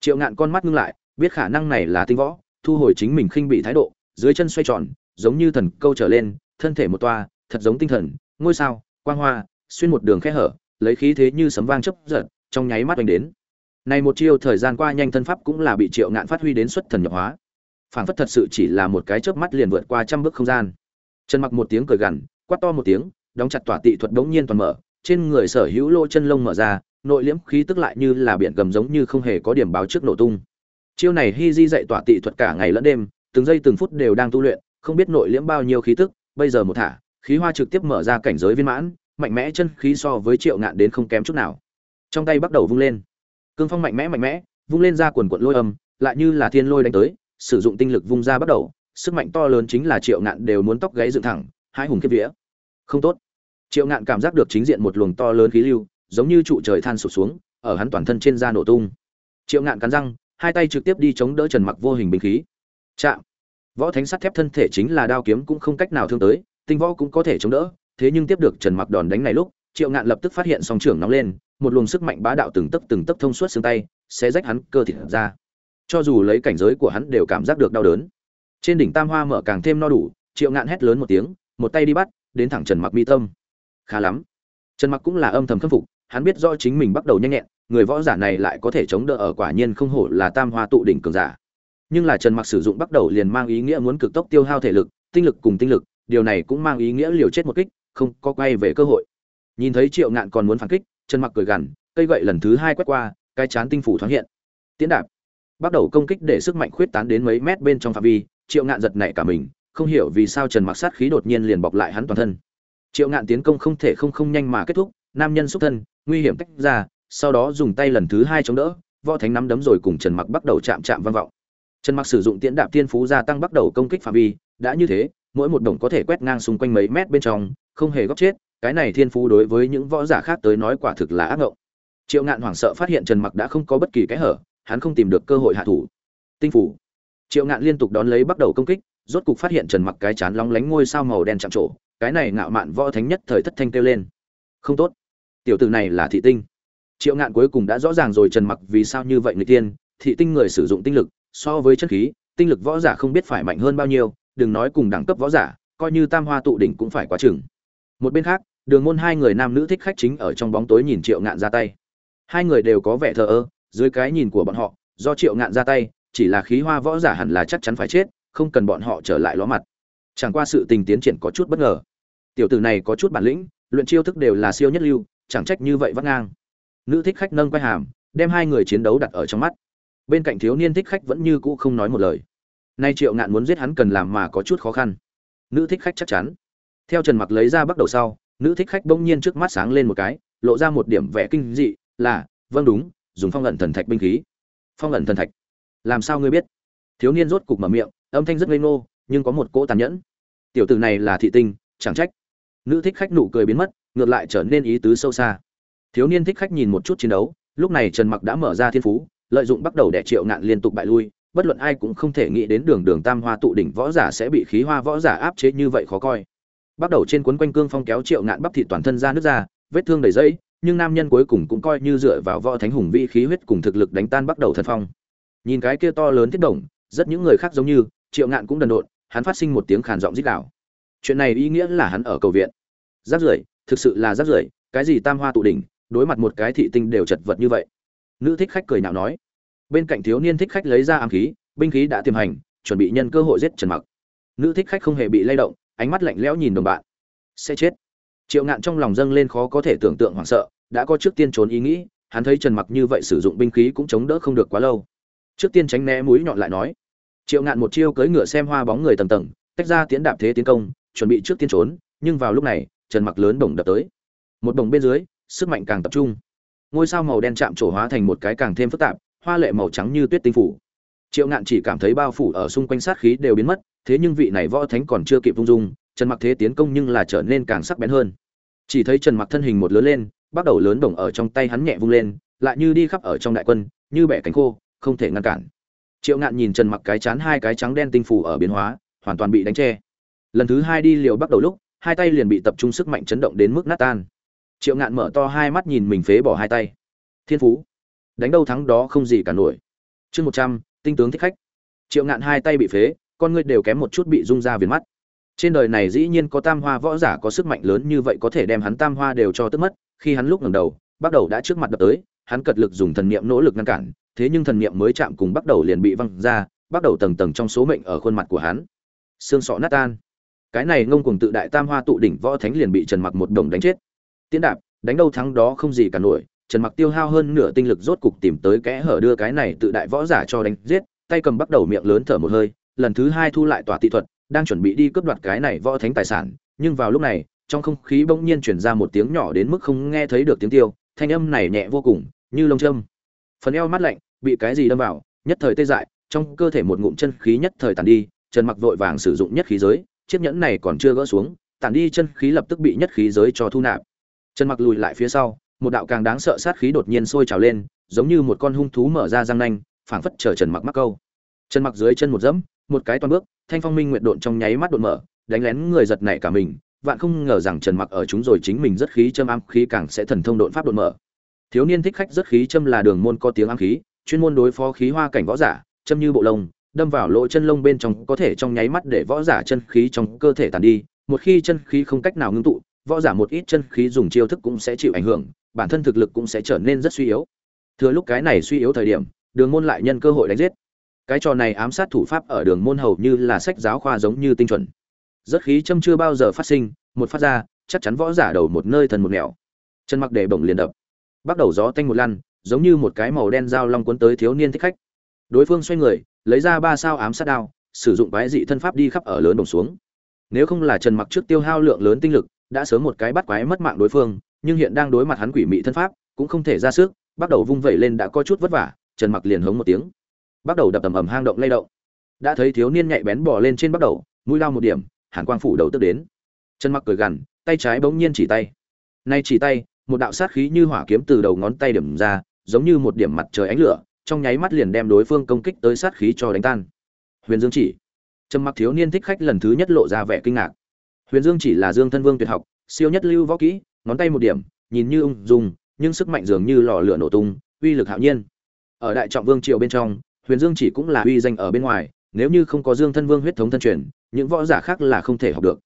Triệu ngạn con mắt ngưng lại, biết khả năng này là tinh võ, thu hồi chính mình khinh bị thái độ, dưới chân xoay tròn, giống như thần câu trở lên, thân thể một toa, thật giống tinh thần, ngôi sao, quang hoa, xuyên một đường khe hở, lấy khí thế như sấm vang chấp giật, trong nháy mắt oanh đến. Này một chiêu thời gian qua nhanh thân pháp cũng là bị triệu ngạn phát huy đến xuất thần nhập hóa. Phản phất thật sự chỉ là một cái chớp mắt liền vượt qua trăm bước không gian. Trần mặc một tiếng cười gằn, quát to một tiếng đóng chặt tỏa tị thuật đống nhiên toàn mở, trên người sở hữu lỗ chân lông mở ra, nội liễm khí tức lại như là biển gầm giống như không hề có điểm báo trước nổ tung. Chiêu này Hi di dạy tỏa tị thuật cả ngày lẫn đêm, từng giây từng phút đều đang tu luyện, không biết nội liễm bao nhiêu khí tức, bây giờ một thả, khí hoa trực tiếp mở ra cảnh giới viên mãn, mạnh mẽ chân khí so với triệu ngạn đến không kém chút nào. Trong tay bắt đầu vung lên. Cương phong mạnh mẽ mạnh mẽ, vung lên ra quần quần lôi âm, lại như là thiên lôi đánh tới, sử dụng tinh lực vung ra bắt đầu, sức mạnh to lớn chính là triệu ngạn đều muốn tóc gáy dựng thẳng, hai hùng kiếp vía không tốt. Triệu ngạn cảm giác được chính diện một luồng to lớn khí lưu, giống như trụ trời than sụp xuống, ở hắn toàn thân trên da nổ tung. Triệu ngạn cắn răng, hai tay trực tiếp đi chống đỡ trần mặc vô hình binh khí. Chạm. Võ thánh sắt thép thân thể chính là đao kiếm cũng không cách nào thương tới, tinh võ cũng có thể chống đỡ, thế nhưng tiếp được trần mặc đòn đánh này lúc, triệu ngạn lập tức phát hiện song trưởng nóng lên, một luồng sức mạnh bá đạo từng tấc từng tấc thông suốt xương tay sẽ rách hắn cơ thịt ra. Cho dù lấy cảnh giới của hắn đều cảm giác được đau đớn. Trên đỉnh tam hoa mở càng thêm no đủ, triệu ngạn hét lớn một tiếng, một tay đi bắt đến thẳng trần mặc mi tâm. Khá lắm. Trần mặc cũng là âm thầm khâm phục, hắn biết rõ chính mình bắt đầu nhanh nhẹn, người võ giả này lại có thể chống đỡ ở quả nhiên không hổ là tam hoa tụ đỉnh cường giả. Nhưng là trần mặc sử dụng bắt đầu liền mang ý nghĩa muốn cực tốc tiêu hao thể lực, tinh lực cùng tinh lực, điều này cũng mang ý nghĩa liều chết một kích, không có quay về cơ hội. Nhìn thấy triệu ngạn còn muốn phản kích, trần mặc cười gằn, cây gậy lần thứ hai quét qua, cái chán tinh phủ thoáng hiện. Tiến đạp. Bắt đầu công kích để sức mạnh khuyết tán đến mấy mét bên trong phạm vi, triệu ngạn giật nảy cả mình không hiểu vì sao trần mặc sát khí đột nhiên liền bọc lại hắn toàn thân. Triệu ngạn tiến công không thể không không nhanh mà kết thúc, nam nhân xúc thân, nguy hiểm tách ra, sau đó dùng tay lần thứ hai chống đỡ, võ thánh nắm đấm rồi cùng trần mặc bắt đầu chạm chạm vang vọng. Trần mặc sử dụng tiễn đạp tiên phú gia tăng bắt đầu công kích phạm vi, đã như thế, mỗi một đồng có thể quét ngang xung quanh mấy mét bên trong, không hề góc chết, cái này thiên phú đối với những võ giả khác tới nói quả thực là ác ngộng. Triệu ngạn hoảng sợ phát hiện trần mặc đã không có bất kỳ cái hở, hắn không tìm được cơ hội hạ thủ. Tinh phủ. Triệu ngạn liên tục đón lấy bắt đầu công kích rốt cục phát hiện trần mặc cái chán lóng lánh ngôi sao màu đen chạm trổ, cái này ngạo mạn võ thánh nhất thời thất thanh kêu lên. Không tốt. Tiểu tử này là thị tinh. Triệu ngạn cuối cùng đã rõ ràng rồi trần mặc vì sao như vậy người tiên, thị tinh người sử dụng tinh lực, so với chân khí, tinh lực võ giả không biết phải mạnh hơn bao nhiêu, đừng nói cùng đẳng cấp võ giả, coi như tam hoa tụ đỉnh cũng phải quá chừng. Một bên khác, đường môn hai người nam nữ thích khách chính ở trong bóng tối nhìn triệu ngạn ra tay. Hai người đều có vẻ thờ ơ, dưới cái nhìn của bọn họ, do triệu ngạn ra tay, chỉ là khí hoa võ giả hẳn là chắc chắn phải chết không cần bọn họ trở lại ló mặt. Chẳng qua sự tình tiến triển có chút bất ngờ. Tiểu tử này có chút bản lĩnh, luyện chiêu thức đều là siêu nhất lưu, chẳng trách như vậy vắt ngang. Nữ thích khách nâng quay hàm, đem hai người chiến đấu đặt ở trong mắt. Bên cạnh thiếu niên thích khách vẫn như cũ không nói một lời. Nay triệu ngạn muốn giết hắn cần làm mà có chút khó khăn. Nữ thích khách chắc chắn. Theo trần mặc lấy ra bắt đầu sau, nữ thích khách bỗng nhiên trước mắt sáng lên một cái, lộ ra một điểm vẻ kinh dị, là vâng đúng, dùng phong ẩn thần thạch binh khí. Phong ẩn thần thạch? Làm sao ngươi biết? Thiếu niên rốt cục mở miệng âm thanh rất ngây ngô, nhưng có một cỗ tàn nhẫn. Tiểu tử này là thị tinh, chẳng trách. Nữ thích khách nụ cười biến mất, ngược lại trở nên ý tứ sâu xa. Thiếu niên thích khách nhìn một chút chiến đấu, lúc này trần mặc đã mở ra thiên phú, lợi dụng bắt đầu để triệu ngạn liên tục bại lui, bất luận ai cũng không thể nghĩ đến đường đường tam hoa tụ đỉnh võ giả sẽ bị khí hoa võ giả áp chế như vậy khó coi. Bắt đầu trên cuốn quanh cương phong kéo triệu ngạn bắp thịt toàn thân ra nước ra, vết thương đầy dẫy nhưng nam nhân cuối cùng cũng coi như dựa vào võ thánh hùng vĩ khí huyết cùng thực lực đánh tan bắt đầu thần phong. Nhìn cái kia to lớn thiết động, rất những người khác giống như triệu ngạn cũng đần độn, hắn phát sinh một tiếng khàn giọng rít đảo chuyện này ý nghĩa là hắn ở cầu viện. Rác rưởi thực sự là rác rưởi cái gì tam hoa tụ đỉnh, đối mặt một cái thị tinh đều chật vật như vậy. Nữ thích khách cười nhạo nói. Bên cạnh thiếu niên thích khách lấy ra ám khí, binh khí đã tiềm hành, chuẩn bị nhân cơ hội giết trần mặc. Nữ thích khách không hề bị lay động, ánh mắt lạnh lẽo nhìn đồng bạn. Sẽ chết. Triệu ngạn trong lòng dâng lên khó có thể tưởng tượng hoảng sợ, đã có trước tiên trốn ý nghĩ, hắn thấy trần mặc như vậy sử dụng binh khí cũng chống đỡ không được quá lâu. Trước tiên tránh né mũi nhọn lại nói triệu ngạn một chiêu cưỡi ngựa xem hoa bóng người tầng tầng, tách ra tiến đạp thế tiến công, chuẩn bị trước tiên trốn, nhưng vào lúc này, trần mặc lớn đồng đập tới. Một đồng bên dưới, sức mạnh càng tập trung. Ngôi sao màu đen chạm trổ hóa thành một cái càng thêm phức tạp, hoa lệ màu trắng như tuyết tinh phủ. Triệu ngạn chỉ cảm thấy bao phủ ở xung quanh sát khí đều biến mất, thế nhưng vị này võ thánh còn chưa kịp vung dung, trần mặc thế tiến công nhưng là trở nên càng sắc bén hơn. Chỉ thấy trần mặc thân hình một lớn lên, bắt đầu lớn đồng ở trong tay hắn nhẹ vung lên, lại như đi khắp ở trong đại quân, như bẻ cánh khô, không thể ngăn cản triệu ngạn nhìn trần mặc cái chán hai cái trắng đen tinh phủ ở biến hóa, hoàn toàn bị đánh che. Lần thứ hai đi liều bắt đầu lúc, hai tay liền bị tập trung sức mạnh chấn động đến mức nát tan. Triệu ngạn mở to hai mắt nhìn mình phế bỏ hai tay. Thiên phú. Đánh đâu thắng đó không gì cả nổi. Chương một trăm, tinh tướng thích khách. Triệu ngạn hai tay bị phế, con ngươi đều kém một chút bị rung ra viền mắt. Trên đời này dĩ nhiên có tam hoa võ giả có sức mạnh lớn như vậy có thể đem hắn tam hoa đều cho tức mất, khi hắn lúc ngẩng đầu, bắt đầu đã trước mặt đập tới hắn cật lực dùng thần niệm nỗ lực ngăn cản, thế nhưng thần niệm mới chạm cùng bắt đầu liền bị văng ra, bắt đầu tầng tầng trong số mệnh ở khuôn mặt của hắn. Xương sọ nát tan. Cái này ngông cuồng tự đại tam hoa tụ đỉnh võ thánh liền bị trần mặc một đồng đánh chết. Tiến đạp, đánh đâu thắng đó không gì cả nổi, trần mặc tiêu hao hơn nửa tinh lực rốt cục tìm tới kẽ hở đưa cái này tự đại võ giả cho đánh giết, tay cầm bắt đầu miệng lớn thở một hơi, lần thứ hai thu lại tỏa tị thuật, đang chuẩn bị đi cướp đoạt cái này võ thánh tài sản, nhưng vào lúc này, trong không khí bỗng nhiên truyền ra một tiếng nhỏ đến mức không nghe thấy được tiếng tiêu, thanh âm này nhẹ vô cùng như lông châm. Phần eo mát lạnh, bị cái gì đâm vào, nhất thời tê dại, trong cơ thể một ngụm chân khí nhất thời tàn đi, trần mặc vội vàng sử dụng nhất khí giới, chiếc nhẫn này còn chưa gỡ xuống tàn đi chân khí lập tức bị nhất khí giới cho thu nạp. Trần mặc lùi lại phía sau, một đạo càng đáng sợ sát khí đột nhiên sôi trào lên, giống như một con hung thú mở ra răng nanh, phảng phất chờ trần mặc mắc câu. Trần mặc dưới chân một dẫm, một cái toàn bước, thanh phong minh nguyện độn trong nháy mắt đột mở, đánh lén người giật nảy cả mình, vạn không ngờ rằng trần mặc ở chúng rồi chính mình rất khí, châm am khí càng sẽ thần thông độn pháp đột mở thiếu niên thích khách rất khí châm là đường môn có tiếng ám khí, chuyên môn đối phó khí hoa cảnh võ giả, châm như bộ lông, đâm vào lỗ chân lông bên trong có thể trong nháy mắt để võ giả chân khí trong cơ thể tàn đi. Một khi chân khí không cách nào ngưng tụ, võ giả một ít chân khí dùng chiêu thức cũng sẽ chịu ảnh hưởng, bản thân thực lực cũng sẽ trở nên rất suy yếu. Thừa lúc cái này suy yếu thời điểm, đường môn lại nhân cơ hội đánh giết. Cái trò này ám sát thủ pháp ở đường môn hầu như là sách giáo khoa giống như tinh chuẩn. Rất khí châm chưa bao giờ phát sinh, một phát ra, chắc chắn võ giả đầu một nơi thần một nẻo. Chân mặc để bổng liền đập bắt đầu gió tanh một lăn, giống như một cái màu đen dao long cuốn tới thiếu niên thích khách. Đối phương xoay người, lấy ra ba sao ám sát đao, sử dụng quái dị thân pháp đi khắp ở lớn đồng xuống. Nếu không là trần mặc trước tiêu hao lượng lớn tinh lực, đã sớm một cái bắt quái mất mạng đối phương, nhưng hiện đang đối mặt hắn quỷ mị thân pháp, cũng không thể ra sức, bắt đầu vung vẩy lên đã có chút vất vả, trần mặc liền hống một tiếng. Bắt đầu đập ầm ầm hang động lay động. Đã thấy thiếu niên nhạy bén bỏ lên trên bắt đầu, mũi lao một điểm, hàn quang phủ đầu tức đến. Trần mặc cười gằn, tay trái bỗng nhiên chỉ tay. Nay chỉ tay một đạo sát khí như hỏa kiếm từ đầu ngón tay điểm ra, giống như một điểm mặt trời ánh lửa, trong nháy mắt liền đem đối phương công kích tới sát khí cho đánh tan. Huyền dương chỉ. Trầm mặc thiếu niên thích khách lần thứ nhất lộ ra vẻ kinh ngạc. Huyền dương chỉ là dương thân vương tuyệt học, siêu nhất lưu võ kỹ, ngón tay một điểm, nhìn như ung dung, nhưng sức mạnh dường như lò lửa nổ tung, uy lực hạo nhiên. Ở đại trọng vương triều bên trong, huyền dương chỉ cũng là uy danh ở bên ngoài, nếu như không có dương thân vương huyết thống thân truyền, những võ giả khác là không thể học được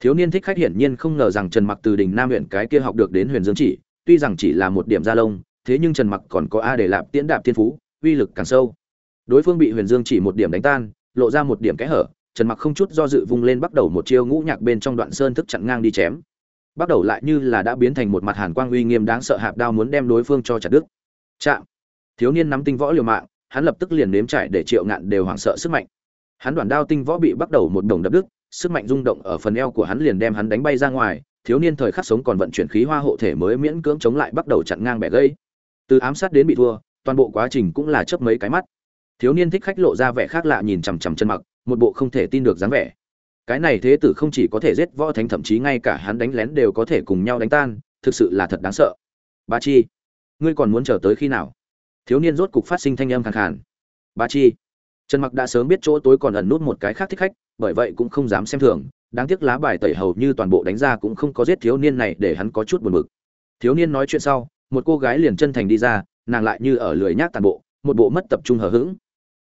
thiếu niên thích khách hiển nhiên không ngờ rằng trần mặc từ đỉnh nam huyện cái kia học được đến huyền dương chỉ, tuy rằng chỉ là một điểm gia lông, thế nhưng trần mặc còn có a để lạp tiễn đạp thiên phú, uy lực càng sâu. Đối phương bị huyền dương chỉ một điểm đánh tan, lộ ra một điểm kẽ hở, trần mặc không chút do dự vung lên bắt đầu một chiêu ngũ nhạc bên trong đoạn sơn thức chặn ngang đi chém. Bắt đầu lại như là đã biến thành một mặt hàn quang uy nghiêm đáng sợ hạp đao muốn đem đối phương cho chặt đứt. Chạm! Thiếu niên nắm tinh võ liều mạng, hắn lập tức liền nếm trải để triệu ngạn đều hoảng sợ sức mạnh. Hắn đoạn đao tinh võ bị bắt đầu một đồng đập đứt sức mạnh rung động ở phần eo của hắn liền đem hắn đánh bay ra ngoài, thiếu niên thời khắc sống còn vận chuyển khí hoa hộ thể mới miễn cưỡng chống lại bắt đầu chặn ngang bẻ gây từ ám sát đến bị thua, toàn bộ quá trình cũng là chớp mấy cái mắt. Thiếu niên thích khách lộ ra vẻ khác lạ nhìn chằm chằm chân mặc, một bộ không thể tin được dáng vẻ. Cái này thế tử không chỉ có thể giết võ thánh, thậm chí ngay cả hắn đánh lén đều có thể cùng nhau đánh tan, thực sự là thật đáng sợ. Ba chi, ngươi còn muốn chờ tới khi nào? Thiếu niên rốt cục phát sinh thanh âm khàn khàn. Ba chi trần mặc đã sớm biết chỗ tối còn ẩn nút một cái khác thích khách bởi vậy cũng không dám xem thường, đáng tiếc lá bài tẩy hầu như toàn bộ đánh ra cũng không có giết thiếu niên này để hắn có chút buồn bực. Thiếu niên nói chuyện sau, một cô gái liền chân thành đi ra, nàng lại như ở lười nhác tàn bộ, một bộ mất tập trung hờ hững.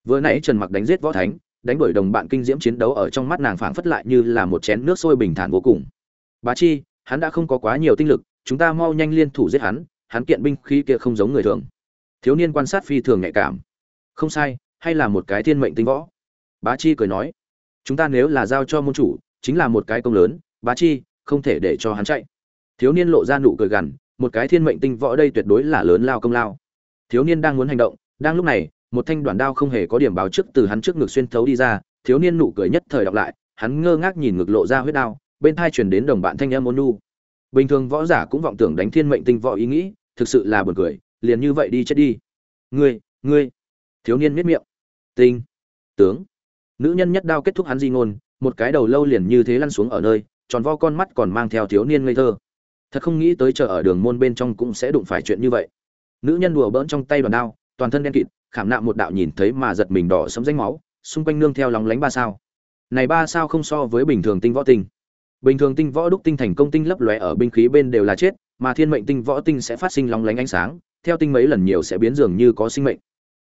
Vừa nãy trần mặc đánh giết võ thánh, đánh đuổi đồng bạn kinh diễm chiến đấu ở trong mắt nàng phảng phất lại như là một chén nước sôi bình thản vô cùng. Bá chi, hắn đã không có quá nhiều tinh lực, chúng ta mau nhanh liên thủ giết hắn hắn kiện binh khí kia không giống người thường. Thiếu niên quan sát phi thường nhạy cảm. Không sai, hay là một cái thiên mệnh tinh võ. Bá chi cười nói chúng ta nếu là giao cho môn chủ, chính là một cái công lớn, bá chi, không thể để cho hắn chạy. Thiếu niên lộ ra nụ cười gằn, một cái thiên mệnh tinh võ đây tuyệt đối là lớn lao công lao. Thiếu niên đang muốn hành động, đang lúc này, một thanh đoàn đao không hề có điểm báo trước từ hắn trước ngực xuyên thấu đi ra, thiếu niên nụ cười nhất thời đọc lại, hắn ngơ ngác nhìn ngực lộ ra huyết đao, bên thai truyền đến đồng bạn thanh em ôn nu bình thường võ giả cũng vọng tưởng đánh thiên mệnh tinh võ ý nghĩ, thực sự là buồn cười, liền như vậy đi chết đi. Ngươi ngươi. Thiếu niên miết miệng. Tinh. Tướng nữ nhân nhất đao kết thúc hắn di ngôn, một cái đầu lâu liền như thế lăn xuống ở nơi, tròn vo con mắt còn mang theo thiếu niên ngây thơ. Thật không nghĩ tới chợ ở đường môn bên trong cũng sẽ đụng phải chuyện như vậy. Nữ nhân đùa bỡn trong tay đoàn đao, toàn thân đen kịt, khảm nạm một đạo nhìn thấy mà giật mình đỏ sấm danh máu, xung quanh nương theo lóng lánh ba sao. Này ba sao không so với bình thường tinh võ tinh. Bình thường tinh võ đúc tinh thành công tinh lấp lóe ở binh khí bên đều là chết, mà thiên mệnh tinh võ tinh sẽ phát sinh lóng lánh ánh sáng, theo tinh mấy lần nhiều sẽ biến dường như có sinh mệnh.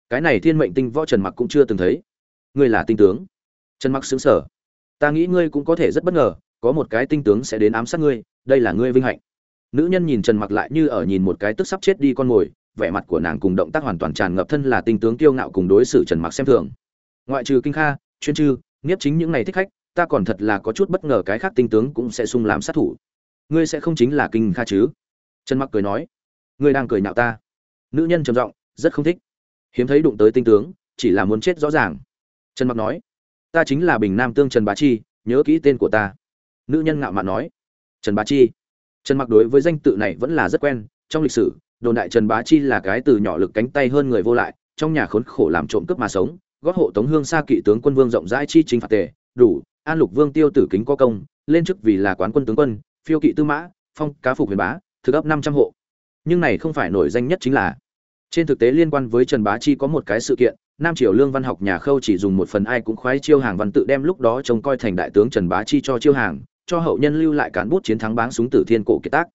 Cái này thiên mệnh tinh võ trần mặc cũng chưa từng thấy ngươi là tinh tướng. Trần mặc xứng sở ta nghĩ ngươi cũng có thể rất bất ngờ, có một cái tinh tướng sẽ đến ám sát ngươi, đây là ngươi vinh hạnh. Nữ nhân nhìn trần mặc lại như ở nhìn một cái tức sắp chết đi con mồi, vẻ mặt của nàng cùng động tác hoàn toàn tràn ngập thân là tinh tướng kiêu ngạo cùng đối xử trần mặc xem thường. Ngoại trừ kinh kha, chuyên chư, nghiếp chính những này thích khách, ta còn thật là có chút bất ngờ cái khác tinh tướng cũng sẽ sung làm sát thủ. Ngươi sẽ không chính là kinh kha chứ? Trần mặc cười nói. Ngươi đang cười nhạo ta. Nữ nhân trầm giọng, rất không thích. Hiếm thấy đụng tới tinh tướng, chỉ là muốn chết rõ ràng trần mặc nói, ta chính là bình nam tương trần bá chi, nhớ kỹ tên của ta. Nữ nhân ngạo mạn nói, trần bá chi? Trần mặc đối với danh tự này vẫn là rất quen, trong lịch sử, đồn đại trần bá chi là cái từ nhỏ lực cánh tay hơn người vô lại, trong nhà khốn khổ làm trộm cướp mà sống gót hộ tống hương xa kỵ tướng quân vương rộng rãi chi chính phạt tề, đủ, an lục vương tiêu tử kính có công, lên chức vì là quán quân tướng quân, phiêu kỵ tư mã, phong cá phục huyền bá, thực ấp năm trăm hộ. Nhưng này không phải nổi danh nhất chính là trên thực tế liên quan với trần bá chi có một cái sự kiện, nam triều lương văn học nhà khâu chỉ dùng một phần ai cũng khoái chiêu hàng văn tự đem lúc đó trông coi thành đại tướng trần bá chi cho chiêu hàng, cho hậu nhân lưu lại cán bút chiến thắng báng súng tử thiên cổ kiệt tác.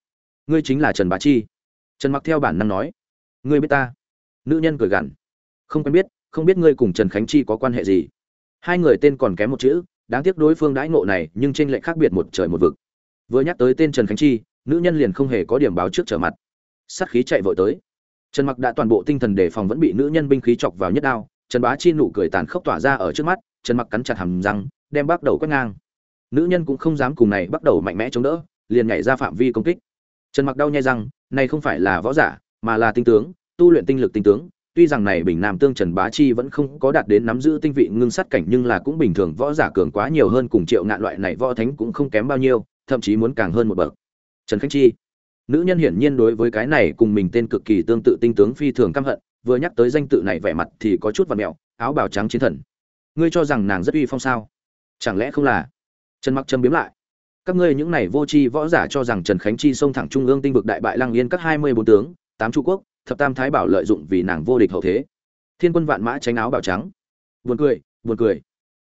Ngươi chính là trần bá chi. Trần mặc theo bản năng nói. Ngươi biết ta. Nữ nhân cười gằn. Không quen biết, không biết ngươi cùng trần khánh chi có quan hệ gì. Hai người tên còn kém một chữ, đáng tiếc đối phương đãi ngộ này, nhưng trên lệnh khác biệt một trời một vực. Vừa nhắc tới tên trần khánh chi, nữ nhân liền không hề có điểm báo trước trở mặt. Sát khí chạy vội tới trần mặc đã toàn bộ tinh thần đề phòng vẫn bị nữ nhân binh khí chọc vào nhất đao, trần bá chi nụ cười tàn khốc tỏa ra ở trước mắt, trần mặc cắn chặt hàm răng, đem bắt đầu quét ngang. Nữ nhân cũng không dám cùng này bắt đầu mạnh mẽ chống đỡ, liền nhảy ra phạm vi công kích. Trần mặc đau nhai răng, này không phải là võ giả, mà là tinh tướng, tu luyện tinh lực tinh tướng, tuy rằng này bình nam tương trần bá chi vẫn không có đạt đến nắm giữ tinh vị ngưng sát cảnh nhưng là cũng bình thường võ giả cường quá nhiều hơn cùng triệu ngạn loại này võ thánh cũng không kém bao nhiêu, thậm chí muốn càng hơn một bậc. Trần khánh chi nữ nhân hiển nhiên đối với cái này cùng mình tên cực kỳ tương tự tinh tướng phi thường căm hận, vừa nhắc tới danh tự này vẻ mặt thì có chút vật mẹo, áo bào trắng chiến thần. Ngươi cho rằng nàng rất uy phong sao? Chẳng lẽ không là? Trần mặc châm biếm lại. Các ngươi những này vô tri võ giả cho rằng trần khánh chi xông thẳng trung ương tinh vực đại bại lăng yên các hai mươi bốn tướng, tám trụ quốc, thập tam thái bảo lợi dụng vì nàng vô địch hậu thế. Thiên quân vạn mã tránh áo bào trắng. Buồn cười buồn cười.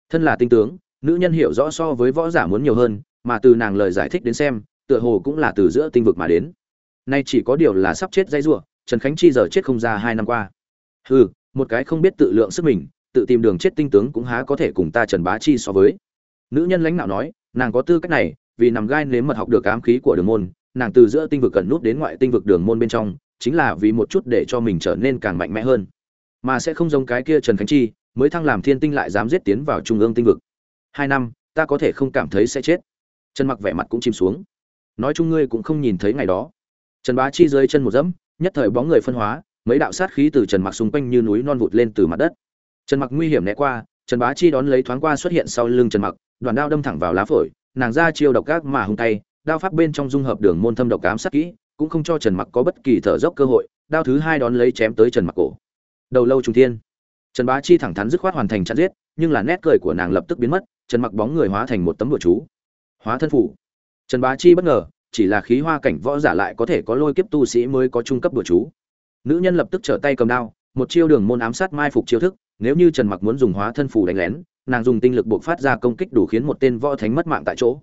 Thân là tinh tướng, nữ nhân hiểu rõ so với võ giả muốn nhiều hơn, mà từ nàng lời giải thích đến xem tựa hồ cũng là từ giữa tinh vực mà đến. Nay chỉ có điều là sắp chết dây rủa, trần khánh chi giờ chết không ra hai năm qua. Hừ, một cái không biết tự lượng sức mình, tự tìm đường chết tinh tướng cũng há có thể cùng ta trần bá chi so với. Nữ nhân lãnh đạo nói, nàng có tư cách này, vì nằm gai nếm mật học được ám khí của đường môn, nàng từ giữa tinh vực cần nút đến ngoại tinh vực đường môn bên trong, chính là vì một chút để cho mình trở nên càng mạnh mẽ hơn. Mà sẽ không giống cái kia trần khánh chi, mới thăng làm thiên tinh lại dám giết tiến vào trung ương tinh vực. Hai năm, ta có thể không cảm thấy sẽ chết. Trần mặc vẻ mặt cũng chìm xuống nói chung ngươi cũng không nhìn thấy ngày đó. Trần bá chi dưới chân một dẫm, nhất thời bóng người phân hóa, mấy đạo sát khí từ trần mặc xung quanh như núi non vụt lên từ mặt đất. Trần mặc nguy hiểm né qua, trần bá chi đón lấy thoáng qua xuất hiện sau lưng trần mặc, đoàn đao đâm thẳng vào lá phổi, nàng ra chiêu độc gác mà hung tay, đao pháp bên trong dung hợp đường môn thâm độc cám sát kỹ, cũng không cho trần mặc có bất kỳ thở dốc cơ hội, đao thứ hai đón lấy chém tới trần mặc cổ. Đầu lâu trung thiên. Trần bá chi thẳng thắn dứt khoát hoàn thành chặn giết, nhưng là nét cười của nàng lập tức biến mất, trần mặc bóng người hóa thành một tấm bùa chú. Hóa thân phủ trần bá chi bất ngờ, chỉ là khí hoa cảnh võ giả lại có thể có lôi kiếp tu sĩ mới có trung cấp bùa chú. Nữ nhân lập tức trở tay cầm đao, một chiêu đường môn ám sát mai phục chiêu thức, nếu như trần mặc muốn dùng hóa thân phủ đánh lén, nàng dùng tinh lực buộc phát ra công kích đủ khiến một tên võ thánh mất mạng tại chỗ.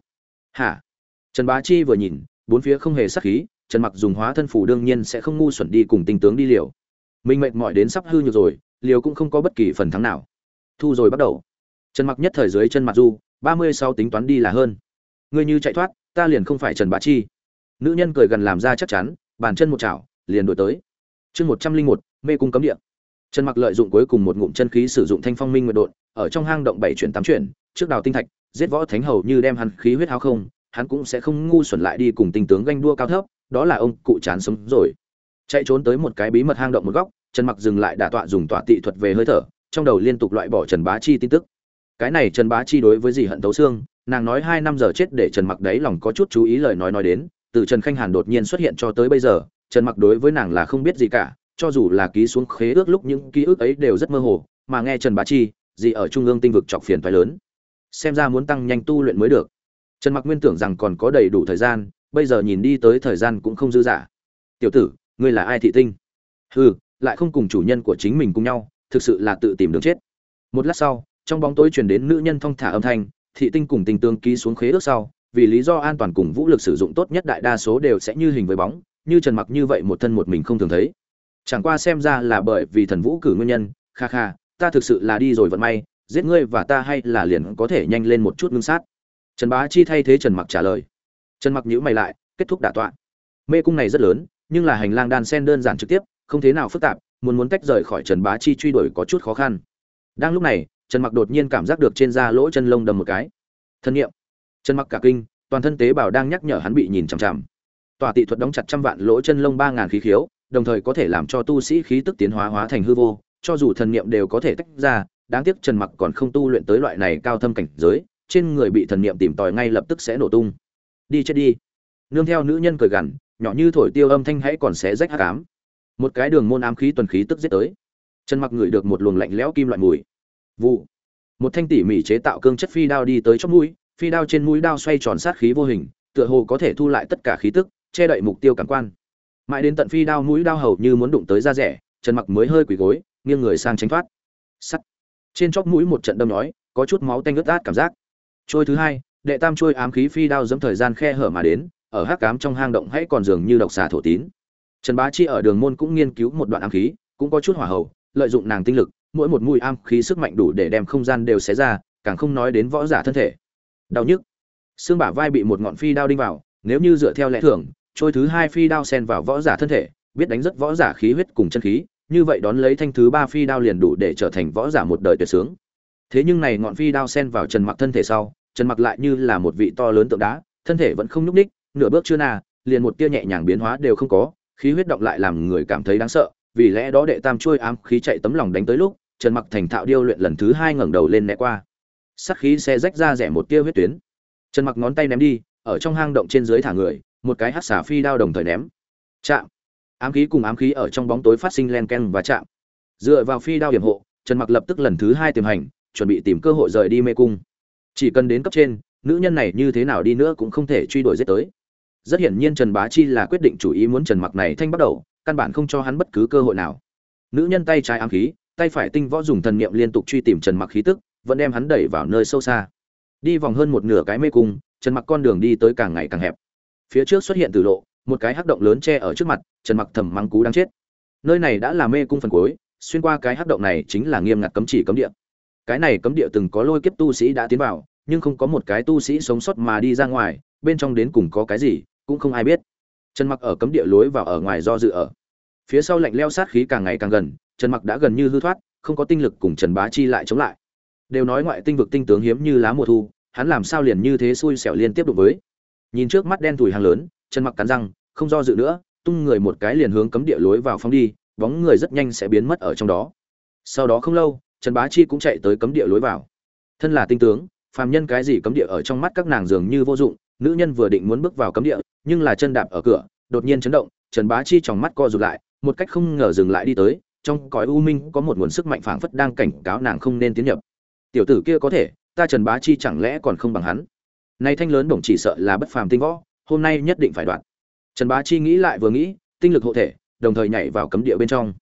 Hả? Trần bá chi vừa nhìn, bốn phía không hề sắc khí, trần mặc dùng hóa thân phủ đương nhiên sẽ không ngu xuẩn đi cùng tinh tướng đi liều. Mình mệt mỏi đến sắp hư nhược rồi, liều cũng không có bất kỳ phần thắng nào. Thu rồi bắt đầu. Trần mặc nhất thời dưới chân mặt du, ba mươi sau tính toán đi là hơn. Ngươi như chạy thoát ta liền không phải trần bá chi. Nữ nhân cười gần làm ra chắc chắn, bàn chân một chảo, liền đổi tới. Chương một trăm linh một, mê cung cấm địa. Trần mặc lợi dụng cuối cùng một ngụm chân khí sử dụng thanh phong minh nguyện đột ở trong hang động bảy chuyển tám chuyển, trước đào tinh thạch, giết võ thánh hầu như đem hắn khí huyết hao không, hắn cũng sẽ không ngu xuẩn lại đi cùng tinh tướng ganh đua cao thấp, đó là ông cụ chán sống rồi. Chạy trốn tới một cái bí mật hang động một góc, trần mặc dừng lại đả tọa dùng tọa tị thuật về hơi thở, trong đầu liên tục loại bỏ trần bá chi tin tức. Cái này trần bá chi đối với gì hận tấu xương nàng nói hai năm giờ chết để trần mặc đấy lòng có chút chú ý lời nói nói đến, từ trần khanh hàn đột nhiên xuất hiện cho tới bây giờ, trần mặc đối với nàng là không biết gì cả, cho dù là ký xuống khế ước lúc những ký ức ấy đều rất mơ hồ, mà nghe trần bá chi gì ở trung ương tinh vực chọc phiền toái lớn. Xem ra muốn tăng nhanh tu luyện mới được. Trần mặc nguyên tưởng rằng còn có đầy đủ thời gian, bây giờ nhìn đi tới thời gian cũng không dư dả. Tiểu tử, ngươi là ai thị tinh? Hừ, lại không cùng chủ nhân của chính mình cùng nhau, thực sự là tự tìm đường chết. Một lát sau, trong bóng tối truyền đến nữ nhân thong thả âm thanh thị tinh cùng tình tương ký xuống khế ước sau, vì lý do an toàn cùng vũ lực sử dụng tốt nhất đại đa số đều sẽ như hình với bóng, như trần mặc như vậy một thân một mình không thường thấy. Chẳng qua xem ra là bởi vì thần vũ cử nguyên nhân, kha kha, ta thực sự là đi rồi vận may, giết ngươi và ta hay là liền có thể nhanh lên một chút ngưng sát. Trần bá chi thay thế trần mặc trả lời. Trần mặc nhữ mày lại, kết thúc đả tọa. Mê cung này rất lớn, nhưng là hành lang đan sen đơn giản trực tiếp, không thế nào phức tạp, muốn muốn tách rời khỏi trần bá chi truy đuổi có chút khó khăn. Đang lúc này trần mặc đột nhiên cảm giác được trên da lỗ chân lông đầm một cái. Thân nhiệm trần mặc cả kinh, toàn thân tế bào đang nhắc nhở hắn bị nhìn chằm chằm. Tòa tị thuật đóng chặt trăm vạn lỗ chân lông ba ngàn khí khiếu, đồng thời có thể làm cho tu sĩ khí tức tiến hóa hóa thành hư vô, cho dù thần niệm đều có thể tách ra, đáng tiếc trần mặc còn không tu luyện tới loại này cao thâm cảnh giới, trên người bị thần niệm tìm tòi ngay lập tức sẽ nổ tung. Đi chết đi. Nương theo nữ nhân cười gằn, nhỏ như thổi tiêu âm thanh hãy còn xé rách hắc ám. Một cái đường môn ám khí tuần khí tức giết tới. Trần mặc ngửi được một luồng lạnh lẽo kim loại mùi vụ. Một thanh tỉ mỉ chế tạo cương chất phi đao đi tới chóp mũi, phi đao trên mũi đao xoay tròn sát khí vô hình, tựa hồ có thể thu lại tất cả khí tức, che đậy mục tiêu cảm quan. Mãi đến tận phi đao mũi đao hầu như muốn đụng tới da rẻ, trần mặc mới hơi quỳ gối, nghiêng người sang tránh thoát. Sắt. Trên chóp mũi một trận đâm nói có chút máu tanh ướt át cảm giác. Trôi thứ hai, đệ tam trôi ám khí phi đao dẫm thời gian khe hở mà đến, ở hắc cám trong hang động hãy còn dường như độc xà thổ tín. Trần bá chi ở đường môn cũng nghiên cứu một đoạn ám khí, cũng có chút hỏa hậu, lợi dụng nàng tinh lực mỗi một mũi am khí sức mạnh đủ để đem không gian đều xé ra càng không nói đến võ giả thân thể. Đau nhức. Xương bả vai bị một ngọn phi đao đinh vào nếu như dựa theo lẽ thường trôi thứ hai phi đao xen vào võ giả thân thể biết đánh rất võ giả khí huyết cùng chân khí như vậy đón lấy thanh thứ ba phi đao liền đủ để trở thành võ giả một đời tuyệt sướng. Thế nhưng này ngọn phi đao xen vào trần mặc thân thể sau trần mặc lại như là một vị to lớn tượng đá thân thể vẫn không nhúc ních nửa bước chưa nà, liền một tia nhẹ nhàng biến hóa đều không có khí huyết động lại làm người cảm thấy đáng sợ vì lẽ đó đệ tam trôi ám khí chạy tấm lòng đánh tới lúc trần mặc thành thạo điêu luyện lần thứ hai ngẩng đầu lên né qua. Sắc khí xe rách ra rẻ một tia huyết tuyến. Trần mặc ngón tay ném đi, ở trong hang động trên dưới thả người, một cái hát xả phi đao đồng thời ném. Chạm. Ám khí cùng ám khí ở trong bóng tối phát sinh len ken và chạm. Dựa vào phi đao hiểm hộ, trần mặc lập tức lần thứ hai tìm hành, chuẩn bị tìm cơ hội rời đi mê cung. Chỉ cần đến cấp trên, nữ nhân này như thế nào đi nữa cũng không thể truy đuổi giết tới. Rất hiển nhiên trần bá chi là quyết định chủ ý muốn trần mặc này thanh bắt đầu, căn bản không cho hắn bất cứ cơ hội nào. Nữ nhân tay trái ám khí tay phải tinh võ dùng thần niệm liên tục truy tìm trần mặc khí tức, vẫn đem hắn đẩy vào nơi sâu xa. Đi vòng hơn một nửa cái mê cung, trần mặc con đường đi tới càng ngày càng hẹp. Phía trước xuất hiện từ lộ, một cái hắc động lớn che ở trước mặt, trần mặc thầm mắng cú đang chết. Nơi này đã là mê cung phần cuối, xuyên qua cái hắc động này chính là nghiêm ngặt cấm chỉ cấm địa. Cái này cấm địa từng có lôi kiếp tu sĩ đã tiến vào, nhưng không có một cái tu sĩ sống sót mà đi ra ngoài, bên trong đến cùng có cái gì, cũng không ai biết. Trần mặc ở cấm địa lối vào ở ngoài do dự ở. Phía sau lạnh leo sát khí càng ngày càng gần trần mặc đã gần như hư thoát, không có tinh lực cùng trần bá chi lại chống lại. Đều nói ngoại tinh vực tinh tướng hiếm như lá mùa thu, hắn làm sao liền như thế xui xẻo liên tiếp đụng với. Nhìn trước mắt đen thùi hàng lớn, trần mặc cắn răng, không do dự nữa, tung người một cái liền hướng cấm địa lối vào phóng đi, bóng người rất nhanh sẽ biến mất ở trong đó. Sau đó không lâu, trần bá chi cũng chạy tới cấm địa lối vào. Thân là tinh tướng, phàm nhân cái gì cấm địa ở trong mắt các nàng dường như vô dụng, nữ nhân vừa định muốn bước vào cấm địa, nhưng là chân đạp ở cửa, đột nhiên chấn động, trần bá chi trong mắt co rụt lại, một cách không ngờ dừng lại đi tới trong cõi u minh có một nguồn sức mạnh phảng phất đang cảnh cáo nàng không nên tiến nhập. Tiểu tử kia có thể, ta trần bá chi chẳng lẽ còn không bằng hắn? Nay thanh lớn đồng chỉ sợ là bất phàm tinh võ, hôm nay nhất định phải đoạn trần bá chi nghĩ lại vừa nghĩ, tinh lực hộ thể, đồng thời nhảy vào cấm địa bên trong.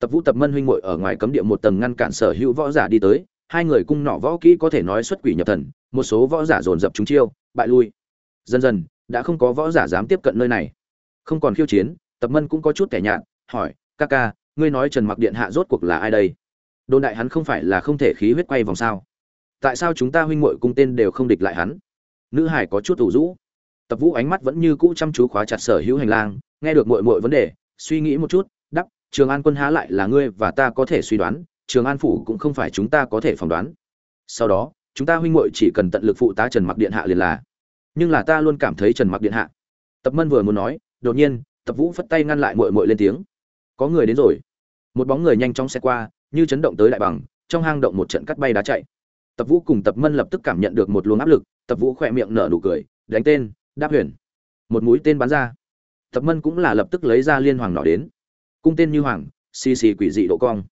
Tập vũ tập mân huynh muội ở ngoài cấm địa một tầng ngăn cản sở hữu võ giả đi tới, hai người cung nọ võ kỹ có thể nói xuất quỷ nhập thần, một số võ giả dồn dập chúng chiêu, bại lui. Dần dần, đã không có võ giả dám tiếp cận nơi này. Không còn khiêu chiến, tập mân cũng có chút kẻ nhạt, hỏi, ca ca ngươi nói trần mặc điện hạ rốt cuộc là ai đây? Đồn đại hắn không phải là không thể khí huyết quay vòng sao? Tại sao chúng ta huynh muội cung tên đều không địch lại hắn? Nữ hải có chút ủ rũ. Tập vũ ánh mắt vẫn như cũ chăm chú khóa chặt sở hữu hành lang, nghe được muội muội vấn đề, suy nghĩ một chút đắp trường an quân há lại là ngươi và ta có thể suy đoán, trường an phủ cũng không phải chúng ta có thể phỏng đoán. Sau đó, chúng ta huynh muội chỉ cần tận lực phụ tá trần mặc điện hạ liền là. Nhưng là ta luôn cảm thấy trần mặc điện hạ. Tập mân vừa muốn nói, đột nhiên, tập vũ phất tay ngăn lại muội muội lên tiếng có người đến rồi. Một bóng người nhanh chóng xe qua, như chấn động tới đại bằng, trong hang động một trận cắt bay đá chạy. Tập vũ cùng tập mân lập tức cảm nhận được một luồng áp lực, tập vũ khỏe miệng nở nụ cười, đánh tên, đáp huyền. Một mũi tên bắn ra. Tập mân cũng là lập tức lấy ra liên hoàng nọ đến. Cung tên như hoàng, xì xì quỷ dị độ cong.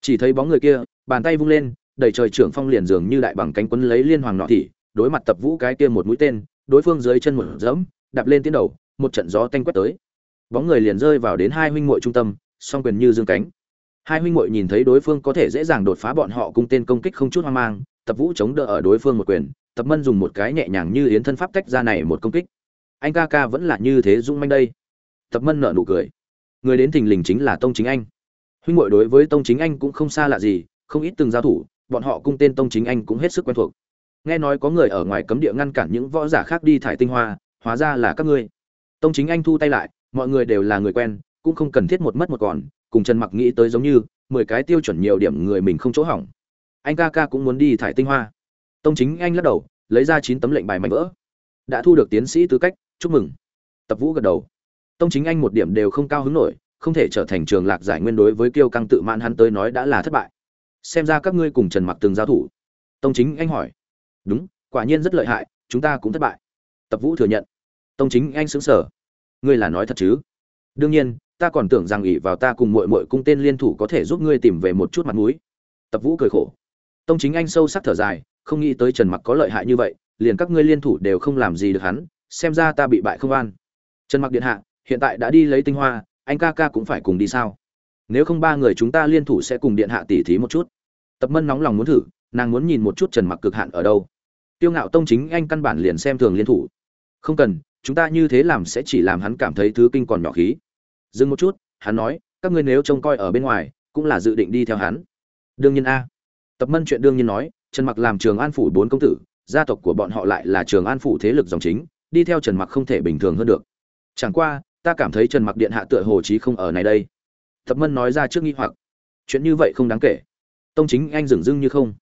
Chỉ thấy bóng người kia, bàn tay vung lên đẩy trời trưởng phong liền dường như đại bằng cánh quấn lấy liên hoàng nọ thị đối mặt tập vũ cái kia một mũi tên, đối phương dưới chân một dẫm, đạp lên tiến đầu, một trận gió tanh quét tới. Bóng người liền rơi vào đến hai huynh muội trung tâm song quyền như dương cánh. Hai huynh muội nhìn thấy đối phương có thể dễ dàng đột phá bọn họ cung tên công kích không chút hoang mang, tập vũ chống đỡ ở đối phương một quyền, tập mân dùng một cái nhẹ nhàng như yến thân pháp tách ra này một công kích. Anh ca ca vẫn là như thế dung manh đây. Tập mân nở nụ cười. Người đến thình lình chính là tông chính anh. Huynh muội đối với tông chính anh cũng không xa lạ gì, không ít từng giao thủ, bọn họ cung tên tông chính anh cũng hết sức quen thuộc. Nghe nói có người ở ngoài cấm địa ngăn cản những võ giả khác đi thải tinh hoa, hóa ra là các ngươi. Tông chính anh thu tay lại, mọi người đều là người quen cũng không cần thiết một mất một còn, cùng trần mặc nghĩ tới giống như, mười cái tiêu chuẩn nhiều điểm người mình không chỗ hỏng. Anh ca ca cũng muốn đi thải tinh hoa. Tông chính anh lắc đầu, lấy ra chín tấm lệnh bài mạnh vỡ. Đã thu được tiến sĩ tư cách, chúc mừng. Tập vũ gật đầu. Tông chính anh một điểm đều không cao hứng nổi, không thể trở thành trường lạc giải nguyên đối với kiêu căng tự mãn hắn tới nói đã là thất bại. Xem ra các ngươi cùng trần mặc từng giao thủ. Tông chính anh hỏi. Đúng, quả nhiên rất lợi hại, chúng ta cũng thất bại. Tập vũ thừa nhận. Tông chính anh xứng sở ngươi là nói thật chứ? Đương nhiên ta còn tưởng rằng ỷ vào ta cùng muội muội cung tên liên thủ có thể giúp ngươi tìm về một chút mặt mũi. Tập vũ cười khổ. Tông chính anh sâu sắc thở dài, không nghĩ tới trần mặc có lợi hại như vậy, liền các ngươi liên thủ đều không làm gì được hắn, xem ra ta bị bại không an. Trần mặc điện hạ, hiện tại đã đi lấy tinh hoa, anh ca ca cũng phải cùng đi sao? Nếu không ba người chúng ta liên thủ sẽ cùng điện hạ tỉ thí một chút. Tập mân nóng lòng muốn thử, nàng muốn nhìn một chút trần mặc cực hạn ở đâu. Tiêu ngạo tông chính anh căn bản liền xem thường liên thủ. Không cần, chúng ta như thế làm sẽ chỉ làm hắn cảm thấy thứ kinh còn nhỏ khí dừng một chút, hắn nói, các ngươi nếu trông coi ở bên ngoài, cũng là dự định đi theo hắn. Đương nhiên a. Tập mân chuyện đương nhiên nói, trần mặc làm trường an phủ bốn công tử, gia tộc của bọn họ lại là trường an phủ thế lực dòng chính, đi theo trần mặc không thể bình thường hơn được. Chẳng qua, ta cảm thấy trần mặc điện hạ tựa hồ chí không ở này đây. Tập mân nói ra trước nghi hoặc. Chuyện như vậy không đáng kể. Tông chính anh dừng dưng như không.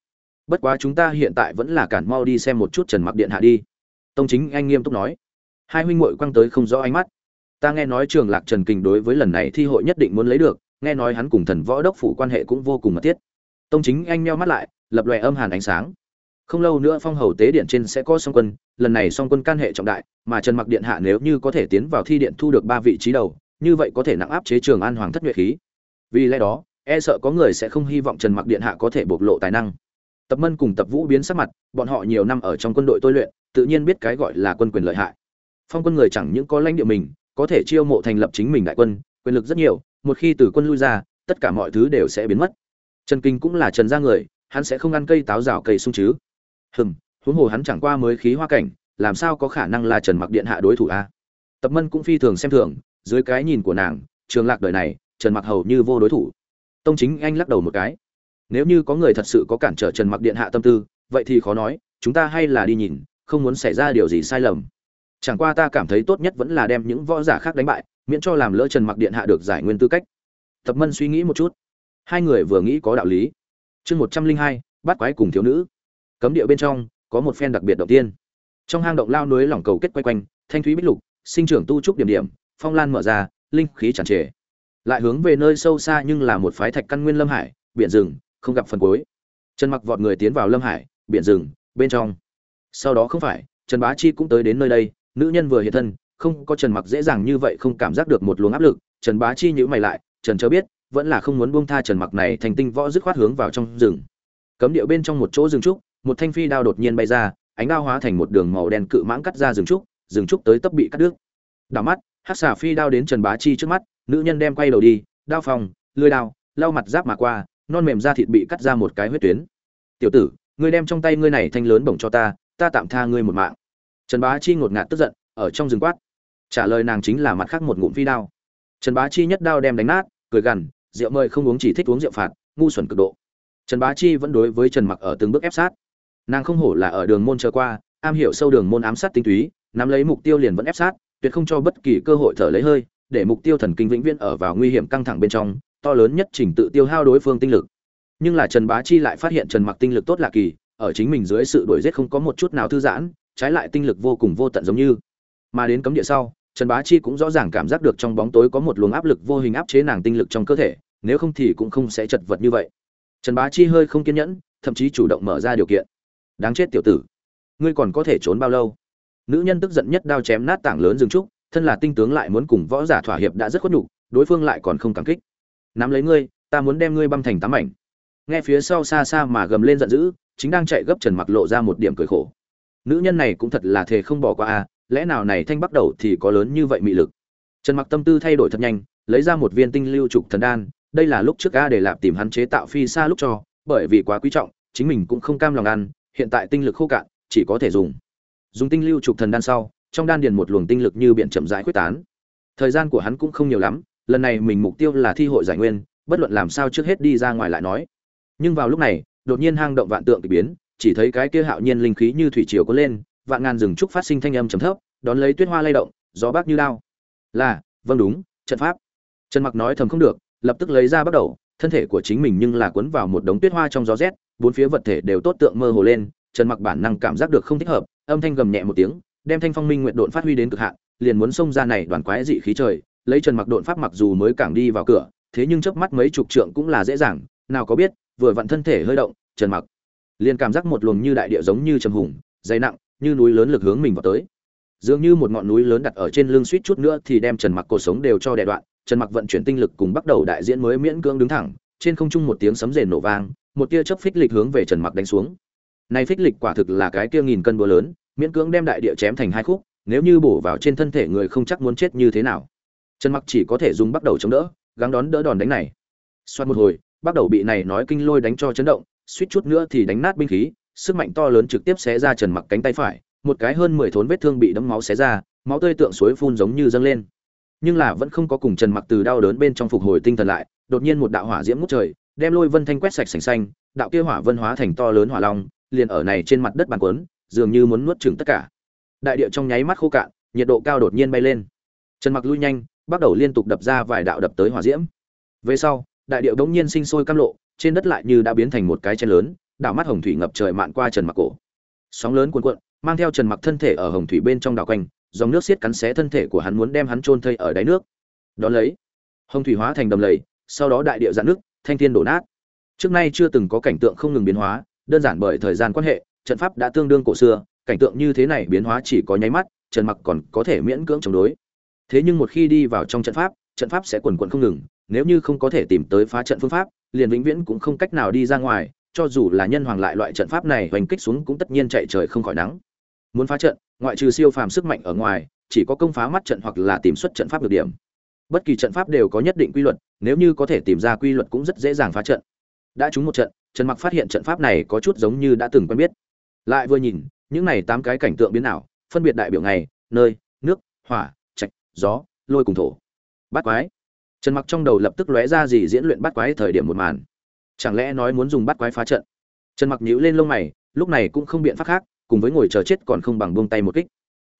Bất quá chúng ta hiện tại vẫn là cản mau đi xem một chút trần mặc điện hạ đi. Tông chính anh nghiêm túc nói. Hai huynh muội quăng tới không rõ ánh mắt ta nghe nói trường lạc trần kình đối với lần này thi hội nhất định muốn lấy được, nghe nói hắn cùng thần võ đốc phủ quan hệ cũng vô cùng mật thiết. Tông chính anh meo mắt lại, lập loè âm hàn ánh sáng. Không lâu nữa phong hầu tế điện trên sẽ có song quân, lần này song quân can hệ trọng đại, mà trần mặc điện hạ nếu như có thể tiến vào thi điện thu được ba vị trí đầu, như vậy có thể nặng áp chế trường an hoàng thất nhuệ khí. Vì lẽ đó e sợ có người sẽ không hy vọng trần mặc điện hạ có thể bộc lộ tài năng. Tập mân cùng tập vũ biến sắc mặt, bọn họ nhiều năm ở trong quân đội tôi luyện, tự nhiên biết cái gọi là quân quyền lợi hại. Phong quân người chẳng những có lãnh địa mình có thể chiêu mộ thành lập chính mình đại quân, quyền lực rất nhiều, một khi từ quân lui ra, tất cả mọi thứ đều sẽ biến mất. Trần kinh cũng là trần gia người, hắn sẽ không ăn cây táo rào cây sung chứ. Hừm, huống hồ hắn chẳng qua mới khí hoa cảnh, làm sao có khả năng là trần mặc điện hạ đối thủ a? Tập mân cũng phi thường xem thường, dưới cái nhìn của nàng, trường lạc đời này, trần mặc hầu như vô đối thủ. Tông chính anh lắc đầu một cái. Nếu như có người thật sự có cản trở trần mặc điện hạ tâm tư, vậy thì khó nói, chúng ta hay là đi nhìn, không muốn xảy ra điều gì sai lầm chẳng qua ta cảm thấy tốt nhất vẫn là đem những võ giả khác đánh bại, miễn cho làm lỡ trần mặc điện hạ được giải nguyên tư cách. Tập mân suy nghĩ một chút. Hai người vừa nghĩ có đạo lý. Chương một trăm linh hai, bắt quái cùng thiếu nữ. Cấm địa bên trong, có một phen đặc biệt đầu tiên. Trong hang động lao núi lỏng cầu kết quay quanh, thanh thúy bích lục, sinh trưởng tu trúc điểm điểm, phong lan mở ra, linh khí tràn trề. Lại hướng về nơi sâu xa nhưng là một phái thạch căn nguyên lâm hải, biển rừng, không gặp phần cuối. Trần mặc vọt người tiến vào lâm hải, biển rừng, bên trong. Sau đó không phải, trần bá chi cũng tới đến nơi đây nữ nhân vừa hiện thân, không có trần mặc dễ dàng như vậy không cảm giác được một luồng áp lực, trần bá chi nhữ mày lại, trần cho biết, vẫn là không muốn buông tha trần mặc này thành tinh võ dứt khoát hướng vào trong rừng. Cấm điệu bên trong một chỗ rừng trúc, một thanh phi đao đột nhiên bay ra, ánh đao hóa thành một đường màu đen cự mãng cắt ra rừng trúc rừng trúc tới tấp bị cắt đứt. Đảo mắt hát xà phi đao đến trần bá chi trước mắt, nữ nhân đem quay đầu đi, đao phòng, lưới đao, lau mặt giáp mà qua, non mềm da thịt bị cắt ra một cái huyết tuyến. Tiểu tử, ngươi đem trong tay ngươi này thanh lớn bổng cho ta ta tạm tha ngươi một mạng trần bá chi ngột ngạt tức giận, ở trong rừng quát. Trả lời nàng chính là mặt khác một ngụm phi đao. Trần bá chi nhất đao đem đánh nát, cười gằn, rượu mời không uống chỉ thích uống rượu phạt, ngu xuẩn cực độ. Trần bá chi vẫn đối với trần mặc ở từng bước ép sát. Nàng không hổ là ở đường môn chờ qua, am hiểu sâu đường môn ám sát tinh túy, nắm lấy mục tiêu liền vẫn ép sát, tuyệt không cho bất kỳ cơ hội thở lấy hơi, để mục tiêu thần kinh vĩnh viễn ở vào nguy hiểm căng thẳng bên trong, to lớn nhất trình tự tiêu hao đối phương tinh lực. Nhưng là trần bá chi lại phát hiện trần mặc tinh lực tốt lạ kỳ, ở chính mình dưới sự đuổi giết không có một chút nào thư giãn trái lại tinh lực vô cùng vô tận giống như. Mà đến cấm địa sau, trần bá chi cũng rõ ràng cảm giác được trong bóng tối có một luồng áp lực vô hình áp chế nàng tinh lực trong cơ thể, nếu không thì cũng không sẽ chật vật như vậy. Trần bá chi hơi không kiên nhẫn, thậm chí chủ động mở ra điều kiện. Đáng chết tiểu tử, ngươi còn có thể trốn bao lâu? Nữ nhân tức giận nhất đao chém nát tảng lớn rừng trúc, thân là tinh tướng lại muốn cùng võ giả thỏa hiệp đã rất khuất nhục, đối phương lại còn không cảm kích. Nắm lấy ngươi, ta muốn đem ngươi băm thành tám ảnh nghe phía sau xa xa mà gầm lên giận dữ, chính đang chạy gấp trần mặc lộ ra một điểm cười khổ nữ nhân này cũng thật là thề không bỏ qua a, lẽ nào này thanh bắt đầu thì có lớn như vậy mị lực? Trần mặc tâm tư thay đổi thật nhanh, lấy ra một viên tinh lưu trục thần đan, đây là lúc trước a để lạp tìm hắn chế tạo phi xa lúc cho, bởi vì quá quý trọng, chính mình cũng không cam lòng ăn, hiện tại tinh lực khô cạn, chỉ có thể dùng. Dùng tinh lưu trục thần đan sau, trong đan điền một luồng tinh lực như biển chậm rãi quyết tán. Thời gian của hắn cũng không nhiều lắm, lần này mình mục tiêu là thi hội giải nguyên, bất luận làm sao trước hết đi ra ngoài lại nói. Nhưng vào lúc này, đột nhiên hang động vạn tượng kỳ biến chỉ thấy cái kia hạo nhiên linh khí như thủy triều có lên, vạn ngàn rừng trúc phát sinh thanh âm trầm thấp, đón lấy tuyết hoa lay động, gió bác như lao là vâng đúng, trận pháp. Trần mặc nói thầm không được, lập tức lấy ra bắt đầu, thân thể của chính mình nhưng là cuốn vào một đống tuyết hoa trong gió rét, bốn phía vật thể đều tốt tượng mơ hồ lên, trần mặc bản năng cảm giác được không thích hợp, âm thanh gầm nhẹ một tiếng, đem thanh phong minh nguyện độn phát huy đến cực hạn, liền muốn xông ra này đoàn quái dị khí trời, lấy trần mặc độn pháp mặc dù mới càng đi vào cửa, thế nhưng chớp mắt mấy chục trượng cũng là dễ dàng, nào có biết, vừa vặn thân thể hơi động, trần mặc liền cảm giác một luồng như đại địa giống như trầm hùng, dày nặng, như núi lớn lực hướng mình vào tới. Dường như một ngọn núi lớn đặt ở trên lưng suýt chút nữa thì đem trần mặc cuộc sống đều cho đè đoạn, trần mặc vận chuyển tinh lực cùng bắt đầu đại diễn mới miễn cưỡng đứng thẳng, trên không trung một tiếng sấm rền nổ vang, một tia chớp phích lịch hướng về trần mặc đánh xuống. Này phích lịch quả thực là cái kia nghìn cân búa lớn, miễn cưỡng đem đại địa chém thành hai khúc, nếu như bổ vào trên thân thể người không chắc muốn chết như thế nào. Trần mặc chỉ có thể dùng bắt đầu chống đỡ, gắng đón đỡ đòn đánh này. Xoát một hồi, bắt đầu bị này nói kinh lôi đánh cho chấn động suýt chút nữa thì đánh nát binh khí sức mạnh to lớn trực tiếp xé ra trần mặc cánh tay phải một cái hơn mười thốn vết thương bị đấm máu xé ra máu tươi tượng suối phun giống như dâng lên. Nhưng là vẫn không có cùng trần mặc từ đau đớn bên trong phục hồi tinh thần lại đột nhiên một đạo hỏa diễm ngút trời đem lôi vân thanh quét sạch sành sanh, đạo kia hỏa vân hóa thành to lớn hỏa long liền ở này trên mặt đất bàn quấn dường như muốn nuốt chửng tất cả. Đại địa trong nháy mắt khô cạn nhiệt độ cao đột nhiên bay lên. Trần mặc lui nhanh bắt đầu liên tục đập ra vài đạo đập tới hỏa diễm. Về sau đại địa bỗng nhiên sinh sôi cam lộ trên đất lại như đã biến thành một cái chen lớn, đảo mắt hồng thủy ngập trời mạn qua trần mặc cổ. Sóng lớn cuồn cuộn, mang theo trần mặc thân thể ở hồng thủy bên trong đảo quanh, dòng nước xiết cắn xé thân thể của hắn muốn đem hắn chôn thây ở đáy nước. Đón lấy, hồng thủy hóa thành đầm lầy, sau đó đại địa dạn nước, thanh thiên đổ nát. Trước nay chưa từng có cảnh tượng không ngừng biến hóa, đơn giản bởi thời gian quan hệ, trận pháp đã tương đương cổ xưa, cảnh tượng như thế này biến hóa chỉ có nháy mắt, trần mặc còn có thể miễn cưỡng chống đối. Thế nhưng một khi đi vào trong trận pháp trận pháp sẽ quần quần không ngừng nếu như không có thể tìm tới phá trận phương pháp, liền vĩnh viễn cũng không cách nào đi ra ngoài, cho dù là nhân hoàng lại loại trận pháp này hoành kích xuống cũng tất nhiên chạy trời không khỏi nắng. Muốn phá trận, ngoại trừ siêu phàm sức mạnh ở ngoài, chỉ có công phá mắt trận hoặc là tìm xuất trận pháp được điểm. Bất kỳ trận pháp đều có nhất định quy luật, nếu như có thể tìm ra quy luật cũng rất dễ dàng phá trận. Đã trúng một trận, trần mặc phát hiện trận pháp này có chút giống như đã từng quen biết. Lại vừa nhìn, những này tám cái cảnh tượng biến ảo, phân biệt đại biểu ngày, nơi, nước, hỏa, trạch, gió, lôi cùng thổ. Bát quái trần mặc trong đầu lập tức lóe ra gì diễn luyện bắt quái thời điểm một màn. Chẳng lẽ nói muốn dùng bắt quái phá trận? Trần mặc nhíu lên lông mày, lúc này cũng không biện pháp khác, cùng với ngồi chờ chết còn không bằng buông tay một kích.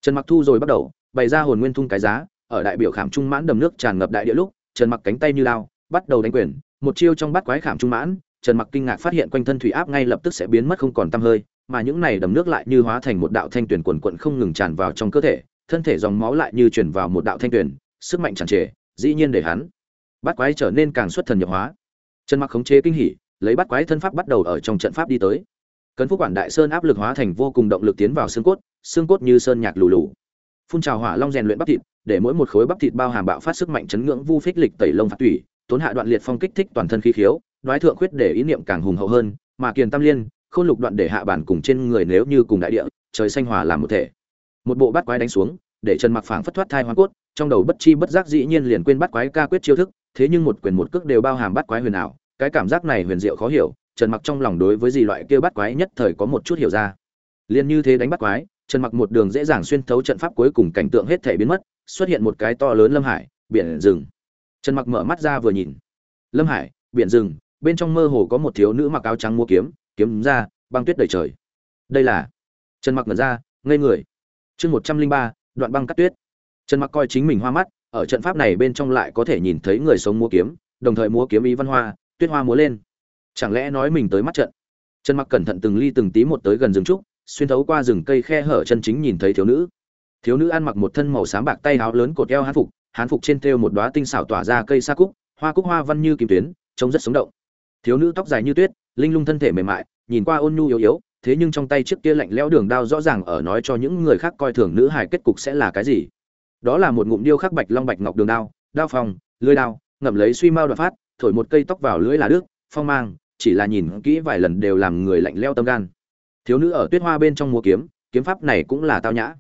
Trần mặc thu rồi bắt đầu, bày ra hồn nguyên thung cái giá, ở đại biểu khảm trung mãn đầm nước tràn ngập đại địa lúc, trần mặc cánh tay như lao, bắt đầu đánh quyền, một chiêu trong bắt quái khảm trung mãn, trần mặc kinh ngạc phát hiện quanh thân thủy áp ngay lập tức sẽ biến mất không còn tăm hơi, mà những này đầm nước lại như hóa thành một đạo thanh tuyển quần quận không ngừng tràn vào trong cơ thể, thân thể dòng máu lại như truyền vào một đạo thanh tuyển sức mạnh tràn trề, dĩ nhiên để hắn bắt quái trở nên càng xuất thần nhập hóa. Trần mặc khống chế kinh hỉ, lấy bắt quái thân pháp bắt đầu ở trong trận pháp đi tới. Cấn phúc quản đại sơn áp lực hóa thành vô cùng động lực tiến vào xương cốt xương cốt như sơn nhạc lù lù. Phun trào hỏa long rèn luyện bắp thịt, để mỗi một khối bắp thịt bao hàm bạo phát sức mạnh chấn ngưỡng vu phích lịch tẩy lông phạt tủy, tốn hạ đoạn liệt phong kích thích toàn thân khí khiếu nói thượng khuyết để ý niệm càng hùng hậu hơn, mà kiền tam liên, khôn lục đoạn để hạ bản cùng trên người nếu như cùng đại địa, trời xanh hòa làm một thể. Một bộ bát quái đánh xuống, để trần mặc phảng phất thoát thai hoa cốt, trong đầu bất chi bất giác dĩ nhiên liền quên bắt quái ca quyết chiêu thức thế nhưng một quyền một cước đều bao hàm bắt quái huyền ảo, cái cảm giác này huyền diệu khó hiểu, trần mặc trong lòng đối với gì loại kia bắt quái nhất thời có một chút hiểu ra. Liên như thế đánh bắt quái, trần mặc một đường dễ dàng xuyên thấu trận pháp cuối cùng cảnh tượng hết thể biến mất, xuất hiện một cái to lớn lâm hải, biển rừng. Trần mặc mở mắt ra vừa nhìn. Lâm hải, biển rừng, bên trong mơ hồ có một thiếu nữ mặc áo trắng mua kiếm kiếm ra, băng tuyết đầy trời. Đây là? Trần mặc mở ra, ngây người. Chương một trăm linh ba, đoạn băng cắt tuyết. Trần mặc coi chính mình hoa mắt ở trận pháp này bên trong lại có thể nhìn thấy người sống múa kiếm, đồng thời múa kiếm ý văn hoa, tuyết hoa múa lên. Chẳng lẽ nói mình tới mắt trận? Trần mặc cẩn thận từng ly từng tí một tới gần rừng trúc, xuyên thấu qua rừng cây khe hở chân chính nhìn thấy thiếu nữ. Thiếu nữ ăn mặc một thân màu xám bạc tay áo lớn cột eo hán phục hán phục trên thêu một đóa tinh xảo tỏa ra cây sa cúc, hoa cúc hoa văn như kim tuyến, trông rất sống động. Thiếu nữ tóc dài như tuyết, linh lung thân thể mềm mại, nhìn qua ôn nhu yếu yếu, thế nhưng trong tay chiếc kia lạnh lẽo đường đao rõ ràng ở nói cho những người khác coi thường nữ hài kết cục sẽ là cái gì đó là một ngụm điêu khắc bạch long bạch ngọc đường đao đao phòng lưới đao, ngậm lấy suy mau đoạn phát, thổi một cây tóc vào lưỡi là đức, phong mang, chỉ là nhìn kỹ vài lần đều làm người lạnh leo tâm gan. Thiếu nữ ở tuyết hoa bên trong múa kiếm kiếm pháp này cũng là tao nhã.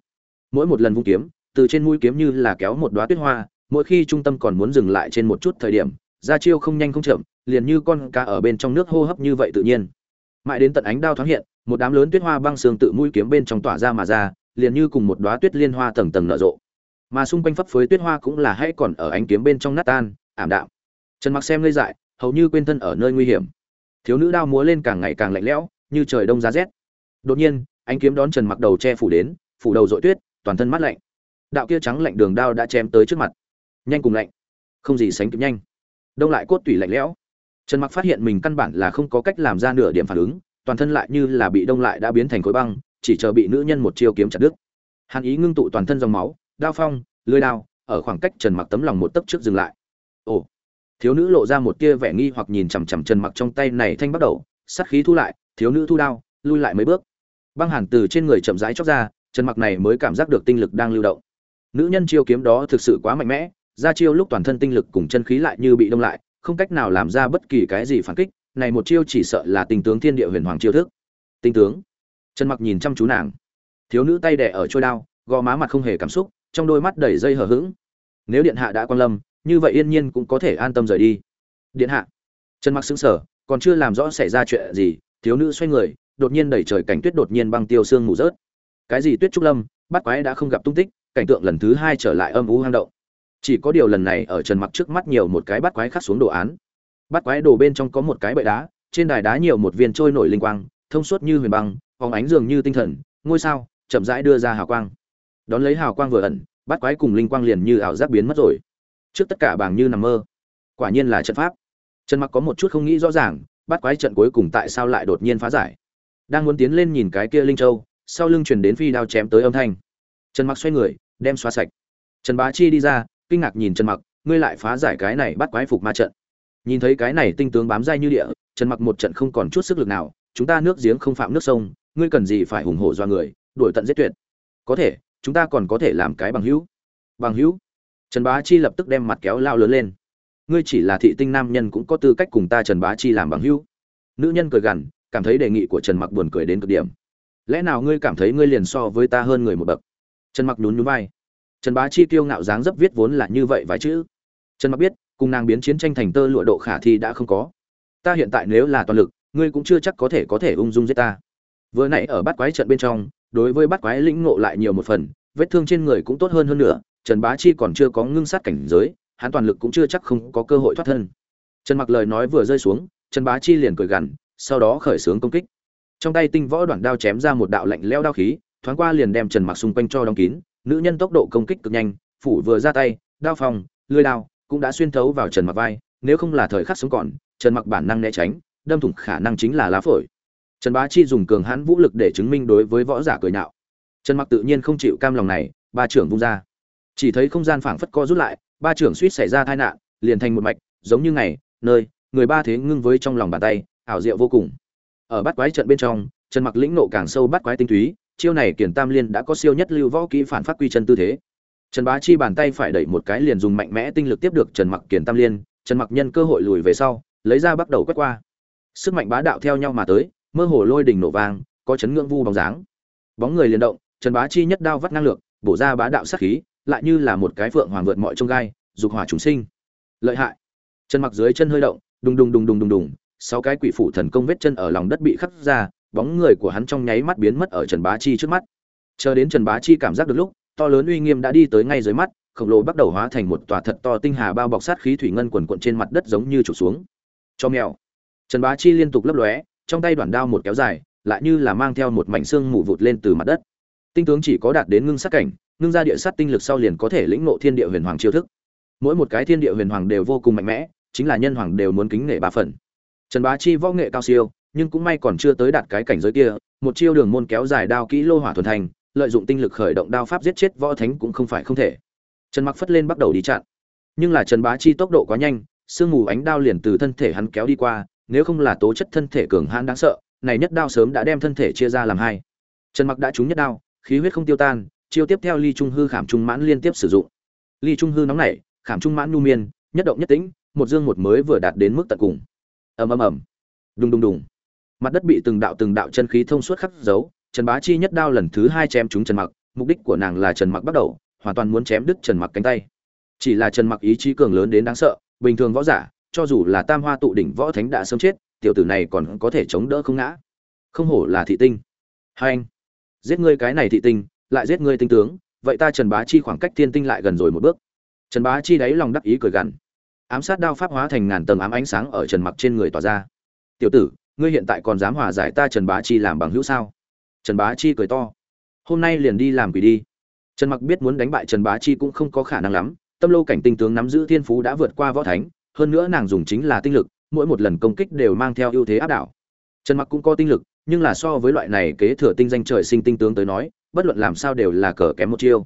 Mỗi một lần vung kiếm, từ trên mũi kiếm như là kéo một đóa tuyết hoa, mỗi khi trung tâm còn muốn dừng lại trên một chút thời điểm ra chiêu không nhanh không chậm, liền như con cá ở bên trong nước hô hấp như vậy tự nhiên. Mãi đến tận ánh đao thoáng hiện, một đám lớn tuyết hoa băng sương tự mũi kiếm bên trong tỏa ra mà ra, liền như cùng một đóa tuyết liên hoa tầng tầng nở rộ mà xung quanh phấp phới tuyết hoa cũng là hay còn ở ánh kiếm bên trong nát tan, ảm đạm. Trần mặc xem ngây dại, hầu như quên thân ở nơi nguy hiểm. Thiếu nữ đao múa lên càng ngày càng lạnh lẽo, như trời đông giá rét. Đột nhiên, ánh kiếm đón trần mặc đầu che phủ đến, phủ đầu dội tuyết, toàn thân mát lạnh. Đạo kia trắng lạnh đường đao đã chém tới trước mặt. Nhanh cùng lạnh, không gì sánh kịp nhanh. Đông lại cốt tủy lạnh lẽo. Trần mặc phát hiện mình căn bản là không có cách làm ra nửa điểm phản ứng, toàn thân lại như là bị đông lại đã biến thành khối băng, chỉ chờ bị nữ nhân một chiêu kiếm chặt đứt. Hàn ý ngưng tụ toàn thân dòng máu đao phong, lưới đao, ở khoảng cách trần mặc tấm lòng một tấc trước dừng lại. Ồ, thiếu nữ lộ ra một tia vẻ nghi hoặc nhìn chằm chằm trần mặc trong tay này thanh bắt đầu, sát khí thu lại, thiếu nữ thu đao, lui lại mấy bước. Băng hàn từ trên người chậm rãi chóc ra, trần mặc này mới cảm giác được tinh lực đang lưu động. Nữ nhân chiêu kiếm đó thực sự quá mạnh mẽ, ra chiêu lúc toàn thân tinh lực cùng chân khí lại như bị đông lại, không cách nào làm ra bất kỳ cái gì phản kích, này một chiêu chỉ sợ là tình tướng thiên địa huyền hoàng chiêu thức. Tinh tướng. Trần mặc nhìn chăm chú nàng. Thiếu nữ tay đẻ ở trôi đao, gò má mặt không hề cảm xúc trong đôi mắt đầy dây hờ hững. Nếu điện hạ đã quan lâm, như vậy yên nhiên cũng có thể an tâm rời đi. Điện hạ. Trần mặc sững sờ, còn chưa làm rõ xảy ra chuyện gì, thiếu nữ xoay người, đột nhiên đẩy trời cảnh tuyết đột nhiên băng tiêu xương mù rớt. Cái gì tuyết trúc lâm, bắt quái đã không gặp tung tích, cảnh tượng lần thứ hai trở lại âm u hang động. Chỉ có điều lần này ở trần mặc trước mắt nhiều một cái bắt quái khắc xuống đồ án. Bắt quái đồ bên trong có một cái bệ đá, trên đài đá nhiều một viên trôi nổi linh quang, thông suốt như huyền băng, phóng ánh dường như tinh thần, ngôi sao, chậm rãi đưa ra hào quang đón lấy hào quang vừa ẩn bắt quái cùng linh quang liền như ảo giác biến mất rồi. Trước tất cả bảng như nằm mơ. Quả nhiên là trận pháp. Trần mặc có một chút không nghĩ rõ ràng bắt quái trận cuối cùng tại sao lại đột nhiên phá giải. Đang muốn tiến lên nhìn cái kia linh châu, sau lưng truyền đến phi đao chém tới âm thanh. Trần mặc xoay người, đem xóa sạch. Trần bá chi đi ra, kinh ngạc nhìn trần mặc, ngươi lại phá giải cái này bắt quái phục ma trận. Nhìn thấy cái này tinh tướng bám dai như địa, trần mặc một trận không còn chút sức lực nào, chúng ta nước giếng không phạm nước sông, ngươi cần gì phải hùng hổ do người, đuổi tận giết tuyệt. Có thể chúng ta còn có thể làm cái bằng hữu. Bằng hữu? Trần bá chi lập tức đem mặt kéo lao lớn lên. Ngươi chỉ là thị tinh nam nhân cũng có tư cách cùng ta trần bá chi làm bằng hữu. Nữ nhân cười gằn, cảm thấy đề nghị của trần mặc buồn cười đến cực điểm. Lẽ nào ngươi cảm thấy ngươi liền so với ta hơn người một bậc? Trần mặc nhún nhún vai. Trần bá chi tiêu ngạo dáng dấp viết vốn là như vậy vài chữ. Trần mặc biết, cùng nàng biến chiến tranh thành tơ lụa độ khả thi đã không có. Ta hiện tại nếu là toàn lực, ngươi cũng chưa chắc có thể có thể ung dung giết ta. Vừa nãy ở bắt quái trận bên trong đối với bắt quái lĩnh ngộ lại nhiều một phần, vết thương trên người cũng tốt hơn hơn nữa, trần bá chi còn chưa có ngưng sát cảnh giới, hắn toàn lực cũng chưa chắc không có cơ hội thoát thân. Trần mặc lời nói vừa rơi xuống, trần bá chi liền cười gằn, sau đó khởi xướng công kích. Trong tay tinh võ đoạn đao chém ra một đạo lạnh leo đao khí, thoáng qua liền đem trần mặc xung quanh cho đóng kín, nữ nhân tốc độ công kích cực nhanh, phủ vừa ra tay, đao phòng lưỡi đao cũng đã xuyên thấu vào trần mặc vai, nếu không là thời khắc sống còn, trần mặc bản năng né tránh, đâm thủng khả năng chính là lá phổi trần bá chi dùng cường hãn vũ lực để chứng minh đối với võ giả cười nhạo. Trần mặc tự nhiên không chịu cam lòng này, ba trưởng vung ra. Chỉ thấy không gian phảng phất co rút lại, ba trưởng suýt xảy ra tai nạn, liền thành một mạch, giống như ngày, nơi, người ba thế ngưng với trong lòng bàn tay, ảo diệu vô cùng. Ở bắt quái trận bên trong, trần mặc lĩnh nộ càng sâu bắt quái tinh túy, chiêu này kiển tam liên đã có siêu nhất lưu võ kỹ phản phát quy chân tư thế. Trần bá chi bàn tay phải đẩy một cái liền dùng mạnh mẽ tinh lực tiếp được trần mặc kiển tam liên, trần mặc nhân cơ hội lùi về sau, lấy ra bắt đầu quét qua. Sức mạnh bá đạo theo nhau mà tới mơ hồ lôi đỉnh nổ vang, có chấn ngưỡng vu bóng dáng. Bóng người liền động, trần bá chi nhất đao vắt năng lượng bổ ra bá đạo sát khí, lại như là một cái phượng hoàng vượt mọi trông gai, dục hỏa chúng sinh. Lợi hại. Trần mặc dưới chân hơi động, đùng đùng đùng đùng đùng đùng, sáu cái quỷ phủ thần công vết chân ở lòng đất bị khắc ra, bóng người của hắn trong nháy mắt biến mất ở trần bá chi trước mắt. Chờ đến trần bá chi cảm giác được lúc, to lớn uy nghiêm đã đi tới ngay dưới mắt, khổng lồ bắt đầu hóa thành một tòa thật to tinh hà bao bọc sát khí thủy ngân quần quần trên mặt đất giống như trục xuống. Cho mèo. Trần bá chi liên tục lấp lóe trong tay đoạn đao một kéo dài, lại như là mang theo một mảnh xương mù vụt lên từ mặt đất. Tinh tướng chỉ có đạt đến ngưng sát cảnh, ngưng ra địa sát tinh lực sau liền có thể lĩnh ngộ thiên địa huyền hoàng chiêu thức. Mỗi một cái thiên địa huyền hoàng đều vô cùng mạnh mẽ, chính là nhân hoàng đều muốn kính nể ba phần. Trần bá chi võ nghệ cao siêu, nhưng cũng may còn chưa tới đạt cái cảnh giới kia, một chiêu đường môn kéo dài đao kỹ lô hỏa thuần thành, lợi dụng tinh lực khởi động đao pháp giết chết võ thánh cũng không phải không thể. Trần mặc phất lên bắt đầu đi chặn. Nhưng là trần bá chi tốc độ quá nhanh sương mù ánh đao liền từ thân thể hắn kéo đi qua nếu không là tố chất thân thể cường hãn đáng sợ, này nhất đao sớm đã đem thân thể chia ra làm hai. Trần mặc đã trúng nhất đao, khí huyết không tiêu tan, chiêu tiếp theo ly trung hư khảm trung mãn liên tiếp sử dụng. Ly trung hư nóng nảy, khảm trung mãn nhu miên, nhất động nhất tĩnh, một dương một mới vừa đạt đến mức tận cùng. Ầm ầm ầm. Đùng đùng đùng. Mặt đất bị từng đạo từng đạo chân khí thông suốt khắc dấu, trần bá chi nhất đao lần thứ hai chém trúng trần mặc, mục đích của nàng là trần mặc bắt đầu, hoàn toàn muốn chém đứt trần mặc cánh tay. Chỉ là trần mặc ý chí cường lớn đến đáng sợ, bình thường võ giả cho dù là tam hoa tụ đỉnh võ thánh đã sớm chết, tiểu tử này còn có thể chống đỡ không ngã. Không hổ là thị tinh. Hai anh, giết ngươi cái này thị tinh, lại giết ngươi tinh tướng, vậy ta trần bá chi khoảng cách thiên tinh lại gần rồi một bước. Trần bá chi đáy lòng đắc ý cười gằn. Ám sát đao pháp hóa thành ngàn tầng ám ánh sáng ở trần mặc trên người tỏa ra. Tiểu tử, ngươi hiện tại còn dám hòa giải ta trần bá chi làm bằng hữu sao? Trần bá chi cười to. Hôm nay liền đi làm quỷ đi. Trần mặc biết muốn đánh bại trần bá chi cũng không có khả năng lắm. Tâm lâu cảnh tinh tướng nắm giữ thiên phú đã vượt qua võ thánh hơn nữa nàng dùng chính là tinh lực, mỗi một lần công kích đều mang theo ưu thế áp đảo. Trần mặc cũng có tinh lực, nhưng là so với loại này kế thừa tinh danh trời sinh tinh tướng tới nói, bất luận làm sao đều là cờ kém một chiêu.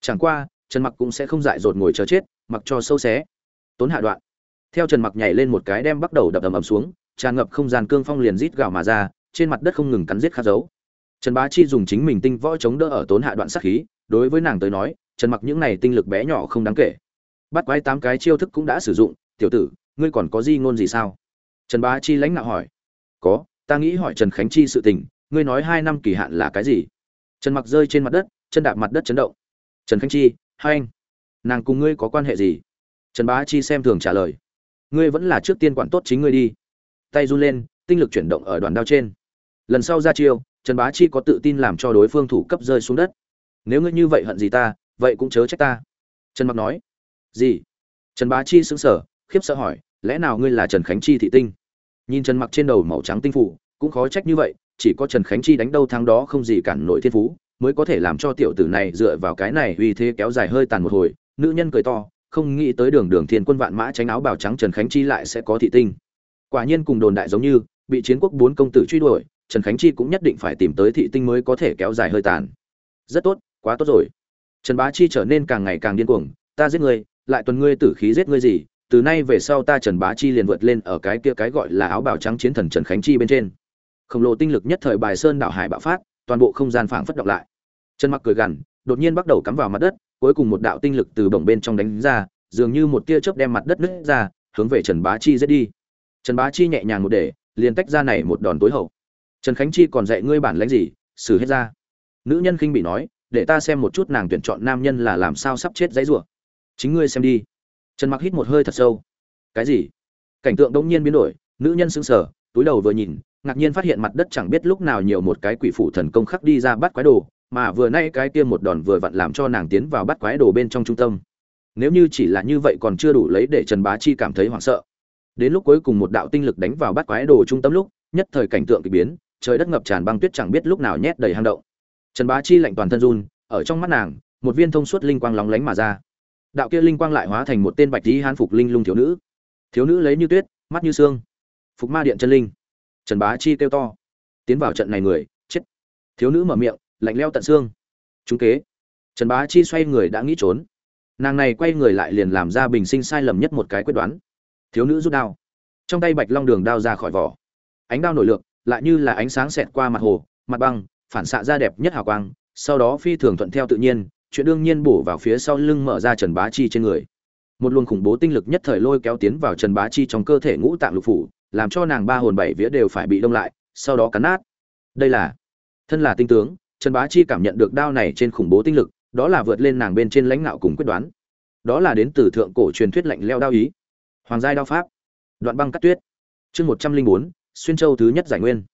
Chẳng qua, trần mặc cũng sẽ không dại dột ngồi chờ chết, mặc cho sâu xé. Tốn hạ đoạn. Theo trần mặc nhảy lên một cái đem bắt đầu đập ầm ầm xuống, tràn ngập không gian cương phong liền rít gào mà ra, trên mặt đất không ngừng cắn giết khát dấu. Trần bá chi dùng chính mình tinh võ chống đỡ ở tốn hạ đoạn sát khí, đối với nàng tới nói, trần mặc những này tinh lực bé nhỏ không đáng kể. Bắt quái tám cái chiêu thức cũng đã sử dụng tiểu tử, ngươi còn có gì ngôn gì sao? Trần bá chi lãnh đạo hỏi. Có, ta nghĩ hỏi trần khánh chi sự tình, ngươi nói hai năm kỳ hạn là cái gì? Trần mặc rơi trên mặt đất, chân đạp mặt đất chấn động. Trần khánh chi, hai anh, nàng cùng ngươi có quan hệ gì? Trần bá chi xem thường trả lời. Ngươi vẫn là trước tiên quản tốt chính ngươi đi. Tay run lên, tinh lực chuyển động ở đoàn đao trên. Lần sau ra chiêu, trần bá chi có tự tin làm cho đối phương thủ cấp rơi xuống đất. Nếu ngươi như vậy hận gì ta, vậy cũng chớ trách ta. Trần mặc nói. Gì? Trần bá chi sững sờ khiếp sợ hỏi, lẽ nào ngươi là trần khánh chi thị tinh? Nhìn trần mặc trên đầu màu trắng tinh phủ, cũng khó trách như vậy, chỉ có trần khánh chi đánh đâu thắng đó không gì cản nổi thiên phú, mới có thể làm cho tiểu tử này dựa vào cái này uy thế kéo dài hơi tàn một hồi. Nữ nhân cười to, không nghĩ tới đường đường thiên quân vạn mã tránh áo bào trắng trần khánh chi lại sẽ có thị tinh. Quả nhiên cùng đồn đại giống như, bị chiến quốc bốn công tử truy đuổi, trần khánh chi cũng nhất định phải tìm tới thị tinh mới có thể kéo dài hơi tàn. Rất tốt, quá tốt rồi. Trần bá chi trở nên càng ngày càng điên cuồng, ta giết ngươi, lại tuần ngươi tử khí giết ngươi gì từ nay về sau ta trần bá chi liền vượt lên ở cái kia cái gọi là áo bào trắng chiến thần trần khánh chi bên trên. Khổng lồ tinh lực nhất thời bài sơn đảo hải bạo phát, toàn bộ không gian phảng phất động lại. Trần mặc cười gằn, đột nhiên bắt đầu cắm vào mặt đất, cuối cùng một đạo tinh lực từ bổng bên trong đánh ra, dường như một tia chớp đem mặt đất nứt ra, hướng về trần bá chi giết đi. Trần bá chi nhẹ nhàng một để, liền tách ra này một đòn tối hậu. Trần khánh chi còn dạy ngươi bản lãnh gì, xử hết ra. Nữ nhân khinh bị nói, để ta xem một chút nàng tuyển chọn nam nhân là làm sao sắp chết dãy rủa. Chính ngươi xem đi trần mặc hít một hơi thật sâu. Cái gì? Cảnh tượng đông nhiên biến đổi, nữ nhân sững sờ, túi đầu vừa nhìn, ngạc nhiên phát hiện mặt đất chẳng biết lúc nào nhiều một cái quỷ phủ thần công khắc đi ra bắt quái đồ, mà vừa nay cái kia một đòn vừa vặn làm cho nàng tiến vào bắt quái đồ bên trong trung tâm. Nếu như chỉ là như vậy còn chưa đủ lấy để trần bá chi cảm thấy hoảng sợ. Đến lúc cuối cùng một đạo tinh lực đánh vào bắt quái đồ trung tâm lúc, nhất thời cảnh tượng kỳ biến, trời đất ngập tràn băng tuyết chẳng biết lúc nào nhét đầy hang động. Trần bá chi lạnh toàn thân run, ở trong mắt nàng, một viên thông suốt linh quang lóng lánh mà ra đạo kia linh quang lại hóa thành một tên bạch tí hán phục linh lung thiếu nữ. Thiếu nữ lấy như tuyết, mắt như xương phục ma điện chân linh. Trần bá chi kêu to. Tiến vào trận này người, chết. Thiếu nữ mở miệng, lạnh leo tận xương. Chúng kế. Trần bá chi xoay người đã nghĩ trốn. Nàng này quay người lại liền làm ra bình sinh sai lầm nhất một cái quyết đoán. Thiếu nữ rút đao. Trong tay bạch long đường đao ra khỏi vỏ. Ánh đao nổi lượng lại như là ánh sáng xẹt qua mặt hồ, mặt băng, phản xạ ra đẹp nhất hào quang, sau đó phi thường thuận theo tự nhiên chuyện đương nhiên bổ vào phía sau lưng mở ra trần bá chi trên người. Một luồng khủng bố tinh lực nhất thời lôi kéo tiến vào trần bá chi trong cơ thể ngũ tạng lục phủ, làm cho nàng ba hồn bảy vía đều phải bị đông lại, sau đó cắn nát. Đây là thân là tinh tướng, trần bá chi cảm nhận được đao này trên khủng bố tinh lực, đó là vượt lên nàng bên trên lãnh ngạo cùng quyết đoán. Đó là đến từ thượng cổ truyền thuyết lạnh leo đao ý. Hoàng giai đao pháp. Đoạn băng cắt tuyết. Chương một trăm linh bốn, xuyên châu thứ nhất giải nguyên.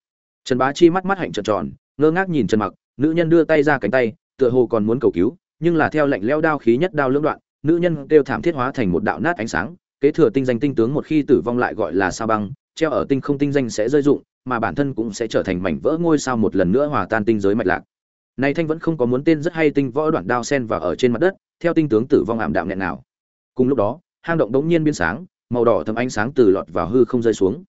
Trần bá chi mắt mắt hạnh trợn tròn, ngơ ngác nhìn trần mặc, nữ nhân đưa tay ra cánh tay, tựa hồ còn muốn cầu cứu nhưng là theo lệnh leo đao khí nhất đao lưỡng đoạn, nữ nhân đều thảm thiết hóa thành một đạo nát ánh sáng, kế thừa tinh danh tinh tướng một khi tử vong lại gọi là sao băng, treo ở tinh không tinh danh sẽ rơi dụng mà bản thân cũng sẽ trở thành mảnh vỡ ngôi sao một lần nữa hòa tan tinh giới mạch lạc. Này thanh vẫn không có muốn tên rất hay tinh võ đoạn đao sen và ở trên mặt đất, theo tinh tướng tử vong ảm đạm nghẹn nào cùng lúc đó, hang động đống nhiên biến sáng, màu đỏ thấm ánh sáng từ lọt vào hư không rơi xuống.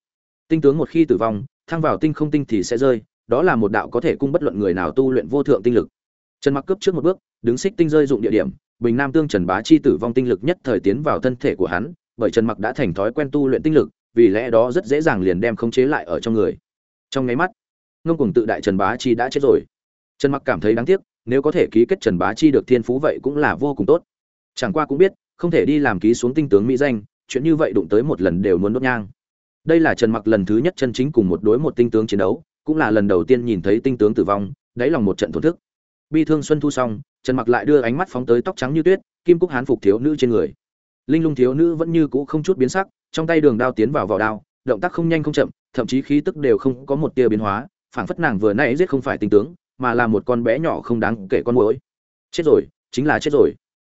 Tinh tướng một khi tử vong, thăng vào tinh không tinh thì sẽ rơi, đó là một đạo có thể cung bất luận người nào tu luyện vô thượng tinh lực trần mặc cướp trước một bước, đứng xích tinh rơi dụng địa điểm, bình nam tương trần bá chi tử vong tinh lực nhất thời tiến vào thân thể của hắn, bởi trần mặc đã thành thói quen tu luyện tinh lực, vì lẽ đó rất dễ dàng liền đem khống chế lại ở trong người. Trong nháy mắt, ngông cùng tự đại trần bá chi đã chết rồi. Trần mặc cảm thấy đáng tiếc, nếu có thể ký kết trần bá chi được thiên phú vậy cũng là vô cùng tốt. Chẳng qua cũng biết, không thể đi làm ký xuống tinh tướng mỹ danh, chuyện như vậy đụng tới một lần đều muốn đốt nhang. Đây là trần mặc lần thứ nhất chân chính cùng một đối một tinh tướng chiến đấu, cũng là lần đầu tiên nhìn thấy tinh tướng tử vong, đáy lòng một trận thổn thức bi thương xuân thu xong, trần mặc lại đưa ánh mắt phóng tới tóc trắng như tuyết, kim cúc hán phục thiếu nữ trên người. Linh lung thiếu nữ vẫn như cũ không chút biến sắc, trong tay đường đao tiến vào vỏ đao, động tác không nhanh không chậm, thậm chí khí tức đều không có một tia biến hóa, phảng phất nàng vừa nãy giết không phải tinh tướng, mà là một con bé nhỏ không đáng kể con muỗi. Chết rồi, chính là chết rồi.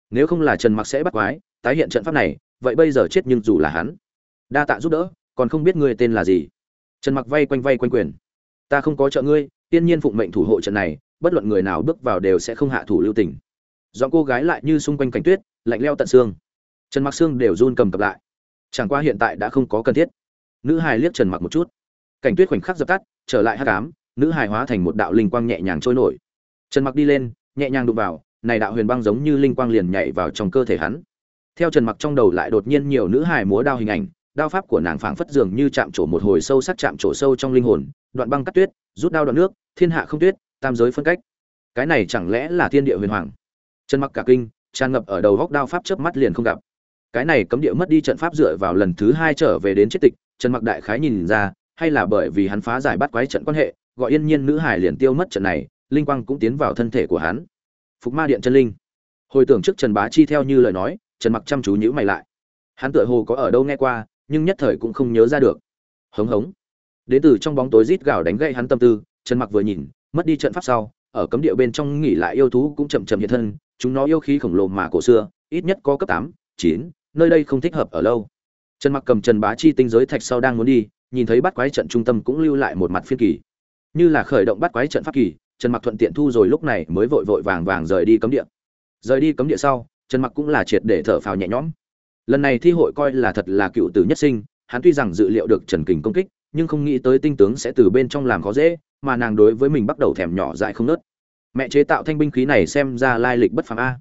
Nếu không là trần mặc sẽ bắt quái, tái hiện trận pháp này, vậy bây giờ chết nhưng dù là hắn. Đa tạ giúp đỡ, còn không biết ngươi tên là gì. Trần mặc vay quanh vay quanh quyền. Ta không có trợ ngươi, tiên nhiên phụng mệnh thủ hộ trận này bất luận người nào bước vào đều sẽ không hạ thủ lưu tình. Do cô gái lại như xung quanh cảnh tuyết, lạnh leo tận xương. Trần mặc xương đều run cầm cập lại. Chẳng qua hiện tại đã không có cần thiết. Nữ hài liếc trần mặc một chút. Cảnh tuyết khoảnh khắc dập tắt, trở lại hắc ám nữ hài hóa thành một đạo linh quang nhẹ nhàng trôi nổi. Trần mặc đi lên, nhẹ nhàng đụng vào, này đạo huyền băng giống như linh quang liền nhảy vào trong cơ thể hắn. Theo trần mặc trong đầu lại đột nhiên nhiều nữ hài múa đao hình ảnh, đao pháp của nàng phảng phất dường như chạm trổ một hồi sâu sắc chạm trổ sâu trong linh hồn, đoạn băng cắt tuyết, rút đao đoạn nước, thiên hạ không tuyết tam giới phân cách. Cái này chẳng lẽ là thiên địa huyền hoàng? Trần mặc cả kinh, tràn ngập ở đầu góc đao pháp chớp mắt liền không gặp. Cái này cấm địa mất đi trận pháp dựa vào lần thứ hai trở về đến chết tịch, trần mặc đại khái nhìn ra, hay là bởi vì hắn phá giải bắt quái trận quan hệ, gọi yên nhiên nữ hải liền tiêu mất trận này, linh quang cũng tiến vào thân thể của hắn. Phục ma điện chân linh. Hồi tưởng trước trần bá chi theo như lời nói, trần mặc chăm chú nhữ mày lại. Hắn tựa hồ có ở đâu nghe qua, nhưng nhất thời cũng không nhớ ra được. Hống hống. Đến từ trong bóng tối rít gào đánh gậy hắn tâm tư, trần mặc vừa nhìn mất đi trận pháp sau, ở cấm địa bên trong nghỉ lại yêu thú cũng chậm chậm hiện thân, chúng nó yêu khí khổng lồ mà cổ xưa, ít nhất có cấp tám, chín, nơi đây không thích hợp ở lâu. Trần mặc cầm trần bá chi tinh giới thạch sau đang muốn đi, nhìn thấy bắt quái trận trung tâm cũng lưu lại một mặt phiên kỳ. Như là khởi động bắt quái trận pháp kỳ, trần mặc thuận tiện thu rồi lúc này mới vội vội vàng vàng rời đi cấm địa. Rời đi cấm địa sau, trần mặc cũng là triệt để thở phào nhẹ nhõm. Lần này thi hội coi là thật là cựu tử nhất sinh, hắn tuy rằng dự liệu được trần kình công kích, nhưng không nghĩ tới tinh tướng sẽ từ bên trong làm khó dễ mà nàng đối với mình bắt đầu thèm nhỏ dại không nớt. Mẹ chế tạo thanh binh khí này xem ra lai lịch bất phàm a.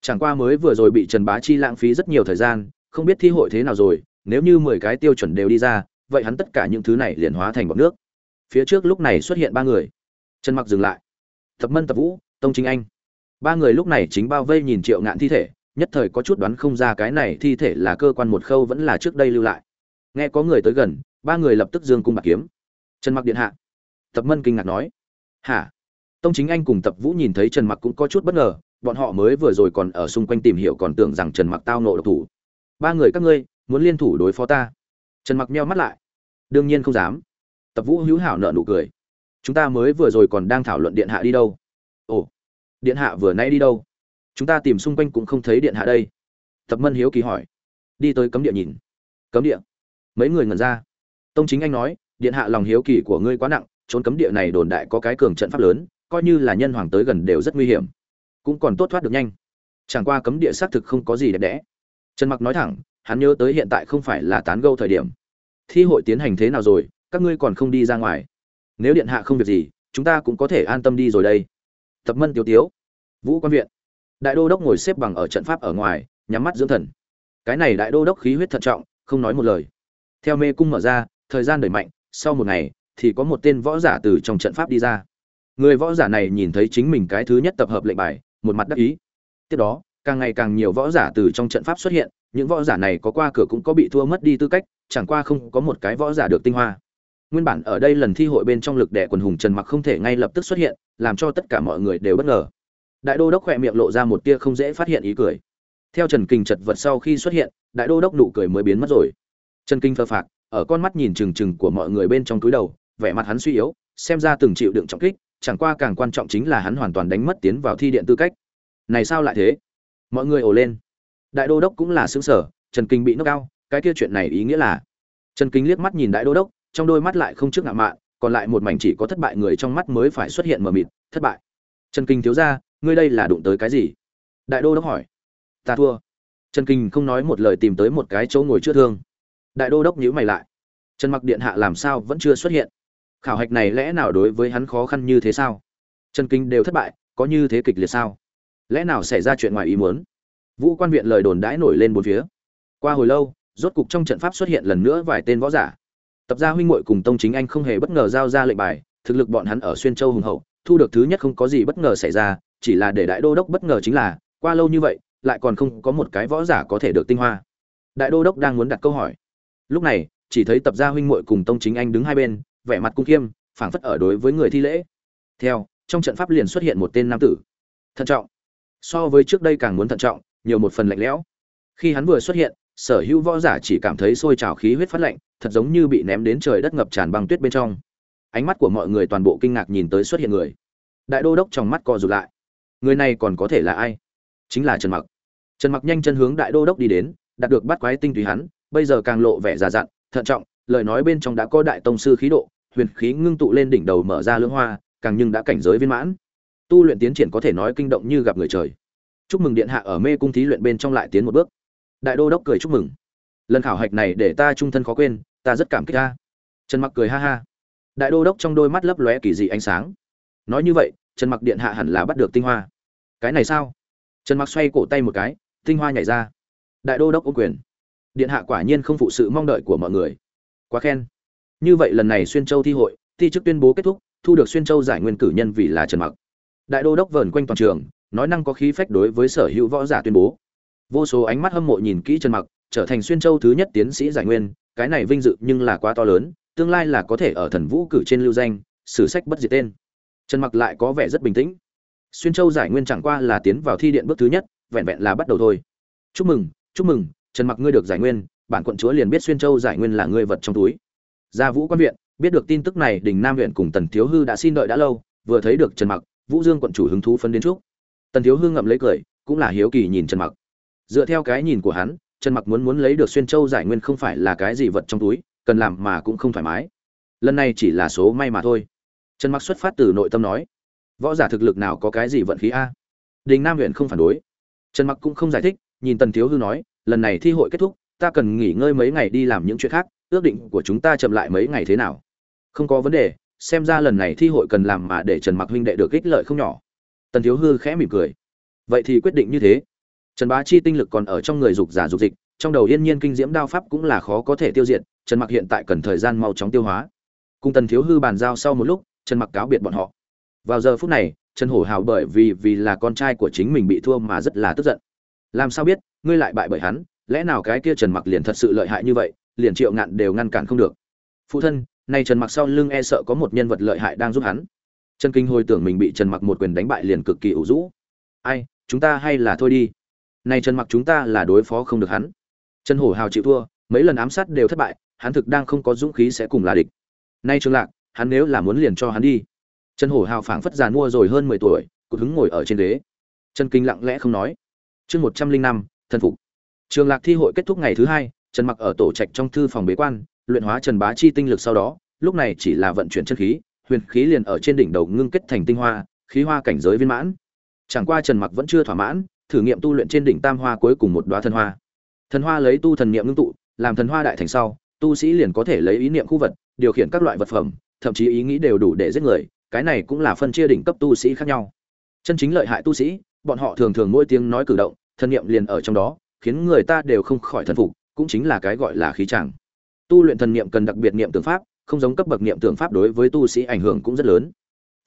Chẳng qua mới vừa rồi bị trần bá chi lãng phí rất nhiều thời gian, không biết thi hội thế nào rồi, nếu như mười cái tiêu chuẩn đều đi ra, vậy hắn tất cả những thứ này liền hóa thành bọc nước. Phía trước lúc này xuất hiện ba người. Trần mặc dừng lại. Tập mân tập vũ, tông chính anh. Ba người lúc này chính bao vây nhìn triệu ngạn thi thể, nhất thời có chút đoán không ra cái này thi thể là cơ quan một khâu vẫn là trước đây lưu lại. Nghe có người tới gần, ba người lập tức dương cung bạc kiếm. Trần mặc điện hạ tập mân kinh ngạc nói. Hả? Tông chính anh cùng tập vũ nhìn thấy trần mặc cũng có chút bất ngờ, bọn họ mới vừa rồi còn ở xung quanh tìm hiểu còn tưởng rằng trần mặc tao nộ độc thủ. Ba người các ngươi, muốn liên thủ đối phó ta? Trần mặc meo mắt lại. Đương nhiên không dám. Tập vũ hữu hảo nợ nụ cười. Chúng ta mới vừa rồi còn đang thảo luận điện hạ đi đâu? Ồ, điện hạ vừa nãy đi đâu? Chúng ta tìm xung quanh cũng không thấy điện hạ đây. Tập mân hiếu kỳ hỏi. Đi tới cấm địa nhìn. Cấm địa. Mấy người ngẩn ra. Tông chính anh nói, điện hạ lòng hiếu kỳ của ngươi quá nặng trốn cấm địa này đồn đại có cái cường trận pháp lớn, coi như là nhân hoàng tới gần đều rất nguy hiểm. Cũng còn tốt thoát được nhanh. Chẳng qua cấm địa xác thực không có gì đẹp đẽ. Trần mặc nói thẳng, hắn nhớ tới hiện tại không phải là tán gâu thời điểm. Thi hội tiến hành thế nào rồi, các ngươi còn không đi ra ngoài. Nếu điện hạ không việc gì, chúng ta cũng có thể an tâm đi rồi đây. Tập mân tiêu tiếu, vũ quan viện. Đại đô đốc ngồi xếp bằng ở trận pháp ở ngoài, nhắm mắt dưỡng thần. Cái này đại đô đốc khí huyết thận trọng, không nói một lời. Theo mê cung mở ra, thời gian đẩy mạnh, sau một ngày thì có một tên võ giả từ trong trận pháp đi ra. Người võ giả này nhìn thấy chính mình cái thứ nhất tập hợp lệnh bài, một mặt đắc ý. Tiếp đó, càng ngày càng nhiều võ giả từ trong trận pháp xuất hiện, những võ giả này có qua cửa cũng có bị thua mất đi tư cách, chẳng qua không có một cái võ giả được tinh hoa. Nguyên bản ở đây lần thi hội bên trong lực đệ quần hùng trần mặc không thể ngay lập tức xuất hiện, làm cho tất cả mọi người đều bất ngờ. Đại đô đốc khỏe miệng lộ ra một tia không dễ phát hiện ý cười. Theo trần kinh chật vật sau khi xuất hiện, đại đô đốc nụ cười mới biến mất rồi. Trần kinh phơ phạc, ở con mắt nhìn trừng trừng của mọi người bên trong túi đầu vẻ mặt hắn suy yếu xem ra từng chịu đựng trọng kích chẳng qua càng quan trọng chính là hắn hoàn toàn đánh mất tiến vào thi điện tư cách. Này sao lại thế? Mọi người ồ lên. Đại đô đốc cũng là sững sở trần kinh bị nốc cao cái kia chuyện này ý nghĩa là? Trần kinh liếc mắt nhìn đại đô đốc trong đôi mắt lại không trước ngạo mạn còn lại một mảnh chỉ có thất bại người trong mắt mới phải xuất hiện mờ mịt thất bại. Trần kinh thiếu gia, ngươi đây là đụng tới cái gì? Đại đô đốc hỏi. Ta thua. Trần kinh không nói một lời tìm tới một cái chỗ ngồi chữa thương. Đại đô đốc nhíu mày lại. Trần mặc điện hạ làm sao vẫn chưa xuất hiện? Khảo hạch này lẽ nào đối với hắn khó khăn như thế sao? Trần kinh đều thất bại, có như thế kịch liệt sao? Lẽ nào xảy ra chuyện ngoài ý muốn? Vũ quan viện lời đồn đãi nổi lên bốn phía. Qua hồi lâu, rốt cục trong trận pháp xuất hiện lần nữa vài tên võ giả. Tập gia huynh muội cùng tông chính anh không hề bất ngờ giao ra lệnh bài, thực lực bọn hắn ở xuyên châu hùng hậu, thu được thứ nhất không có gì bất ngờ xảy ra, chỉ là để đại đô đốc bất ngờ chính là, qua lâu như vậy, lại còn không có một cái võ giả có thể được tinh hoa. Đại đô đốc đang muốn đặt câu hỏi. Lúc này, chỉ thấy tập gia huynh muội cùng tông chính anh đứng hai bên vẻ mặt cung khiêm phảng phất ở đối với người thi lễ. Theo, trong trận pháp liền xuất hiện một tên nam tử. Thận trọng. So với trước đây càng muốn thận trọng, nhiều một phần lạnh lẽo. Khi hắn vừa xuất hiện, sở hữu võ giả chỉ cảm thấy sôi trào khí huyết phát lạnh, thật giống như bị ném đến trời đất ngập tràn băng tuyết bên trong. Ánh mắt của mọi người toàn bộ kinh ngạc nhìn tới xuất hiện người. Đại đô đốc trong mắt co rụt lại. Người này còn có thể là ai? Chính là trần mặc. Trần mặc nhanh chân hướng đại đô đốc đi đến đạt được bắt quái tinh túy hắn, bây giờ càng lộ vẻ già dặn, thận trọng lời nói bên trong đã có đại tông sư khí độ, huyền khí ngưng tụ lên đỉnh đầu mở ra lưỡng hoa, càng nhưng đã cảnh giới viên mãn. Tu luyện tiến triển có thể nói kinh động như gặp người trời. Chúc mừng điện hạ ở mê cung thí luyện bên trong lại tiến một bước. Đại đô đốc cười chúc mừng. Lần khảo hạch này để ta trung thân khó quên, ta rất cảm kích ta. Trần mặc cười ha ha. Đại đô đốc trong đôi mắt lấp lóe kỳ dị ánh sáng. Nói như vậy, trần mặc điện hạ hẳn là bắt được tinh hoa. Cái này sao? Trần mặc xoay cổ tay một cái, tinh hoa nhảy ra. Đại đô đốc ôn quyền. Điện hạ quả nhiên không phụ sự mong đợi của mọi người quá khen. Như vậy lần này xuyên châu thi hội, thi chức tuyên bố kết thúc, thu được xuyên châu giải nguyên cử nhân vì là trần mặc. Đại đô đốc vờn quanh toàn trường, nói năng có khí phách đối với sở hữu võ giả tuyên bố. Vô số ánh mắt hâm mộ nhìn kỹ trần mặc, trở thành xuyên châu thứ nhất tiến sĩ giải nguyên, cái này vinh dự nhưng là quá to lớn, tương lai là có thể ở thần vũ cử trên lưu danh, sử sách bất diệt tên. Trần mặc lại có vẻ rất bình tĩnh. Xuyên châu giải nguyên chẳng qua là tiến vào thi điện bước thứ nhất, vẹn vẹn là bắt đầu thôi. Chúc mừng chúc mừng, trần mặc ngươi được giải nguyên bản quận chúa liền biết xuyên châu giải nguyên là ngươi vật trong túi. Gia vũ quan viện, biết được tin tức này, đình nam huyện cùng tần thiếu hư đã xin đợi đã lâu, vừa thấy được trần mặc, vũ dương quận chủ hứng thú phấn đến trước. Tần thiếu hư ngậm lấy cười, cũng là hiếu kỳ nhìn trần mặc. Dựa theo cái nhìn của hắn, trần mặc muốn muốn lấy được xuyên châu giải nguyên không phải là cái gì vật trong túi, cần làm mà cũng không thoải mái. Lần này chỉ là số may mà thôi. Trần mặc xuất phát từ nội tâm nói, võ giả thực lực nào có cái gì vận khí a? Đình nam huyện không phản đối. Trần mặc cũng không giải thích, nhìn tần thiếu hư nói, lần này thi hội kết thúc ta cần nghỉ ngơi mấy ngày đi làm những chuyện khác, ước định của chúng ta chậm lại mấy ngày thế nào? Không có vấn đề, xem ra lần này thi hội cần làm mà để trần mặc huynh đệ được ích lợi không nhỏ. Tần thiếu hư khẽ mỉm cười. Vậy thì quyết định như thế. Trần bá chi tinh lực còn ở trong người dục giả dục dịch, trong đầu yên nhiên kinh diễm đao pháp cũng là khó có thể tiêu diệt, trần mặc hiện tại cần thời gian mau chóng tiêu hóa. Cùng tần thiếu hư bàn giao sau một lúc, trần mặc cáo biệt bọn họ. Vào giờ phút này, trần hổ hào bởi vì vì là con trai của chính mình bị thua mà rất là tức giận. Làm sao biết, ngươi lại bại bởi hắn? Lẽ nào cái kia trần mặc liền thật sự lợi hại như vậy, liền triệu ngạn đều ngăn cản không được. Phụ thân, nay trần mặc sau lưng e sợ có một nhân vật lợi hại đang giúp hắn. Trần kinh hồi tưởng mình bị trần mặc một quyền đánh bại liền cực kỳ ủ rũ. Ai, chúng ta hay là thôi đi. Nay trần mặc chúng ta là đối phó không được hắn. Trần hổ hào chịu thua, mấy lần ám sát đều thất bại, hắn thực đang không có dũng khí sẽ cùng là địch. Nay trương lạc, hắn nếu là muốn liền cho hắn đi. Trần hổ hào phảng phất giàn mua rồi hơn mười tuổi cứ hứng ngồi ở trên ghế. Trần kinh lặng lẽ không nói. Chương một trăm linh năm thân phục trường lạc thi hội kết thúc ngày thứ hai, trần mặc ở tổ trạch trong thư phòng bế quan, luyện hóa trần bá chi tinh lực sau đó, lúc này chỉ là vận chuyển chân khí, huyền khí liền ở trên đỉnh đầu ngưng kết thành tinh hoa, khí hoa cảnh giới viên mãn. Chẳng qua trần mặc vẫn chưa thỏa mãn, thử nghiệm tu luyện trên đỉnh tam hoa cuối cùng một đóa thần hoa. Thần hoa lấy tu thần niệm ngưng tụ, làm thần hoa đại thành sau, tu sĩ liền có thể lấy ý niệm khu vật, điều khiển các loại vật phẩm, thậm chí ý nghĩ đều đủ để giết người, cái này cũng là phân chia đỉnh cấp tu sĩ khác nhau. Chân chính lợi hại tu sĩ, bọn họ thường thường mỗi tiếng nói cử động, thần niệm liền ở trong đó khiến người ta đều không khỏi thần phục, cũng chính là cái gọi là khí chẳng. Tu luyện thần niệm cần đặc biệt niệm tưởng pháp, không giống cấp bậc niệm tưởng pháp đối với tu sĩ ảnh hưởng cũng rất lớn.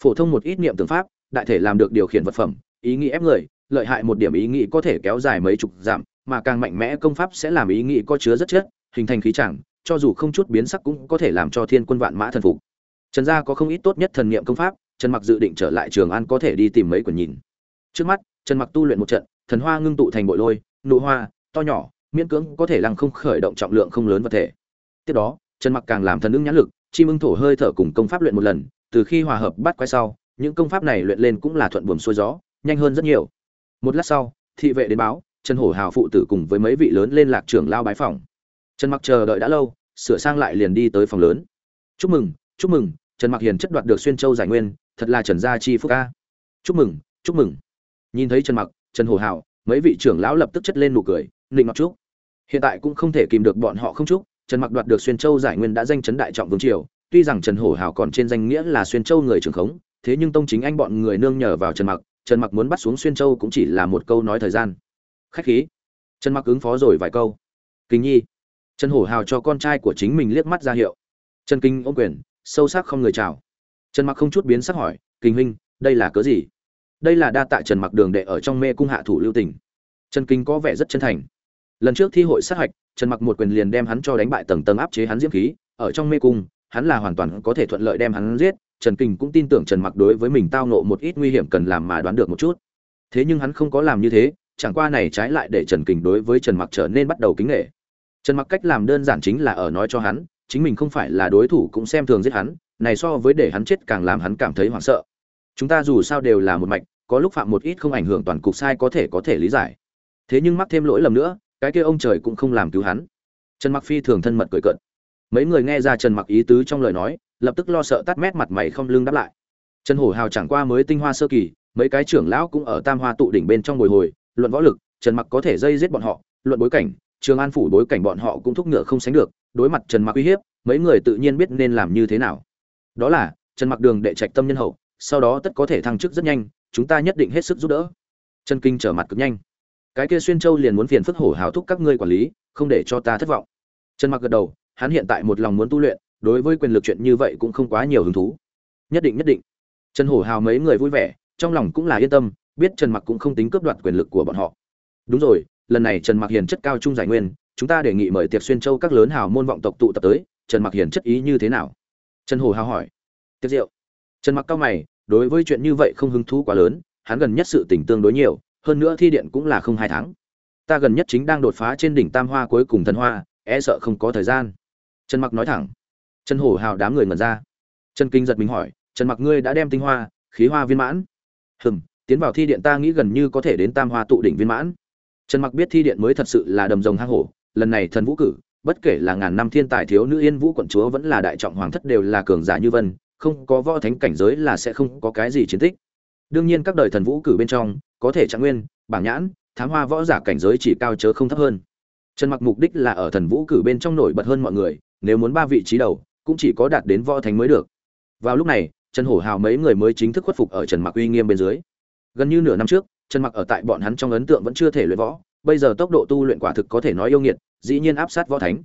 Phổ thông một ít niệm tưởng pháp, đại thể làm được điều khiển vật phẩm, ý nghĩ ép người, lợi hại một điểm ý nghĩ có thể kéo dài mấy chục giảm, mà càng mạnh mẽ công pháp sẽ làm ý nghĩ có chứa rất chất, hình thành khí chẳng, cho dù không chút biến sắc cũng có thể làm cho thiên quân vạn mã thần phục. Trần gia có không ít tốt nhất thần niệm công pháp, trần mặc dự định trở lại trường an có thể đi tìm mấy quyển nhìn. Trước mắt, trần mặc tu luyện một trận, thần hoa ngưng tụ thành bội lôi nụ hoa, to nhỏ, miễn cưỡng có thể lăng không khởi động trọng lượng không lớn vật thể. Tiếp đó trần mặc càng làm thần ứng nhãn lực chim ưng thổ hơi thở cùng công pháp luyện một lần, từ khi hòa hợp bắt quay sau, những công pháp này luyện lên cũng là thuận buồm xuôi gió, nhanh hơn rất nhiều. Một lát sau, thị vệ đến báo trần hổ hào phụ tử cùng với mấy vị lớn lên lạc trưởng lao bái phòng. Trần mặc chờ đợi đã lâu, sửa sang lại liền đi tới phòng lớn. Chúc mừng chúc mừng trần mặc hiền chất đoạt được xuyên châu giải nguyên, thật là trần gia chi phúc ca chúc mừng chúc mừng. Nhìn thấy trần mặc trần hổ hào mấy vị trưởng lão lập tức chất lên nụ cười, nịnh mặc trúc, hiện tại cũng không thể kìm được bọn họ không trúc trần mặc đoạt được xuyên châu giải nguyên đã danh chấn đại trọng vương triều, tuy rằng trần hổ hào còn trên danh nghĩa là xuyên châu người trưởng khống, thế nhưng tông chính anh bọn người nương nhờ vào trần mặc trần mặc muốn bắt xuống xuyên châu cũng chỉ là một câu nói thời gian. Khách khí. Trần mặc ứng phó rồi vài câu. Kính nhi. Trần hổ hào cho con trai của chính mình liếc mắt ra hiệu. Trần kinh ôm quyền, sâu sắc không người chào. Trần mặc không chút biến sắc hỏi, kinh huynh, đây là cớ gì? Đây là đa tạ trần mặc đường đệ ở trong mê cung hạ thủ lưu tình. Trần kinh có vẻ rất chân thành. Lần trước thi hội sát hạch, trần mặc một quyền liền đem hắn cho đánh bại tầng tầng áp chế hắn diễm khí. Ở trong mê cung, hắn là hoàn toàn có thể thuận lợi đem hắn giết. Trần kinh cũng tin tưởng trần mặc đối với mình tao nộ một ít nguy hiểm cần làm mà đoán được một chút. Thế nhưng hắn không có làm như thế, chẳng qua này trái lại để trần kinh đối với trần mặc trở nên bắt đầu kính nghệ trần mặc cách làm đơn giản chính là ở nói cho hắn, chính mình không phải là đối thủ cũng xem thường giết hắn, này so với để hắn chết càng làm hắn cảm thấy hoảng sợ. Chúng ta dù sao đều là một mạch có lúc phạm một ít không ảnh hưởng toàn cục sai có thể có thể lý giải. Thế nhưng mắc thêm lỗi lầm nữa, cái kia ông trời cũng không làm cứu hắn. Trần mặc phi thường thân mật cười cợt. Mấy người nghe ra trần mặc ý tứ trong lời nói, lập tức lo sợ tắt mét mặt mày không lưng đáp lại. Trần hổ hào chẳng qua mới tinh hoa sơ kỳ, mấy cái trưởng lão cũng ở tam hoa tụ đỉnh bên trong bồi hồi, luận võ lực, trần mặc có thể dây giết bọn họ, luận bối cảnh, trường an phủ bối cảnh bọn họ cũng thúc ngựa không sánh được, đối mặt trần mặc uy hiếp, mấy người tự nhiên biết nên làm như thế nào. Đó là, trần mặc đường đệ trạch tâm nhân hậu, sau đó tất có thể thăng chức rất nhanh chúng ta nhất định hết sức giúp đỡ. Trần kinh trở mặt cực nhanh. Cái kia xuyên châu liền muốn phiền phức hổ hào thúc các ngươi quản lý, không để cho ta thất vọng. Trần mặc gật đầu, hắn hiện tại một lòng muốn tu luyện, đối với quyền lực chuyện như vậy cũng không quá nhiều hứng thú. Nhất định nhất định. Trần hổ hào mấy người vui vẻ, trong lòng cũng là yên tâm, biết trần mặc cũng không tính cướp đoạt quyền lực của bọn họ. Đúng rồi, lần này trần mặc hiền chất cao trung giải nguyên, chúng ta đề nghị mời tiệc xuyên châu các lớn hào môn vọng tộc tụ tập tới, trần mặc hiền chất ý như thế nào? Trần hổ hào hỏi. Tiệc rượu. Trần mặc cao mày đối với chuyện như vậy không hứng thú quá lớn, hắn gần nhất sự tỉnh tương đối nhiều, hơn nữa thi điện cũng là không hai tháng. Ta gần nhất chính đang đột phá trên đỉnh tam hoa cuối cùng thần hoa e sợ không có thời gian. Trần mặc nói thẳng. Trần hổ hào đám người ngẩn ra. Trần kinh giật mình hỏi, trần mặc ngươi đã đem tinh hoa, khí hoa viên mãn? Hừm, tiến vào thi điện ta nghĩ gần như có thể đến tam hoa tụ đỉnh viên mãn. Trần mặc biết thi điện mới thật sự là đầm rồng hang hổ, lần này thần vũ cử, bất kể là ngàn năm thiên tài thiếu nữ yên vũ quận chúa vẫn là đại trọng hoàng thất đều là cường giả như vân không có võ thánh cảnh giới là sẽ không có cái gì chiến tích. Đương nhiên các đời thần vũ cử bên trong, có thể trạng nguyên, bảng nhãn, thám hoa võ giả cảnh giới chỉ cao chớ không thấp hơn. Trần mặc mục đích là ở thần vũ cử bên trong nổi bật hơn mọi người, nếu muốn ba vị trí đầu, cũng chỉ có đạt đến võ thánh mới được. Vào lúc này, trần hổ hào mấy người mới chính thức khuất phục ở trần mặc uy nghiêm bên dưới. Gần như nửa năm trước, trần mặc ở tại bọn hắn trong ấn tượng vẫn chưa thể luyện võ, bây giờ tốc độ tu luyện quả thực có thể nói yêu nghiệt, dĩ nhiên áp sát võ thánh.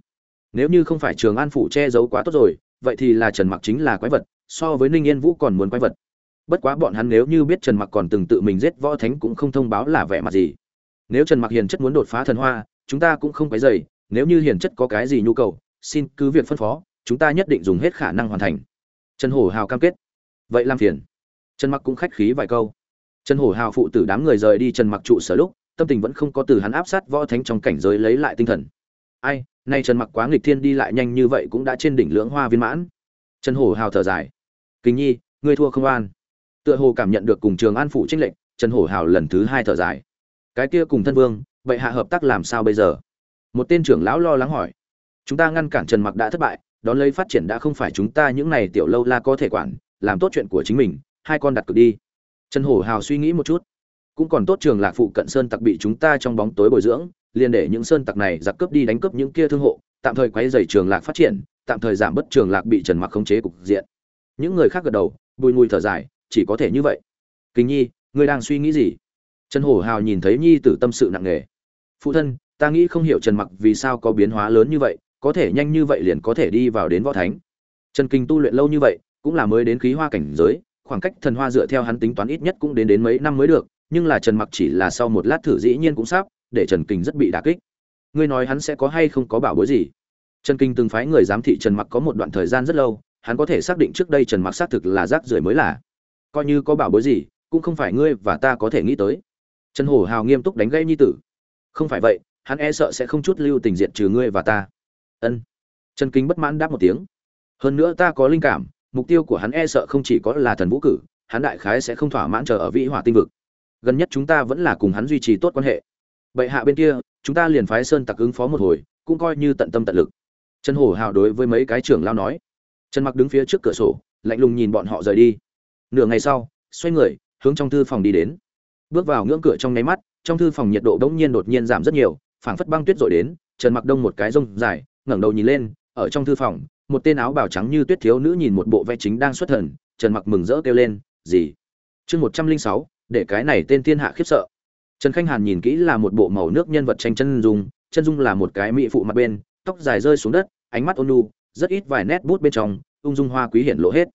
Nếu như không phải trường an phủ che giấu quá tốt rồi, vậy thì là trần mặc chính là quái vật so với ninh yên vũ còn muốn quái vật. Bất quá bọn hắn nếu như biết trần mặc còn từng tự mình giết võ thánh cũng không thông báo là vẻ mặt gì. Nếu trần mặc hiền chất muốn đột phá thần hoa, chúng ta cũng không quấy dày nếu như hiền chất có cái gì nhu cầu, xin cứ việc phân phó, chúng ta nhất định dùng hết khả năng hoàn thành. Trần hổ hào cam kết. Vậy làm phiền. Trần mặc cũng khách khí vài câu. Trần hổ hào phụ tử đám người rời đi trần mặc trụ sở lúc, tâm tình vẫn không có từ hắn áp sát võ thánh trong cảnh giới lấy lại tinh thần. Ai, nay trần mặc quá nghịch thiên đi lại nhanh như vậy cũng đã trên đỉnh lưỡng hoa viên mãn. Trần hổ hào thở dài kinh nhi, ngươi thua không an. Tựa hồ cảm nhận được cùng trường an phụ trinh lệnh trần hổ hào lần thứ hai thở dài. Cái kia cùng thân vương vậy hạ hợp tác làm sao bây giờ? Một tên trưởng lão lo lắng hỏi. Chúng ta ngăn cản trần mặc đã thất bại, đón lấy phát triển đã không phải chúng ta những này tiểu lâu la có thể quản, làm tốt chuyện của chính mình, hai con đặt cược đi. Trần hổ hào suy nghĩ một chút. Cũng còn tốt trường lạc phụ cận sơn tặc bị chúng ta trong bóng tối bồi dưỡng, liền để những sơn tặc này giặc cướp đi đánh cướp những kia thương hộ, tạm thời quấy dày trường lạc phát triển, tạm thời giảm bớt trường lạc bị trần mặc khống chế cục diện những người khác gật đầu, bùi ngùi thở dài, chỉ có thể như vậy. Kính nhi, ngươi đang suy nghĩ gì? Trần hổ hào nhìn thấy nhi tử tâm sự nặng nề. Phụ thân, ta nghĩ không hiểu trần mặc vì sao có biến hóa lớn như vậy, có thể nhanh như vậy liền có thể đi vào đến võ thánh. Trần kinh tu luyện lâu như vậy, cũng là mới đến khí hoa cảnh giới, khoảng cách thần hoa dựa theo hắn tính toán ít nhất cũng đến đến mấy năm mới được, nhưng là trần mặc chỉ là sau một lát thử dĩ nhiên cũng sắp, để trần kinh rất bị đả kích. Ngươi nói hắn sẽ có hay không có bảo bối gì? Trần kinh từng phái người giám thị trần mặc có một đoạn thời gian rất lâu hắn có thể xác định trước đây trần mặc xác thực là rác rưởi mới là. Coi như có bảo bối gì, cũng không phải ngươi và ta có thể nghĩ tới. Trần hổ hào nghiêm túc đánh gây nhi tử. Không phải vậy, hắn e sợ sẽ không chút lưu tình diện trừ ngươi và ta. Ân. Trần kính bất mãn đáp một tiếng. Hơn nữa ta có linh cảm, mục tiêu của hắn e sợ không chỉ có là thần vũ cử, hắn đại khái sẽ không thỏa mãn chờ ở vĩ hỏa tinh vực. Gần nhất chúng ta vẫn là cùng hắn duy trì tốt quan hệ. Bệ hạ bên kia, chúng ta liền phái sơn tặc ứng phó một hồi, cũng coi như tận tâm tận lực. Trần hổ hào đối với mấy cái trưởng lao nói trần mặc đứng phía trước cửa sổ, lạnh lùng nhìn bọn họ rời đi. Nửa ngày sau, xoay người, hướng trong thư phòng đi đến. Bước vào ngưỡng cửa trong nháy mắt, trong thư phòng nhiệt độ đống nhiên đột nhiên giảm rất nhiều, phảng phất băng tuyết rồi đến, trần mặc đông một cái rông dài, ngẩng đầu nhìn lên, ở trong thư phòng, một tên áo bào trắng như tuyết thiếu nữ nhìn một bộ vẽ chính đang xuất thần, trần mặc mừng rỡ kêu lên, gì? Chương một trăm linh sáu, để cái này tên thiên hạ khiếp sợ. Trần khanh hàn nhìn kỹ là một bộ màu nước nhân vật tranh chân dung chân dung là một cái mỹ phụ mặt bên, tóc dài rơi xuống đất, ánh mắt ôn nhu rất ít vài nét bút bên trong, ung dung hoa quý hiển lộ hết.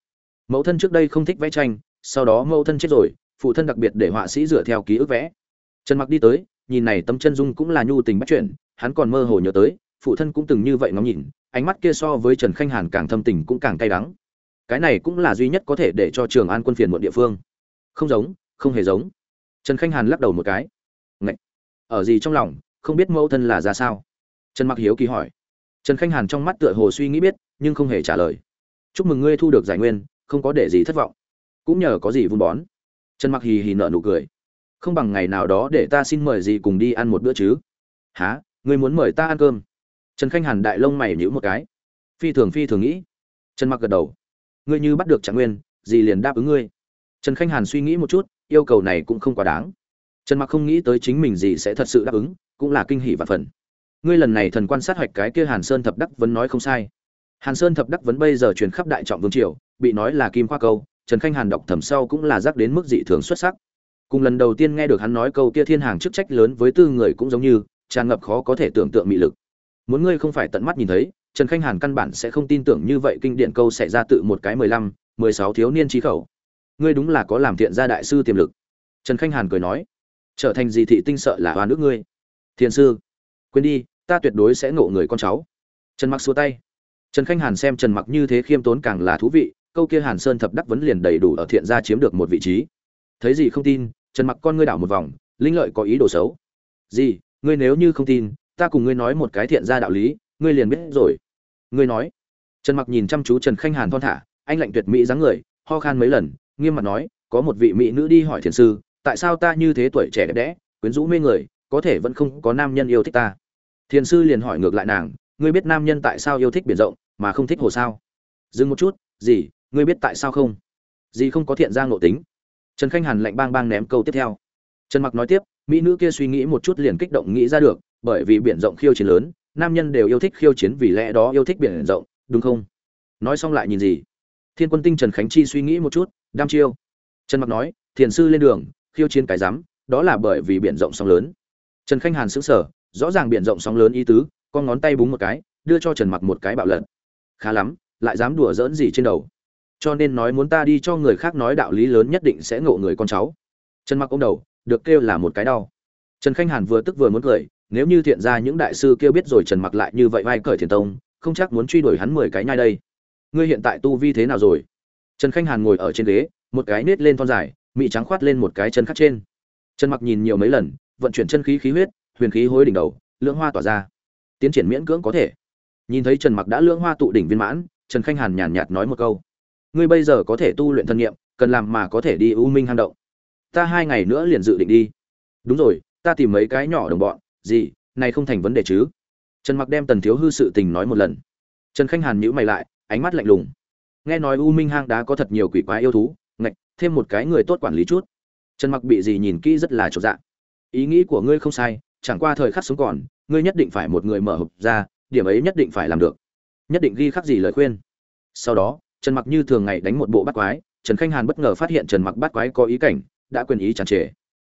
Mẫu thân trước đây không thích vẽ tranh, sau đó mẫu thân chết rồi, phụ thân đặc biệt để họa sĩ dựa theo ký ức vẽ. Trần mặc đi tới, nhìn này tấm chân dung cũng là nhu tình bắt chuyển hắn còn mơ hồ nhớ tới, phụ thân cũng từng như vậy ngóng nhìn, ánh mắt kia so với trần khanh hàn càng thâm tình cũng càng cay đắng. Cái này cũng là duy nhất có thể để cho trường an quân phiền một địa phương. Không giống, không hề giống. Trần khanh hàn lắc đầu một cái. Ngậy! ở gì trong lòng, không biết mẫu thân là ra sao? Trần mặc hiếu kỳ hỏi trần khanh hàn trong mắt tựa hồ suy nghĩ biết, nhưng không hề trả lời. Chúc mừng ngươi thu được giải nguyên, không có để gì thất vọng. Cũng nhờ có gì vun bón. Trần mặc hì hì nở nụ cười. Không bằng ngày nào đó để ta xin mời gì cùng đi ăn một bữa chứ. Há ngươi muốn mời ta ăn cơm? Trần khanh hàn đại lông mày nhíu một cái. Phi thường phi thường nghĩ. Trần mặc gật đầu. Ngươi như bắt được trạng nguyên, gì liền đáp ứng ngươi? Trần khanh hàn suy nghĩ một chút, yêu cầu này cũng không quá đáng. Trần mặc không nghĩ tới chính mình gì sẽ thật sự đáp ứng, cũng là kinh hỉ và phần ngươi lần này thần quan sát hoạch cái kia hàn sơn thập đắc vẫn nói không sai. Hàn sơn thập đắc vẫn bây giờ truyền khắp đại trọng vương triều, bị nói là kim khoa câu, trần khanh hàn đọc thầm sau cũng là giác đến mức dị thường xuất sắc. Cùng lần đầu tiên nghe được hắn nói câu kia thiên hàng chức trách lớn với tư người cũng giống như, tràn ngập khó có thể tưởng tượng mị lực. Muốn ngươi không phải tận mắt nhìn thấy, trần khanh hàn căn bản sẽ không tin tưởng như vậy kinh điển câu sẽ ra tự một cái mười lăm, mười sáu thiếu niên trí khẩu. Ngươi đúng là có làm thiện gia đại sư tiềm lực. Trần khanh hàn cười nói, trở thành gì thị tinh sợ là hoa nước ngươi. Thiền sư, quên đi ta tuyệt đối sẽ ngộ người con cháu. Trần mặc xua tay. Trần khanh hàn xem trần mặc như thế khiêm tốn càng là thú vị, câu kia hàn sơn thập đắc vấn liền đầy đủ ở thiện gia chiếm được một vị trí. Thấy gì không tin, trần mặc con ngươi đảo một vòng, linh lợi có ý đồ xấu. Gì, ngươi nếu như không tin, ta cùng ngươi nói một cái thiện gia đạo lý, ngươi liền biết rồi. Ngươi nói. Trần mặc nhìn chăm chú trần khanh hàn thon thả, anh lạnh tuyệt mỹ dáng người, ho khan mấy lần, nghiêm mặt nói, có một vị mỹ nữ đi hỏi thiền sư, tại sao ta như thế tuổi trẻ đẹp đẽ, quyến rũ mê người, có thể vẫn không có nam nhân yêu thích ta thiền sư liền hỏi ngược lại nàng, ngươi biết nam nhân tại sao yêu thích biển rộng, mà không thích hồ sao? Dừng một chút, gì, ngươi biết tại sao không? Gì không có thiện gia ngộ tính. Trần khanh hàn lạnh bang bang ném câu tiếp theo. Trần mặc nói tiếp, mỹ nữ kia suy nghĩ một chút liền kích động nghĩ ra được, bởi vì biển rộng khiêu chiến lớn, nam nhân đều yêu thích khiêu chiến vì lẽ đó yêu thích biển rộng, đúng không? Nói xong lại nhìn gì? Thiên quân tinh trần khánh chi suy nghĩ một chút đam chiêu. Trần mặc nói, thiền sư lên đường, khiêu chiến cái rắm, đó là bởi vì biển rộng sóng lớn. Trần khanh hàn sững sờ rõ ràng biển rộng sóng lớn ý tứ, con ngón tay búng một cái, đưa cho trần mặc một cái bạo lật. Khá lắm, lại dám đùa giỡn gì trên đầu. Cho nên nói muốn ta đi cho người khác nói đạo lý lớn nhất định sẽ ngộ người con cháu. Trần mặc ông đầu, được kêu là một cái đau. Trần khanh hàn vừa tức vừa muốn cười, nếu như thiện ra những đại sư kêu biết rồi trần mặc lại như vậy vai cởi thiền tông, không chắc muốn truy đuổi hắn mười cái nhai đây. Ngươi hiện tại tu vi thế nào rồi? Trần khanh hàn ngồi ở trên ghế, một cái nết lên thon dài, mị trắng khoát lên một cái chân khắc trên. Trần mặc nhìn nhiều mấy lần, vận chuyển chân khí khí huyết huyền khí hối đỉnh đầu, lưỡng hoa tỏa ra. Tiến triển miễn cưỡng có thể. Nhìn thấy trần mặc đã lưỡng hoa tụ đỉnh viên mãn, trần khanh hàn nhàn nhạt nói một câu. Ngươi bây giờ có thể tu luyện thân nghiệm, cần làm mà có thể đi u minh hang động. Ta hai ngày nữa liền dự định đi. Đúng rồi, ta tìm mấy cái nhỏ đồng bọn. Gì, này không thành vấn đề chứ? Trần mặc đem tần thiếu hư sự tình nói một lần. Trần khanh hàn nhíu mày lại, ánh mắt lạnh lùng. Nghe nói u minh hang đá có thật nhiều quỷ quái yêu thú, ngạch, thêm một cái người tốt quản lý chút. Trần mặc bị gì nhìn kỹ rất là trọn dạng ý nghĩ của ngươi không sai chẳng qua thời khắc sống còn, ngươi nhất định phải một người mở hộp ra, điểm ấy nhất định phải làm được. Nhất định ghi khắc gì lời khuyên. Sau đó, trần mặc như thường ngày đánh một bộ bắt quái, trần khanh hàn bất ngờ phát hiện trần mặc bắt quái có ý cảnh, đã quyền ý tràn trề.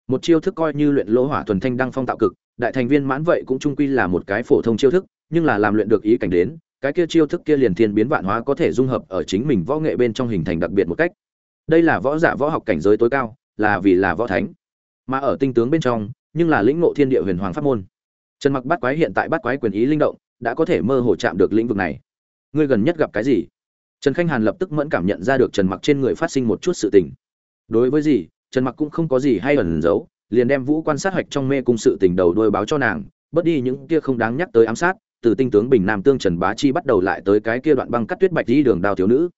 Một chiêu thức coi như luyện lỗ hỏa thuần thanh đăng phong tạo cực, đại thành viên mãn vậy cũng trung quy là một cái phổ thông chiêu thức, nhưng là làm luyện được ý cảnh đến, cái kia chiêu thức kia liền thiên biến vạn hóa có thể dung hợp ở chính mình võ nghệ bên trong hình thành đặc biệt một cách. Đây là võ giả võ học cảnh giới tối cao, là vì là võ thánh. Mà ở tinh tướng bên trong nhưng là lĩnh ngộ thiên địa huyền hoàng pháp môn. Trần mặc bắt quái hiện tại bắt quái quyền ý linh động, đã có thể mơ hồ chạm được lĩnh vực này. Ngươi gần nhất gặp cái gì? Trần khanh hàn lập tức mẫn cảm nhận ra được trần mặc trên người phát sinh một chút sự tình. Đối với gì, trần mặc cũng không có gì hay ẩn giấu, liền đem vũ quan sát hoạch trong mê cung sự tình đầu đuôi báo cho nàng, bớt đi những kia không đáng nhắc tới ám sát, từ tinh tướng bình nam tương trần bá chi bắt đầu lại tới cái kia đoạn băng cắt tuyết bạch đi đường đào thiếu nữ.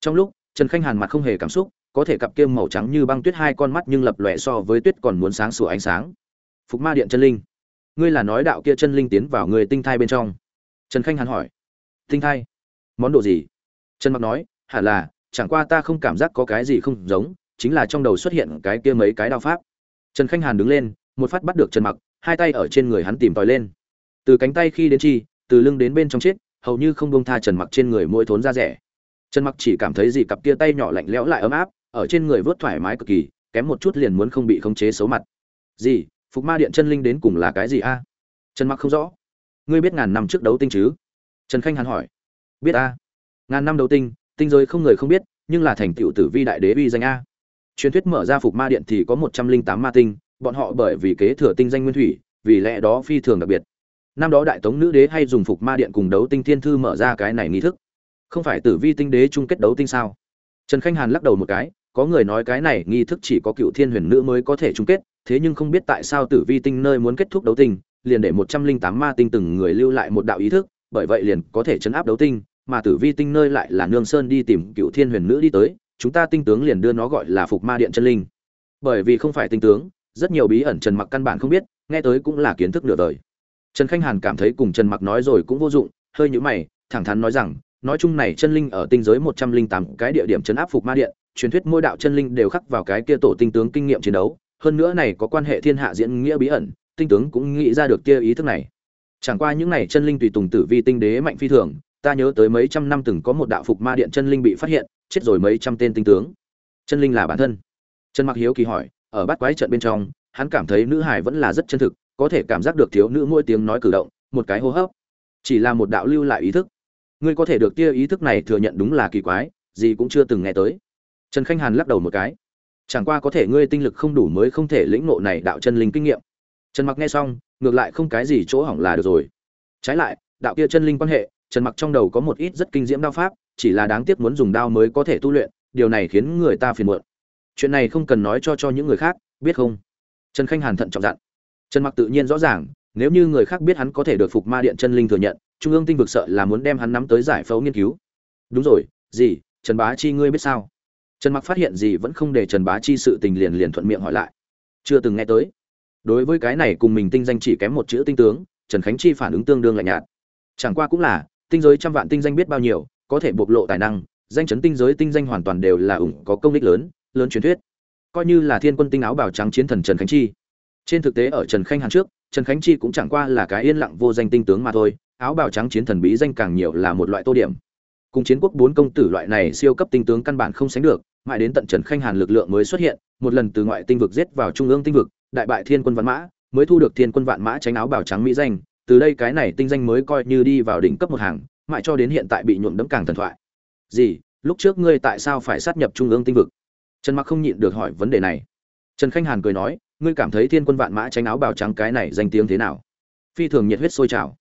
Trong lúc, trần khanh hàn mặt không hề cảm xúc, có thể cặp kia màu trắng như băng tuyết hai con mắt nhưng lập lòe so với tuyết còn muốn sáng sủa ánh sáng phục ma điện chân linh. Ngươi là nói đạo kia chân linh tiến vào người tinh thai bên trong. Trần khanh hàn hỏi. Tinh thai? Món đồ gì? Trần mặc nói hẳn là, chẳng qua ta không cảm giác có cái gì không giống, chính là trong đầu xuất hiện cái kia mấy cái đao pháp. Trần khanh hàn đứng lên, một phát bắt được trần mặc, hai tay ở trên người hắn tìm tòi lên. Từ cánh tay khi đến chi, từ lưng đến bên trong chết, hầu như không buông tha trần mặc trên người mỗi thốn ra rẻ. Trần mặc chỉ cảm thấy gì cặp kia tay nhỏ lạnh lẽo lại ấm áp, ở trên người vớt thoải mái cực kỳ, kém một chút liền muốn không bị khống chế xấu mặt. Gì? Phục ma điện chân linh đến cùng là cái gì a? Trần mặc không rõ. Ngươi biết ngàn năm trước đấu tinh chứ? Trần khanh hàn hỏi. Biết a. Ngàn năm đấu tinh tinh giới không người không biết, nhưng là thành tựu tử vi đại đế uy danh a. Truyền thuyết mở ra phục ma điện thì có một trăm linh tám ma tinh, bọn họ bởi vì kế thừa tinh danh nguyên thủy, vì lẽ đó phi thường đặc biệt. Năm đó đại tống nữ đế hay dùng phục ma điện cùng đấu tinh thiên thư mở ra cái này nghi thức. Không phải tử vi tinh đế chung kết đấu tinh sao? Trần khanh hàn lắc đầu một cái, có người nói cái này nghi thức chỉ có cựu thiên huyền nữ mới có thể chung kết thế nhưng không biết tại sao tử vi tinh nơi muốn kết thúc đấu tinh, liền để một trăm linh tám ma tinh từng người lưu lại một đạo ý thức, bởi vậy liền có thể chấn áp đấu tinh, mà tử vi tinh nơi lại là nương sơn đi tìm cựu thiên huyền nữ đi tới, chúng ta tinh tướng liền đưa nó gọi là phục ma điện chân linh. Bởi vì không phải tinh tướng, rất nhiều bí ẩn trần mặc căn bản không biết, nghe tới cũng là kiến thức nửa đời. Trần khanh hàn cảm thấy cùng trần mặc nói rồi cũng vô dụng, hơi nhũ mày, thẳng thắn nói rằng, nói chung này chân linh ở tinh giới một trăm linh tám cái địa điểm chấn áp phục ma điện, truyền thuyết mỗi đạo chân linh đều khắc vào cái kia tổ tinh tướng kinh nghiệm chiến đấu hơn nữa này có quan hệ thiên hạ diễn nghĩa bí ẩn, tinh tướng cũng nghĩ ra được kia ý thức này. Chẳng qua những này chân linh tùy tùng tử vi tinh đế mạnh phi thường, ta nhớ tới mấy trăm năm từng có một đạo phục ma điện chân linh bị phát hiện, chết rồi mấy trăm tên tinh tướng. Chân linh là bản thân. Trần mặc hiếu kỳ hỏi, ở bát quái trận bên trong, hắn cảm thấy nữ hải vẫn là rất chân thực, có thể cảm giác được thiếu nữ mỗi tiếng nói cử động, một cái hô hấp. Chỉ là một đạo lưu lại ý thức. Ngươi có thể được tia ý thức này thừa nhận đúng là kỳ quái, gì cũng chưa từng nghe tới. Trần khanh hàn lắc đầu một cái chẳng qua có thể ngươi tinh lực không đủ mới không thể lĩnh ngộ này đạo chân linh kinh nghiệm. Trần mặc nghe xong, ngược lại không cái gì chỗ hỏng là được rồi. Trái lại, đạo kia chân linh quan hệ, trần mặc trong đầu có một ít rất kinh diễm đao pháp, chỉ là đáng tiếc muốn dùng đao mới có thể tu luyện, điều này khiến người ta phiền muộn. Chuyện này không cần nói cho cho những người khác, biết không? Trần khanh hàn thận trọng dặn. Trần mặc tự nhiên rõ ràng, nếu như người khác biết hắn có thể được phục ma điện chân linh thừa nhận, trung ương tinh vực sợ là muốn đem hắn nắm tới giải phẫu nghiên cứu. Đúng rồi, gì, trần bá chi ngươi biết sao? Trần mặc phát hiện gì vẫn không để trần bá chi sự tình liền liền thuận miệng hỏi lại. Chưa từng nghe tới. Đối với cái này cùng mình tinh danh chỉ kém một chữ tinh tướng, trần khánh chi phản ứng tương đương lạnh nhạt. Chẳng qua cũng là, tinh giới trăm vạn tinh danh biết bao nhiêu, có thể bộc lộ tài năng, danh chấn tinh giới tinh danh hoàn toàn đều là ủng có công ích lớn lớn truyền thuyết. Coi như là thiên quân tinh áo bào trắng chiến thần trần khánh chi. Trên thực tế ở trần khánh hàn trước, trần khánh chi cũng chẳng qua là cái yên lặng vô danh tinh tướng mà thôi, áo bào trắng chiến thần bí danh càng nhiều là một loại tô điểm cùng chiến quốc bốn công tử loại này siêu cấp tinh tướng căn bản không sánh được, mãi đến tận trần khanh hàn lực lượng mới xuất hiện, một lần từ ngoại tinh vực giết vào trung ương tinh vực, đại bại thiên quân vạn mã, mới thu được thiên quân vạn mã tránh áo bào trắng mỹ danh, từ đây cái này tinh danh mới coi như đi vào đỉnh cấp một hàng, mãi cho đến hiện tại bị nhuộm đẫm càng thần thoại. Gì? Lúc trước ngươi tại sao phải sát nhập trung ương tinh vực? Trần mặc không nhịn được hỏi vấn đề này. Trần khanh hàn cười nói, ngươi cảm thấy thiên quân vạn mã tránh áo bào trắng cái này danh tiếng thế nào? Phi thường nhiệt huyết sôi trào.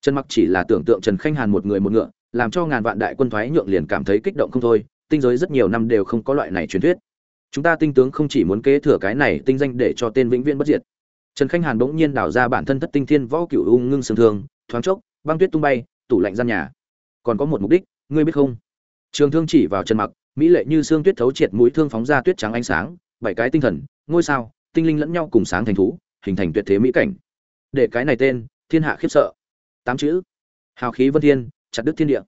Trần mặc chỉ là tưởng tượng trần khanh hàn một người một ngựa làm cho ngàn vạn đại quân thoái nhượng liền cảm thấy kích động không thôi, tinh giới rất nhiều năm đều không có loại này truyền thuyết. Chúng ta tinh tướng không chỉ muốn kế thừa cái này tinh danh để cho tên vĩnh viễn bất diệt. Trần khanh hàn bỗng nhiên đảo ra bản thân thất tinh thiên võ cửu ung ngưng sương thương, thoáng chốc, băng tuyết tung bay, tủ lạnh gian nhà. Còn có một mục đích, ngươi biết không? Trường thương chỉ vào trần mặc, mỹ lệ như xương tuyết thấu triệt mũi thương phóng ra tuyết trắng ánh sáng, bảy cái tinh thần, ngôi sao, tinh linh lẫn nhau cùng sáng thành thú, hình thành tuyệt thế mỹ cảnh. Để cái này tên, thiên hạ khiếp sợ. Tám chữ. Hào khí vân thiên chặt đứt thiên địa.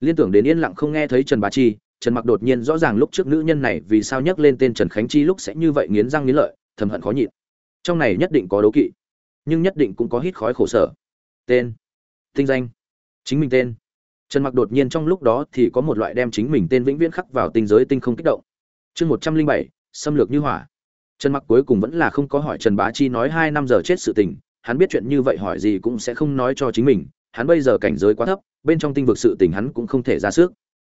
Liên tưởng đến yên lặng không nghe thấy trần bá chi, trần mặc đột nhiên rõ ràng lúc trước nữ nhân này vì sao nhắc lên tên trần khánh chi lúc sẽ như vậy nghiến răng nghiến lợi, thầm hận khó nhịn. Trong này nhất định có đấu kỵ, nhưng nhất định cũng có hít khói khổ sở. Tên, tinh danh, chính mình tên. Trần mặc đột nhiên trong lúc đó thì có một loại đem chính mình tên vĩnh viễn khắc vào tinh giới tinh không kích động. Chương một trăm linh bảy, xâm lược như hỏa. Trần mặc cuối cùng vẫn là không có hỏi trần bá chi nói hai năm giờ chết sự tình, hắn biết chuyện như vậy hỏi gì cũng sẽ không nói cho chính mình hắn bây giờ cảnh giới quá thấp bên trong tinh vực sự tình hắn cũng không thể ra sức.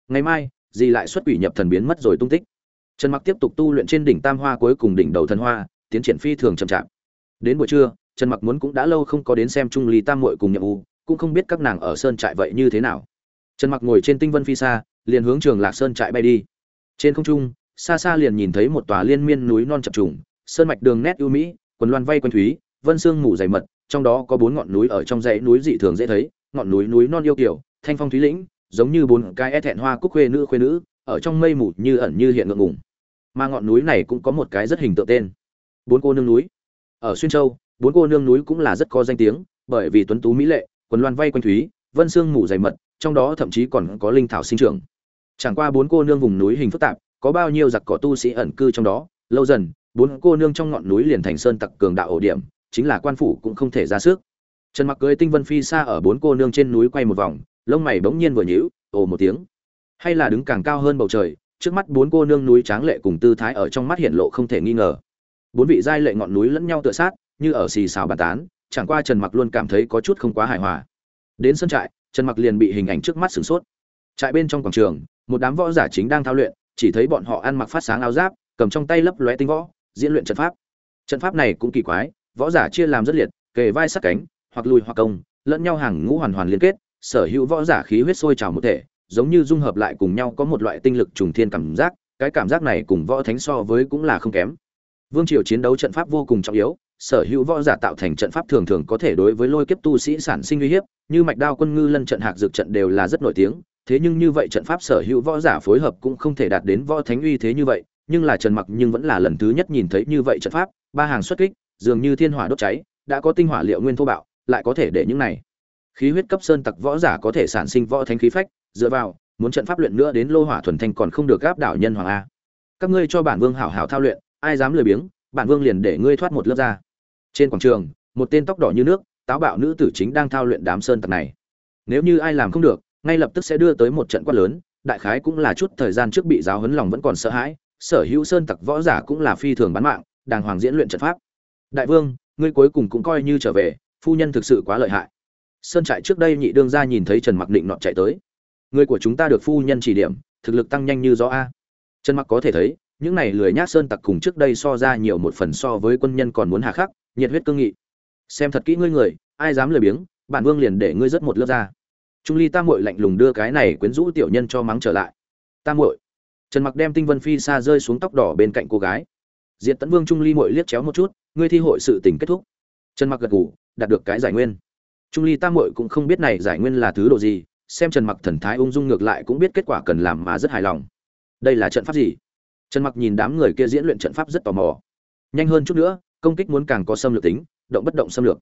Ngày mai gì lại xuất quỷ nhập thần biến mất rồi tung tích. Trần mặc tiếp tục tu luyện trên đỉnh tam hoa cuối cùng đỉnh đầu thần hoa tiến triển phi thường chậm chạp. Đến buổi trưa trần mặc muốn cũng đã lâu không có đến xem trung ly tam muội cùng Nhậm U, cũng không biết các nàng ở sơn trại vậy như thế nào. Trần mặc ngồi trên tinh vân phi xa liền hướng trường lạc sơn trại bay đi. Trên không trung xa xa liền nhìn thấy một tòa liên miên núi non chập trùng sơn mạch đường nét ưu mỹ quần loan vây quanh thúy vân sương mù dày mật, trong đó có bốn ngọn núi ở trong dãy núi dị thường dễ thấy, ngọn núi núi non yêu kiều thanh phong thúy lĩnh, giống như bốn cái e thẹn hoa cúc khuê nữ khuê nữ, ở trong mây mù như ẩn như hiện ngượng ngùng. Mà ngọn núi này cũng có một cái rất hình tượng tên. Bốn cô nương núi. Ở xuyên châu, bốn cô nương núi cũng là rất có danh tiếng, bởi vì tuấn tú mỹ lệ, quần loan vây quanh thúy, vân sương mù dày mật, trong đó thậm chí còn có linh thảo sinh trưởng. Chẳng qua bốn cô nương vùng núi hình phức tạp, có bao nhiêu giặc cỏ tu sĩ ẩn cư trong đó, lâu dần, bốn cô nương trong ngọn núi liền thành sơn tặc cường đạo ổ điểm chính là quan phủ cũng không thể ra sức. Trần mặc cưới tinh vân phi xa ở bốn cô nương trên núi quay một vòng, lông mày bỗng nhiên vừa nhíu, ồ một tiếng. Hay là đứng càng cao hơn bầu trời, trước mắt bốn cô nương núi tráng lệ cùng tư thái ở trong mắt hiện lộ không thể nghi ngờ. Bốn vị giai lệ ngọn núi lẫn nhau tựa sát, như ở xì xào bàn tán, chẳng qua trần mặc luôn cảm thấy có chút không quá hài hòa. Đến sân trại, trần mặc liền bị hình ảnh trước mắt sửng sốt. Trại bên trong quảng trường, một đám võ giả chính đang thao luyện, chỉ thấy bọn họ ăn mặc phát sáng áo giáp, cầm trong tay lấp lóe tinh võ, diễn luyện trận pháp. Trận pháp này cũng kỳ quái võ giả chia làm rất liệt, kề vai sát cánh, hoặc lùi hoặc công, lẫn nhau hàng ngũ hoàn hoàn liên kết, sở hữu võ giả khí huyết sôi trào một thể, giống như dung hợp lại cùng nhau có một loại tinh lực trùng thiên cảm giác, cái cảm giác này cùng võ thánh so với cũng là không kém. Vương triều chiến đấu trận pháp vô cùng trọng yếu, sở hữu võ giả tạo thành trận pháp thường thường có thể đối với lôi kiếp tu sĩ sản sinh uy hiếp, như mạch đao quân ngư lân trận hạc dược trận đều là rất nổi tiếng, thế nhưng như vậy trận pháp sở hữu võ giả phối hợp cũng không thể đạt đến võ thánh uy thế như vậy, nhưng là trần mặc nhưng vẫn là lần thứ nhất nhìn thấy như vậy trận pháp, ba hàng xuất kích dường như thiên hỏa đốt cháy, đã có tinh hỏa liệu nguyên thô bạo, lại có thể để những này khí huyết cấp sơn tặc võ giả có thể sản sinh võ thánh khí phách, dựa vào, muốn trận pháp luyện nữa đến lô hỏa thuần thanh còn không được gáp đảo nhân hoàng a. Các ngươi cho bản vương hảo hảo thao luyện, ai dám lười biếng, bản vương liền để ngươi thoát một lớp ra. Trên quảng trường, một tên tóc đỏ như nước, táo bạo nữ tử chính đang thao luyện đám sơn tặc này. Nếu như ai làm không được, ngay lập tức sẽ đưa tới một trận quát lớn, đại khái cũng là chút thời gian trước bị giáo huấn lòng vẫn còn sợ hãi, sở hữu sơn tặc võ giả cũng là phi thường bán mạng, đàng hoàng diễn luyện trận pháp đại vương, ngươi cuối cùng cũng coi như trở về, phu nhân thực sự quá lợi hại. Sơn trại trước đây nhị đương gia nhìn thấy trần mặc định nọ chạy tới. Người của chúng ta được phu nhân chỉ điểm, thực lực tăng nhanh như gió a. Trần mặc có thể thấy, những này lười nhác sơn tặc cùng trước đây so ra nhiều một phần so với quân nhân còn muốn hà khắc, nhiệt huyết cương nghị. Xem thật kỹ ngươi người, ai dám lười biếng, bản vương liền để ngươi rất một lớp ra. Trung ly tam muội lạnh lùng đưa cái này quyến rũ tiểu nhân cho mắng trở lại. Tam muội. Trần mặc đem tinh vân phi xa rơi xuống tóc đỏ bên cạnh cô gái diện tấn vương trung ly mội liếc chéo một chút, ngươi thi hội sự tình kết thúc. Trần mặc gật gù, đạt được cái giải nguyên. Trung ly tam Mội cũng không biết này giải nguyên là thứ đồ gì, xem trần mặc thần thái ung dung ngược lại cũng biết kết quả cần làm mà rất hài lòng. Đây là trận pháp gì? Trần mặc nhìn đám người kia diễn luyện trận pháp rất tò mò. Nhanh hơn chút nữa, công kích muốn càng có xâm lược tính, động bất động xâm lược.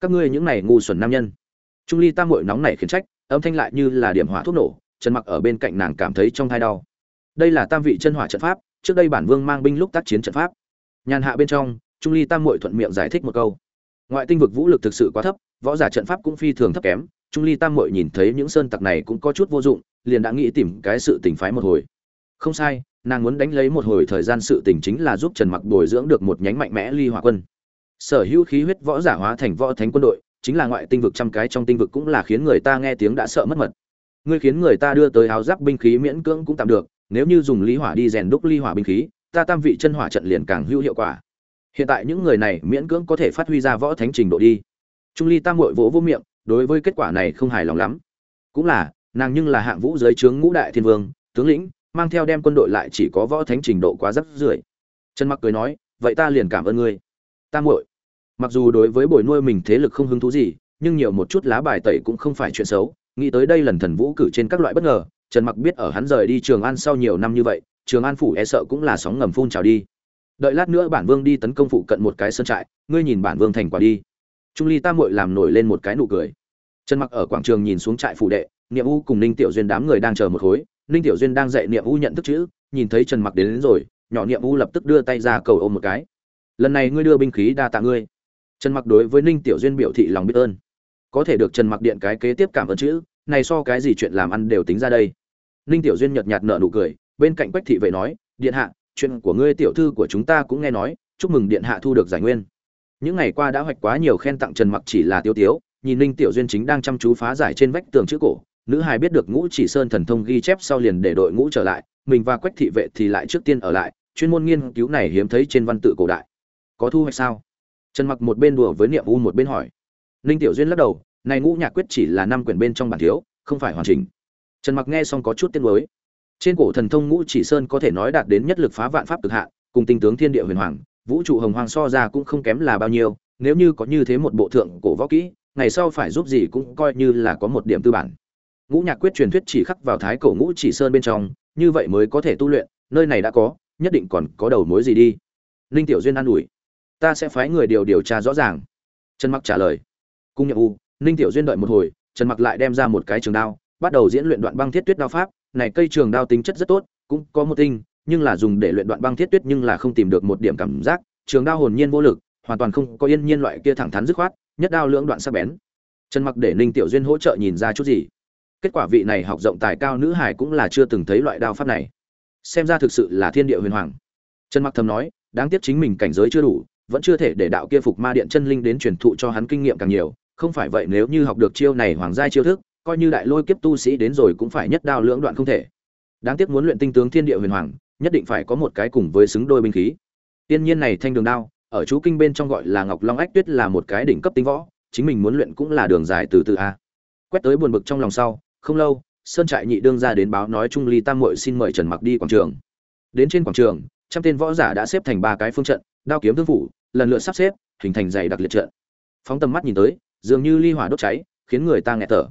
Các ngươi những này ngu xuẩn nam nhân. Trung ly tam Mội nóng này khiến trách, âm thanh lại như là điểm hỏa thuốc nổ, trần mặc ở bên cạnh nàng cảm thấy trong thai đau. Đây là tam vị chân hỏa trận pháp, trước đây bản vương mang binh lúc tác chiến trận pháp nhàn hạ bên trong, trung ly tam muội thuận miệng giải thích một câu. Ngoại tinh vực vũ lực thực sự quá thấp, võ giả trận pháp cũng phi thường thấp kém, trung ly tam muội nhìn thấy những sơn tặc này cũng có chút vô dụng, liền đã nghĩ tìm cái sự tình phái một hồi. Không sai, nàng muốn đánh lấy một hồi thời gian sự tình chính là giúp trần mặc bồi dưỡng được một nhánh mạnh mẽ ly hỏa quân. Sở hữu khí huyết võ giả hóa thành võ thánh quân đội, chính là ngoại tinh vực trăm cái trong tinh vực cũng là khiến người ta nghe tiếng đã sợ mất mật. Ngươi khiến người ta đưa tới áo giáp binh khí miễn cưỡng cũng tạm được, nếu như dùng ly hỏa đi rèn đúc ly hỏa binh khí ta tam vị chân hỏa trận liền càng hữu hiệu quả. Hiện tại những người này miễn cưỡng có thể phát huy ra võ thánh trình độ đi. Trung ly tam muội vỗ vô miệng, đối với kết quả này không hài lòng lắm. Cũng là, nàng nhưng là hạng vũ giới trướng ngũ đại thiên vương, tướng lĩnh, mang theo đem quân đội lại chỉ có võ thánh trình độ quá rất rưởi. Trần mặc cười nói, vậy ta liền cảm ơn ngươi. Tam muội, mặc dù đối với bồi nuôi mình thế lực không hứng thú gì, nhưng nhiều một chút lá bài tẩy cũng không phải chuyện xấu. Nghĩ tới đây lần thần vũ cử trên các loại bất ngờ, trần mặc biết ở hắn rời đi trường an sau nhiều năm như vậy trường an phủ e sợ cũng là sóng ngầm phun trào đi. Đợi lát nữa bản vương đi tấn công phụ cận một cái sân trại ngươi nhìn bản vương thành quả đi. Trung ly tam muội làm nổi lên một cái nụ cười. Trần mặc ở quảng trường nhìn xuống trại phủ đệ niệm u cùng ninh tiểu duyên đám người đang chờ một khối. Ninh tiểu duyên đang dạy niệm u nhận thức chữ nhìn thấy trần mặc đến, đến rồi nhỏ niệm u lập tức đưa tay ra cầu ôm một cái. Lần này ngươi đưa binh khí đa tạ ngươi. Trần mặc đối với ninh tiểu duyên biểu thị lòng biết ơn. Có thể được trần mặc điện cái kế tiếp cảm ơn chữ này so cái gì chuyện làm ăn đều tính ra đây. Ninh tiểu duyên nhợt nhạt nở nụ cười bên cạnh quách thị vệ nói, điện hạ, chuyện của ngươi tiểu thư của chúng ta cũng nghe nói, chúc mừng điện hạ thu được giải nguyên. Những ngày qua đã hoạch quá nhiều khen tặng trần mặc chỉ là tiêu tiếu, nhìn ninh tiểu duyên chính đang chăm chú phá giải trên vách tường chữ cổ, nữ hài biết được ngũ chỉ sơn thần thông ghi chép sau liền để đội ngũ trở lại, mình và quách thị vệ thì lại trước tiên ở lại, chuyên môn nghiên cứu này hiếm thấy trên văn tự cổ đại. Có thu hoạch sao? Trần mặc một bên đùa với niệm u một bên hỏi. Ninh tiểu duyên lắc đầu, này ngũ nhạc quyết chỉ là năm quyển bên trong bản thiếu, không phải hoàn chỉnh. Trần mặc nghe xong có chút tiếc nuối trên cổ thần thông ngũ chỉ sơn có thể nói đạt đến nhất lực phá vạn pháp cực hạn, cùng tinh tướng thiên địa huyền hoàng, vũ trụ hồng hoàng so ra cũng không kém là bao nhiêu, nếu như có như thế một bộ thượng cổ võ kỹ, ngày sau phải giúp gì cũng coi như là có một điểm tư bản. Ngũ nhạc quyết truyền thuyết chỉ khắc vào thái cổ ngũ chỉ sơn bên trong, như vậy mới có thể tu luyện, nơi này đã có, nhất định còn có đầu mối gì đi. Ninh tiểu duyên an ủi. Ta sẽ phái người điều điều tra rõ ràng. Trần mặc trả lời. Cung nhiệm u ninh tiểu duyên đợi một hồi, trần mặc lại đem ra một cái trường đao, bắt đầu diễn luyện đoạn băng thiết tuyết đao pháp này cây trường đao tính chất rất tốt, cũng có một tinh, nhưng là dùng để luyện đoạn băng thiết tuyết nhưng là không tìm được một điểm cảm giác. Trường đao hồn nhiên vô lực, hoàn toàn không có yên nhiên loại kia thẳng thắn dứt khoát, nhất đao lưỡng đoạn sắc bén. Trần mặc để ninh tiểu duyên hỗ trợ nhìn ra chút gì. Kết quả vị này học rộng tài cao nữ hải cũng là chưa từng thấy loại đao pháp này. Xem ra thực sự là thiên địa huyền hoàng. Trần mặc thầm nói, đáng tiếc chính mình cảnh giới chưa đủ, vẫn chưa thể để đạo kia phục ma điện chân linh đến truyền thụ cho hắn kinh nghiệm càng nhiều. Không phải vậy nếu như học được chiêu này hoàng giai chiêu thức coi như đại lôi kiếp tu sĩ đến rồi cũng phải nhất đao lưỡng đoạn không thể. Đáng tiếc muốn luyện tinh tướng thiên địa huyền hoàng, nhất định phải có một cái cùng với xứng đôi binh khí. Tiên nhiên này thanh đường đao, ở chú kinh bên trong gọi là ngọc long ách tuyết là một cái đỉnh cấp tinh võ, chính mình muốn luyện cũng là đường dài từ từ a. Quét tới buồn bực trong lòng sau, không lâu, sơn trại nhị đương ra đến báo nói trung ly tam muội xin mời trần mặc đi quảng trường. Đến trên quảng trường, trăm tên võ giả đã xếp thành ba cái phương trận, đao kiếm thương phủ, lần lượt sắp xếp, hình thành dày đặc liệt trận. Phóng tầm mắt nhìn tới, dường như ly hỏa đốt cháy, khiến người ta nghẹt thở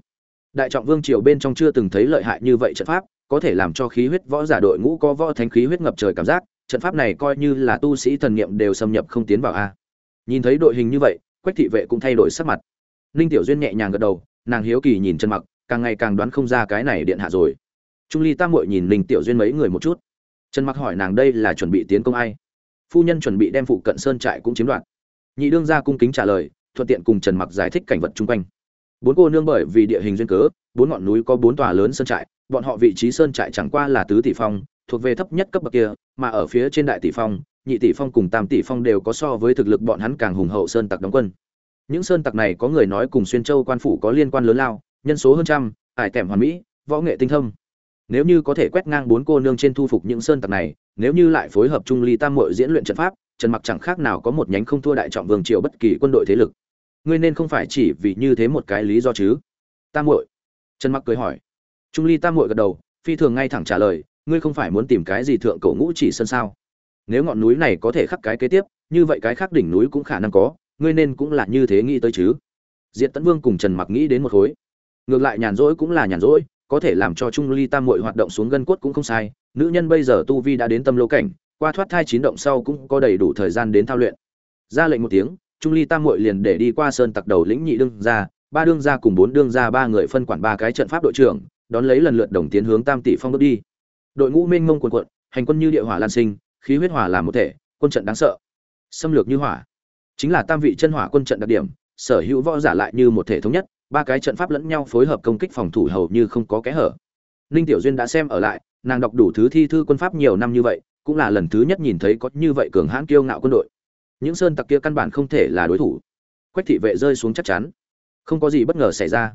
đại trọng vương triều bên trong chưa từng thấy lợi hại như vậy trận pháp, có thể làm cho khí huyết võ giả đội ngũ có võ thánh khí huyết ngập trời cảm giác, trận pháp này coi như là tu sĩ thần niệm đều xâm nhập không tiến vào a. Nhìn thấy đội hình như vậy, quách thị vệ cũng thay đổi sắc mặt. Ninh tiểu duyên nhẹ nhàng gật đầu, nàng hiếu kỳ nhìn chân mặc, càng ngày càng đoán không ra cái này điện hạ rồi. Trung ly tam muội nhìn ninh tiểu duyên mấy người một chút. Trần mặc hỏi nàng đây là chuẩn bị tiến công ai? Phu nhân chuẩn bị đem phụ cận sơn trại cũng chiếm đoạt. Nhị đương gia cung kính trả lời, thuận tiện cùng trần mặc giải thích cảnh vật chung quanh bốn cô nương bởi vì địa hình duyên cớ, bốn ngọn núi có bốn tòa lớn sơn trại, bọn họ vị trí sơn trại chẳng qua là tứ tỷ phong, thuộc về thấp nhất cấp bậc kia, mà ở phía trên đại tỷ phong, nhị tỷ phong cùng tam tỷ phong đều có so với thực lực bọn hắn càng hùng hậu sơn tặc đóng quân. Những sơn tặc này có người nói cùng xuyên châu quan phủ có liên quan lớn lao, nhân số hơn trăm, ải tẻm hoàn mỹ, võ nghệ tinh thông. Nếu như có thể quét ngang bốn cô nương trên thu phục những sơn tặc này, nếu như lại phối hợp trung ly tam muội diễn luyện trận pháp, trần mặc chẳng khác nào có một nhánh không thua đại trọng vương triều bất kỳ quân đội thế lực ngươi nên không phải chỉ vì như thế một cái lý do chứ. Tam muội. Trần mặc cười hỏi. Trung ly tam muội gật đầu, phi thường ngay thẳng trả lời, ngươi không phải muốn tìm cái gì thượng cổ ngũ chỉ sơn sao? Nếu ngọn núi này có thể khắc cái kế tiếp, như vậy cái khác đỉnh núi cũng khả năng có, ngươi nên cũng là như thế nghĩ tới chứ. Diện tấn vương cùng trần mặc nghĩ đến một khối. Ngược lại nhàn rỗi cũng là nhàn rỗi, có thể làm cho trung ly tam muội hoạt động xuống gân cốt cũng không sai, nữ nhân bây giờ tu vi đã đến tâm lô cảnh, qua thoát thai chín động sau cũng có đầy đủ thời gian đến thao luyện. Ra lệnh một tiếng trung ly tam muội liền để đi qua sơn tặc đầu lĩnh nhị đương gia, ba đương gia cùng bốn đương gia ba người phân quản ba cái trận pháp đội trưởng đón lấy lần lượt đồng tiến hướng tam tỷ phong bước đi. Đội ngũ mênh mông quần quận hành quân như địa hỏa lan sinh khí huyết hỏa làm một thể quân trận đáng sợ. Xâm lược như hỏa. Chính là tam vị chân hỏa quân trận đặc điểm sở hữu võ giả lại như một thể thống nhất ba cái trận pháp lẫn nhau phối hợp công kích phòng thủ hầu như không có kẽ hở. Ninh tiểu duyên đã xem ở lại nàng đọc đủ thứ thi thư quân pháp nhiều năm như vậy cũng là lần thứ nhất nhìn thấy có như vậy cường hãn kiêu ngạo quân đội những sơn tặc kia căn bản không thể là đối thủ. Quách thị vệ rơi xuống chắc chắn. Không có gì bất ngờ xảy ra.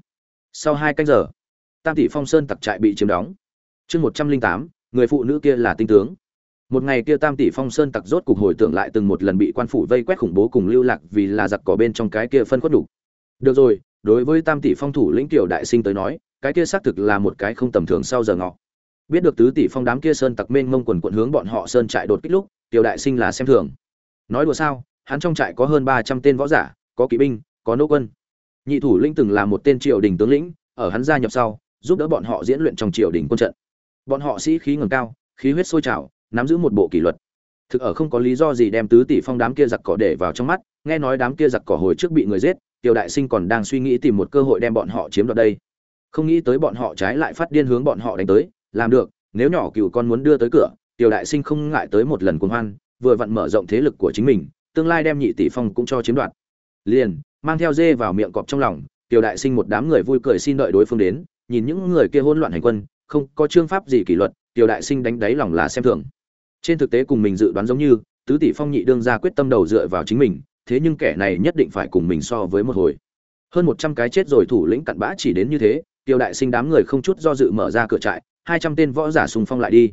Sau hai canh giờ, tam tỷ phong sơn tặc trại bị chiếm đóng. Chương một trăm linh tám, người phụ nữ kia là tinh tướng. Một ngày kia tam tỷ phong sơn tặc rốt cục hồi tưởng lại từng một lần bị quan phủ vây quét khủng bố cùng lưu lạc vì là giặc cỏ bên trong cái kia phân khuất đủ. Được rồi, đối với tam tỷ phong thủ lĩnh tiểu đại sinh tới nói, cái kia xác thực là một cái không tầm thường sau giờ ngọ. Biết được tứ tỷ phong đám kia sơn tặc mênh mông quần quận hướng bọn họ sơn trại đột kích lúc, tiểu đại sinh là xem thường nói đùa sao, hắn trong trại có hơn ba trăm tên võ giả, có kỵ binh, có nô quân. Nhị thủ lĩnh từng là một tên triều đình tướng lĩnh, ở hắn gia nhập sau, giúp đỡ bọn họ diễn luyện trong triều đình quân trận. Bọn họ sĩ khí ngẩng cao, khí huyết sôi trào, nắm giữ một bộ kỷ luật. Thực ở không có lý do gì đem tứ tỷ phong đám kia giặc cỏ để vào trong mắt, nghe nói đám kia giặc cỏ hồi trước bị người giết tiểu đại sinh còn đang suy nghĩ tìm một cơ hội đem bọn họ chiếm đoạt đây. Không nghĩ tới bọn họ trái lại phát điên hướng bọn họ đánh tới, làm được, nếu nhỏ cựu con muốn đưa tới cửa tiểu đại sinh không ngại tới một lần cuồng hoan vừa vặn mở rộng thế lực của chính mình, tương lai đem nhị tỷ phong cũng cho chiếm đoạt. Liền, mang theo dê vào miệng cọp trong lòng, tiểu đại sinh một đám người vui cười xin đợi đối phương đến, nhìn những người kia hỗn loạn hành quân, không có chương pháp gì kỷ luật, tiểu đại sinh đánh đáy lòng là xem thường. Trên thực tế cùng mình dự đoán giống như, tứ tỷ phong nhị đương ra quyết tâm đầu dựa vào chính mình, thế nhưng kẻ này nhất định phải cùng mình so với một hồi. Hơn một trăm cái chết rồi thủ lĩnh cặn bã chỉ đến như thế, tiểu đại sinh đám người không chút do dự mở ra cửa trại, hai trăm tên võ giả xung phong lại đi.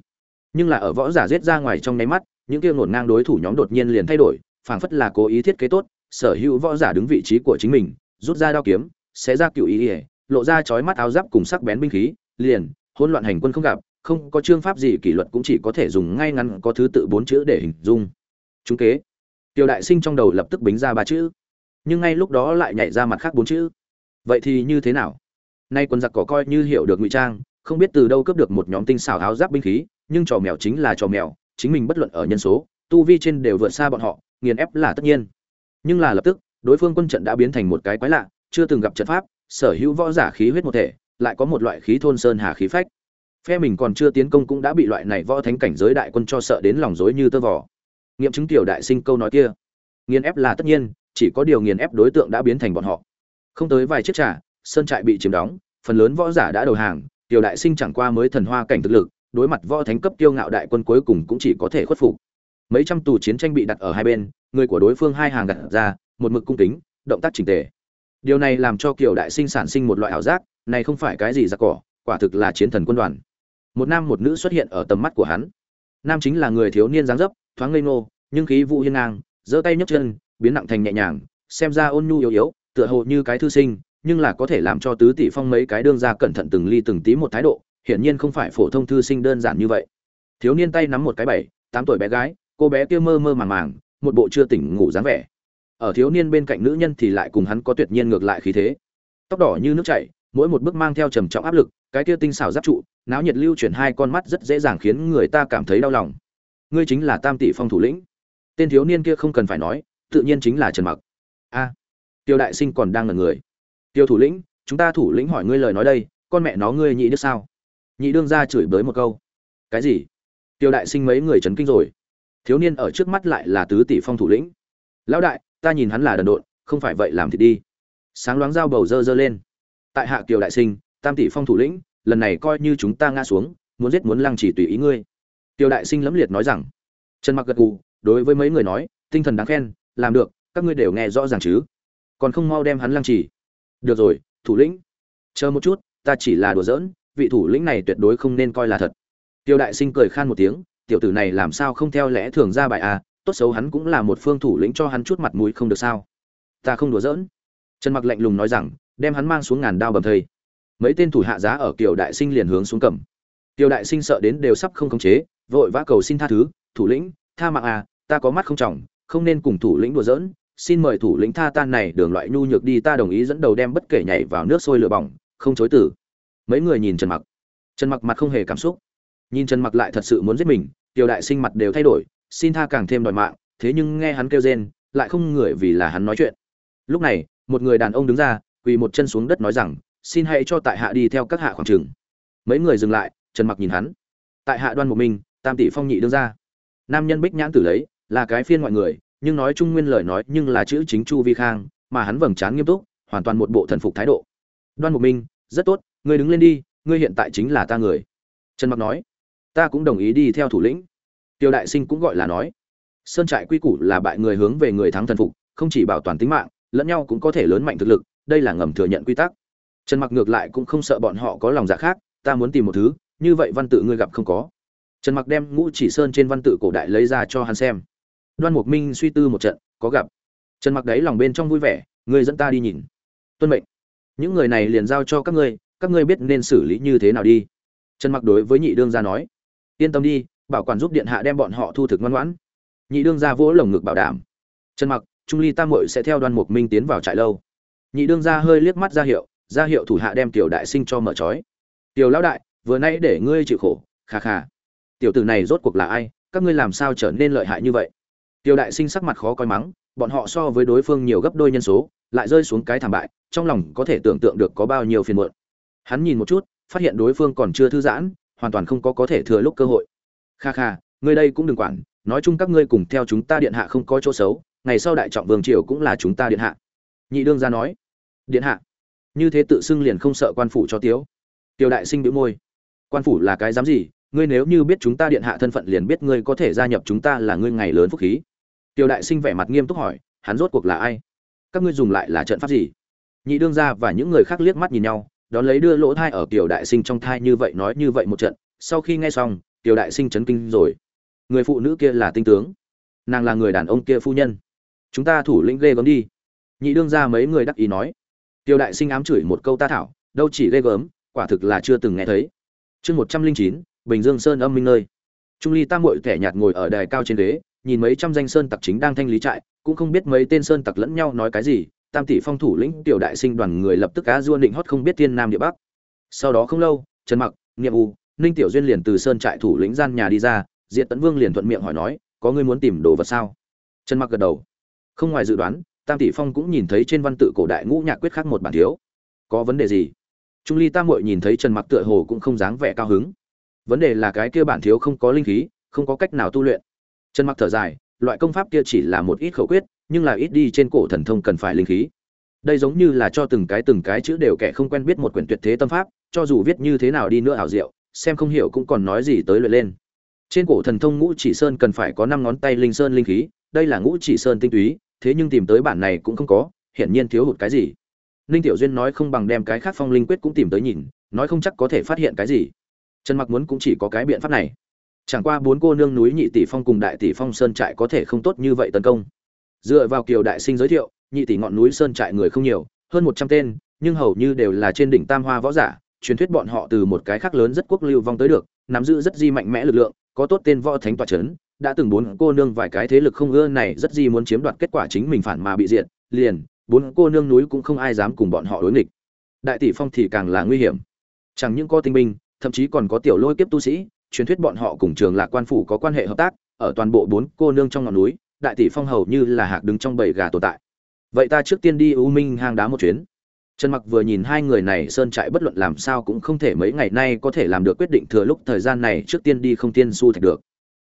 Nhưng là ở võ giả giết ra ngoài trong nháy mắt những kia ngổn ngang đối thủ nhóm đột nhiên liền thay đổi, phảng phất là cố ý thiết kế tốt, sở hữu võ giả đứng vị trí của chính mình, rút ra đao kiếm, xé ra cựu ý ỉa lộ ra chói mắt áo giáp cùng sắc bén binh khí, liền, hỗn loạn hành quân không gặp, không có chương pháp gì kỷ luật cũng chỉ có thể dùng ngay ngắn có thứ tự bốn chữ để hình dung. Chúng kế, tiêu đại sinh trong đầu lập tức bính ra ba chữ, nhưng ngay lúc đó lại nhảy ra mặt khác bốn chữ. Vậy thì như thế nào? Nay quân giặc cỏ coi như hiểu được ngụy trang, không biết từ đâu cướp được một nhóm tinh xảo áo giáp binh khí, nhưng trò mèo chính là trò mèo chính mình bất luận ở nhân số tu vi trên đều vượt xa bọn họ nghiền ép là tất nhiên. Nhưng là lập tức đối phương quân trận đã biến thành một cái quái lạ chưa từng gặp trận pháp sở hữu võ giả khí huyết một thể lại có một loại khí thôn sơn hà khí phách. Phe mình còn chưa tiến công cũng đã bị loại này võ thánh cảnh giới đại quân cho sợ đến lòng rối như tơ vò. Nghiệm chứng tiểu đại sinh câu nói kia. Nghiền ép là tất nhiên chỉ có điều nghiền ép đối tượng đã biến thành bọn họ. Không tới vài chiếc trà, sơn trại bị chiếm đóng phần lớn võ giả đã đầu hàng tiểu đại sinh chẳng qua mới thần hoa cảnh thực lực đối mặt võ thánh cấp kiêu ngạo đại quân cuối cùng cũng chỉ có thể khuất phục. Mấy trăm tù chiến tranh bị đặt ở hai bên, người của đối phương hai hàng đặt ra, một mực cung kính, động tác chỉnh tề. Điều này làm cho kiều đại sinh sản sinh một loại ảo giác, này không phải cái gì giặc cỏ, quả thực là chiến thần quân đoàn. Một nam một nữ xuất hiện ở tầm mắt của hắn. Nam chính là người thiếu niên dáng dấp, thoáng ngây ngô, nhưng khí vụ hiên ngang, giơ tay nhấc chân, biến nặng thành nhẹ nhàng, xem ra ôn nhu yếu yếu, tựa hồ như cái thư sinh, nhưng là có thể làm cho tứ tỷ phong mấy cái đương ra cẩn thận từng ly từng tí một thái độ hiển nhiên không phải phổ thông thư sinh đơn giản như vậy. Thiếu niên tay nắm một cái bảy, tám tuổi bé gái, cô bé kia mơ mơ màng màng, một bộ chưa tỉnh ngủ dáng vẻ. Ở thiếu niên bên cạnh nữ nhân thì lại cùng hắn có tuyệt nhiên ngược lại khí thế. Tóc đỏ như nước chảy, mỗi một bước mang theo trầm trọng áp lực, cái kia tinh xảo giáp trụ, náo nhiệt lưu chuyển hai con mắt rất dễ dàng khiến người ta cảm thấy đau lòng. Ngươi chính là tam tỷ phong thủ lĩnh. Tên thiếu niên kia không cần phải nói, tự nhiên chính là trần mặc. A, tiêu đại sinh còn đang ngẩn người. Tiêu thủ lĩnh, chúng ta thủ lĩnh hỏi ngươi lời nói đây, con mẹ nó ngươi nhị đức sao? Nhị đương ra chửi bới một câu. Cái gì? Tiêu đại sinh mấy người chấn kinh rồi. Thiếu niên ở trước mắt lại là tứ tỷ phong thủ lĩnh. Lão đại, ta nhìn hắn là đần độn, không phải vậy làm thì đi. Sáng loáng dao bầu dơ dơ lên. Tại hạ kiều đại sinh, tam tỷ phong thủ lĩnh, lần này coi như chúng ta ngã xuống, muốn giết muốn lăng chỉ tùy ý ngươi. Tiêu đại sinh lẫm liệt nói rằng. Trần mặc gật gù, đối với mấy người nói, tinh thần đáng khen, làm được, các ngươi đều nghe rõ ràng chứ. Còn không mau đem hắn lăng chỉ. Được rồi, thủ lĩnh. Chờ một chút, ta chỉ là đùa giỡn vị thủ lĩnh này tuyệt đối không nên coi là thật. Tiêu đại sinh cười khan một tiếng, tiểu tử này làm sao không theo lẽ thường ra bài à tốt xấu hắn cũng là một phương thủ lĩnh cho hắn chút mặt mũi không được sao. Ta không đùa giỡn. Trần mặc lạnh lùng nói rằng, đem hắn mang xuống ngàn đao bầm thây. Mấy tên thủ hạ giá ở kiều đại sinh liền hướng xuống cầm. Kiều đại sinh sợ đến đều sắp không khống chế, vội vã cầu xin tha thứ, thủ lĩnh, tha mạng à ta có mắt không trọng, không nên cùng thủ lĩnh đùa giỡn. Xin mời thủ lĩnh tha tan này, đường loại nhu nhược đi, ta đồng ý dẫn đầu đem bất kể nhảy vào nước sôi lửa bỏng, không chối từ mấy người nhìn trần mặc. Trần mặc mặt không hề cảm xúc. Nhìn trần mặc lại thật sự muốn giết mình, tiểu đại sinh mặt đều thay đổi, xin tha càng thêm đòi mạng, thế nhưng nghe hắn kêu rên, lại không người vì là hắn nói chuyện. Lúc này, một người đàn ông đứng ra, quỳ một chân xuống đất nói rằng, xin hãy cho tại hạ đi theo các hạ khoảng trường. Mấy người dừng lại, trần mặc nhìn hắn. Tại hạ đoan một mình, tam tỷ phong nhị đương ra. Nam nhân bích nhãn tử lấy, là cái phiên ngoại người, nhưng nói chung nguyên lời nói nhưng là chữ chính chu vi khang, mà hắn vầng trán nghiêm túc, hoàn toàn một bộ thần phục thái độ. Đoan một minh rất tốt ngươi đứng lên đi, ngươi hiện tại chính là ta người. Trần mặc nói, ta cũng đồng ý đi theo thủ lĩnh. Tiêu đại sinh cũng gọi là nói, sơn trại quy củ là bại người hướng về người thắng thần phục, không chỉ bảo toàn tính mạng, lẫn nhau cũng có thể lớn mạnh thực lực, đây là ngầm thừa nhận quy tắc. Trần mặc ngược lại cũng không sợ bọn họ có lòng dạ khác, ta muốn tìm một thứ, như vậy văn tự ngươi gặp không có. Trần mặc đem ngũ chỉ sơn trên văn tự cổ đại lấy ra cho hắn xem. Đoan mục minh suy tư một trận, có gặp. Trần mặc đấy lòng bên trong vui vẻ, ngươi dẫn ta đi nhìn. Tuân mệnh. Những người này liền giao cho các ngươi các ngươi biết nên xử lý như thế nào đi. Trần mặc đối với nhị đương gia nói, yên tâm đi, bảo quản giúp điện hạ đem bọn họ thu thực ngoan ngoãn. Nhị đương gia vỗ lồng ngực bảo đảm. Trần mặc, trung ly tam Mội sẽ theo đoan mục minh tiến vào trại lâu. Nhị đương gia hơi liếc mắt ra hiệu ra hiệu thủ hạ đem tiểu đại sinh cho mở trói. Tiểu lão đại, vừa nãy để ngươi chịu khổ khà khà tiểu tử này rốt cuộc là ai, các ngươi làm sao trở nên lợi hại như vậy? Tiểu đại sinh sắc mặt khó coi mắng, bọn họ so với đối phương nhiều gấp đôi nhân số, lại rơi xuống cái thảm bại, trong lòng có thể tưởng tượng được có bao nhiêu phiền muộn hắn nhìn một chút, phát hiện đối phương còn chưa thư giãn, hoàn toàn không có có thể thừa lúc cơ hội. Kha kha, ngươi đây cũng đừng quản, nói chung các ngươi cùng theo chúng ta điện hạ không có chỗ xấu, ngày sau đại trọng vương triều cũng là chúng ta điện hạ. Nhị đương gia nói, điện hạ, như thế tự xưng liền không sợ quan phủ cho tiếu. Tiểu đại sinh bĩu môi, quan phủ là cái dám gì, ngươi nếu như biết chúng ta điện hạ thân phận liền biết ngươi có thể gia nhập chúng ta là ngươi ngày lớn phúc khí. Tiểu đại sinh vẻ mặt nghiêm túc hỏi, hắn rốt cuộc là ai? Các ngươi dùng lại là trận pháp gì? Nhị đương gia và những người khác liếc mắt nhìn nhau đón lấy đưa lỗ thai ở tiểu đại sinh trong thai như vậy nói như vậy một trận, sau khi nghe xong tiểu đại sinh chấn kinh rồi. Người phụ nữ kia là tinh tướng. Nàng là người đàn ông kia phu nhân. Chúng ta thủ lĩnh ghê gớm đi. Nhị đương ra mấy người đắc ý nói. Tiểu đại sinh ám chửi một câu ta thảo, đâu chỉ ghê gớm, quả thực là chưa từng nghe thấy. Chương một trăm linh chín, bình dương sơn âm minh nơi. Trung ly tam mội thẻ nhạt ngồi ở đài cao trên ghế, nhìn mấy trăm danh sơn tặc chính đang thanh lý trại, cũng không biết mấy tên sơn tặc lẫn nhau nói cái gì tam tỷ phong thủ lĩnh tiểu đại sinh đoàn người lập tức cá duôn định hót không biết thiên nam địa bắc. Sau đó không lâu, trần mặc nghiệm u, ninh tiểu duyên liền từ sơn trại thủ lĩnh gian nhà đi ra diện tấn vương liền thuận miệng hỏi nói, có người muốn tìm đồ vật sao? Trần mặc gật đầu. Không ngoài dự đoán, tam tỷ phong cũng nhìn thấy trên văn tự cổ đại ngũ nhạc quyết khác một bản thiếu. Có vấn đề gì? Trung ly tam muội nhìn thấy trần mặc tựa hồ cũng không dáng vẻ cao hứng. Vấn đề là cái kia bản thiếu không có linh khí, không có cách nào tu luyện. Trần mặc thở dài, loại công pháp kia chỉ là một ít khẩu quyết nhưng là ít đi trên cổ thần thông cần phải linh khí. Đây giống như là cho từng cái từng cái chữ đều kẻ không quen biết một quyển tuyệt thế tâm pháp, cho dù viết như thế nào đi nữa ảo diệu, xem không hiểu cũng còn nói gì tới luyện lên. Trên cổ thần thông ngũ chỉ sơn cần phải có năm ngón tay linh sơn linh khí, đây là ngũ chỉ sơn tinh túy, thế nhưng tìm tới bản này cũng không có, hiển nhiên thiếu hụt cái gì. Ninh tiểu duyên nói không bằng đem cái khác phong linh quyết cũng tìm tới nhìn, nói không chắc có thể phát hiện cái gì. Trần mặc muốn cũng chỉ có cái biện pháp này. Chẳng qua bốn cô nương núi nhị tỷ phong cùng đại tỷ phong sơn trại có thể không tốt như vậy tấn công dựa vào kiều đại sinh giới thiệu nhị tỷ ngọn núi sơn trại người không nhiều hơn một trăm tên nhưng hầu như đều là trên đỉnh tam hoa võ giả truyền thuyết bọn họ từ một cái khác lớn rất quốc lưu vong tới được nắm giữ rất di mạnh mẽ lực lượng có tốt tên võ thánh tọa chấn đã từng bốn cô nương vài cái thế lực không ưa này rất di muốn chiếm đoạt kết quả chính mình phản mà bị diện, liền bốn cô nương núi cũng không ai dám cùng bọn họ đối nghịch. Đại tỷ phong thì càng là nguy hiểm. Chẳng những có tinh binh thậm chí còn có tiểu lôi kiếp tu sĩ truyền thuyết bọn họ cùng trường lạc quan phủ có quan hệ hợp tác ở toàn bộ bốn cô nương trong ngọn núi đại tỷ phong hầu như là hạc đứng trong bầy gà tồn tại. Vậy ta trước tiên đi u minh hang đá một chuyến. Trần mặc vừa nhìn hai người này sơn trại bất luận làm sao cũng không thể mấy ngày nay có thể làm được quyết định thừa lúc thời gian này trước tiên đi không tiên su thạch được.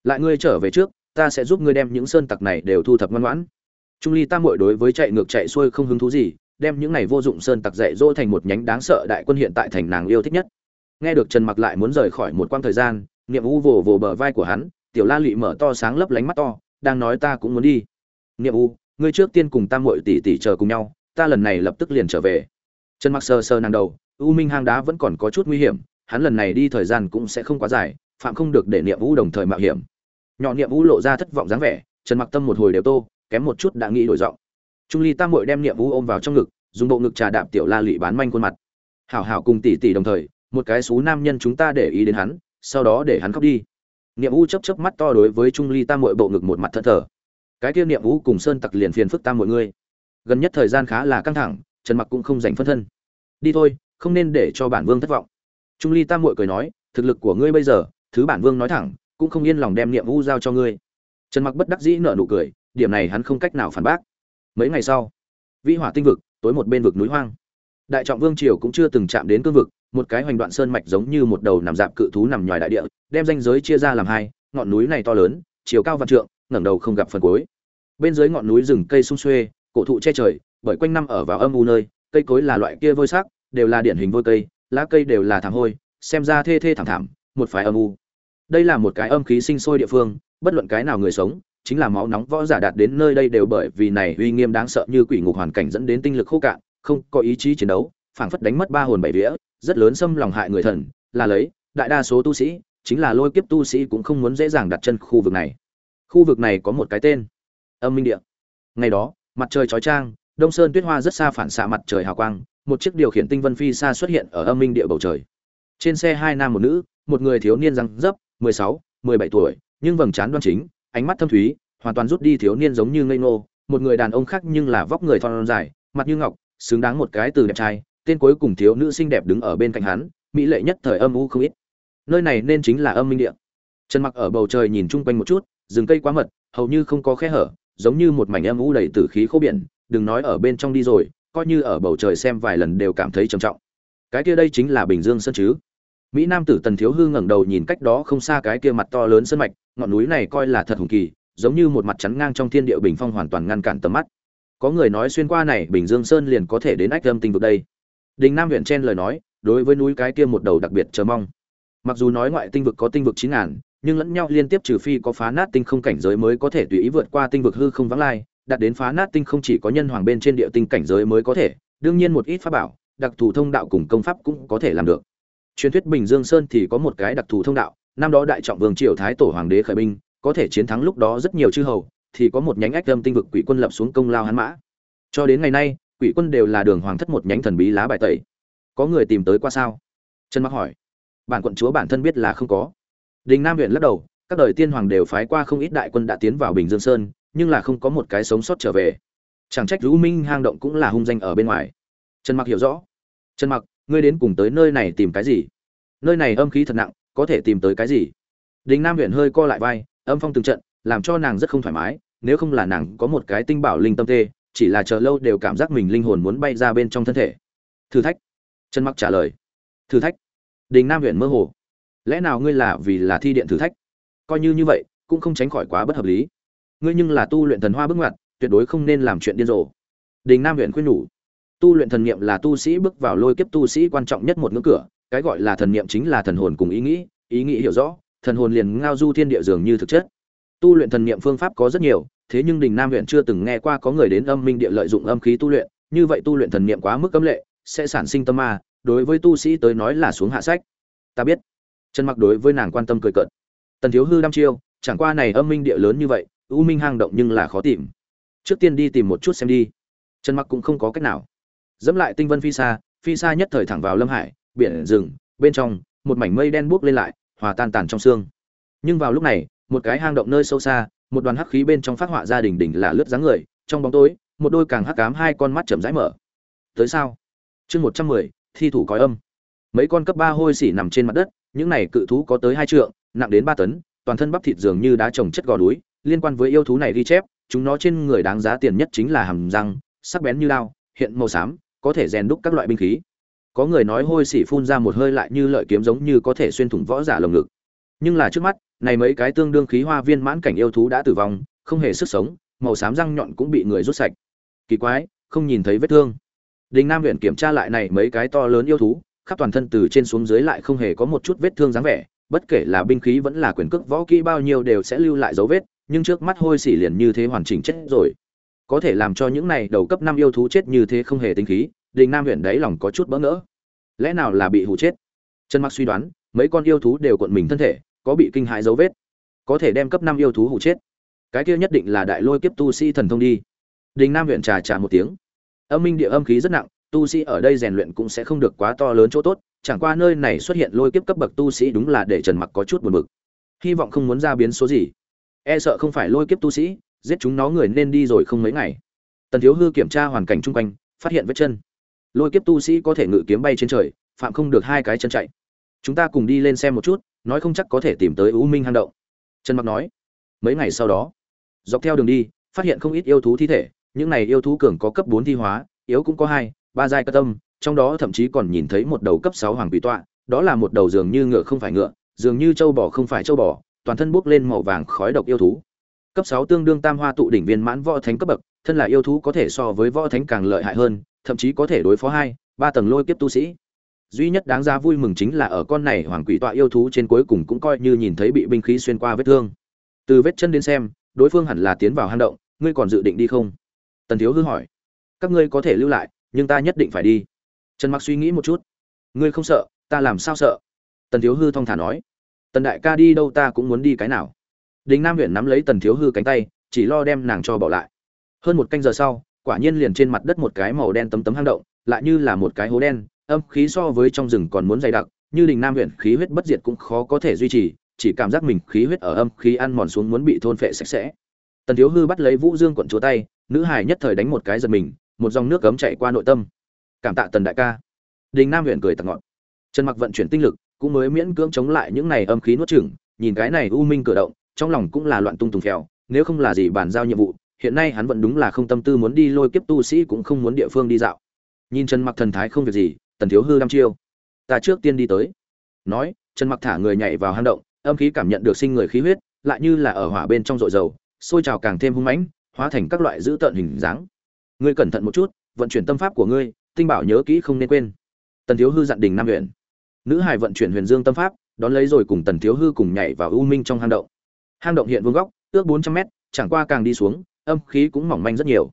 Lại ngươi trở về trước, ta sẽ giúp ngươi đem những sơn tặc này đều thu thập ngoan ngoãn. Trung ly tam muội đối với chạy ngược chạy xuôi không hứng thú gì, đem những này vô dụng sơn tặc dạy dỗ thành một nhánh đáng sợ đại quân hiện tại thành nàng yêu thích nhất. Nghe được trần mặc lại muốn rời khỏi một quãng thời gian, niệm u vồ vồ bờ vai của hắn, tiểu la lụy mở to sáng lấp lánh mắt to đang nói ta cũng muốn đi. Niệm u, ngươi trước tiên cùng tam muội tỷ tỷ chờ cùng nhau, ta lần này lập tức liền trở về. Trần mặc sờ sờ nàng đầu, u minh hang đá vẫn còn có chút nguy hiểm, hắn lần này đi thời gian cũng sẽ không quá dài, phạm không được để niệm vũ đồng thời mạo hiểm. Nhỏ niệm vũ lộ ra thất vọng dáng vẻ, trần mặc tâm một hồi đều tô, kém một chút đã nghĩ đổi giọng. Trung ly tam muội đem niệm vũ ôm vào trong ngực, dùng bộ ngực trà đạp tiểu la lị bán manh khuôn mặt. Hảo hảo cùng tỷ tỷ đồng thời, một cái xú nam nhân chúng ta để ý đến hắn, sau đó để hắn khóc đi niệm vũ chấp chấp mắt to đối với trung ly tam muội bộ ngực một mặt thất thờ. Cái kia niệm vũ cùng sơn tặc liền phiền phức tam mọi người gần nhất thời gian khá là căng thẳng, trần mặc cũng không dành phân thân. Đi thôi, không nên để cho bản vương thất vọng. Trung ly tam muội cười nói, thực lực của ngươi bây giờ, thứ bản vương nói thẳng, cũng không yên lòng đem niệm vũ giao cho ngươi. Trần mặc bất đắc dĩ nở nụ cười, điểm này hắn không cách nào phản bác. Mấy ngày sau, vĩ hỏa tinh vực, tối một bên vực núi hoang. Đại trọng vương triều cũng chưa từng chạm đến cương vực một cái hoành đoạn sơn mạch giống như một đầu nằm dạp cự thú nằm ngoài đại địa, đem danh giới chia ra làm hai, ngọn núi này to lớn, chiều cao vạn trượng, ngẩng đầu không gặp phần cuối. Bên dưới ngọn núi rừng cây sung xuê, cổ thụ che trời, bởi quanh năm ở vào âm u nơi, cây cối là loại kia vôi sắc, đều là điển hình vôi cây, lá cây đều là thảm hôi, xem ra thê thê thảm thảm, một phái âm u. Đây là một cái âm khí sinh sôi địa phương, bất luận cái nào người sống, chính là máu nóng võ giả đạt đến nơi đây đều bởi vì này uy nghiêm đáng sợ như quỷ ngục hoàn cảnh dẫn đến tinh lực khô cạn, không có ý chí chiến đấu, phảng phất đánh mất ba hồn bảy vía rất lớn xâm lòng hại người thần, là lấy, đại đa số tu sĩ, chính là lôi kiếp tu sĩ cũng không muốn dễ dàng đặt chân khu vực này. Khu vực này có một cái tên, âm minh địa. Ngày đó, mặt trời chói chang, đông sơn tuyết hoa rất xa phản xạ mặt trời hào quang, một chiếc điều khiển tinh vân phi xa xuất hiện ở âm minh địa bầu trời. Trên xe hai nam một nữ, một người thiếu niên răng dấp, mười sáu, mười bảy tuổi, nhưng vầng trán đoan chính, ánh mắt thâm thúy, hoàn toàn rút đi thiếu niên giống như ngây ngô. Một người đàn ông khác nhưng là vóc người thon dài, mặt như ngọc, xứng đáng một cái từ đẹp trai tên cuối cùng thiếu nữ xinh đẹp đứng ở bên cạnh hắn, mỹ lệ nhất thời âm u không ít. Nơi này nên chính là âm minh địa. Trần mặc ở bầu trời nhìn chung quanh một chút, rừng cây quá mật, hầu như không có khe hở, giống như một mảnh âm u đầy tử khí khô biển, đừng nói ở bên trong đi rồi, coi như ở bầu trời xem vài lần đều cảm thấy trầm trọng. Cái kia đây chính là bình dương sơn chứ? Mỹ nam tử tần thiếu hư ngẩng đầu nhìn cách đó không xa cái kia mặt to lớn sơn mạch, ngọn núi này coi là thật hùng kỳ, giống như một mặt chắn ngang trong thiên địa bình phong hoàn toàn ngăn cản tầm mắt. Có người nói xuyên qua này bình dương sơn liền có thể đến ách âm tinh vực đây đình nam huyện chen lời nói, đối với núi cái kia một đầu đặc biệt chờ mong. Mặc dù nói ngoại tinh vực có tinh vực chín ngàn, nhưng lẫn nhau liên tiếp trừ phi có phá nát tinh không cảnh giới mới có thể tùy ý vượt qua tinh vực hư không vắng lai, đạt đến phá nát tinh không chỉ có nhân hoàng bên trên địa tinh cảnh giới mới có thể, đương nhiên một ít pháp bảo, đặc thù thông đạo cùng công pháp cũng có thể làm được. Truyền thuyết bình dương sơn thì có một cái đặc thù thông đạo, năm đó đại trọng vương triều thái tổ hoàng đế khởi binh, có thể chiến thắng lúc đó rất nhiều chư hầu, thì có một nhánh ách âm tinh vực quỷ quân lập xuống công lao hắn mã. Cho đến ngày nay quỷ quân đều là đường hoàng thất một nhánh thần bí lá bài tẩy. Có người tìm tới qua sao? Trần mặc hỏi. Bản quận chúa bản thân biết là không có. Đình nam huyện lắc đầu, các đời tiên hoàng đều phái qua không ít đại quân đã tiến vào bình dương sơn, nhưng là không có một cái sống sót trở về. Chẳng trách lũ minh hang động cũng là hung danh ở bên ngoài. Trần mặc hiểu rõ. Trần mặc, ngươi đến cùng tới nơi này tìm cái gì? Nơi này âm khí thật nặng, có thể tìm tới cái gì? Đình nam huyện hơi co lại vai, âm phong từng trận, làm cho nàng rất không thoải mái, nếu không là nàng có một cái tinh bảo linh tâm tê chỉ là chờ lâu đều cảm giác mình linh hồn muốn bay ra bên trong thân thể. Thử thách. Trần mặc trả lời. Thử thách. Đình nam huyện mơ hồ. Lẽ nào ngươi là vì là thi điện thử thách? Coi như như vậy, cũng không tránh khỏi quá bất hợp lý. Ngươi nhưng là tu luyện thần hoa bước ngoặt, tuyệt đối không nên làm chuyện điên rồ. Đình nam huyện khuyên nhủ. Tu luyện thần niệm là tu sĩ bước vào lôi kiếp tu sĩ quan trọng nhất một ngưỡng cửa, cái gọi là thần niệm chính là thần hồn cùng ý nghĩ ý nghĩ hiểu rõ, thần hồn liền ngao du thiên địa dường như thực chất. Tu luyện thần niệm phương pháp có rất nhiều thế nhưng đình nam huyện chưa từng nghe qua có người đến âm minh địa lợi dụng âm khí tu luyện, như vậy tu luyện thần niệm quá mức cấm lệ, sẽ sản sinh tâm ma, đối với tu sĩ tới nói là xuống hạ sách. Ta biết. Trần mặc đối với nàng quan tâm cười cợt. Tần thiếu hư đăm chiêu, chẳng qua này âm minh địa lớn như vậy, u minh hang động nhưng là khó tìm. Trước tiên đi tìm một chút xem đi. Trần mặc cũng không có cách nào. Dẫm lại tinh vân phi xa phi xa nhất thời thẳng vào lâm hải, biển rừng, bên trong, một mảnh mây đen buốc lên lại, hòa tan tàn trong xương. Nhưng vào lúc này, một cái hang động nơi sâu xa một đoàn hắc khí bên trong phát họa gia đình đỉnh là lướt dáng người trong bóng tối một đôi càng hắc cám hai con mắt chậm rãi mở. Tới sao? Chương một trăm mười thi thủ cõi âm. Mấy con cấp ba hôi xỉ nằm trên mặt đất những này cự thú có tới hai trượng nặng đến ba tấn toàn thân bắp thịt dường như đá trồng chất gò núi liên quan với yêu thú này ghi chép chúng nó trên người đáng giá tiền nhất chính là hàm răng sắc bén như dao, hiện màu xám có thể rèn đúc các loại binh khí. Có người nói hôi xỉ phun ra một hơi lại như lợi kiếm giống như có thể xuyên thủng võ giả lồng ngực. Nhưng là trước mắt này mấy cái tương đương khí hoa viên mãn cảnh yêu thú đã tử vong, không hề sức sống, màu xám răng nhọn cũng bị người rút sạch. Kỳ quái, không nhìn thấy vết thương. Đình nam huyện kiểm tra lại này mấy cái to lớn yêu thú, khắp toàn thân từ trên xuống dưới lại không hề có một chút vết thương dáng vẻ, bất kể là binh khí vẫn là quyền cước võ kỹ bao nhiêu đều sẽ lưu lại dấu vết, nhưng trước mắt hôi xỉ liền như thế hoàn chỉnh chết rồi. Có thể làm cho những này đầu cấp năm yêu thú chết như thế không hề tính khí, đình nam huyện đấy lòng có chút bỡ ngỡ. Lẽ nào là bị hụ chết? Trần mặc suy đoán, mấy con yêu thú đều cuộn mình thân thể có bị kinh hại dấu vết, có thể đem cấp năm yêu thú hụ chết. Cái kia nhất định là đại lôi kiếp tu sĩ thần thông đi. Đình nam huyện trà trà một tiếng. Âm minh địa âm khí rất nặng, tu sĩ ở đây rèn luyện cũng sẽ không được quá to lớn chỗ tốt, chẳng qua nơi này xuất hiện lôi kiếp cấp bậc tu sĩ đúng là để trần mặc có chút buồn bực. Hy vọng không muốn ra biến số gì. E sợ không phải lôi kiếp tu sĩ, giết chúng nó người nên đi rồi không mấy ngày. Tần thiếu hư kiểm tra hoàn cảnh chung quanh, phát hiện vết chân. Lôi kiếp tu sĩ có thể ngự kiếm bay trên trời, phạm không được hai cái chân chạy chúng ta cùng đi lên xem một chút, nói không chắc có thể tìm tới u minh hang động. Trần mặc nói. Mấy ngày sau đó, dọc theo đường đi, phát hiện không ít yêu thú thi thể, những này yêu thú cường có cấp bốn thi hóa, yếu cũng có hai, ba giai cơ tâm, trong đó thậm chí còn nhìn thấy một đầu cấp sáu hoàng quỷ tọa, đó là một đầu dường như ngựa không phải ngựa, dường như châu bò không phải châu bò, toàn thân bốc lên màu vàng khói độc yêu thú. Cấp sáu tương đương tam hoa tụ đỉnh viên mãn võ thánh cấp bậc, thân là yêu thú có thể so với võ thánh càng lợi hại hơn, thậm chí có thể đối phó hai, ba tầng lôi kiếp tu sĩ duy nhất đáng ra vui mừng chính là ở con này hoàng quỷ tọa yêu thú trên cuối cùng cũng coi như nhìn thấy bị binh khí xuyên qua vết thương. Từ vết chân đến xem, đối phương hẳn là tiến vào hang động, ngươi còn dự định đi không? Tần thiếu hư hỏi. Các ngươi có thể lưu lại, nhưng ta nhất định phải đi. Trần mặc suy nghĩ một chút. Ngươi không sợ, ta làm sao sợ? Tần thiếu hư thong thả nói. Tần đại ca đi đâu ta cũng muốn đi cái nào. Đình nam huyện nắm lấy tần thiếu hư cánh tay, chỉ lo đem nàng cho bỏ lại. Hơn một canh giờ sau, quả nhiên liền trên mặt đất một cái màu đen tấm tấm hang động, lại như là một cái hố đen âm khí so với trong rừng còn muốn dày đặc, như đình nam huyện khí huyết bất diệt cũng khó có thể duy trì, chỉ cảm giác mình khí huyết ở âm khí ăn mòn xuống muốn bị thôn phệ sạch sẽ. Tần thiếu hư bắt lấy vũ dương quận chúa tay, nữ hải nhất thời đánh một cái giật mình, một dòng nước cấm chạy qua nội tâm. Cảm tạ tần đại ca. Đình nam huyện cười tặng ngọn. Trần mặc vận chuyển tinh lực, cũng mới miễn cưỡng chống lại những này âm khí nuốt chửng, nhìn cái này u minh cử động, trong lòng cũng là loạn tung tùng phèo, nếu không là gì bàn giao nhiệm vụ, hiện nay hắn vẫn đúng là không tâm tư muốn đi lôi kiếp tu sĩ cũng không muốn địa phương đi dạo. Nhìn trần mặc thần thái không việc gì tần thiếu hư đăm chiêu. Ta trước tiên đi tới. Nói, trần mặc thả người nhảy vào hang động, âm khí cảm nhận được sinh người khí huyết, lại như là ở hỏa bên trong dội dầu, sôi trào càng thêm hung mãnh, hóa thành các loại dữ tợn hình dáng. Ngươi cẩn thận một chút, vận chuyển tâm pháp của ngươi, tinh bảo nhớ kỹ không nên quên. Tần thiếu hư dặn đình nam huyện nữ hải vận chuyển huyền dương tâm pháp, đón lấy rồi cùng tần thiếu hư cùng nhảy vào u minh trong hang động. Hang động hiện vương góc, ước bốn trăm mét, chẳng qua càng đi xuống, âm khí cũng mỏng manh rất nhiều.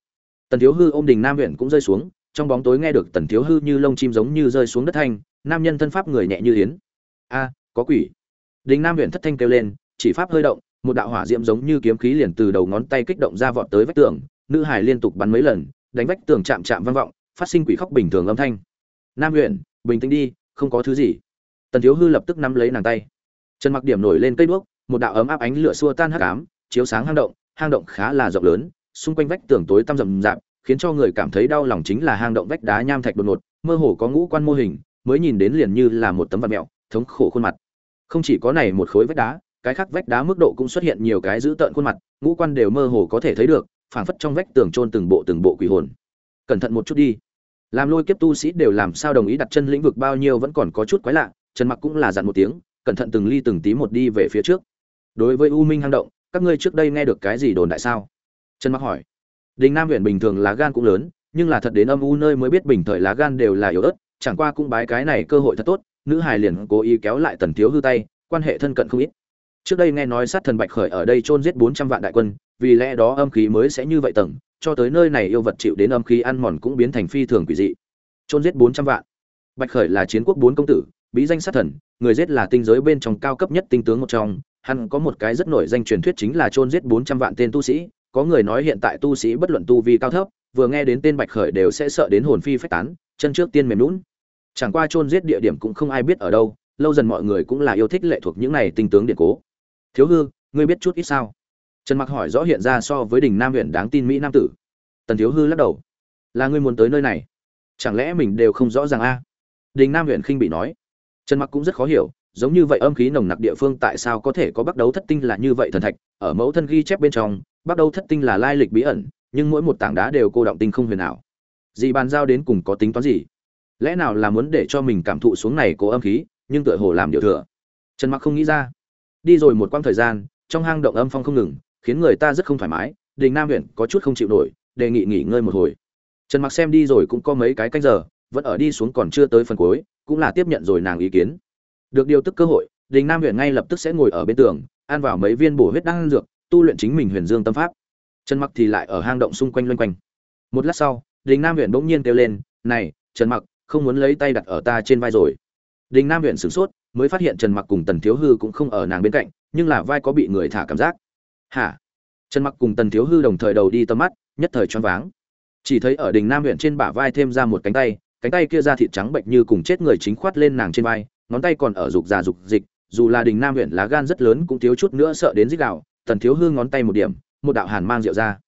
Tần thiếu hư ôm đình nam huyện cũng rơi xuống trong bóng tối nghe được tần thiếu hư như lông chim giống như rơi xuống đất thanh, nam nhân thân pháp người nhẹ như yến. A, có quỷ. Đình nam huyện thất thanh kêu lên, chỉ pháp hơi động, một đạo hỏa diễm giống như kiếm khí liền từ đầu ngón tay kích động ra vọt tới vách tường, nữ hải liên tục bắn mấy lần, đánh vách tường chạm chạm vang vọng, phát sinh quỷ khóc bình thường âm thanh. Nam huyện bình tĩnh đi, không có thứ gì. Tần thiếu hư lập tức nắm lấy nàng tay. Trần mặc điểm nổi lên cây đuốc, một đạo ấm áp ánh lửa xua tan hắc ám, chiếu sáng hang động hang động khá là rộng lớn, xung quanh vách tường tối tăm rậm rạp khiến cho người cảm thấy đau lòng chính là hang động vách đá nham thạch đột ngột, mơ hồ có ngũ quan mô hình, mới nhìn đến liền như là một tấm vật mẹo, thống khổ khuôn mặt. Không chỉ có này một khối vách đá, cái khác vách đá mức độ cũng xuất hiện nhiều cái dữ tợn khuôn mặt, ngũ quan đều mơ hồ có thể thấy được, phảng phất trong vách tường trôn từng bộ từng bộ quỷ hồn. Cẩn thận một chút đi. Làm lôi kiếp tu sĩ đều làm sao đồng ý đặt chân lĩnh vực bao nhiêu vẫn còn có chút quái lạ, trần mặc cũng là dặn một tiếng, cẩn thận từng ly từng tí một đi về phía trước. Đối với u minh hang động, các ngươi trước đây nghe được cái gì đồn đại sao? Trần mặc hỏi đình nam huyện bình thường lá gan cũng lớn, nhưng là thật đến âm u nơi mới biết bình thời lá gan đều là yếu ớt, chẳng qua cũng bái cái này cơ hội thật tốt, nữ hài liền cố ý kéo lại tần thiếu hư tay, quan hệ thân cận không ít. Trước đây nghe nói sát thần bạch khởi ở đây chôn giết bốn trăm vạn đại quân, vì lẽ đó âm khí mới sẽ như vậy tầng, cho tới nơi này yêu vật chịu đến âm khí ăn mòn cũng biến thành phi thường quỷ dị. Chôn giết bốn trăm vạn. Bạch khởi là chiến quốc bốn công tử, bí danh sát thần, người giết là tinh giới bên trong cao cấp nhất tinh tướng một trong, hắn có một cái rất nổi danh truyền thuyết chính là chôn giết bốn trăm vạn tên tu sĩ có người nói hiện tại tu sĩ bất luận tu vi cao thấp, vừa nghe đến tên bạch khởi đều sẽ sợ đến hồn phi phách tán, chân trước tiên mềm lún chẳng qua chôn giết địa điểm cũng không ai biết ở đâu, lâu dần mọi người cũng là yêu thích lệ thuộc những này tinh tướng điện cố. Thiếu hư, ngươi biết chút ít sao? Trần mặc hỏi rõ hiện ra so với đình nam huyện đáng tin mỹ nam tử. Tần thiếu hư lắc đầu. Là ngươi muốn tới nơi này? Chẳng lẽ mình đều không rõ ràng a? Đình nam huyện khinh bị nói. Trần mặc cũng rất khó hiểu, giống như vậy âm khí nồng nặc địa phương tại sao có thể có bắt đấu thất tinh là như vậy thần thạch, ở mẫu thân ghi chép bên trong bắt đầu thất tinh là lai lịch bí ẩn, nhưng mỗi một tảng đá đều cô động tinh không huyền ảo. Dị bàn giao đến cùng có tính toán gì? Lẽ nào là muốn để cho mình cảm thụ xuống này cố âm khí, nhưng tựa hồ làm điều thừa? Trần mặc không nghĩ ra. Đi rồi một quãng thời gian, trong hang động âm phong không ngừng, khiến người ta rất không thoải mái, đình nam huyện có chút không chịu nổi, đề nghị nghỉ ngơi một hồi. Trần mặc xem đi rồi cũng có mấy cái canh giờ, vẫn ở đi xuống còn chưa tới phần cuối, cũng là tiếp nhận rồi nàng ý kiến. Được điều tức cơ hội, đình nam huyện ngay lập tức sẽ ngồi ở bên tường, ăn vào mấy viên bổ huyết đan dược tu luyện chính mình huyền dương tâm pháp. Trần mặc thì lại ở hang động xung quanh loanh quanh. Một lát sau, đình nam huyện bỗng nhiên kêu lên, này, trần mặc, không muốn lấy tay đặt ở ta trên vai rồi. Đình nam huyện sửng sốt, mới phát hiện trần mặc cùng tần thiếu hư cũng không ở nàng bên cạnh, nhưng là vai có bị người thả cảm giác. Hả? Trần mặc cùng tần thiếu hư đồng thời đầu đi tầm mắt, nhất thời choáng váng. Chỉ thấy ở đình nam huyện trên bả vai thêm ra một cánh tay cánh tay kia ra thịt trắng bệnh như cùng chết người chính khoát lên nàng trên vai, ngón tay còn ở dục già dục dịch, dù là đình nam huyện lá gan rất lớn cũng thiếu chút nữa sợ đến dích đạo tần thiếu hư ngón tay một điểm, một đạo hàn mang rượu ra.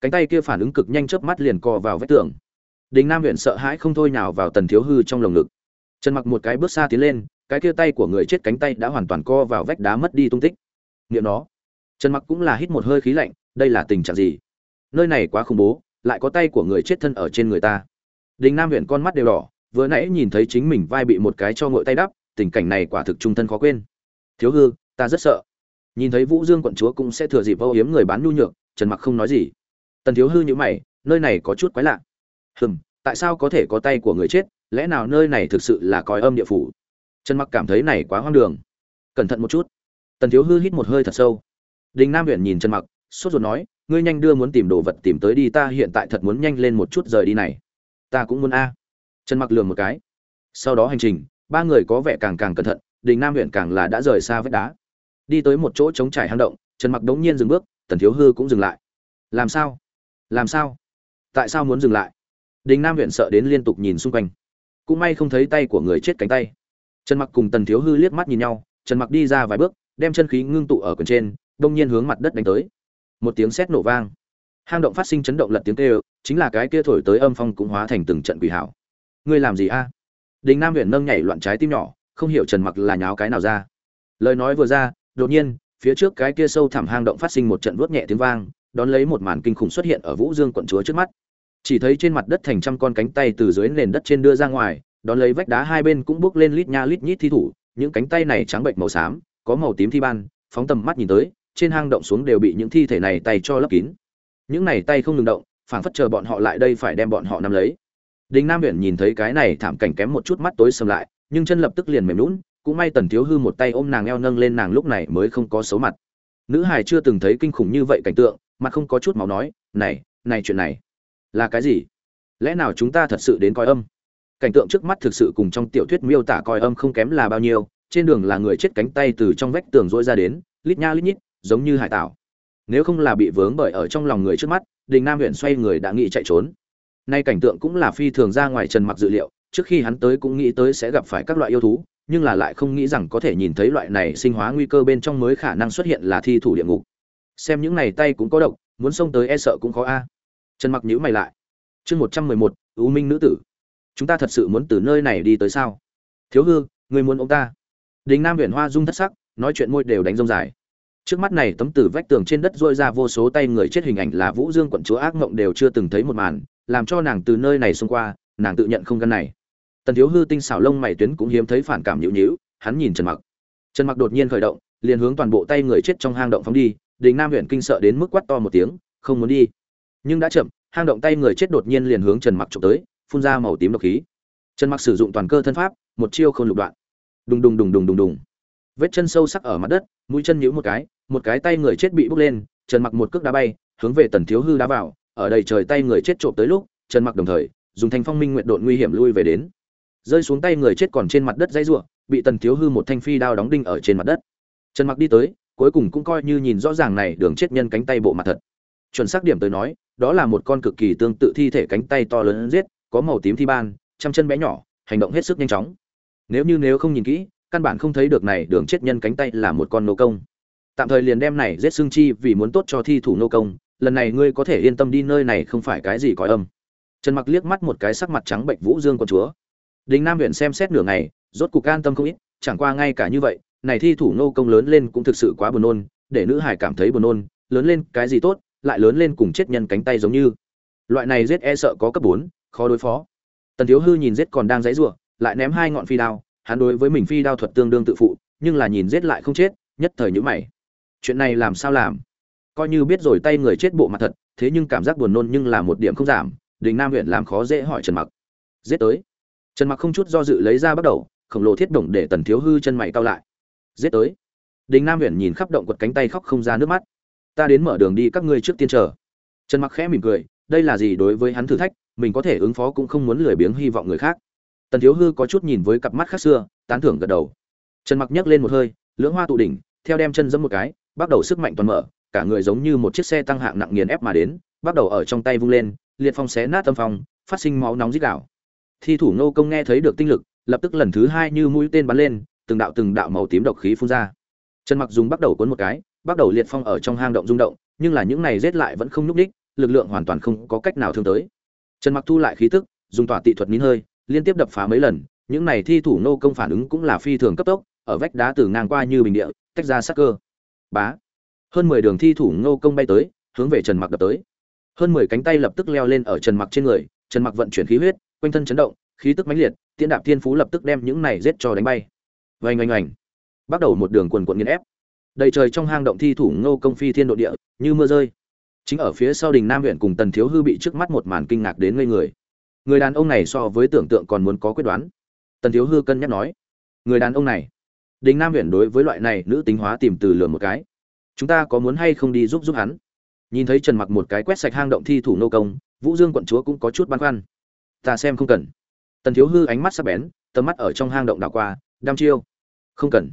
Cánh tay kia phản ứng cực nhanh chớp mắt liền co vào vách tường. Đình nam huyện sợ hãi không thôi nào vào tần thiếu hư trong lồng ngực. Trần mặc một cái bước xa tiến lên, cái kia tay của người chết cánh tay đã hoàn toàn co vào vách đá mất đi tung tích. Nghiệm nó. Trần mặc cũng là hít một hơi khí lạnh, đây là tình trạng gì? Nơi này quá khủng bố, lại có tay của người chết thân ở trên người ta. Đình nam huyện con mắt đều đỏ, vừa nãy nhìn thấy chính mình vai bị một cái cho ngội tay đắp, tình cảnh này quả thực trung thân khó quên. Thiếu hư, ta rất sợ nhìn thấy vũ dương quận chúa cũng sẽ thừa dịp vô hiếm người bán nhu nhược, trần mặc không nói gì. Tần thiếu hư như mày, nơi này có chút quái lạ. Hừm, tại sao có thể có tay của người chết? Lẽ nào nơi này thực sự là còi âm địa phủ? Trần mặc cảm thấy này quá hoang đường. Cẩn thận một chút. Tần thiếu hư hít một hơi thật sâu. Đình nam huyện nhìn trần mặc, sốt ruột nói, ngươi nhanh đưa muốn tìm đồ vật tìm tới đi, ta hiện tại thật muốn nhanh lên một chút rời đi này. Ta cũng muốn a. Trần mặc lường một cái. Sau đó hành trình, ba người có vẻ càng càng cẩn thận, đình nam huyện càng là đã rời xa vách đá đi tới một chỗ trống trải hang động, trần mặc đống nhiên dừng bước, tần thiếu hư cũng dừng lại. Làm sao? Làm sao? Tại sao muốn dừng lại? Đình nam huyện sợ đến liên tục nhìn xung quanh. Cũng may không thấy tay của người chết cánh tay. Trần mặc cùng tần thiếu hư liếc mắt nhìn nhau, trần mặc đi ra vài bước, đem chân khí ngưng tụ ở quần trên, đông nhiên hướng mặt đất đánh tới. Một tiếng sét nổ vang. Hang động phát sinh chấn động lật tiếng kêu, chính là cái kia thổi tới âm phong cũng hóa thành từng trận quỷ hảo ngươi làm gì a? Đình nam huyện nâng nhảy loạn trái tim nhỏ, không hiểu trần mặc là nháo cái nào ra. Lời nói vừa ra đột nhiên, phía trước cái kia sâu thẳm hang động phát sinh một trận vuốt nhẹ tiếng vang, đón lấy một màn kinh khủng xuất hiện ở vũ dương quận chúa trước mắt. Chỉ thấy trên mặt đất thành trăm con cánh tay từ dưới nền đất trên đưa ra ngoài, đón lấy vách đá hai bên cũng bước lên lít nha lít nhít thi thủ, những cánh tay này trắng bệnh màu xám, có màu tím thi ban, phóng tầm mắt nhìn tới, trên hang động xuống đều bị những thi thể này tay cho lấp kín. Những này tay không ngừng động, phảng phất chờ bọn họ lại đây phải đem bọn họ nắm lấy. Đinh nam huyện nhìn thấy cái này thảm cảnh kém một chút mắt tối sầm lại, nhưng chân lập tức liền mềm lún cũng may tần thiếu hư một tay ôm nàng eo nâng lên nàng lúc này mới không có xấu mặt. Nữ hài chưa từng thấy kinh khủng như vậy cảnh tượng mặt không có chút máu nói, này này chuyện này là cái gì? Lẽ nào chúng ta thật sự đến coi âm? Cảnh tượng trước mắt thực sự cùng trong tiểu thuyết miêu tả coi âm không kém là bao nhiêu, trên đường là người chết cánh tay từ trong vách tường rỗi ra đến, lít nha lít nhít, giống như hải tảo. Nếu không là bị vướng bởi ở trong lòng người trước mắt, đình nam huyện xoay người đã nghĩ chạy trốn. Nay cảnh tượng cũng là phi thường ra ngoài trần mặc dự liệu, trước khi hắn tới cũng nghĩ tới sẽ gặp phải các loại yêu thú nhưng là lại không nghĩ rằng có thể nhìn thấy loại này sinh hóa nguy cơ bên trong mới khả năng xuất hiện là thi thủ địa ngục. Xem những này tay cũng có độc, muốn xông tới e sợ cũng khó a. Trần mặc nhíu mày lại. Chương một trăm mười một ưu minh nữ tử. Chúng ta thật sự muốn từ nơi này đi tới sao? Thiếu hư, người muốn ông ta. Đình nam huyện hoa dung thất sắc, nói chuyện môi đều đánh rông dài. Trước mắt này tấm tử vách tường trên đất dôi ra vô số tay người chết hình ảnh là vũ dương quận chúa ác mộng đều chưa từng thấy một màn, làm cho nàng từ nơi này xông qua, nàng tự nhận không gan này tần thiếu hư tinh xảo lông mày tuyến cũng hiếm thấy phản cảm nhịu nhịu hắn nhìn trần mặc. Trần mặc đột nhiên khởi động, liền hướng toàn bộ tay người chết trong hang động phóng đi, đình nam huyện kinh sợ đến mức quát to một tiếng, không muốn đi. Nhưng đã chậm, hang động tay người chết đột nhiên liền hướng trần mặc trộm tới, phun ra màu tím độc khí. Trần mặc sử dụng toàn cơ thân pháp, một chiêu không lục đoạn. Đùng đùng đùng đùng đùng đùng. Vết chân sâu sắc ở mặt đất, mũi chân nhũ một cái một cái tay người chết bị bốc lên, trần mặc một cước đá bay, hướng về tần thiếu hư đá vào, ở đầy trời tay người chết trộm tới lúc, trần mặc đồng thời, dùng thanh phong minh nguyện độn nguy hiểm lui về đến rơi xuống tay người chết còn trên mặt đất dãy rủa, bị tần thiếu hư một thanh phi đao đóng đinh ở trên mặt đất. Trần mặc đi tới, cuối cùng cũng coi như nhìn rõ ràng này đường chết nhân cánh tay bộ mặt thật. Chuẩn xác điểm tới nói, đó là một con cực kỳ tương tự thi thể cánh tay to lớn giết, có màu tím thi ban, trăm chân bé nhỏ, hành động hết sức nhanh chóng. Nếu như nếu không nhìn kỹ, căn bản không thấy được này đường chết nhân cánh tay là một con nô công. Tạm thời liền đem này giết xương chi vì muốn tốt cho thi thủ nô công, lần này ngươi có thể yên tâm đi, nơi này không phải cái gì còi âm. Trần mặc liếc mắt một cái sắc mặt trắng bệnh vũ dương con chúa đình nam huyện xem xét nửa ngày, rốt cục an tâm không ít, chẳng qua ngay cả như vậy, này thi thủ nô công lớn lên cũng thực sự quá buồn nôn, để nữ hải cảm thấy buồn nôn, lớn lên cái gì tốt, lại lớn lên cùng chết nhân cánh tay giống như. Loại này giết e sợ có cấp bốn, khó đối phó. Tần thiếu hư nhìn giết còn đang giãy rủa, lại ném hai ngọn phi đao, hắn đối với mình phi đao thuật tương đương tự phụ, nhưng là nhìn giết lại không chết, nhất thời nhíu mày. Chuyện này làm sao làm? Coi như biết rồi tay người chết bộ mặt thật, thế nhưng cảm giác buồn nôn nhưng là một điểm không giảm, đình nam huyện làm khó dễ hỏi trần mặc. Giết tới trần mặc không chút do dự lấy ra bắt đầu, khổng lồ thiết động để tần thiếu hư chân mày cao lại. Giết tới. Đình nam Huyền nhìn khắp động quật cánh tay khóc không ra nước mắt. Ta đến mở đường đi, các ngươi trước tiên chờ. Trần mặc khẽ mỉm cười, đây là gì đối với hắn thử thách, mình có thể ứng phó cũng không muốn lười biếng hy vọng người khác. Tần thiếu hư có chút nhìn với cặp mắt khác xưa, tán thưởng gật đầu. Trần mặc nhấc lên một hơi, lưỡng hoa tụ đỉnh, theo đem chân giẫm một cái, bắt đầu sức mạnh toàn mở, cả người giống như một chiếc xe tăng hạng nặng nghiền ép mà đến, bắt đầu ở trong tay vung lên, liệt phong xé nát tâm phong, phát sinh máu nóng rít đảo thi thủ nô công nghe thấy được tinh lực, lập tức lần thứ hai như mũi tên bắn lên, từng đạo từng đạo màu tím độc khí phun ra. Trần mặc dùng bắt đầu cuốn một cái, bắt đầu liệt phong ở trong hang động rung động, nhưng là những này rết lại vẫn không nhúc đích lực lượng hoàn toàn không có cách nào thương tới. Trần mặc thu lại khí tức, dùng tỏa tị thuật nín hơi, liên tiếp đập phá mấy lần, những này thi thủ nô công phản ứng cũng là phi thường cấp tốc, ở vách đá từ ngang qua như bình địa, tách ra sắc cơ. Bá! Hơn mười đường thi thủ nô công bay tới, hướng về trần mặc đập tới. Hơn mười cánh tay lập tức leo lên ở trần mặc trên người, trần mặc vận chuyển khí huyết quanh thân chấn động, khí tức mãnh liệt, tiễn đạp thiên phú lập tức đem những này giết cho đánh bay. Vành oanh oanh. Bắt đầu một đường quần quận nghiền ép. Đầy trời trong hang động thi thủ ngô công phi thiên độ địa, như mưa rơi. Chính ở phía sau đình nam huyện cùng tần thiếu hư bị trước mắt một màn kinh ngạc đến ngây người. Người đàn ông này so với tưởng tượng còn muốn có quyết đoán. Tần thiếu hư cân nhắc nói, người đàn ông này. Đình nam huyện đối với loại này nữ tính hóa tìm từ lừa một cái. Chúng ta có muốn hay không đi giúp giúp hắn? Nhìn thấy trần mặc một cái quét sạch hang động thi thủ nô công, vũ dương quận chúa cũng có chút băn khoăn ta xem không cần. Tần thiếu hư ánh mắt sắc bén, tầm mắt ở trong hang động đảo qua, đăm chiêu. Không cần.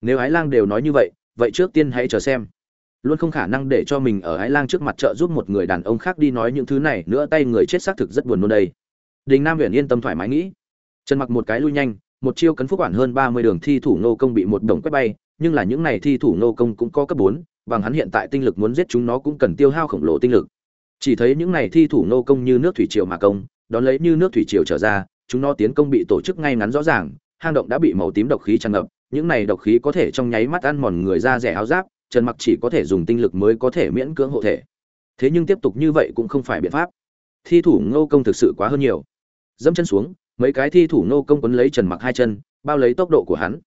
Nếu ái lang đều nói như vậy vậy trước tiên hãy chờ xem. Luôn không khả năng để cho mình ở ái lang trước mặt trợ giúp một người đàn ông khác đi nói những thứ này, nữa tay người chết xác thực rất buồn nôn đây. Đình nam huyền yên tâm thoải mái nghĩ. Trần mặc một cái lui nhanh, một chiêu cấn phúc quản hơn ba mươi đường thi thủ nô công bị một đồng quét bay, nhưng là những này thi thủ nô công cũng có cấp bốn, bằng hắn hiện tại tinh lực muốn giết chúng nó cũng cần tiêu hao khổng lồ tinh lực. Chỉ thấy những này thi thủ nô công như nước thủy triều mà công đón lấy như nước thủy triều trở ra, chúng nó tiến công bị tổ chức ngay ngắn rõ ràng, hang động đã bị màu tím độc khí tràn ngập, những này độc khí có thể trong nháy mắt ăn mòn người ra rẻ áo giáp, trần mặc chỉ có thể dùng tinh lực mới có thể miễn cưỡng hộ thể. Thế nhưng tiếp tục như vậy cũng không phải biện pháp. Thi thủ ngô công thực sự quá hơn nhiều. Dẫm chân xuống, mấy cái thi thủ ngô công quấn lấy trần mặc hai chân, bao lấy tốc độ của hắn.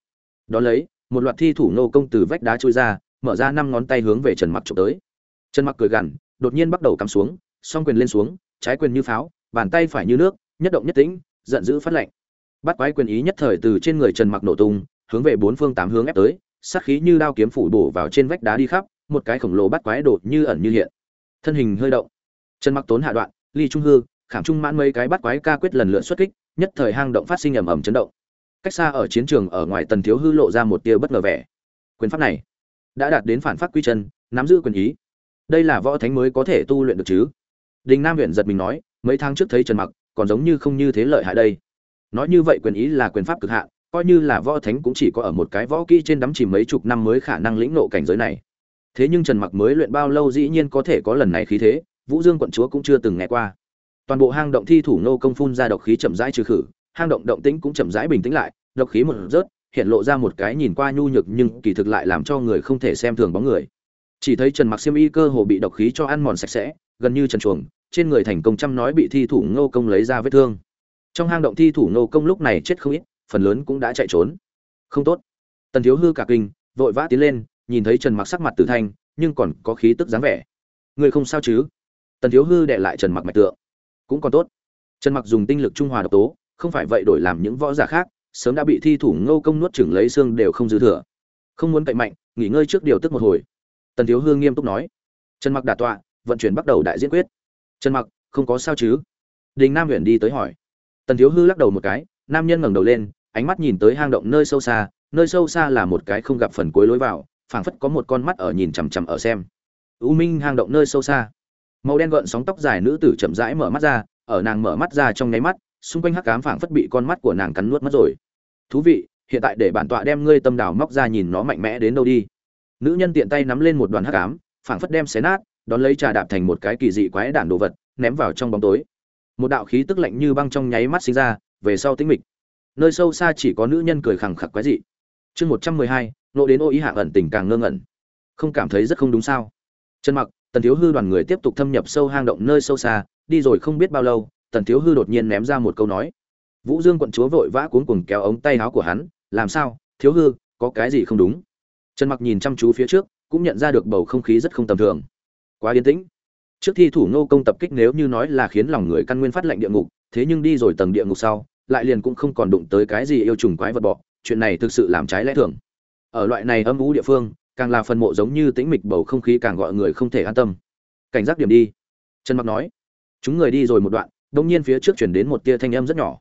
Đó lấy, một loạt thi thủ ngô công từ vách đá trôi ra, mở ra năm ngón tay hướng về trần mặc chụp tới. Trần mặc cười gằn, đột nhiên bắt đầu cắm xuống, song quyền lên xuống, trái quyền như pháo bàn tay phải như nước, nhất động nhất tĩnh, giận dữ phát lệnh. Bắt quái quyền ý nhất thời từ trên người trần mặc nổ tung, hướng về bốn phương tám hướng ép tới, sát khí như đao kiếm phủ bổ vào trên vách đá đi khắp, một cái khổng lồ bắt quái đột như ẩn như hiện. Thân hình hơi động. Trần mặc tốn hạ đoạn, ly trung hư, khảm trung mãn mấy cái bắt quái ca quyết lần lượt xuất kích, nhất thời hang động phát sinh ầm ầm chấn động. Cách xa ở chiến trường ở ngoài tần thiếu hư lộ ra một tia bất ngờ vẻ. Quyền pháp này đã đạt đến phản pháp quy chân, nắm giữ quyền ý. Đây là võ thánh mới có thể tu luyện được chứ? Đình nam huyện giật mình nói mấy tháng trước thấy trần mặc, còn giống như không như thế lợi hại đây. Nói như vậy quyền ý là quyền pháp cực hạn, coi như là võ thánh cũng chỉ có ở một cái võ kỹ trên đắm chìm mấy chục năm mới khả năng lĩnh nộ cảnh giới này. Thế nhưng trần mặc mới luyện bao lâu dĩ nhiên có thể có lần này khí thế, vũ dương quận chúa cũng chưa từng nghe qua. Toàn bộ hang động thi thủ nô công phun ra độc khí chậm rãi trừ khử, hang động động tĩnh cũng chậm rãi bình tĩnh lại, độc khí một rớt, hiện lộ ra một cái nhìn qua nhu nhược nhưng kỳ thực lại làm cho người không thể xem thường bóng người. Chỉ thấy trần mặc xiêm y cơ hồ bị độc khí cho ăn mòn sạch sẽ, gần như trần chuồng trên người thành công trăm nói bị thi thủ Ngô công lấy ra vết thương. Trong hang động thi thủ Ngô công lúc này chết không ít, phần lớn cũng đã chạy trốn. Không tốt. Tần thiếu hư cả kinh, vội vã tiến lên, nhìn thấy trần mặc sắc mặt tử thanh, nhưng còn có khí tức dáng vẻ. Người không sao chứ? Tần thiếu hư để lại trần mặc mạch tượng. Cũng còn tốt. Trần mặc dùng tinh lực trung hòa độc tố, không phải vậy đổi làm những võ giả khác, sớm đã bị thi thủ ngô công nuốt chửng lấy xương đều không dư thừa. Không muốn cậy mạnh, nghỉ ngơi trước điều tức một hồi. Tần thiếu hư nghiêm túc nói. Trần mặc đả tọa, vận chuyển bắt đầu đại diễn quyết trần mặc, không có sao chứ? Đình nam huyện đi tới hỏi. Tần thiếu hư lắc đầu một cái, nam nhân ngẩng đầu lên, ánh mắt nhìn tới hang động nơi sâu xa, nơi sâu xa là một cái không gặp phần cuối lối vào, phảng phất có một con mắt ở nhìn chằm chằm ở xem. U minh hang động nơi sâu xa. Màu đen gợn sóng tóc dài nữ tử chậm rãi mở mắt ra, ở nàng mở mắt ra trong nháy mắt, xung quanh hắc ám phảng phất bị con mắt của nàng cắn nuốt mất rồi. Thú vị, hiện tại để bản tọa đem ngươi tâm đào móc ra nhìn nó mạnh mẽ đến đâu đi. Nữ nhân tiện tay nắm lên một đoàn hắc ám, phảng phất đem xé nát đón lấy trà đạp thành một cái kỳ dị quái đản đồ vật, ném vào trong bóng tối. Một đạo khí tức lạnh như băng trong nháy mắt sinh ra, về sau tĩnh mịch. Nơi sâu xa chỉ có nữ nhân cười khẳng khặc quái dị. Chương một trăm mười hai, nộ đến ô ý hạ ẩn tình càng ngơ ngẩn. Không cảm thấy rất không đúng sao? Trần mặc, tần thiếu hư đoàn người tiếp tục thâm nhập sâu hang động nơi sâu xa, đi rồi không biết bao lâu, tần thiếu hư đột nhiên ném ra một câu nói. Vũ dương quận chúa vội vã cuống cuồng kéo ống tay áo của hắn, làm sao? Thiếu hư, có cái gì không đúng? Trần mặc nhìn chăm chú phía trước, cũng nhận ra được bầu không khí rất không tầm thường quá yên tĩnh. Trước thi thủ nô công tập kích nếu như nói là khiến lòng người căn nguyên phát lệnh địa ngục, thế nhưng đi rồi tầng địa ngục sau, lại liền cũng không còn đụng tới cái gì yêu trùng quái vật bọ, chuyện này thực sự làm trái lẽ thường. Ở loại này âm u địa phương, càng là phần mộ giống như tĩnh mịch bầu không khí càng gọi người không thể an tâm. Cảnh giác điểm đi. Trần mặc nói, chúng người đi rồi một đoạn đông nhiên phía trước chuyển đến một tia thanh âm rất nhỏ.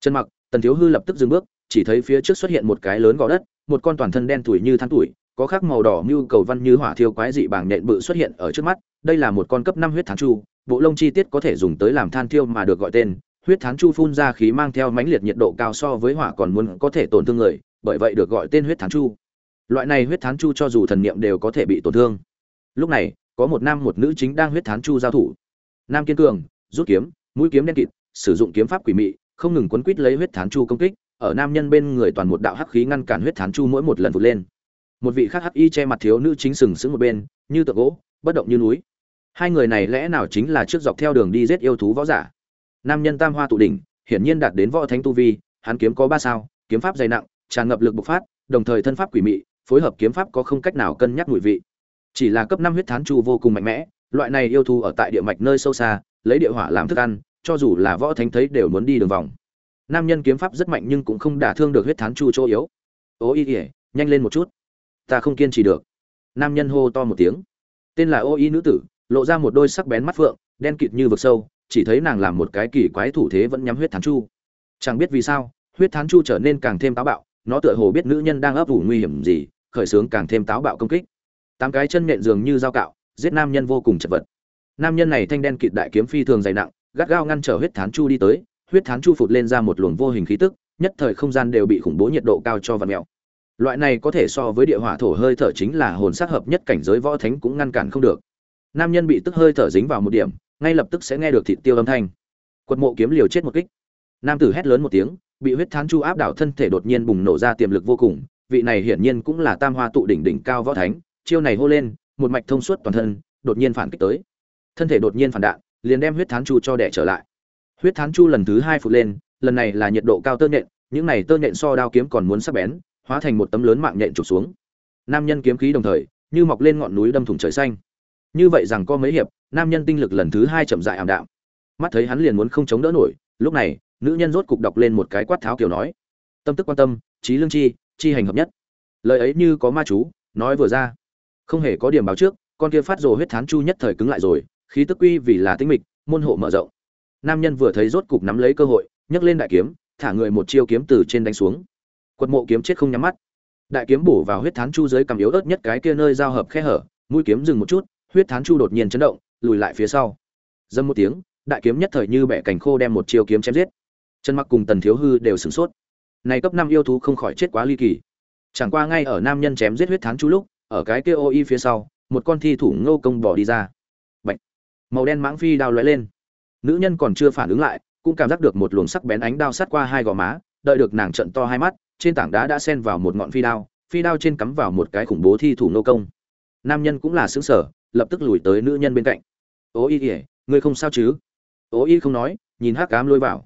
Trần mặc, tần thiếu hư lập tức dừng bước, chỉ thấy phía trước xuất hiện một cái lớn gò đất, một con toàn thân đen tuổi như than tuổi có khắc màu đỏ như cầu văn như hỏa thiêu quái dị bảng nện bự xuất hiện ở trước mắt, đây là một con cấp năm huyết thán chu, bộ lông chi tiết có thể dùng tới làm than thiêu mà được gọi tên. Huyết thán chu phun ra khí mang theo mãnh liệt nhiệt độ cao so với hỏa còn muốn có thể tổn thương người, bởi vậy được gọi tên huyết thán chu. Loại này huyết thán chu cho dù thần niệm đều có thể bị tổn thương. Lúc này, có một nam một nữ chính đang huyết thán chu giao thủ. Nam kiên cường, rút kiếm, mũi kiếm đen kịt, sử dụng kiếm pháp quỷ mị, không ngừng quấn quít lấy huyết thán chu công kích, ở nam nhân bên người toàn một đạo hắc khí ngăn cản huyết thán chu mỗi một lần vụt lên một vị khác hắc y che mặt thiếu nữ chính sừng sững một bên, như tượng gỗ, bất động như núi. Hai người này lẽ nào chính là trước dọc theo đường đi giết yêu thú võ giả? Nam nhân tam hoa tụ đỉnh, hiển nhiên đạt đến võ thánh tu vi, hắn kiếm có ba sao, kiếm pháp dày nặng, tràn ngập lực bộc phát, đồng thời thân pháp quỷ mị, phối hợp kiếm pháp có không cách nào cân nhắc mùi vị. Chỉ là cấp năm huyết thán chu vô cùng mạnh mẽ, loại này yêu thú ở tại địa mạch nơi sâu xa, lấy địa hỏa làm thức ăn, cho dù là võ thánh thấy đều muốn đi đường vòng. Nam nhân kiếm pháp rất mạnh nhưng cũng không đả thương được huyết thán chu chỗ yếu. Ố y ỉa nhanh lên một chút ta không kiên trì được. Nam nhân hô to một tiếng. Tên là ô y nữ tử, lộ ra một đôi sắc bén mắt phượng, đen kịt như vực sâu, chỉ thấy nàng làm một cái kỳ quái thủ thế vẫn nhắm huyết thán chu. Chẳng biết vì sao, huyết thán chu trở nên càng thêm táo bạo, nó tựa hồ biết nữ nhân đang ấp ủ nguy hiểm gì, khởi xướng càng thêm táo bạo công kích. Tám cái chân nện dường như dao cạo, giết nam nhân vô cùng chật vật. Nam nhân này thanh đen kịt đại kiếm phi thường dày nặng, gắt gao ngăn trở huyết thán chu đi tới, huyết thán chu phụt lên ra một luồng vô hình khí tức, nhất thời không gian đều bị khủng bố nhiệt độ cao cho vặn mèo loại này có thể so với địa hỏa thổ hơi thở chính là hồn sắc hợp nhất cảnh giới võ thánh cũng ngăn cản không được. Nam nhân bị tức hơi thở dính vào một điểm, ngay lập tức sẽ nghe được thịt tiêu âm thanh. Quật mộ kiếm liều chết một kích. Nam tử hét lớn một tiếng, bị huyết thán chu áp đảo thân thể đột nhiên bùng nổ ra tiềm lực vô cùng, vị này hiển nhiên cũng là tam hoa tụ đỉnh đỉnh cao võ thánh, chiêu này hô lên, một mạch thông suốt toàn thân, đột nhiên phản kích tới. Thân thể đột nhiên phản đạn, liền đem huyết thán chu cho đẻ trở lại. Huyết thán chu lần thứ hai phụt lên, lần này là nhiệt độ cao tơ nhện, những này tơ nhện so đao kiếm còn muốn sắc bén hóa thành một tấm lớn mạng nhện chụp xuống. Nam nhân kiếm khí đồng thời, như mọc lên ngọn núi đâm thủng trời xanh. Như vậy rằng có mấy hiệp, nam nhân tinh lực lần thứ hai chậm dại ảm đạm. Mắt thấy hắn liền muốn không chống đỡ nổi, lúc này, nữ nhân rốt cục đọc lên một cái quát tháo kiểu nói. Tâm tức quan tâm, trí lương chi chi hành hợp nhất. Lời ấy như có ma chú, nói vừa ra. Không hề có điểm báo trước, con kia phát rồ huyết thán chu nhất thời cứng lại rồi, khí tức quy vì là tinh mịch, môn hộ mở rộng. Nam nhân vừa thấy rốt cục nắm lấy cơ hội, nhấc lên đại kiếm, thả người một chiêu kiếm từ trên đánh xuống quật mộ kiếm chết không nhắm mắt. Đại kiếm bổ vào huyết thán chu dưới cầm yếu ớt nhất cái kia nơi giao hợp khe hở, mũi kiếm dừng một chút, huyết thán chu đột nhiên chấn động, lùi lại phía sau. Dâm một tiếng, đại kiếm nhất thời như bẻ cành khô đem một chiêu kiếm chém giết. Chân mặc cùng tần thiếu hư đều sửng sốt. Này cấp năm yêu thú không khỏi chết quá ly kỳ. Chẳng qua ngay ở nam nhân chém giết huyết thán chu lúc, ở cái kia ô y phía sau, một con thi thủ ngô công bỏ đi ra. Bạch. màu đen mãng phi đao lóe lên. Nữ nhân còn chưa phản ứng lại, cũng cảm giác được một luồng sắc bén ánh đao sát qua hai gò má, đợi được nàng trận to hai mắt trên tảng đá đã xen vào một ngọn phi đao phi đao trên cắm vào một cái khủng bố thi thủ nô công. Nam nhân cũng là xứng sở lập tức lùi tới nữ nhân bên cạnh. Ố y ỉa ngươi không sao chứ? Ố y không nói, nhìn hắc cám lôi vào.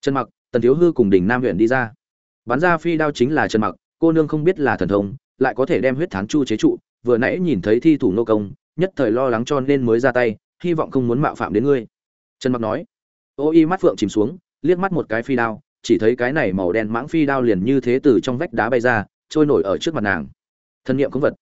Trần mặc, tần thiếu hư cùng đỉnh nam huyện đi ra. Bắn ra phi đao chính là trần mặc, cô nương không biết là thần thông, lại có thể đem huyết thán chu chế trụ, vừa nãy nhìn thấy thi thủ nô công, nhất thời lo lắng cho nên mới ra tay, hy vọng không muốn mạo phạm đến ngươi. Trần mặc nói. Ô y mắt phượng chìm xuống, liếc mắt một cái phi đao chỉ thấy cái này màu đen mãng phi đao liền như thế từ trong vách đá bay ra, trôi nổi ở trước mặt nàng. Thân niệm không vật.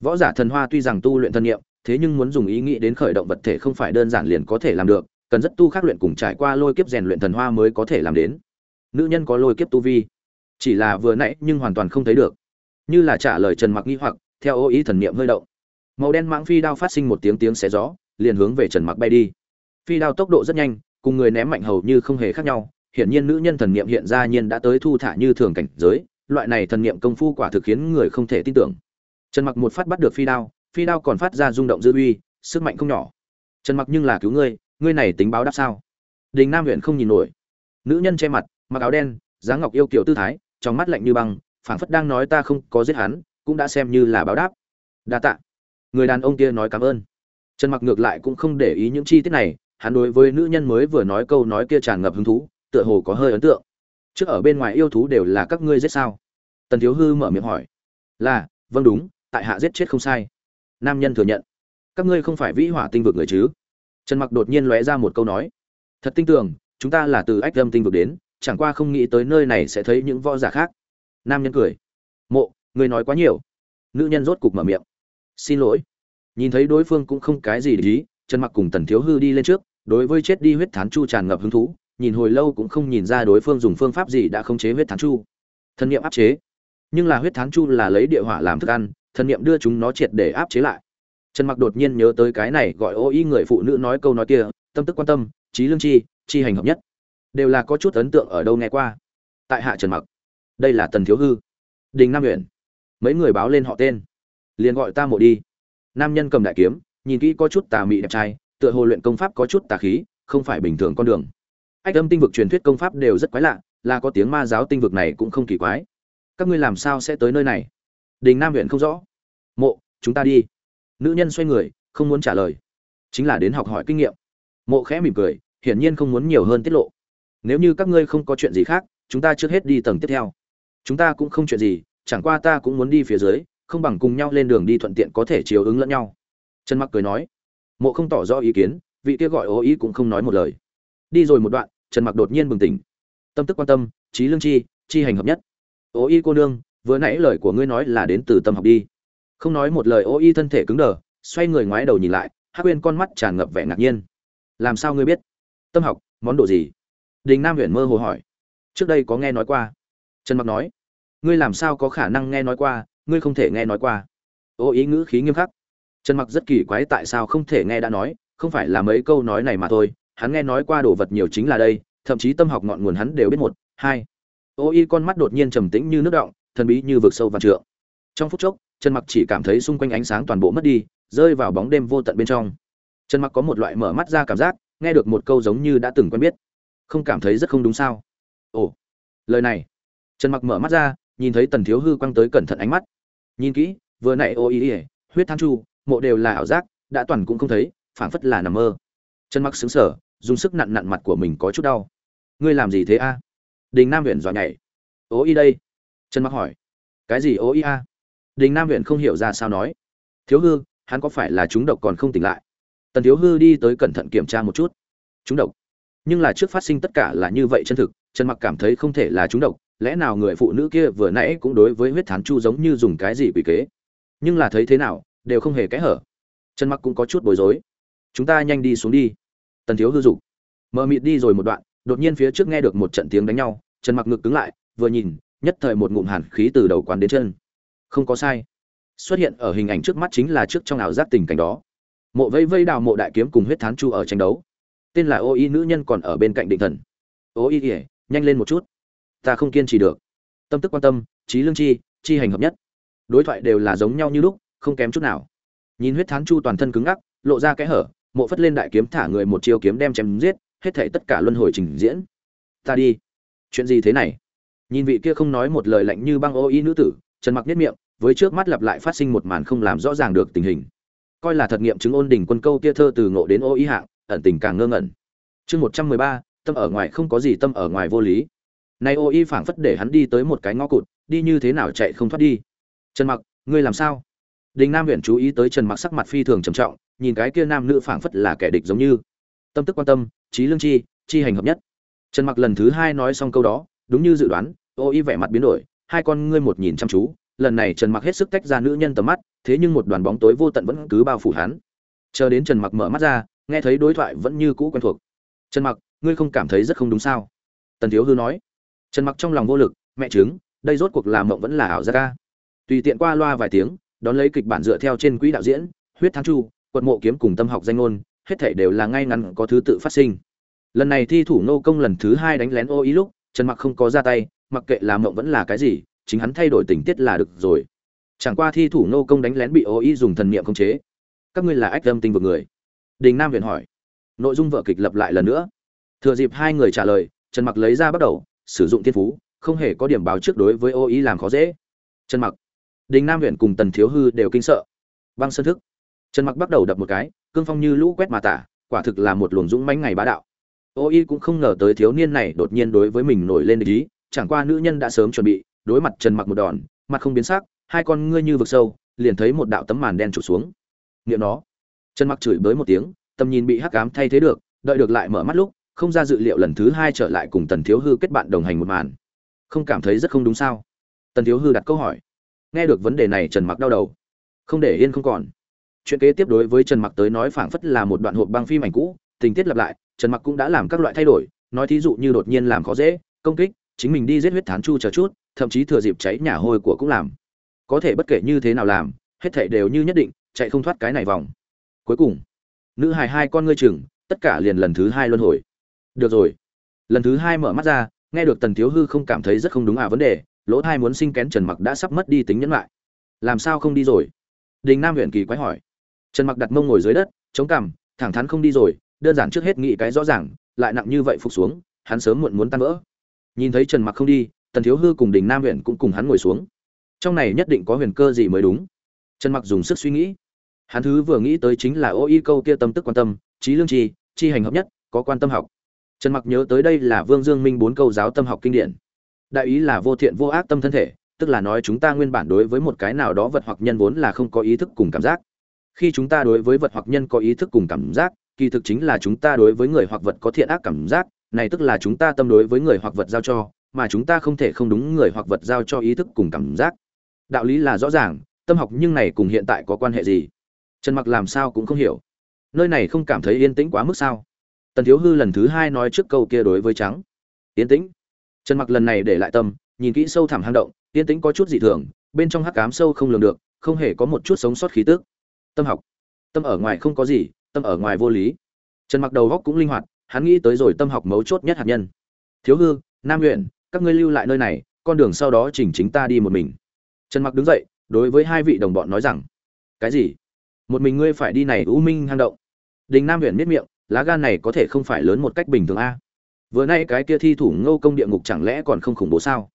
Võ giả thần hoa tuy rằng tu luyện thân niệm, thế nhưng muốn dùng ý nghĩ đến khởi động vật thể không phải đơn giản liền có thể làm được, cần rất tu khắc luyện cùng trải qua lôi kiếp rèn luyện thần hoa mới có thể làm đến. Nữ nhân có lôi kiếp tu vi. Chỉ là vừa nãy nhưng hoàn toàn không thấy được. Như là trả lời trần mặc nghi hoặc, theo ô ý thần niệm hơi động. Màu đen mãng phi đao phát sinh một tiếng tiếng xé gió, liền hướng về trần mặc bay đi. Phi đao tốc độ rất nhanh, cùng người ném mạnh hầu như không hề khác nhau hiển nhiên nữ nhân thần niệm hiện ra nhiên đã tới thu thả như thường cảnh giới, loại này thần niệm công phu quả thực khiến người không thể tin tưởng. Trần mặc một phát bắt được phi đao phi đao còn phát ra rung động dư uy, sức mạnh không nhỏ. Trần mặc nhưng là cứu ngươi ngươi này tính báo đáp sao? Đình nam huyện không nhìn nổi. Nữ nhân che mặt, mặc áo đen, dáng ngọc yêu kiều tư thái, trong mắt lạnh như băng, phảng phất đang nói ta không có giết hắn, cũng đã xem như là báo đáp. Đa tạ. Người đàn ông kia nói cảm ơn. Trần mặc ngược lại cũng không để ý những chi tiết này, hắn đối với nữ nhân mới vừa nói câu nói kia tràn ngập hứng thú tựa hồ có hơi ấn tượng. Trước ở bên ngoài yêu thú đều là các ngươi giết sao? Tần thiếu hư mở miệng hỏi. Là vâng đúng, tại hạ giết chết không sai. Nam nhân thừa nhận. Các ngươi không phải vĩ hỏa tinh vực người chứ? Trần mặc đột nhiên lóe ra một câu nói. Thật tin tưởng, chúng ta là từ ách lâm tinh vực đến, chẳng qua không nghĩ tới nơi này sẽ thấy những võ giả khác. Nam nhân cười. Mộ người nói quá nhiều. Nữ nhân rốt cục mở miệng. Xin lỗi. Nhìn thấy đối phương cũng không cái gì để ý, trần mặc cùng tần thiếu hư đi lên trước, đối với chết đi huyết thán chu tràn ngập hứng thú nhìn hồi lâu cũng không nhìn ra đối phương dùng phương pháp gì đã khống chế huyết thán chu. Thần niệm áp chế. Nhưng là huyết thán chu là lấy địa hỏa làm thức ăn thần niệm đưa chúng nó triệt để áp chế lại. Trần mặc đột nhiên nhớ tới cái này gọi ô y người phụ nữ nói câu nói kia, tâm tức quan tâm, trí lương chi chi hành hợp nhất. Đều là có chút ấn tượng ở đâu nghe qua. Tại hạ trần mặc. Đây là tần thiếu hư. Đình nam nguyện mấy người báo lên họ tên. Liền gọi ta mộ đi. Nam nhân cầm đại kiếm, nhìn kỹ có chút tà mị đẹp trai, tựa hồ luyện công pháp có chút tà khí, không phải bình thường con đường ách, âm tinh vực truyền thuyết công pháp đều rất quái lạ, là có tiếng ma giáo tinh vực này cũng không kỳ quái. Các ngươi làm sao sẽ tới nơi này? Đình nam huyện không rõ. Mộ, chúng ta đi. Nữ nhân xoay người, không muốn trả lời. Chính là đến học hỏi kinh nghiệm. Mộ khẽ mỉm cười, hiển nhiên không muốn nhiều hơn tiết lộ. Nếu như các ngươi không có chuyện gì khác, chúng ta trước hết đi tầng tiếp theo. Chúng ta cũng không chuyện gì, chẳng qua ta cũng muốn đi phía dưới, không bằng cùng nhau lên đường đi thuận tiện có thể chiếu ứng lẫn nhau. Trần mặc cười nói. Mộ không tỏ rõ ý kiến, vị kia gọi ô ý cũng không nói một lời. Đi rồi một đoạn trần mặc đột nhiên bừng tỉnh. Tâm tức quan tâm, trí lương chi chi hành hợp nhất. Ô y cô nương, vừa nãy lời của ngươi nói là đến từ tâm học đi. Không nói một lời, ô y thân thể cứng đờ, xoay người ngoái đầu nhìn lại, hắc quên con mắt tràn ngập vẻ ngạc nhiên. Làm sao ngươi biết? Tâm học, món đồ gì? Đình nam huyện mơ hồ hỏi. Trước đây có nghe nói qua. Trần mặc nói. Ngươi làm sao có khả năng nghe nói qua? Ngươi không thể nghe nói qua. Ô ý ngữ khí nghiêm khắc. Trần mặc rất kỳ quái tại sao không thể nghe đã nói, không phải là mấy câu nói này mà thôi hắn nghe nói qua đồ vật nhiều chính là đây, thậm chí tâm học ngọn nguồn hắn đều biết một, hai. Ô y con mắt đột nhiên trầm tĩnh như nước động, thần bí như vực sâu và trượng. Trong phút chốc, trần mặc chỉ cảm thấy xung quanh ánh sáng toàn bộ mất đi, rơi vào bóng đêm vô tận bên trong. Trần mặc có một loại mở mắt ra cảm giác, nghe được một câu giống như đã từng quen biết. Không cảm thấy rất không đúng sao? Ồ, lời này. Trần mặc mở mắt ra, nhìn thấy tần thiếu hư quăng tới cẩn thận ánh mắt. Nhìn kỹ, vừa nãy ô ý ỉa huyết than chu, mộ đều là ảo giác, đã toàn cũng không thấy, phảng phất là nằm mơ. Trần mặc xứng sở dùng sức nặn nặn mặt của mình có chút đau. Ngươi làm gì thế a? Đình nam huyện dọa nhảy. Ố y đây. Trần mặc hỏi. Cái gì ố y a? Đình nam huyện không hiểu ra sao nói. Thiếu hư, hắn có phải là chúng độc còn không tỉnh lại? Tần thiếu hư đi tới cẩn thận kiểm tra một chút. Chúng độc. Nhưng là trước phát sinh tất cả là như vậy chân thực, trần mặc cảm thấy không thể là chúng độc, lẽ nào người phụ nữ kia vừa nãy cũng đối với huyết thán chu giống như dùng cái gì quỷ kế? Nhưng là thấy thế nào, đều không hề kẽ hở. Trần mặc cũng có chút bối rối. Chúng ta nhanh đi xuống đi tần thiếu hư dục. Mờ mịt đi rồi một đoạn, đột nhiên phía trước nghe được một trận tiếng đánh nhau, trần mặc ngực cứng lại, vừa nhìn, nhất thời một ngụm hàn khí từ đầu quán đến chân. Không có sai. Xuất hiện ở hình ảnh trước mắt chính là trước trong ảo giác tình cảnh đó. Mộ vây vây đào mộ đại kiếm cùng huyết thán chu ở tranh đấu. Tên là ô y nữ nhân còn ở bên cạnh định thần. Ô y ỉa nhanh lên một chút. Ta không kiên trì được. Tâm tức quan tâm, trí lương chi chi hành hợp nhất. Đối thoại đều là giống nhau như lúc, không kém chút nào. Nhìn huyết thán chu toàn thân cứng ngắc, lộ ra kẽ hở mộ phất lên đại kiếm thả người một chiêu kiếm đem chém giết, hết thảy tất cả luân hồi trình diễn. Ta đi. Chuyện gì thế này? Nhìn vị kia không nói một lời lạnh như băng ô y nữ tử, trần mặc nhất miệng, với trước mắt lặp lại phát sinh một màn không làm rõ ràng được tình hình. Coi là thật nghiệm chứng ôn đỉnh quân câu kia thơ từ ngộ đến ô y hạng, ẩn tình càng ngơ ngẩn. Chương một trăm mười ba, tâm ở ngoài không có gì tâm ở ngoài vô lý. Nay ô y phảng phất để hắn đi tới một cái ngõ cụt, đi như thế nào chạy không thoát đi. Trần mặc, ngươi làm sao? Đình nam huyện chú ý tới trần mặc sắc mặt phi thường trầm trọng nhìn cái kia nam nữ phảng phất là kẻ địch giống như. Tâm tức quan tâm, trí lương chi chi hành hợp nhất. Trần mặc lần thứ hai nói xong câu đó, đúng như dự đoán, ô y vẻ mặt biến đổi, hai con ngươi một nhìn chăm chú, lần này trần mặc hết sức tách ra nữ nhân tầm mắt, thế nhưng một đoàn bóng tối vô tận vẫn cứ bao phủ hắn. Chờ đến trần mặc mở mắt ra, nghe thấy đối thoại vẫn như cũ quen thuộc. Trần mặc, ngươi không cảm thấy rất không đúng sao? Tần thiếu hư nói. Trần mặc trong lòng vô lực, mẹ chứng đây rốt cuộc làm mộng vẫn là ảo giác ca tùy tiện qua loa vài tiếng, đón lấy kịch bản dựa theo trên quỹ đạo diễn, huyết thắng chu quật mộ kiếm cùng tâm học danh ngôn, hết thảy đều là ngay ngắn có thứ tự phát sinh. Lần này thi thủ nô công lần thứ hai đánh lén ô ý lúc, trần mặc không có ra tay, mặc kệ làm mộng vẫn là cái gì, chính hắn thay đổi tình tiết là được rồi. Chẳng qua thi thủ nô công đánh lén bị ô ý dùng thần niệm khống chế. Các ngươi là ách âm tinh vực người? Đình nam viện hỏi. Nội dung vợ kịch lập lại lần nữa. Thừa dịp hai người trả lời, trần mặc lấy ra bắt đầu, sử dụng thiên phú, không hề có điểm báo trước đối với ô ý làm khó dễ. Trần mặc. Đình nam huyện cùng tần thiếu hư đều kinh sợ. Băng sơn thức trần mặc bắt đầu đập một cái, cương phong như lũ quét mà tả, quả thực là một luồng dũng mãnh ngày bá đạo. Ô y cũng không ngờ tới thiếu niên này đột nhiên đối với mình nổi lên ý, chẳng qua nữ nhân đã sớm chuẩn bị, đối mặt trần mặc một đòn, mặt không biến sắc, hai con ngươi như vực sâu, liền thấy một đạo tấm màn đen trụt xuống. Nghiệm nó. Trần mặc chửi bới một tiếng, tầm nhìn bị hắc ám thay thế được, đợi được lại mở mắt lúc, không ra dự liệu lần thứ hai trở lại cùng tần thiếu hư kết bạn đồng hành một màn. Không cảm thấy rất không đúng sao? Tần thiếu hư đặt câu hỏi. Nghe được vấn đề này, trần mặc đau đầu. Không để yên không còn chuyện kế tiếp đối với trần mặc tới nói phảng phất là một đoạn hộp băng phim ảnh cũ, tình tiết lặp lại, trần mặc cũng đã làm các loại thay đổi, nói thí dụ như đột nhiên làm khó dễ, công kích, chính mình đi giết huyết thán chu chờ chút, thậm chí thừa dịp cháy nhà hôi của cũng làm. Có thể bất kể như thế nào làm, hết thảy đều như nhất định, chạy không thoát cái này vòng. Cuối cùng, nữ hài hai con ngươi chừng, tất cả liền lần thứ hai luân hồi. Được rồi. Lần thứ hai mở mắt ra, nghe được tần thiếu hư không cảm thấy rất không đúng à vấn đề, lỗ thai muốn sinh kén trần mặc đã sắp mất đi tính nhẫn lại. Làm sao không đi rồi? Đình nam huyện kỳ quái hỏi trần mặc đặt mông ngồi dưới đất, chống cằm, thẳng thắn không đi rồi, đơn giản trước hết nghĩ cái rõ ràng, lại nặng như vậy phục xuống, hắn sớm muộn muốn tan vỡ. Nhìn thấy trần mặc không đi, tần thiếu hư cùng đình nam huyện cũng cùng hắn ngồi xuống. Trong này nhất định có huyền cơ gì mới đúng. Trần mặc dùng sức suy nghĩ. Hắn thứ vừa nghĩ tới chính là ô y câu kia tâm tức quan tâm, trí lương trì chi hành hợp nhất, có quan tâm học. Trần mặc nhớ tới đây là vương dương minh bốn câu giáo tâm học kinh điển. Đại ý là vô thiện vô ác tâm thân thể, tức là nói chúng ta nguyên bản đối với một cái nào đó vật hoặc nhân vốn là không có ý thức cùng cảm giác khi chúng ta đối với vật hoặc nhân có ý thức cùng cảm giác, kỳ thực chính là chúng ta đối với người hoặc vật có thiện ác cảm giác, này tức là chúng ta tâm đối với người hoặc vật giao cho, mà chúng ta không thể không đúng người hoặc vật giao cho ý thức cùng cảm giác. Đạo lý là rõ ràng, tâm học nhưng này cùng hiện tại có quan hệ gì? Trần mặc làm sao cũng không hiểu. Nơi này không cảm thấy yên tĩnh quá mức sao? Tần thiếu hư lần thứ hai nói trước câu kia đối với trắng. Yên tĩnh. Trần mặc lần này để lại tâm, nhìn kỹ sâu thẳm hang động, yên tĩnh có chút dị thường, bên trong hắc cám sâu không lường được, không hề có một chút sống sót khí tức tâm học. Tâm ở ngoài không có gì, tâm ở ngoài vô lý. Trần mặc đầu góc cũng linh hoạt, hắn nghĩ tới rồi tâm học mấu chốt nhất hạt nhân. Thiếu hư, nam huyện các ngươi lưu lại nơi này, con đường sau đó chỉnh chính ta đi một mình. Trần mặc đứng dậy, đối với hai vị đồng bọn nói rằng, cái gì? Một mình ngươi phải đi này u minh hang động. Đình nam huyện miết miệng, lá gan này có thể không phải lớn một cách bình thường a. Vừa nay cái kia thi thủ ngô công địa ngục chẳng lẽ còn không khủng bố sao?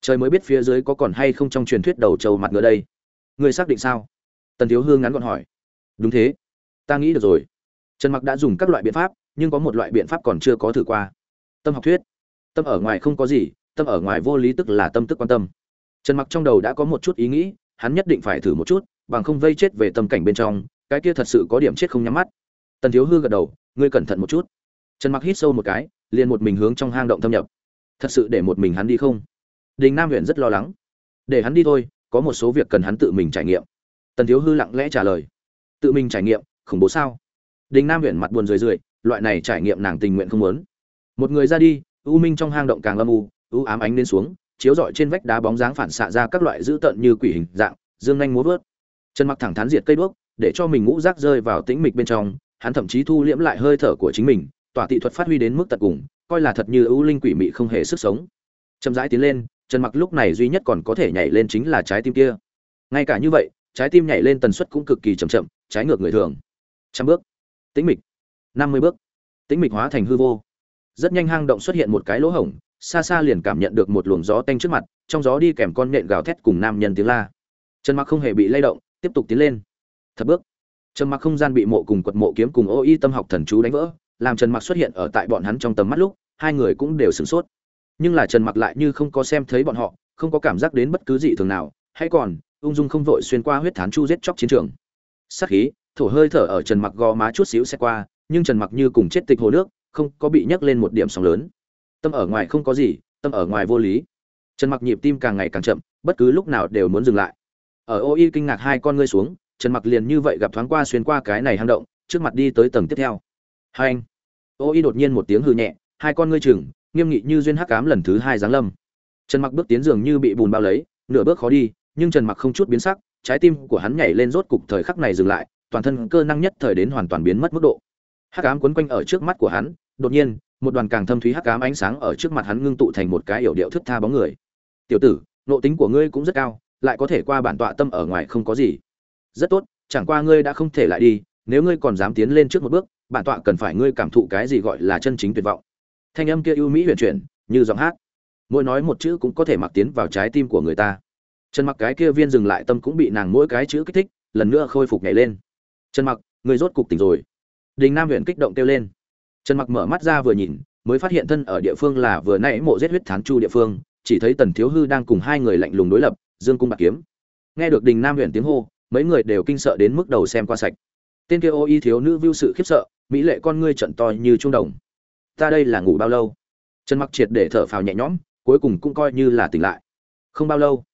Trời mới biết phía dưới có còn hay không trong truyền thuyết đầu trầu mặt ngựa đây. Ngươi xác định sao? Tần thiếu hương ngắn gọn hỏi. Đúng thế. Ta nghĩ được rồi. Trần mặc đã dùng các loại biện pháp, nhưng có một loại biện pháp còn chưa có thử qua. Tâm học thuyết. Tâm ở ngoài không có gì, tâm ở ngoài vô lý tức là tâm tức quan tâm. Trần mặc trong đầu đã có một chút ý nghĩ, hắn nhất định phải thử một chút, bằng không vây chết về tâm cảnh bên trong, cái kia thật sự có điểm chết không nhắm mắt. Tần thiếu hư gật đầu, ngươi cẩn thận một chút. Trần mặc hít sâu một cái, liền một mình hướng trong hang động thâm nhập. Thật sự để một mình hắn đi không? Đình nam huyện rất lo lắng. Để hắn đi thôi, có một số việc cần hắn tự mình trải nghiệm tần thiếu hư lặng lẽ trả lời. Tự mình trải nghiệm, khủng bố sao? Đình nam huyện mặt buồn rười rượi, loại này trải nghiệm nàng tình nguyện không muốn. Một người ra đi, u minh trong hang động càng âm u u ám ánh lên xuống, chiếu rọi trên vách đá bóng dáng phản xạ ra các loại dữ tợn như quỷ hình dạng, dương nhanh múa vớt. Chân mặc thẳng thắn diệt cây đuốc, để cho mình ngũ rác rơi vào tĩnh mịch bên trong, hắn thậm chí thu liễm lại hơi thở của chính mình tỏa tị thuật phát huy đến mức tận cùng, coi là thật như ưu linh quỷ mị không hề sức sống. Chậm rãi tiến lên, trần mặc lúc này duy nhất còn có thể nhảy lên chính là trái tim kia. Ngay cả như vậy trái tim nhảy lên tần suất cũng cực kỳ chậm chậm, trái ngược người thường. Trăm bước. Tĩnh mịch. Năm mươi bước. Tĩnh mịch hóa thành hư vô. Rất nhanh hang động xuất hiện một cái lỗ hổng, xa xa liền cảm nhận được một luồng gió tanh trước mặt, trong gió đi kèm con nhện gào thét cùng nam nhân tiếng la. Trần mặc không hề bị lay động, tiếp tục tiến lên. Thập bước. Trần mặc không gian bị mộ cùng quật mộ kiếm cùng ô y tâm học thần chú đánh vỡ, làm trần mặc xuất hiện ở tại bọn hắn trong tầm mắt lúc, hai người cũng đều sửng sốt. Nhưng là trần mặc lại như không có xem thấy bọn họ, không có cảm giác đến bất cứ gì thường nào, hay còn ung dung không vội xuyên qua huyết thán chu giết chóc chiến trường. Sát khí, thổ hơi thở ở trần mặc gò má chút xíu xe qua, nhưng trần mặc như cùng chết tịch hồ nước, không có bị nhấc lên một điểm sóng lớn. Tâm ở ngoài không có gì, tâm ở ngoài vô lý. Trần mặc nhịp tim càng ngày càng chậm, bất cứ lúc nào đều muốn dừng lại. Ở ô y kinh ngạc hai con ngươi xuống, trần mặc liền như vậy gặp thoáng qua xuyên qua cái này hang động, trước mặt đi tới tầng tiếp theo. Hai anh. Ô y đột nhiên một tiếng hư nhẹ, hai con ngươi chừng, nghiêm nghị như duyên hắc cám lần thứ hai giáng lâm. Trần mặc bước tiến dường như bị bùn bao lấy, nửa bước khó đi nhưng trần mặc không chút biến sắc, trái tim của hắn nhảy lên rốt cục thời khắc này dừng lại, toàn thân cơ năng nhất thời đến hoàn toàn biến mất mức độ. Hắc ám quấn quanh ở trước mắt của hắn, đột nhiên, một đoàn càng thâm thúy hắc ám ánh sáng ở trước mặt hắn ngưng tụ thành một cái hiểu điệu thức tha bóng người. Tiểu tử, nội tính của ngươi cũng rất cao, lại có thể qua bản tọa tâm ở ngoài không có gì. Rất tốt, chẳng qua ngươi đã không thể lại đi, nếu ngươi còn dám tiến lên trước một bước, bản tọa cần phải ngươi cảm thụ cái gì gọi là chân chính tuyệt vọng. Thanh âm kia ưu mỹ huyền chuyển, như giọng hát. Mỗi nói một chữ cũng có thể mặc tiến vào trái tim của người ta. Trần mặc cái kia viên dừng lại tâm cũng bị nàng mỗi cái chữ kích thích, lần nữa khôi phục nhảy lên. Trần mặc, người rốt cục tỉnh rồi. Đình nam huyện kích động kêu lên. Trần mặc mở mắt ra vừa nhìn, mới phát hiện thân ở địa phương là vừa nãy mộ giết huyết thán chu địa phương, chỉ thấy tần thiếu hư đang cùng hai người lạnh lùng đối lập, dương cung bạc kiếm. Nghe được đình nam huyện tiếng hô, mấy người đều kinh sợ đến mức đầu xem qua sạch. Tên kia ô y thiếu nữ vưu sự khiếp sợ, mỹ lệ con ngươi trận to như trung đồng. Ta đây là ngủ bao lâu? Trần mặc triệt để thở phào nhẹ nhõm, cuối cùng cũng coi như là tỉnh lại. Không bao lâu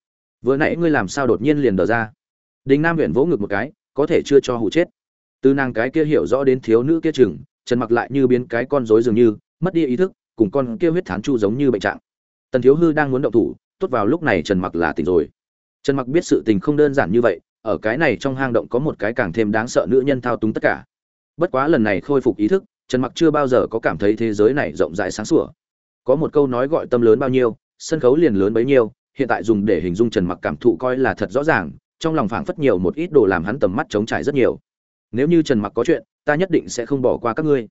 vừa nãy ngươi làm sao đột nhiên liền đờ ra? Đình nam huyện vỗ ngực một cái, có thể chưa cho hụ chết. Từ nàng cái kia hiểu rõ đến thiếu nữ kia chừng, trần mặc lại như biến cái con rối dường như, mất đi ý thức, cùng con kia huyết thán chu giống như bệnh trạng. Tần thiếu hư đang muốn động thủ, tốt vào lúc này trần mặc là tỉnh rồi. Trần mặc biết sự tình không đơn giản như vậy, ở cái này trong hang động có một cái càng thêm đáng sợ nữ nhân thao túng tất cả. Bất quá lần này khôi phục ý thức, trần mặc chưa bao giờ có cảm thấy thế giới này rộng rãi sáng sủa. Có một câu nói gọi tâm lớn bao nhiêu, sân khấu liền lớn bấy nhiêu hiện tại dùng để hình dung trần mặc cảm thụ coi là thật rõ ràng, trong lòng phảng phất nhiều một ít đồ làm hắn tầm mắt chống trải rất nhiều. Nếu như trần mặc có chuyện, ta nhất định sẽ không bỏ qua các ngươi.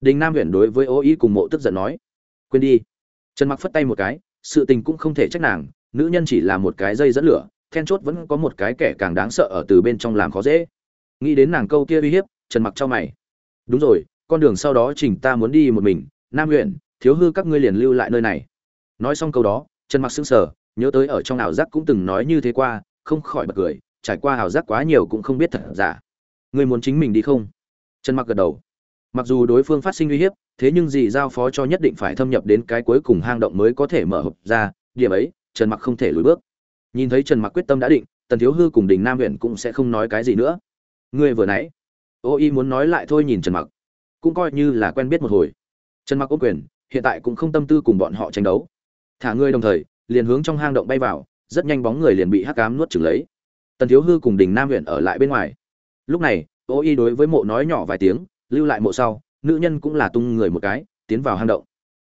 Đình nam huyện đối với ô ý cùng mộ tức giận nói, quên đi. Trần mặc phất tay một cái, sự tình cũng không thể trách nàng, nữ nhân chỉ là một cái dây dẫn lửa, then chốt vẫn có một cái kẻ càng đáng sợ ở từ bên trong làm khó dễ. Nghĩ đến nàng câu kia uy hiếp, trần mặc cho mày, đúng rồi, con đường sau đó chỉnh ta muốn đi một mình, nam huyện thiếu hư các ngươi liền lưu lại nơi này. Nói xong câu đó, trần mặc sững sờ nhớ tới ở trong ảo giác cũng từng nói như thế qua, không khỏi bật cười, trải qua ảo giác quá nhiều cũng không biết thật giả. Ngươi muốn chính mình đi không? Trần mặc gật đầu. Mặc dù đối phương phát sinh uy hiếp, thế nhưng gì giao phó cho nhất định phải thâm nhập đến cái cuối cùng hang động mới có thể mở hộp ra, điểm ấy, trần mặc không thể lùi bước. Nhìn thấy trần mặc quyết tâm đã định, tần thiếu hư cùng đình nam huyện cũng sẽ không nói cái gì nữa. Ngươi vừa nãy, ô y muốn nói lại thôi nhìn trần mặc. Cũng coi như là quen biết một hồi. Trần mặc có quyền, hiện tại cũng không tâm tư cùng bọn họ tranh đấu. Thả ngươi đồng thời liền hướng trong hang động bay vào, rất nhanh bóng người liền bị hắc cám nuốt chửng lấy. Tần thiếu hư cùng đình nam huyện ở lại bên ngoài. Lúc này, ô y đối với mộ nói nhỏ vài tiếng, lưu lại mộ sau, nữ nhân cũng là tung người một cái, tiến vào hang động.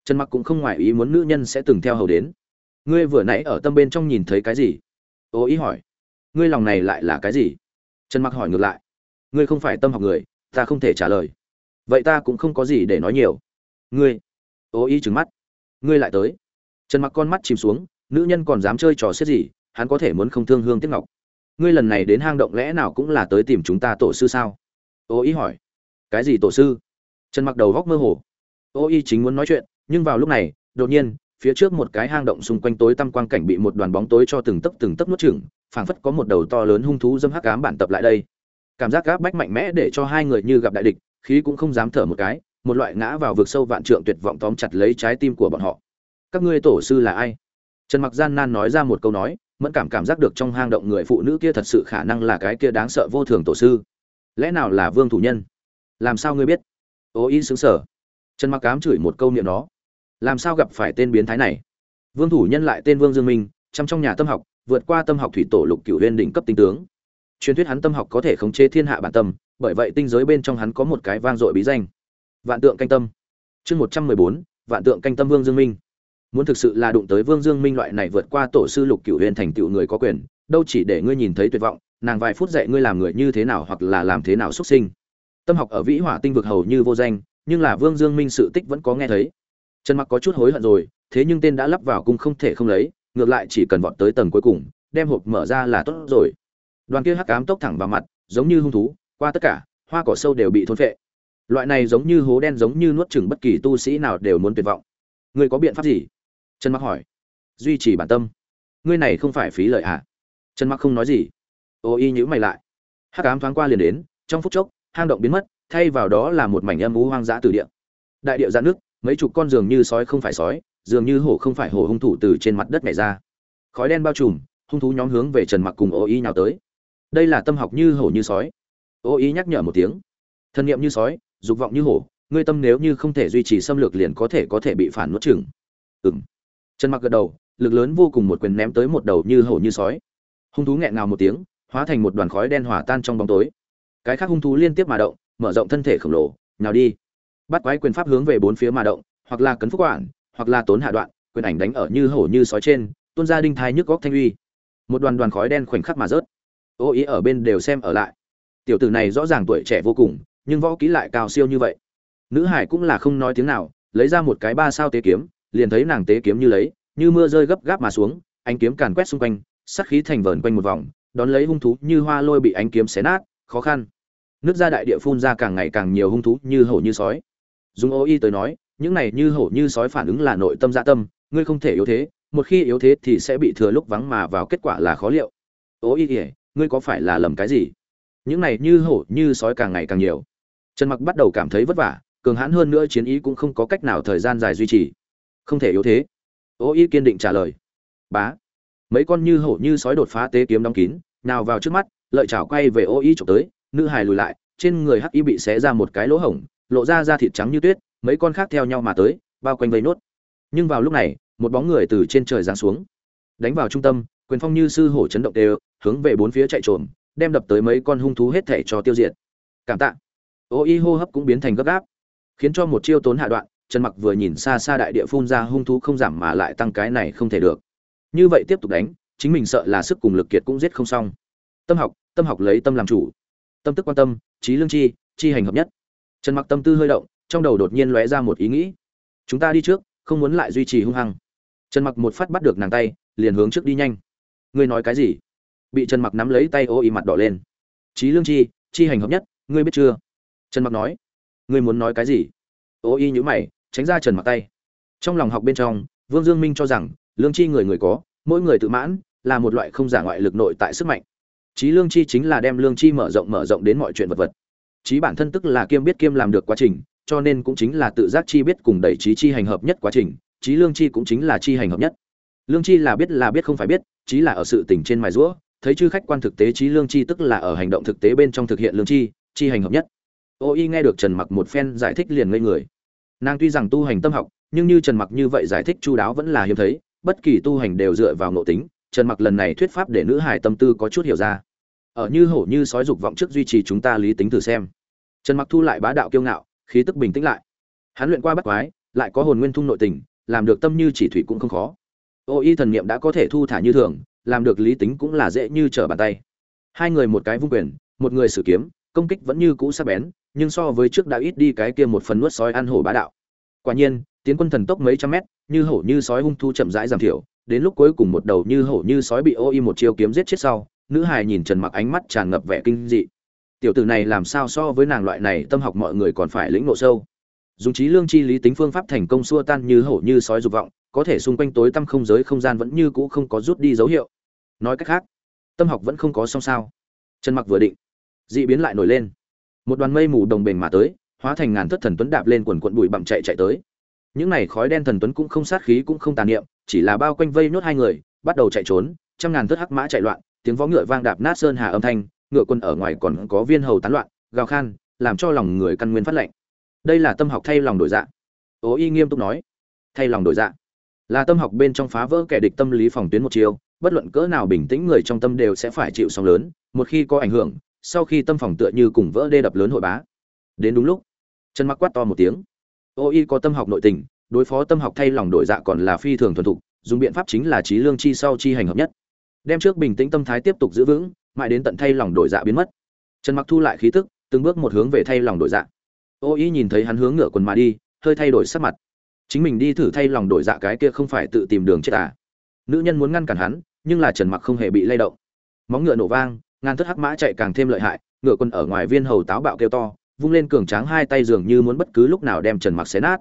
Trần mặc cũng không ngoại ý muốn nữ nhân sẽ từng theo hầu đến. Ngươi vừa nãy ở tâm bên trong nhìn thấy cái gì? Ô Y hỏi. Ngươi lòng này lại là cái gì? Trần mặc hỏi ngược lại. Ngươi không phải tâm học người, ta không thể trả lời. Vậy ta cũng không có gì để nói nhiều. Ngươi? Ô Y trừng mắt. Ngươi lại tới trần mặc con mắt chìm xuống, nữ nhân còn dám chơi trò xiết gì, hắn có thể muốn không thương hương tiếc ngọc. Ngươi lần này đến hang động lẽ nào cũng là tới tìm chúng ta tổ sư sao? Ô ý hỏi. Cái gì tổ sư? Trần mặc đầu góc mơ hồ. Ô y chính muốn nói chuyện, nhưng vào lúc này, đột nhiên, phía trước một cái hang động xung quanh tối tăm quang cảnh bị một đoàn bóng tối cho từng tấc từng tấc nuốt chửng, phảng phất có một đầu to lớn hung thú dâm hắc ám bản tập lại đây. Cảm giác gáp bách mạnh mẽ để cho hai người như gặp đại địch, khí cũng không dám thở một cái, một loại ngã vào vực sâu vạn trượng tuyệt vọng tóm chặt lấy trái tim của bọn họ các ngươi tổ sư là ai? Trần mặc gian nan nói ra một câu nói, mẫn cảm cảm giác được trong hang động người phụ nữ kia thật sự khả năng là cái kia đáng sợ vô thường tổ sư. Lẽ nào là vương thủ nhân? Làm sao ngươi biết? Ô y xứng sở trần mặc cám chửi một câu niệm đó. Làm sao gặp phải tên biến thái này? Vương thủ nhân lại tên vương dương minh, chăm trong nhà tâm học, vượt qua tâm học thủy tổ lục cửu huyên đỉnh cấp tinh tướng. Truyền thuyết hắn tâm học có thể khống chế thiên hạ bản tâm, bởi vậy tinh giới bên trong hắn có một cái vang dội bí danh. Vạn tượng canh tâm. Chương một trăm mười bốn, vạn tượng canh tâm vương dương minh muốn thực sự là đụng tới vương dương minh loại này vượt qua tổ sư lục cửu huyền thành tựu người có quyền, đâu chỉ để ngươi nhìn thấy tuyệt vọng, nàng vài phút dạy ngươi làm người như thế nào hoặc là làm thế nào xuất sinh. Tâm học ở vĩ hỏa tinh vực hầu như vô danh, nhưng là vương dương minh sự tích vẫn có nghe thấy. Trần mặc có chút hối hận rồi, thế nhưng tên đã lắp vào cung không thể không lấy, ngược lại chỉ cần vọt tới tầng cuối cùng, đem hộp mở ra là tốt rồi. Đoàn kia hắc ám tốc thẳng vào mặt, giống như hung thú, qua tất cả, hoa cỏ sâu đều bị thôn phệ. Loại này giống như hố đen giống như nuốt chừng bất kỳ tu sĩ nào đều muốn tuyệt vọng. Người có biện pháp gì? Trần mặc hỏi. Duy trì bản tâm. Ngươi này không phải phí lợi à trần mặc không nói gì. Ô y nhữ mày lại. Hắc ám thoáng qua liền đến, trong phút chốc, hang động biến mất, thay vào đó là một mảnh âm u hoang dã từ địa. Đại địa giãn nước mấy chục con dường như sói không phải sói, dường như hổ không phải hổ hung thủ từ trên mặt đất nhảy ra. Khói đen bao trùm, hung thú nhóm hướng về trần mặc cùng ô y nhào tới. Đây là tâm học như hổ như sói. Ô y nhắc nhở một tiếng. Thân niệm như sói, dục vọng như hổ, ngươi tâm nếu như không thể duy trì xâm lược liền có thể có thể bị phản nuốt chửng. Ừng trần mặc gật đầu, lực lớn vô cùng một quyền ném tới một đầu như hổ như sói. Hung thú nghẹn ngào một tiếng, hóa thành một đoàn khói đen hỏa tan trong bóng tối. Cái khác hung thú liên tiếp mà động, mở rộng thân thể khổng lồ, nhào đi. Bắt quái quyền pháp hướng về bốn phía mà động, hoặc là cấn phúc quản, hoặc là tốn hạ đoạn, quyền ảnh đánh ở như hổ như sói trên, tuôn ra đinh thai nhức góc thanh uy. Một đoàn đoàn khói đen khoảnh khắc mà rớt. Ô ý ở bên đều xem ở lại. Tiểu tử này rõ ràng tuổi trẻ vô cùng, nhưng võ kỹ lại cao siêu như vậy. Nữ hải cũng là không nói tiếng nào, lấy ra một cái ba sao tế kiếm liền thấy nàng tế kiếm như lấy, như mưa rơi gấp gáp mà xuống, ánh kiếm càn quét xung quanh sắc khí thành vờn quanh một vòng, đón lấy hung thú như hoa lôi bị ánh kiếm xé nát, khó khăn. Nước ra đại địa phun ra càng ngày càng nhiều hung thú như hổ như sói. Dung ô y tới nói, những này như hổ như sói phản ứng là nội tâm dạ tâm, ngươi không thể yếu thế, một khi yếu thế thì sẽ bị thừa lúc vắng mà vào kết quả là khó liệu. Ô y ngươi có phải là lầm cái gì? Những này như hổ như sói càng ngày càng nhiều. Trần mặc bắt đầu cảm thấy vất vả, cường hãn hơn nữa chiến ý cũng không có cách nào thời gian dài duy trì không thể yếu thế. Ô y kiên định trả lời. Bá. Mấy con như hổ như sói đột phá tế kiếm đóng kín, nào vào trước mắt, lợi chảo quay về ô y trộm tới, nữ hài lùi lại, trên người hắc y bị xé ra một cái lỗ hổng, lộ ra da thịt trắng như tuyết, mấy con khác theo nhau mà tới, bao quanh vây nốt. Nhưng vào lúc này, một bóng người từ trên trời giáng xuống. Đánh vào trung tâm, quyền phong như sư hổ chấn động đều, hướng về bốn phía chạy trộm đem đập tới mấy con hung thú hết thể cho tiêu diệt. Cảm tạ. Ô y hô hấp cũng biến thành gấp gáp, khiến cho một chiêu tốn hạ đoạn trần mặc vừa nhìn xa xa đại địa phun ra hung thú không giảm mà lại tăng cái này không thể được. Như vậy tiếp tục đánh, chính mình sợ là sức cùng lực kiệt cũng giết không xong. Tâm học tâm học lấy tâm làm chủ. Tâm tức quan tâm, trí lương chi chi hành hợp nhất. Trần mặc tâm tư hơi động, trong đầu đột nhiên lóe ra một ý nghĩ. Chúng ta đi trước, không muốn lại duy trì hung hăng. Trần mặc một phát bắt được nàng tay, liền hướng trước đi nhanh. Ngươi nói cái gì? Bị trần mặc nắm lấy tay ô y mặt đỏ lên. Trí lương chi chi hành hợp nhất, ngươi biết chưa? Trần mặc nói. Ngươi muốn nói cái gì? Ô y nhữ mày tránh ra trần mặc tay. Trong lòng học bên trong, vương dương minh cho rằng, lương chi người người có, mỗi người tự mãn, là một loại không giả ngoại lực nội tại sức mạnh. Trí lương chi chính là đem lương chi mở rộng mở rộng đến mọi chuyện vật vật. Trí bản thân tức là kiêm biết kiêm làm được quá trình, cho nên cũng chính là tự giác chi biết cùng đẩy trí chi hành hợp nhất quá trình trí lương chi cũng chính là chi hành hợp nhất. Lương chi là biết là biết không phải biết trí là ở sự tỉnh trên mài rũa, thấy chư khách quan thực tế trí lương chi tức là ở hành động thực tế bên trong thực hiện lương chi chi hành hợp nhất. Ô y nghe được trần mặc một phen giải thích liền ngây người nàng tuy rằng tu hành tâm học, nhưng như trần mặc như vậy giải thích chu đáo vẫn là hiếm thấy, bất kỳ tu hành đều dựa vào nội tính. Trần mặc lần này thuyết pháp để nữ hải tâm tư có chút hiểu ra. Ở như hổ như sói dục vọng trước duy trì chúng ta lý tính thử xem. Trần mặc thu lại bá đạo kiêu ngạo, khí tức bình tĩnh lại. Hắn luyện qua bắt quái, lại có hồn nguyên thung nội tình, làm được tâm như chỉ thủy cũng không khó. Ô y thần niệm đã có thể thu thả như thường, làm được lý tính cũng là dễ như trở bàn tay. Hai người một cái vung quyền, một người sử kiếm, công kích vẫn như cũ sắc bén nhưng so với trước đã ít đi cái kia một phần nuốt sói ăn hổ bá đạo. Quả nhiên, tiến quân thần tốc mấy trăm mét, như hổ như sói hung thu chậm rãi giảm thiểu, đến lúc cuối cùng một đầu như hổ như sói bị ô y một chiêu kiếm giết chết sau, nữ hài nhìn trần mặc ánh mắt tràn ngập vẻ kinh dị. Tiểu tử này làm sao so với nàng loại này, tâm học mọi người còn phải lĩnh ngộ sâu. Dùng trí lương chi lý tính phương pháp thành công xua tan như hổ như sói dục vọng, có thể xung quanh tối tăm không giới không gian vẫn như cũ không có rút đi dấu hiệu. Nói cách khác, tâm học vẫn không có xong sao. Trần mặc vừa định, dị biến lại nổi lên một đoàn mây mù đồng bền mà tới, hóa thành ngàn thất thần tuấn đạp lên quần quận bụi bặm chạy chạy tới. Những này khói đen thần tuấn cũng không sát khí cũng không tàn niệm, chỉ là bao quanh vây nhốt hai người, bắt đầu chạy trốn, trăm ngàn thất hắc mã chạy loạn, tiếng vó ngựa vang đạp nát sơn hà âm thanh, ngựa quân ở ngoài còn có viên hầu tán loạn, gào khan, làm cho lòng người căn nguyên phát lệnh. Đây là tâm học thay lòng đổi dạ. Ố y nghiêm túc nói. Thay lòng đổi dạ. Là tâm học bên trong phá vỡ kẻ địch tâm lý phòng tuyến một chiều, bất luận cỡ nào bình tĩnh người trong tâm đều sẽ phải chịu sóng lớn, một khi có ảnh hưởng sau khi tâm phòng tựa như cùng vỡ đê đập lớn hội bá. Đến đúng lúc, Trần mặc quát to một tiếng. Ô y có tâm học nội tình, đối phó tâm học thay lòng đổi dạ còn là phi thường thuần thục, dùng biện pháp chính là trí lương chi sau chi hành hợp nhất. Đem trước bình tĩnh tâm thái tiếp tục giữ vững, mãi đến tận thay lòng đổi dạ biến mất. Trần mặc thu lại khí tức, từng bước một hướng về thay lòng đổi dạ. Ô y nhìn thấy hắn hướng ngựa quần mà đi, hơi thay đổi sắc mặt. Chính mình đi thử thay lòng đổi dạ cái kia không phải tự tìm đường chết à. Nữ nhân muốn ngăn cản hắn, nhưng là trần mặc không hề bị lay động. Móng ngựa nổ vang ngàn thất hắc mã chạy càng thêm lợi hại, ngựa quân ở ngoài viên hầu táo bạo kêu to, vung lên cường tráng hai tay dường như muốn bất cứ lúc nào đem trần mặc xé nát.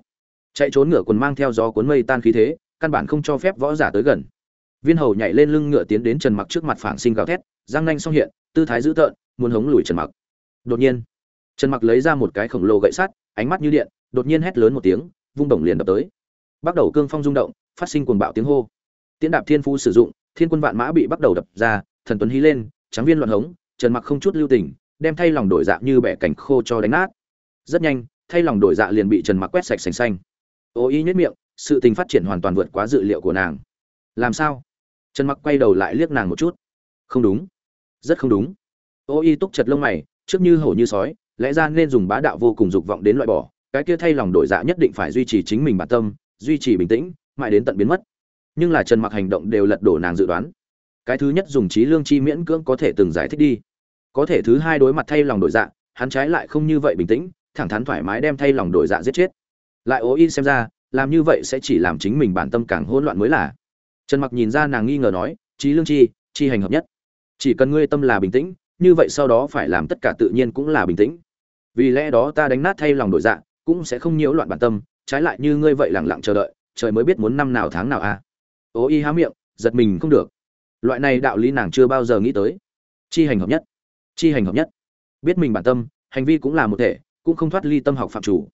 Chạy trốn ngựa quân mang theo gió cuốn mây tan khí thế, căn bản không cho phép võ giả tới gần. Viên hầu nhảy lên lưng ngựa tiến đến trần mặc trước mặt phảng sinh gào thét, răng nanh xong hiện, tư thái dữ tợn, muốn hống lùi trần mặc. Đột nhiên, trần mặc lấy ra một cái khổng lồ gậy sắt, ánh mắt như điện, đột nhiên hét lớn một tiếng, vung đồng liền đập tới. Bắt đầu cương phong rung động, phát sinh cuồng bạo tiếng hô. Tiễn đạp thiên phu sử dụng, thiên quân vạn mã bị bắt đầu đập ra, thần tuấn hí lên trắng viên loạn hống, trần mặc không chút lưu tình, đem thay lòng đổi dạ như bẻ cảnh khô cho đánh nát. Rất nhanh, thay lòng đổi dạ liền bị trần mặc quét sạch sành xanh. Ô ý nhất miệng, sự tình phát triển hoàn toàn vượt quá dự liệu của nàng. Làm sao? Trần mặc quay đầu lại liếc nàng một chút. Không đúng. Rất không đúng. Ô y túc chật lông mày, trước như hổ như sói, lẽ ra nên dùng bá đạo vô cùng dục vọng đến loại bỏ. Cái kia thay lòng đổi dạ nhất định phải duy trì chính mình bản tâm, duy trì bình tĩnh, mãi đến tận biến mất. Nhưng là trần mặc hành động đều lật đổ nàng dự đoán cái thứ nhất dùng trí lương chi miễn cưỡng có thể từng giải thích đi. Có thể thứ hai đối mặt thay lòng đổi dạ hắn trái lại không như vậy bình tĩnh, thẳng thắn thoải mái đem thay lòng đổi dạ giết chết. Lại ố y xem ra, làm như vậy sẽ chỉ làm chính mình bản tâm càng hỗn loạn mới là. Trần mặc nhìn ra nàng nghi ngờ nói, trí lương chi chi hành hợp nhất. Chỉ cần ngươi tâm là bình tĩnh, như vậy sau đó phải làm tất cả tự nhiên cũng là bình tĩnh. Vì lẽ đó ta đánh nát thay lòng đổi dạ cũng sẽ không nhiễu loạn bản tâm, trái lại như ngươi vậy lẳng lặng chờ đợi, trời mới biết muốn năm nào tháng nào a à. ố y há miệng, giật mình không được loại này đạo lý nàng chưa bao giờ nghĩ tới. Chi hành hợp nhất. Chi hành hợp nhất. Biết mình bản tâm, hành vi cũng là một thể, cũng không thoát ly tâm học phạm chủ.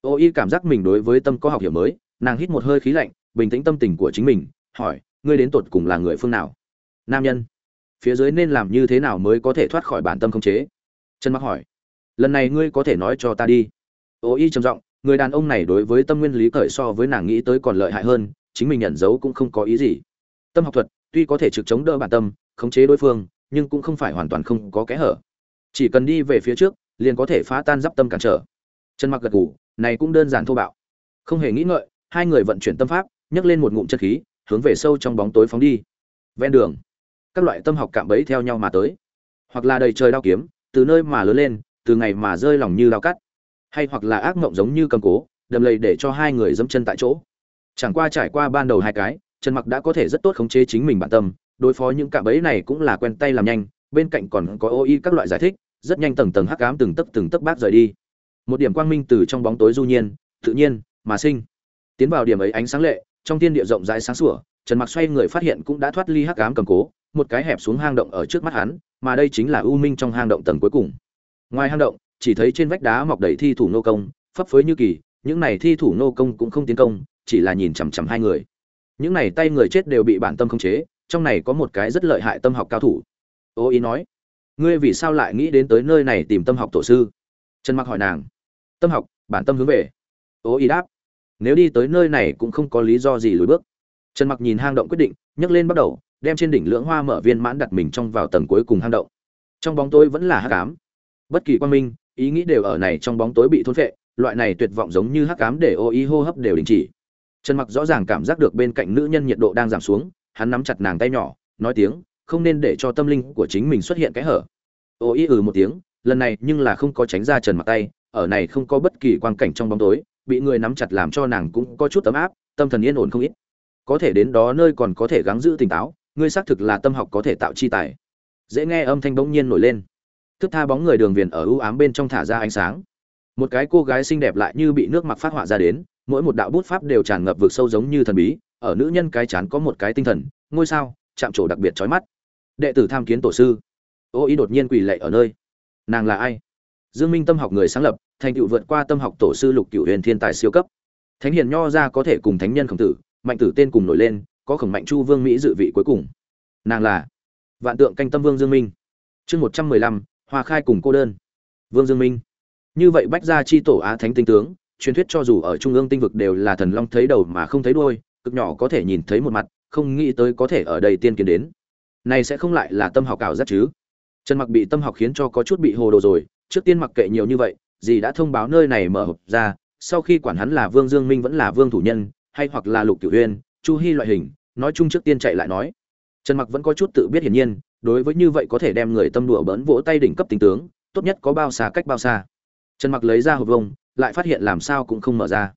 Ô y cảm giác mình đối với tâm có học hiểu mới, nàng hít một hơi khí lạnh, bình tĩnh tâm tình của chính mình, hỏi, ngươi đến tột cùng là người phương nào? Nam nhân. Phía dưới nên làm như thế nào mới có thể thoát khỏi bản tâm không chế? Trần mặc hỏi. Lần này ngươi có thể nói cho ta đi. Ô y trầm giọng, người đàn ông này đối với tâm nguyên lý cởi so với nàng nghĩ tới còn lợi hại hơn, chính mình nhận dấu cũng không có ý gì. Tâm học thuật tuy có thể trực chống đỡ bản tâm, khống chế đối phương, nhưng cũng không phải hoàn toàn không có kẽ hở. Chỉ cần đi về phía trước, liền có thể phá tan giáp tâm cản trở. Chân mặc gật gù, này cũng đơn giản thô bạo. Không hề nghĩ ngợi, hai người vận chuyển tâm pháp, nhấc lên một ngụm chất khí, hướng về sâu trong bóng tối phóng đi. Ven đường, các loại tâm học cạm bẫy theo nhau mà tới. Hoặc là đầy trời đao kiếm, từ nơi mà lớn lên, từ ngày mà rơi lòng như đao cắt. Hay hoặc là ác mộng giống như cầm cố, đầm lầy để cho hai người dẫm chân tại chỗ. Chẳng qua trải qua ban đầu hai cái trần mặc đã có thể rất tốt khống chế chính mình bản tâm, đối phó những cạm bẫy này cũng là quen tay làm nhanh, bên cạnh còn có ô y các loại giải thích, rất nhanh tầng tầng hắc ám từng tấc từng tấc bác rời đi. Một điểm quang minh từ trong bóng tối du nhiên, tự nhiên, mà sinh. Tiến vào điểm ấy ánh sáng lệ, trong thiên địa rộng rãi sáng sủa, trần mặc xoay người phát hiện cũng đã thoát ly hắc ám cầm cố, một cái hẹp xuống hang động ở trước mắt hắn, mà đây chính là u minh trong hang động tầng cuối cùng. Ngoài hang động, chỉ thấy trên vách đá mọc đầy thi thủ nô công, phấp phới như kỳ, những này thi thủ nô công cũng không tiến công, chỉ là nhìn chằm chằm hai người những này tay người chết đều bị bản tâm khống chế, trong này có một cái rất lợi hại tâm học cao thủ. Ô ý nói, ngươi vì sao lại nghĩ đến tới nơi này tìm tâm học tổ sư? Trần mặc hỏi nàng. Tâm học, bản tâm hướng về. Ô ý đáp, nếu đi tới nơi này cũng không có lý do gì lùi bước. Trần mặc nhìn hang động quyết định, nhấc lên bắt đầu, đem trên đỉnh lưỡng hoa mở viên mãn đặt mình trong vào tầng cuối cùng hang động. Trong bóng tối vẫn là hắc ám. Bất kỳ quan minh, ý nghĩ đều ở này trong bóng tối bị thôn phệ, loại này tuyệt vọng giống như hắc ám để ô ý hô hấp đều đình chỉ trần mặc rõ ràng cảm giác được bên cạnh nữ nhân nhiệt độ đang giảm xuống, hắn nắm chặt nàng tay nhỏ, nói tiếng, không nên để cho tâm linh của chính mình xuất hiện cái hở. Ô ý ừ một tiếng, lần này nhưng là không có tránh ra trần mặc tay, ở này không có bất kỳ quang cảnh trong bóng tối, bị người nắm chặt làm cho nàng cũng có chút tấm áp, tâm thần yên ổn không ít. Có thể đến đó nơi còn có thể gắng giữ tỉnh táo, ngươi xác thực là tâm học có thể tạo chi tài. Dễ nghe âm thanh bỗng nhiên nổi lên. Thức tha bóng người đường viền ở ưu ám bên trong thả ra ánh sáng. Một cái cô gái xinh đẹp lại như bị nước mặc phát họa ra đến mỗi một đạo bút pháp đều tràn ngập vực sâu giống như thần bí, ở nữ nhân cái chán có một cái tinh thần, ngôi sao, chạm trổ đặc biệt chói mắt. Đệ tử tham kiến tổ sư. Ô ý đột nhiên quỳ lệ ở nơi. Nàng là ai? Dương minh tâm học người sáng lập, thành tựu vượt qua tâm học tổ sư lục cửu huyền thiên tài siêu cấp. Thánh hiền nho ra có thể cùng thánh nhân khổng tử, mạnh tử tên cùng nổi lên, có khổng mạnh chu vương mỹ dự vị cuối cùng. Nàng là vạn tượng canh tâm vương dương minh. Chương một trăm mười lăm, hoa khai cùng cô đơn. Vương dương minh. Như vậy bách gia chi tổ á thánh tinh tướng truyền thuyết cho dù ở trung ương tinh vực đều là thần long thấy đầu mà không thấy đuôi cực nhỏ có thể nhìn thấy một mặt không nghĩ tới có thể ở đây tiên kiến đến. Này sẽ không lại là tâm học ảo giác chứ? Trần mặc bị tâm học khiến cho có chút bị hồ đồ rồi trước tiên mặc kệ nhiều như vậy gì đã thông báo nơi này mở hộp ra sau khi quản hắn là vương dương minh vẫn là vương thủ nhân hay hoặc là lục cửu Uyên, chu Hi loại hình nói chung trước tiên chạy lại nói. Trần mặc vẫn có chút tự biết hiển nhiên đối với như vậy có thể đem người tâm đùa bỡn vỗ tay đỉnh cấp tình tướng tốt nhất có bao xa cách bao xa. Trần mặc lấy ra hộp vông lại phát hiện làm sao cũng không mở ra.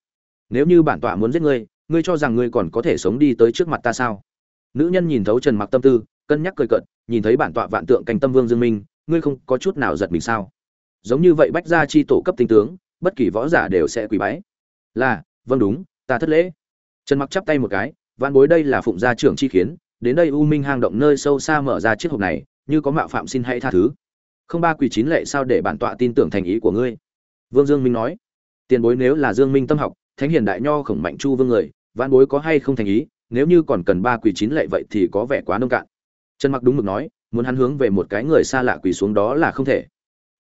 Nếu như bản tọa muốn giết ngươi ngươi cho rằng ngươi còn có thể sống đi tới trước mặt ta sao? Nữ nhân nhìn thấu trần mặc tâm tư, cân nhắc cười cợt, nhìn thấy bản tọa vạn tượng canh tâm vương dương minh, ngươi không có chút nào giật mình sao? Giống như vậy bách gia chi tổ cấp tinh tướng, bất kỳ võ giả đều sẽ quỳ bái. Là vâng đúng, ta thất lễ. Trần mặc chắp tay một cái vạn bối đây là phụng gia trưởng chi khiến đến đây u minh hang động nơi sâu xa mở ra chiếc hộp này, như có mạo phạm xin hãy tha thứ. Không ba quỳ chín lệ sao để bản tọa tin tưởng thành ý của ngươi? Vương dương minh nói tiền bối nếu là dương minh tâm học, thánh hiền đại nho khổng mạnh chu vương người vạn bối có hay không thành ý, nếu như còn cần ba quỳ chín lệ vậy thì có vẻ quá nông cạn. Trần mặc đúng mực nói, muốn hắn hướng về một cái người xa lạ quỳ xuống đó là không thể.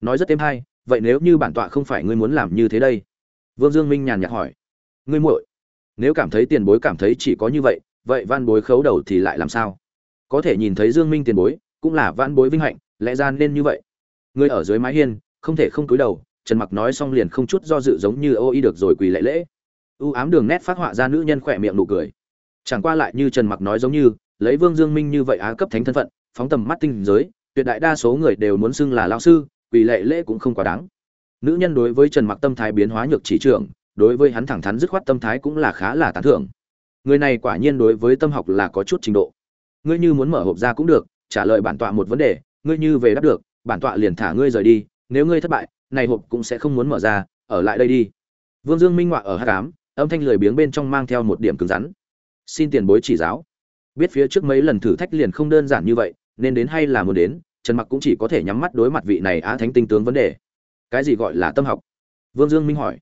Nói rất êm hay, vậy nếu như bản tọa không phải ngươi muốn làm như thế đây? Vương dương minh nhàn nhạt hỏi. Ngươi muội, nếu cảm thấy tiền bối cảm thấy chỉ có như vậy vậy van bối khấu đầu thì lại làm sao? Có thể nhìn thấy dương minh tiền bối, cũng là van bối vinh hạnh, lẽ ra nên như vậy. Ngươi ở dưới mái hiên, không thể không cúi đầu trần mặc nói xong liền không chút do dự giống như ô y được rồi quỳ lệ lễ. U ám đường nét phát họa ra nữ nhân khỏe miệng nụ cười. Chẳng qua lại như trần mặc nói giống như, lấy vương dương minh như vậy á cấp thánh thân phận, phóng tầm mắt tinh giới, tuyệt đại đa số người đều muốn xưng là lao sư, quỳ lệ lễ cũng không quá đáng. Nữ nhân đối với trần mặc tâm thái biến hóa nhược chỉ trưởng đối với hắn thẳng thắn dứt khoát tâm thái cũng là khá là tán thưởng. Người này quả nhiên đối với tâm học là có chút trình độ. Ngươi như muốn mở hộp ra cũng được, trả lời bản tọa một vấn đề, ngươi như về đáp được, bản tọa liền thả ngươi rời đi nếu ngươi thất bại, này hộp cũng sẽ không muốn mở ra, ở lại đây đi. Vương dương minh họa ở hát cám, âm thanh lười biếng bên trong mang theo một điểm cứng rắn. Xin tiền bối chỉ giáo. Biết phía trước mấy lần thử thách liền không đơn giản như vậy, nên đến hay là muốn đến, trần mặc cũng chỉ có thể nhắm mắt đối mặt vị này á thánh tinh tướng vấn đề. Cái gì gọi là tâm học? Vương dương minh hỏi.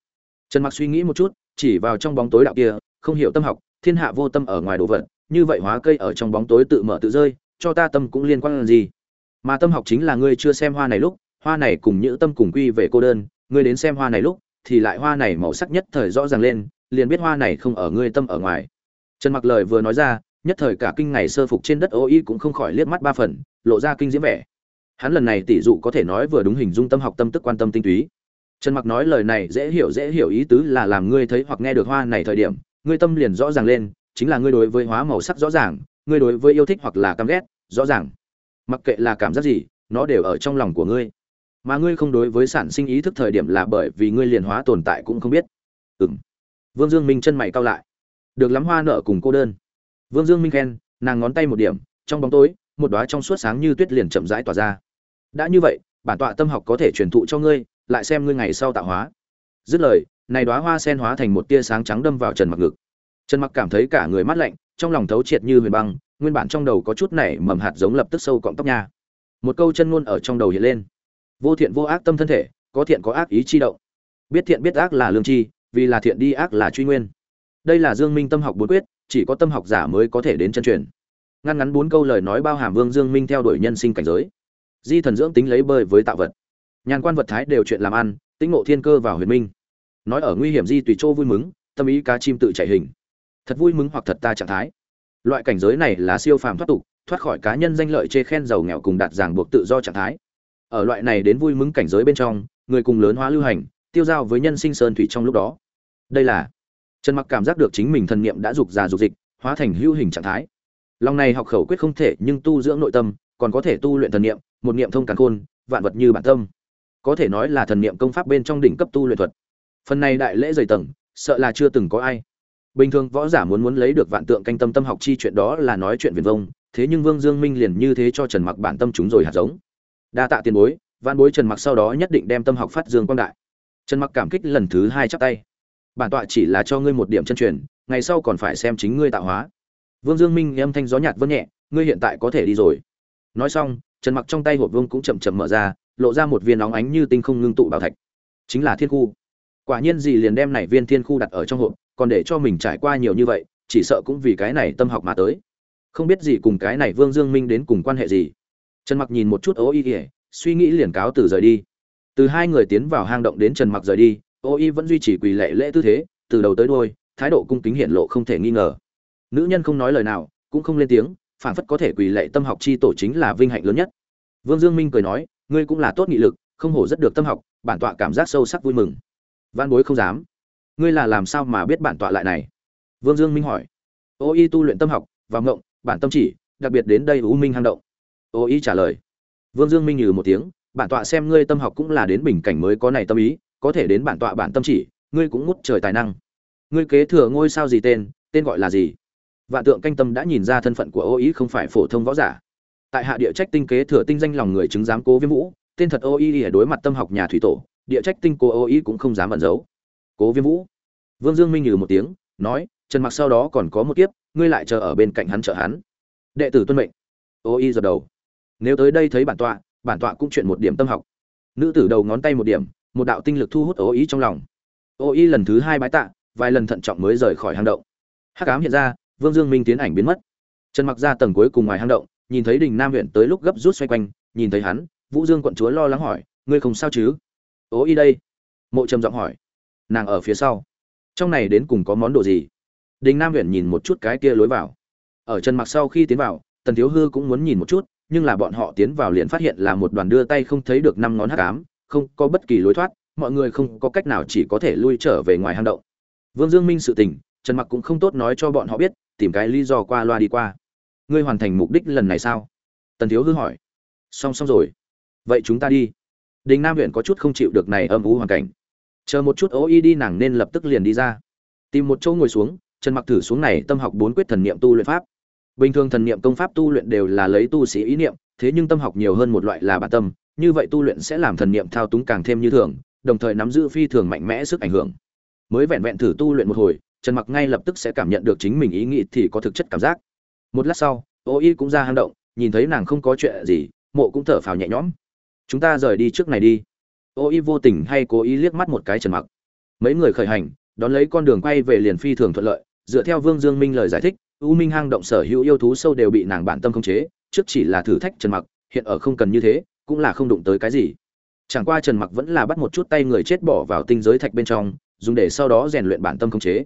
Trần mặc suy nghĩ một chút, chỉ vào trong bóng tối đạo kia, không hiểu tâm học, thiên hạ vô tâm ở ngoài đồ vật, như vậy hóa cây ở trong bóng tối tự mở tự rơi, cho ta tâm cũng liên quan là gì? Mà tâm học chính là ngươi chưa xem hoa này lúc hoa này cùng nhữ tâm cùng quy về cô đơn, ngươi đến xem hoa này lúc, thì lại hoa này màu sắc nhất thời rõ ràng lên, liền biết hoa này không ở ngươi tâm ở ngoài. Trần mặc lời vừa nói ra, nhất thời cả kinh ngày sơ phục trên đất ô y cũng không khỏi liếc mắt ba phần, lộ ra kinh diễm vẻ. Hắn lần này tỷ dụ có thể nói vừa đúng hình dung tâm học tâm tức quan tâm tinh túy. Trần mặc nói lời này dễ hiểu dễ hiểu ý tứ là làm ngươi thấy hoặc nghe được hoa này thời điểm, ngươi tâm liền rõ ràng lên, chính là ngươi đối với hóa màu sắc rõ ràng, ngươi đối với yêu thích hoặc là căm ghét, rõ ràng. Mặc kệ là cảm giác gì, nó đều ở trong lòng của ngươi mà ngươi không đối với sản sinh ý thức thời điểm là bởi vì ngươi liền hóa tồn tại cũng không biết. Ừng vương dương minh chân mày cao lại. Được lắm hoa nợ cùng cô đơn. Vương dương minh khen, nàng ngón tay một điểm, trong bóng tối, một đóa trong suốt sáng như tuyết liền chậm rãi tỏa ra. Đã như vậy, bản tọa tâm học có thể truyền thụ cho ngươi, lại xem ngươi ngày sau tạo hóa. Dứt lời, này đóa hoa sen hóa thành một tia sáng trắng đâm vào trần mặc ngực. Trần mặc cảm thấy cả người mát lạnh, trong lòng thấu triệt như huyền băng, nguyên bản trong đầu có chút nảy mầm hạt giống lập tức sâu cọng tóc nha. Một câu chân ngôn ở trong đầu hiện lên vô thiện vô ác tâm thân thể, có thiện có ác ý chi động. Biết thiện biết ác là lương chi vì là thiện đi ác là truy nguyên. Đây là dương minh tâm học bốn quyết, chỉ có tâm học giả mới có thể đến chân truyền. Ngăn ngắn bốn câu lời nói bao hàm vương dương minh theo đuổi nhân sinh cảnh giới. Di thần dưỡng tính lấy bơi với tạo vật. Nhàn quan vật thái đều chuyện làm ăn, tĩnh ngộ thiên cơ vào huyền minh. Nói ở nguy hiểm di tùy chỗ vui mừng, tâm ý cá chim tự chạy hình. Thật vui mừng hoặc thật ta trạng thái. Loại cảnh giới này là siêu phàm thoát tục, thoát khỏi cá nhân danh lợi chê khen giàu nghèo cùng đạt ràng buộc tự do trạng thái ở loại này đến vui mừng cảnh giới bên trong, người cùng lớn hóa lưu hành, tiêu giao với nhân sinh sơn thủy trong lúc đó. Đây là, trần mặc cảm giác được chính mình thần niệm đã dục già dục dịch, hóa thành hữu hình trạng thái. Lòng này học khẩu quyết không thể nhưng tu dưỡng nội tâm, còn có thể tu luyện thần niệm, một niệm thông càn khôn, vạn vật như bản tâm. Có thể nói là thần niệm công pháp bên trong đỉnh cấp tu luyện thuật. Phần này đại lễ dày tầng, sợ là chưa từng có ai. Bình thường võ giả muốn muốn lấy được vạn tượng canh tâm tâm học chi chuyện đó là nói chuyện viền vông, thế nhưng vương dương minh liền như thế cho trần mặc bản tâm chúng rồi hạt giống đa tạ tiền bối văn bối trần mặc sau đó nhất định đem tâm học phát dương quang đại. Trần mặc cảm kích lần thứ hai chắp tay. Bản tọa chỉ là cho ngươi một điểm chân truyền, ngày sau còn phải xem chính ngươi tạo hóa. Vương dương minh âm thanh gió nhạt vân nhẹ, ngươi hiện tại có thể đi rồi. Nói xong, trần mặc trong tay hộp vương cũng chậm chậm mở ra, lộ ra một viên nóng ánh như tinh không ngưng tụ bảo thạch. Chính là thiên khu. Quả nhiên gì liền đem này viên thiên khu đặt ở trong hộp, còn để cho mình trải qua nhiều như vậy, chỉ sợ cũng vì cái này tâm học mà tới. Không biết gì cùng cái này vương dương minh đến cùng quan hệ gì trần mặc nhìn một chút ô y ỉa suy nghĩ liền cáo từ rời đi. Từ hai người tiến vào hang động đến trần mặc rời đi, ô y vẫn duy trì quỳ lệ lễ tư thế, từ đầu tới đuôi, thái độ cung kính hiện lộ không thể nghi ngờ. Nữ nhân không nói lời nào, cũng không lên tiếng phản phất có thể quỳ lệ tâm học chi tổ chính là vinh hạnh lớn nhất. Vương dương minh cười nói, ngươi cũng là tốt nghị lực, không hổ rất được tâm học, bản tọa cảm giác sâu sắc vui mừng. Văn bối không dám. Ngươi là làm sao mà biết bản tọa lại này? Vương dương minh hỏi. Ô y tu luyện tâm học và ngộng, bản tâm chỉ, đặc biệt đến đây u minh hang động ô ý trả lời. Vương dương minh nhừ một tiếng, bản tọa xem ngươi tâm học cũng là đến bình cảnh mới có này tâm ý, có thể đến bản tọa bản tâm chỉ, ngươi cũng ngút trời tài năng. Ngươi kế thừa ngôi sao gì tên tên gọi là gì? Vạn tượng canh tâm đã nhìn ra thân phận của ô ý không phải phổ thông võ giả. Tại hạ địa trách tinh kế thừa tinh danh lòng người chứng giám cố viêm vũ, tên thật ô ý đối mặt tâm học nhà thủy tổ, địa trách tinh cô ô ý cũng không dám ẩn giấu. Cố viêm vũ. Vương dương minh nhừ một tiếng, nói, trần mặc sau đó còn có một kiếp, ngươi lại chờ ở bên cạnh hắn chờ hắn. Đệ tử tuân mệnh. Ô y giật đầu nếu tới đây thấy bản tọa bản tọa cũng chuyện một điểm tâm học. Nữ tử đầu ngón tay một điểm, một đạo tinh lực thu hút ô ý trong lòng. Ô ý lần thứ hai bái tạ, vài lần thận trọng mới rời khỏi hang động. Hắc ám hiện ra, vương dương minh tiến ảnh biến mất. Trần mặc ra tầng cuối cùng ngoài hang động, nhìn thấy đình nam huyện tới lúc gấp rút xoay quanh, nhìn thấy hắn, vũ dương quận chúa lo lắng hỏi, ngươi không sao chứ? Ô y đây. Mộ trầm giọng hỏi. Nàng ở phía sau. Trong này đến cùng có món đồ gì? Đình nam huyện nhìn một chút cái kia lối vào. Ở trần mặc sau khi tiến vào, tần thiếu hư cũng muốn nhìn một chút nhưng là bọn họ tiến vào liền phát hiện là một đoàn đưa tay không thấy được năm ngón hắc ám, không có bất kỳ lối thoát, mọi người không có cách nào chỉ có thể lui trở về ngoài hang động. Vương dương minh sự tình, trần mặc cũng không tốt nói cho bọn họ biết, tìm cái lý do qua loa đi qua. Ngươi hoàn thành mục đích lần này sao? Tần thiếu hư hỏi. Xong xong rồi. Vậy chúng ta đi. Đình nam huyện có chút không chịu được này âm ú hoàn cảnh. Chờ một chút ố y đi nàng nên lập tức liền đi ra. Tìm một chỗ ngồi xuống, trần mặc thử xuống này tâm học bốn quyết thần niệm tu luyện pháp bình thường thần niệm công pháp tu luyện đều là lấy tu sĩ ý niệm, thế nhưng tâm học nhiều hơn một loại là bản tâm, như vậy tu luyện sẽ làm thần niệm thao túng càng thêm như thường, đồng thời nắm giữ phi thường mạnh mẽ sức ảnh hưởng. Mới vẹn vẹn thử tu luyện một hồi, trần mặc ngay lập tức sẽ cảm nhận được chính mình ý nghĩ thì có thực chất cảm giác. Một lát sau, ô y cũng ra hang động, nhìn thấy nàng không có chuyện gì, mộ cũng thở phào nhẹ nhõm. Chúng ta rời đi trước này đi. Ô y vô tình hay cố ý liếc mắt một cái trần mặc. Mấy người khởi hành, đón lấy con đường quay về liền phi thường thuận lợi, dựa theo vương dương minh lời giải thích u minh hang động sở hữu yêu thú sâu đều bị nàng bản tâm khống chế, trước chỉ là thử thách trần mặc, hiện ở không cần như thế, cũng là không đụng tới cái gì. Chẳng qua trần mặc vẫn là bắt một chút tay người chết bỏ vào tinh giới thạch bên trong, dùng để sau đó rèn luyện bản tâm khống chế.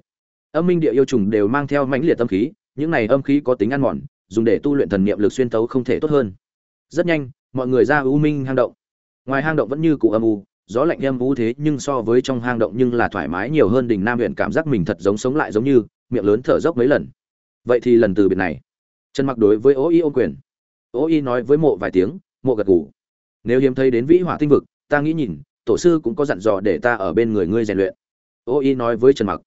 Âm minh địa yêu trùng đều mang theo mãnh liệt tâm khí, những này âm khí có tính ăn mòn, dùng để tu luyện thần niệm lực xuyên tấu không thể tốt hơn. Rất nhanh, mọi người ra u minh hang động. Ngoài hang động vẫn như cụ âm u, gió lạnh âm u thế nhưng so với trong hang động nhưng là thoải mái nhiều hơn đỉnh nam huyện cảm giác mình thật giống sống lại giống như, miệng lớn thở dốc mấy lần vậy thì lần từ biệt này. Trần mặc đối với ô y ô quyền. Ô y nói với mộ vài tiếng, mộ gật gù. Nếu hiếm thấy đến vĩ hỏa tinh vực, ta nghĩ nhìn, tổ sư cũng có dặn dò để ta ở bên người ngươi rèn luyện. Ô y nói với trần mặc.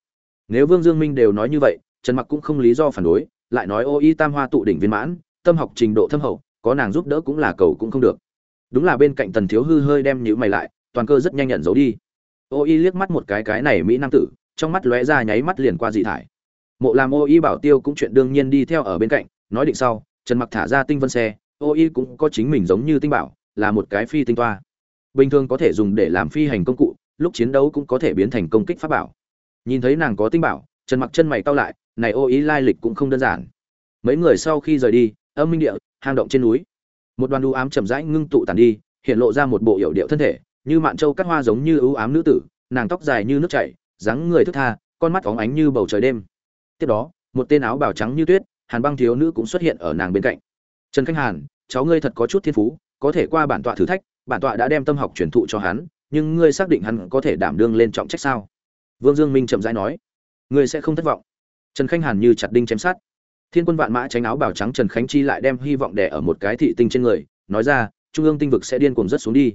Nếu vương dương minh đều nói như vậy, trần mặc cũng không lý do phản đối, lại nói ô y tam hoa tụ đỉnh viên mãn, tâm học trình độ thâm hậu, có nàng giúp đỡ cũng là cầu cũng không được. Đúng là bên cạnh tần thiếu hư hơi đem nhữ mày lại, toàn cơ rất nhanh nhận giấu đi. Ô y liếc mắt một cái cái này mỹ nam tử, trong mắt lóe ra nháy mắt liền qua dị thải mộ làm ô y bảo tiêu cũng chuyện đương nhiên đi theo ở bên cạnh, nói định sau, trần mặc thả ra tinh vân xe, ô y cũng có chính mình giống như tinh bảo, là một cái phi tinh toa. Bình thường có thể dùng để làm phi hành công cụ, lúc chiến đấu cũng có thể biến thành công kích pháp bảo. Nhìn thấy nàng có tinh bảo, trần mặc chân mày cau lại, này ô ý lai lịch cũng không đơn giản. Mấy người sau khi rời đi, âm minh địa, hang động trên núi. Một đoàn u ám chậm rãi ngưng tụ tàn đi, hiện lộ ra một bộ hiệu điệu thân thể, như mạn châu cắt hoa giống như ưu ám nữ tử, nàng tóc dài như nước chảy, dáng người thức tha, con mắt óng ánh như bầu trời đêm tiếp đó, một tên áo bào trắng như tuyết, hàn băng thiếu nữ cũng xuất hiện ở nàng bên cạnh. Trần khánh hàn, cháu ngươi thật có chút thiên phú, có thể qua bản tọa thử thách, bản tọa đã đem tâm học truyền thụ cho hắn, nhưng ngươi xác định hắn có thể đảm đương lên trọng trách sao? Vương dương minh chậm rãi nói. Ngươi sẽ không thất vọng. Trần khánh hàn như chặt đinh chém sát thiên quân vạn mã tránh áo bào trắng trần khánh chi lại đem hy vọng đẻ ở một cái thị tinh trên người, nói ra, trung ương tinh vực sẽ điên cuồng rất xuống đi.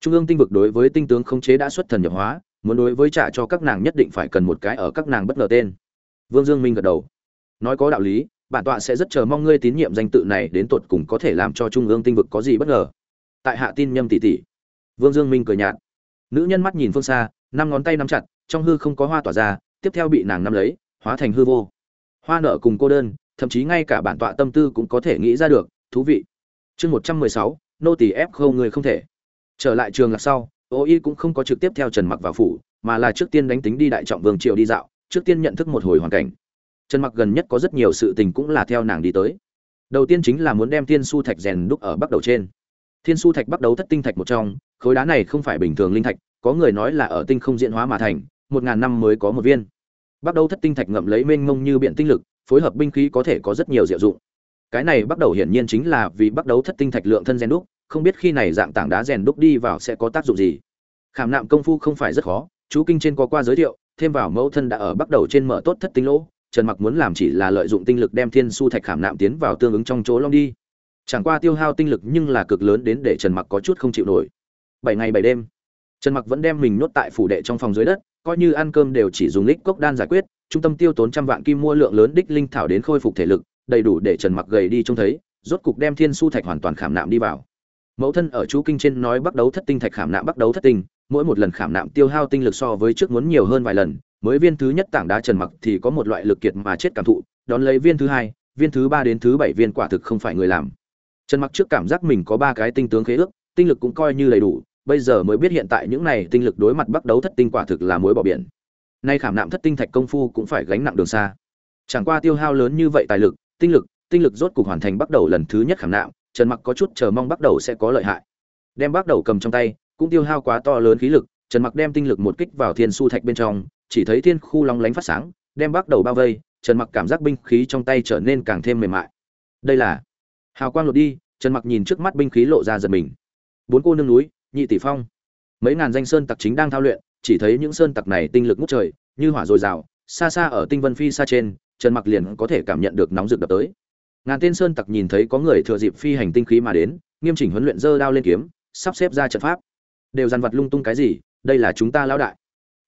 Trung ương tinh vực đối với tinh tướng khống chế đã xuất thần nhập hóa, muốn đối với trả cho các nàng nhất định phải cần một cái ở các nàng bất ngờ tên vương dương minh gật đầu. Nói có đạo lý, bản tọa sẽ rất chờ mong ngươi tín nhiệm danh tự này đến tột cùng có thể làm cho trung ương tinh vực có gì bất ngờ. Tại hạ tin nhâm tỷ tỷ, vương dương minh cười nhạt. Nữ nhân mắt nhìn phương xa, năm ngón tay nắm chặt, trong hư không có hoa tỏa ra, tiếp theo bị nàng nắm lấy, hóa thành hư vô. Hoa nợ cùng cô đơn, thậm chí ngay cả bản tọa tâm tư cũng có thể nghĩ ra được, thú vị. Chương một trăm mười sáu, nô tỳ ép không người không thể. Trở lại trường là sau, ô y cũng không có trực tiếp theo trần mặc vào phủ, mà là trước tiên đánh tính đi đại trọng vương triều đi dạo trước tiên nhận thức một hồi hoàn cảnh. Trần mặc gần nhất có rất nhiều sự tình cũng là theo nàng đi tới. Đầu tiên chính là muốn đem thiên su thạch rèn đúc ở bắc đầu trên. Thiên su thạch bắt đầu thất tinh thạch một trong, khối đá này không phải bình thường linh thạch, có người nói là ở tinh không diễn hóa mà thành, một ngàn năm mới có một viên. Bắt đầu thất tinh thạch ngậm lấy mênh mông như biện tinh lực, phối hợp binh khí có thể có rất nhiều diệu dụng. Cái này bắt đầu hiển nhiên chính là vì bắt đầu thất tinh thạch lượng thân rèn đúc, không biết khi này dạng tảng đá rèn đúc đi vào sẽ có tác dụng gì. Khảm nạm công phu không phải rất khó, chú kinh trên có qua giới thiệu thêm vào mẫu thân đã ở bắt đầu trên mở tốt thất tinh lỗ, trần mặc muốn làm chỉ là lợi dụng tinh lực đem thiên su thạch khảm nạm tiến vào tương ứng trong chỗ long đi. Chẳng qua tiêu hao tinh lực nhưng là cực lớn đến để trần mặc có chút không chịu nổi. Bảy ngày bảy đêm, trần mặc vẫn đem mình nuốt tại phủ đệ trong phòng dưới đất, coi như ăn cơm đều chỉ dùng lích cốc đan giải quyết, trung tâm tiêu tốn trăm vạn kim mua lượng lớn đích linh thảo đến khôi phục thể lực, đầy đủ để trần mặc gầy đi trông thấy, rốt cục đem thiên su thạch hoàn toàn khảm nạm đi vào. Mẫu thân ở chú kinh trên nói bắt đấu thất tinh thạch khảm nạm bắt đấu thất tinh mỗi một lần khảm nạm tiêu hao tinh lực so với trước muốn nhiều hơn vài lần, mới viên thứ nhất tảng đá trần mặc thì có một loại lực kiệt mà chết cảm thụ, đón lấy viên thứ hai, viên thứ ba đến thứ bảy viên quả thực không phải người làm. Trần mặc trước cảm giác mình có ba cái tinh tướng khế ước, tinh lực cũng coi như đầy đủ, bây giờ mới biết hiện tại những này tinh lực đối mặt bắt đấu thất tinh quả thực là mối bỏ biển. Nay khảm nạm thất tinh thạch công phu cũng phải gánh nặng đường xa. Chẳng qua tiêu hao lớn như vậy tài lực, tinh lực tinh lực rốt cục hoàn thành bắt đầu lần thứ nhất khảm nạm, trần mặc có chút chờ mong bắt đầu sẽ có lợi hại. Đem bắt đầu cầm trong tay cũng tiêu hao quá to lớn khí lực, trần mặc đem tinh lực một kích vào thiên su thạch bên trong, chỉ thấy thiên khu long lánh phát sáng, đem bắt đầu bao vây, trần mặc cảm giác binh khí trong tay trở nên càng thêm mềm mại. Đây là hào quang lột đi, trần mặc nhìn trước mắt binh khí lộ ra giật mình. Bốn cô nương núi, nhị tỷ phong. Mấy ngàn danh sơn tặc chính đang thao luyện, chỉ thấy những sơn tặc này tinh lực ngút trời, như hỏa dồi dào, xa xa ở tinh vân phi xa trên, trần mặc liền có thể cảm nhận được nóng rực đập tới. Ngàn tên sơn tặc nhìn thấy có người thừa dịp phi hành tinh khí mà đến, nghiêm chỉnh huấn luyện dơ đao lên kiếm, sắp xếp ra trận pháp đều dằn vật lung tung cái gì, đây là chúng ta lão đại.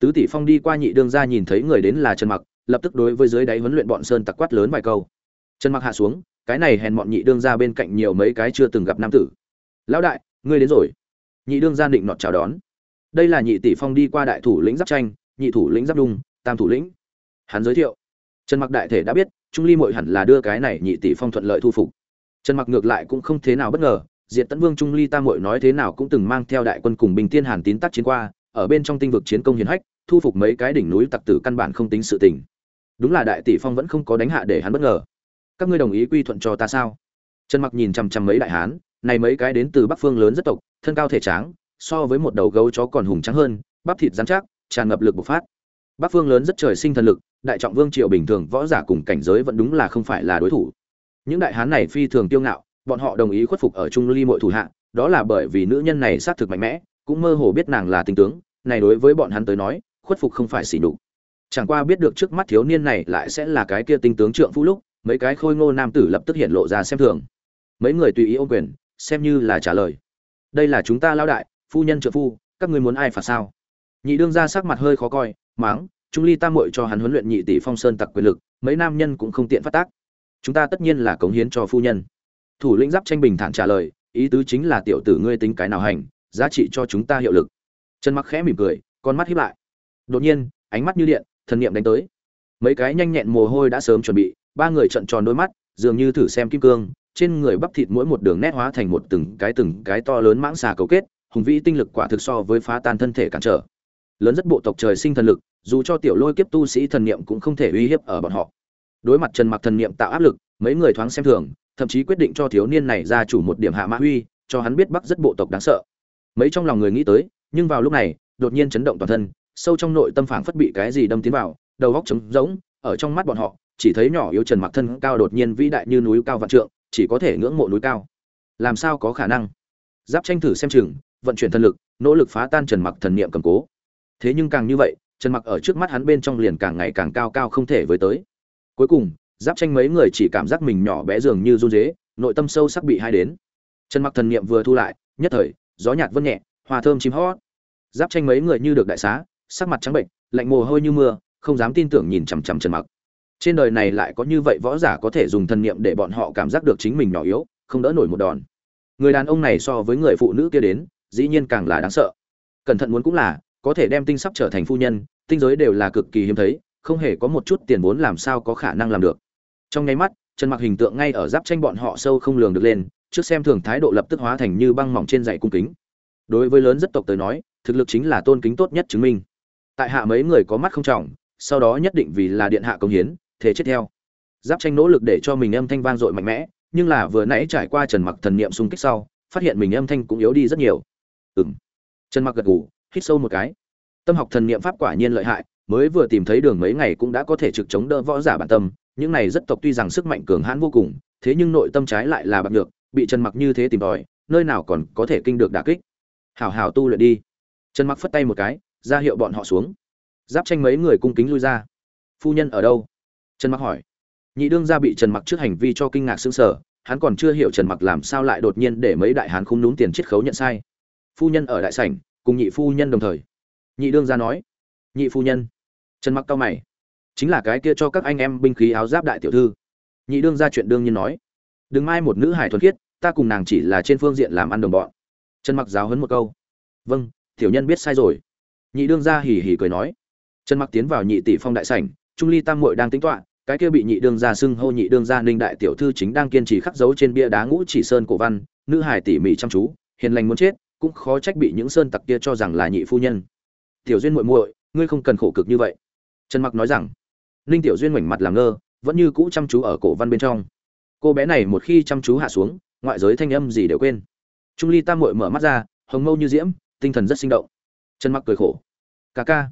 Tứ tỷ phong đi qua nhị đương ra nhìn thấy người đến là trần mặc, lập tức đối với dưới đáy huấn luyện bọn sơn tặc quát lớn vài câu. Trần mặc hạ xuống, cái này hèn bọn nhị đương ra bên cạnh nhiều mấy cái chưa từng gặp nam tử. Lão đại, ngươi đến rồi. Nhị đương gia định nọt chào đón. Đây là nhị tỷ phong đi qua đại thủ lĩnh giáp tranh, nhị thủ lĩnh giáp đung, tam thủ lĩnh. Hắn giới thiệu. Trần mặc đại thể đã biết, trung ly mội hẳn là đưa cái này nhị tỷ phong thuận lợi thu phục. Trần mặc ngược lại cũng không thế nào bất ngờ diệt tấn vương trung ly tam mội nói thế nào cũng từng mang theo đại quân cùng bình tiên hàn tín tác chiến qua, ở bên trong tinh vực chiến công hiển hách, thu phục mấy cái đỉnh núi tặc tử căn bản không tính sự tình. Đúng là đại tỷ phong vẫn không có đánh hạ để hắn bất ngờ. Các ngươi đồng ý quy thuận cho ta sao? Trần mặc nhìn chằm chằm mấy đại hán, này mấy cái đến từ bắc phương lớn rất tộc, thân cao thể tráng, so với một đầu gấu chó còn hùng trắng hơn, bắp thịt rắn chắc, tràn ngập lực bộc phát. Bắc phương lớn rất trời sinh thần lực, đại trọng vương triều bình thường võ giả cùng cảnh giới vẫn đúng là không phải là đối thủ. Những đại hán này phi thường tiêu ngạo bọn họ đồng ý khuất phục ở trung ly mọi thủ hạ, đó là bởi vì nữ nhân này xác thực mạnh mẽ, cũng mơ hồ biết nàng là tinh tướng, này đối với bọn hắn tới nói, khuất phục không phải xỉ nhục. Chẳng qua biết được trước mắt thiếu niên này lại sẽ là cái kia tinh tướng trượng phú lúc, mấy cái khôi ngô nam tử lập tức hiện lộ ra xem thường. Mấy người tùy ý ôm quyền, xem như là trả lời. Đây là chúng ta lao đại, phu nhân trợ phu, các ngươi muốn ai phạt sao? Nhị đương ra sắc mặt hơi khó coi máng trung ly tam muội cho hắn huấn luyện nhị tỷ phong sơn tặc quyền lực, mấy nam nhân cũng không tiện phát tác. Chúng ta tất nhiên là cống hiến cho phu nhân thủ lĩnh giáp tranh bình thản trả lời, ý tứ chính là tiểu tử ngươi tính cái nào hành, giá trị cho chúng ta hiệu lực. Trần mặc khẽ mỉm cười, con mắt hiếp lại. Đột nhiên, ánh mắt như điện, thần niệm đánh tới. Mấy cái nhanh nhẹn mồ hôi đã sớm chuẩn bị, ba người trận tròn đôi mắt, dường như thử xem kim cương, trên người bắp thịt mỗi một đường nét hóa thành một từng cái từng cái to lớn mãng xà cấu kết, hùng vĩ tinh lực quả thực so với phá tan thân thể cản trở. Lớn rất bộ tộc trời sinh thần lực, dù cho tiểu lôi kiếp tu sĩ thần niệm cũng không thể uy hiếp ở bọn họ. Đối mặt trần mặc thần niệm tạo áp lực, mấy người thoáng xem thường thậm chí quyết định cho thiếu niên này ra chủ một điểm hạ mã huy cho hắn biết bắc rất bộ tộc đáng sợ. Mấy trong lòng người nghĩ tới, nhưng vào lúc này, đột nhiên chấn động toàn thân, sâu trong nội tâm phảng phất bị cái gì đâm tiến vào, đầu góc trống rỗng, ở trong mắt bọn họ, chỉ thấy nhỏ yếu trần mặc thân cao đột nhiên vĩ đại như núi cao vạn trượng, chỉ có thể ngưỡng mộ núi cao. Làm sao có khả năng? Giáp tranh thử xem chừng, vận chuyển thần lực, nỗ lực phá tan trần mặc thần niệm cầm cố. Thế nhưng càng như vậy, trần mặc ở trước mắt hắn bên trong liền càng ngày càng cao cao không thể với tới. Cuối cùng giáp tranh mấy người chỉ cảm giác mình nhỏ bé dường như run rế nội tâm sâu sắc bị hai đến. Trần mặc thần niệm vừa thu lại, nhất thời, gió nhạt vân nhẹ hoa thơm chim hót. Giáp tranh mấy người như được đại xá, sắc mặt trắng bệnh, lạnh mồ hôi như mưa, không dám tin tưởng nhìn chằm chằm trần mặc. Trên đời này lại có như vậy võ giả có thể dùng thần niệm để bọn họ cảm giác được chính mình nhỏ yếu, không đỡ nổi một đòn. Người đàn ông này so với người phụ nữ kia đến, dĩ nhiên càng là đáng sợ. Cẩn thận muốn cũng là, có thể đem tinh sắp trở thành phu nhân, tinh giới đều là cực kỳ hiếm thấy, không hề có một chút tiền vốn làm sao có khả năng làm được trong nháy mắt, trần mặc hình tượng ngay ở giáp tranh bọn họ sâu không lường được lên, trước xem thường thái độ lập tức hóa thành như băng mỏng trên dạy cung kính. Đối với lớn rất tộc tới nói, thực lực chính là tôn kính tốt nhất chứng minh. Tại hạ mấy người có mắt không trọng, sau đó nhất định vì là điện hạ công hiến thế chết theo. Giáp tranh nỗ lực để cho mình âm thanh vang dội mạnh mẽ, nhưng là vừa nãy trải qua trần mặc thần niệm xung kích sau, phát hiện mình âm thanh cũng yếu đi rất nhiều. Ừm. Trần mặc gật gù, hít sâu một cái. Tâm học thần niệm pháp quả nhiên lợi hại, mới vừa tìm thấy đường mấy ngày cũng đã có thể trực chống đỡ võ giả bản tâm những này rất tộc tuy rằng sức mạnh cường hãn vô cùng, thế nhưng nội tâm trái lại là bạc được bị trần mặc như thế tìm tòi, nơi nào còn có thể kinh được đả kích. Hảo hảo tu luyện đi. Trần mặc phất tay một cái, ra hiệu bọn họ xuống. Giáp tranh mấy người cung kính lui ra. Phu nhân ở đâu? Trần mặc hỏi. Nhị đương gia bị trần mặc trước hành vi cho kinh ngạc sững sờ, hắn còn chưa hiểu trần mặc làm sao lại đột nhiên để mấy đại hán không núm tiền chiết khấu nhận sai. Phu nhân ở đại sảnh, cùng nhị phu nhân đồng thời. Nhị đương gia nói. Nhị phu nhân. Trần mặc cao mày chính là cái kia cho các anh em binh khí áo giáp đại tiểu thư. Nhị đương gia chuyện đương nhiên nói, đừng mai một nữ hải thuần khiết, ta cùng nàng chỉ là trên phương diện làm ăn đồng bọn. Trần mặc giáo hấn một câu vâng tiểu nhân biết sai rồi. Nhị đương gia hỉ hỉ cười nói, trần mặc tiến vào nhị tỷ phong đại sảnh, trung ly tam muội đang tính toạ cái kia bị nhị đương gia xưng hô nhị đương gia ninh đại tiểu thư chính đang kiên trì khắc dấu trên bia đá ngũ chỉ sơn cổ văn, nữ hải tỉ mỉ chăm chú, hiền lành muốn chết, cũng khó trách bị những sơn tặc kia cho rằng là nhị phu nhân. Tiểu duyên muội muội, ngươi không cần khổ cực như vậy. Trần mặc nói rằng ninh tiểu duyên ngoảnh mặt làm ngơ, vẫn như cũ chăm chú ở cổ văn bên trong. Cô bé này một khi chăm chú hạ xuống, ngoại giới thanh âm gì đều quên. Trung ly tam Mội mở mắt ra, hồng mâu như diễm, tinh thần rất sinh động. Trần mặc cười khổ. Ca ca.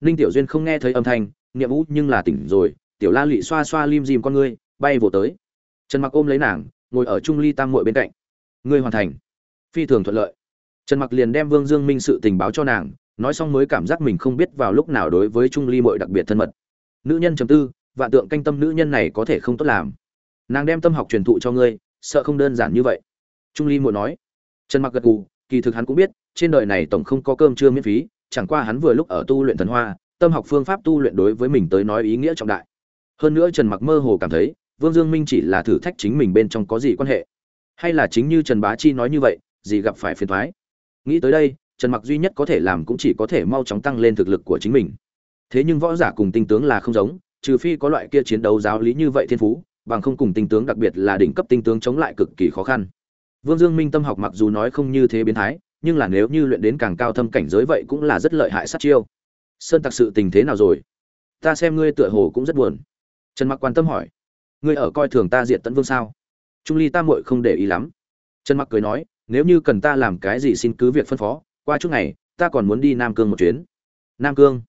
Ninh tiểu duyên không nghe thấy âm thanh, niệm vũ nhưng là tỉnh rồi, tiểu la lụy xoa xoa lim dìm con ngươi, bay vỗ tới. Trần mặc ôm lấy nàng, ngồi ở trung ly tam Mội bên cạnh. Ngươi hoàn thành. Phi thường thuận lợi. Trần mặc liền đem vương dương minh sự tình báo cho nàng, nói xong mới cảm giác mình không biết vào lúc nào đối với trung ly Mội đặc biệt thân mật nữ nhân chấm tư, vạn tượng canh tâm nữ nhân này có thể không tốt làm. Nàng đem tâm học truyền thụ cho ngươi, sợ không đơn giản như vậy. Trung ly muội nói. Trần mặc gật gù, kỳ thực hắn cũng biết, trên đời này tổng không có cơm trưa miễn phí, chẳng qua hắn vừa lúc ở tu luyện thần hoa, tâm học phương pháp tu luyện đối với mình tới nói ý nghĩa trọng đại. Hơn nữa trần mặc mơ hồ cảm thấy, vương dương minh chỉ là thử thách chính mình bên trong có gì quan hệ. Hay là chính như trần bá chi nói như vậy, gì gặp phải phiền thoái. Nghĩ tới đây, trần mặc duy nhất có thể làm cũng chỉ có thể mau chóng tăng lên thực lực của chính mình thế nhưng võ giả cùng tinh tướng là không giống, trừ phi có loại kia chiến đấu giáo lý như vậy thiên phú, bằng không cùng tinh tướng đặc biệt là đỉnh cấp tinh tướng chống lại cực kỳ khó khăn. Vương dương minh tâm học mặc dù nói không như thế biến thái, nhưng là nếu như luyện đến càng cao thâm cảnh giới vậy cũng là rất lợi hại sát chiêu. Sơn tặc sự tình thế nào rồi? Ta xem ngươi tựa hồ cũng rất buồn. Trần mặc quan tâm hỏi. Ngươi ở coi thường ta diện tấn vương sao? Trung ly tam muội không để ý lắm. Trần mặc cười nói, nếu như cần ta làm cái gì xin cứ việc phân phó, qua chút ngày, ta còn muốn đi nam cương một chuyến. Nam cương?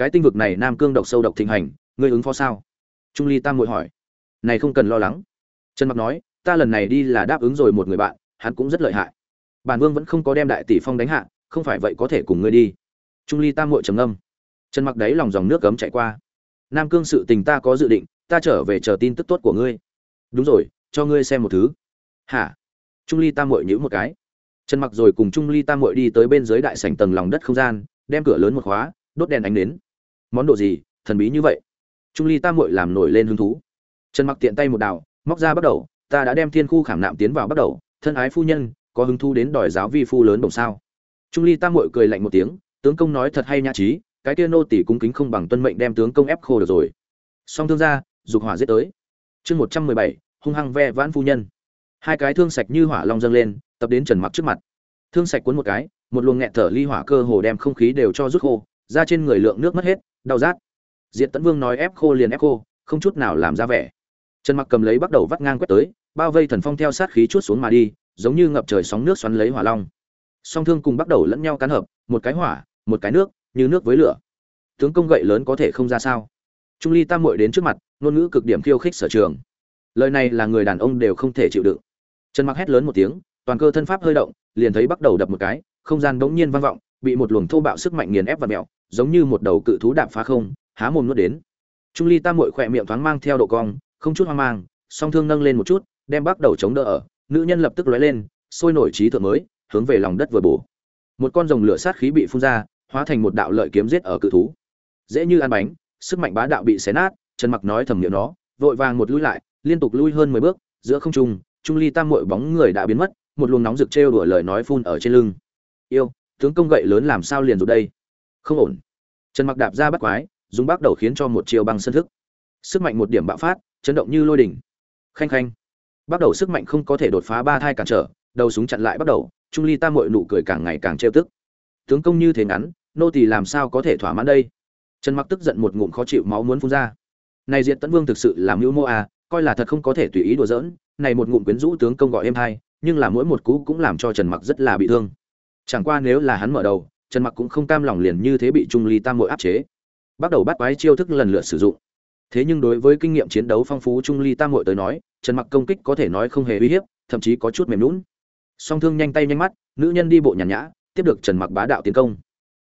Cái tinh vực này nam cương độc sâu độc thịnh hành, ngươi ứng phó sao? Trung ly tam muội hỏi. Này không cần lo lắng. Trần mặc nói, ta lần này đi là đáp ứng rồi một người bạn, hắn cũng rất lợi hại. Bản vương vẫn không có đem đại tỷ phong đánh hạ, không phải vậy có thể cùng ngươi đi. Trung ly tam muội trầm ngâm. Trần mặc đấy lòng dòng nước cấm chạy qua. Nam cương sự tình ta có dự định, ta trở về chờ tin tức tốt của ngươi. Đúng rồi, cho ngươi xem một thứ. Hả? Trung ly tam muội nhíu một cái. Trần mặc rồi cùng trung ly tam muội đi tới bên dưới đại sảnh tầng lòng đất không gian, đem cửa lớn một khóa, đốt đèn ánh đến món đồ gì, thần bí như vậy? Trung ly tam muội làm nổi lên hứng thú. Trần mặc tiện tay một đào, móc ra bắt đầu, ta đã đem thiên khu khảm nạm tiến vào bắt đầu, thân ái phu nhân, có hứng thú đến đòi giáo vi phu lớn đồng sao? Trung ly tam muội cười lạnh một tiếng, tướng công nói thật hay nhã trí, cái kia nô tỷ cung kính không bằng tuân mệnh đem tướng công ép khô được rồi. Song thương gia, dục hỏa giết tới. Chương một trăm mười bảy, hung hăng ve vãn phu nhân. Hai cái thương sạch như hỏa long dâng lên, tập đến trần mặc trước mặt. Thương sạch cuốn một cái, một luồng nghẹn thở ly hỏa cơ hồ đem không khí đều cho rút khô ra trên người lượng nước mất hết đau rát. Diện tấn vương nói ép khô liền ép khô, không chút nào làm ra vẻ. Trần mặc cầm lấy bắt đầu vắt ngang quét tới, bao vây thần phong theo sát khí chút xuống mà đi, giống như ngập trời sóng nước xoắn lấy hỏa long. Song thương cùng bắt đầu lẫn nhau cắn hợp, một cái hỏa, một cái nước, như nước với lửa. Tướng công gậy lớn có thể không ra sao? Trung ly tam muội đến trước mặt, ngôn ngữ cực điểm khiêu khích sở trường. Lời này là người đàn ông đều không thể chịu đựng. Trần mặc hét lớn một tiếng, toàn cơ thân pháp hơi động, liền thấy bắt đầu đập một cái, không gian bỗng nhiên vang vọng, bị một luồng thô bạo sức mạnh nghiền ép và mèo giống như một đầu cự thú đạp phá không, há mồm nuốt đến. Trung ly tam muội khỏe miệng thoáng mang theo độ cong, không chút hoang mang, song thương nâng lên một chút, đem bắt đầu chống đỡ ở. Nữ nhân lập tức lóe lên, sôi nổi trí thượng mới, hướng về lòng đất vừa bổ. Một con rồng lửa sát khí bị phun ra, hóa thành một đạo lợi kiếm giết ở cự thú. Dễ như ăn bánh, sức mạnh bá đạo bị xé nát, trần mặc nói thầm miệng nó, vội vàng một lui lại, liên tục lui hơn mười bước, giữa không trung trung ly tam muội bóng người đã biến mất, một luồng nóng rực trêu đùa lời nói phun ở trên lưng. Yêu, tướng công gậy lớn làm sao liền rồi đây? Không ổn. Trần mặc đạp ra bắt quái, dùng bắt đầu khiến cho một chiều băng sân thức. Sức mạnh một điểm bạo phát, chấn động như lôi đỉnh. Khanh khanh. Bắt đầu sức mạnh không có thể đột phá ba thai cản trở, đầu súng chặn lại bắt đầu, trung ly tam muội nụ cười càng ngày càng trêu tức. Tướng công như thế ngắn, nô tỳ làm sao có thể thỏa mãn đây? Trần mặc tức giận một ngụm khó chịu máu muốn phun ra. Này diện tấn vương thực sự làm mưu mô à coi là thật không có thể tùy ý đùa giỡn, này một ngụm quyến rũ tướng công gọi em hai, nhưng là mỗi một cú cũng làm cho trần mặc rất là bị thương. Chẳng qua nếu là hắn mở đầu trần mặc cũng không cam lòng liền như thế bị trung ly tam Mội áp chế. Bắt đầu bắt quái chiêu thức lần lượt sử dụng. Thế nhưng đối với kinh nghiệm chiến đấu phong phú trung ly tam Mội tới nói, trần mặc công kích có thể nói không hề uy hiếp, thậm chí có chút mềm lún song thương nhanh tay nhanh mắt, nữ nhân đi bộ nhàn nhã, tiếp được trần mặc bá đạo tiến công.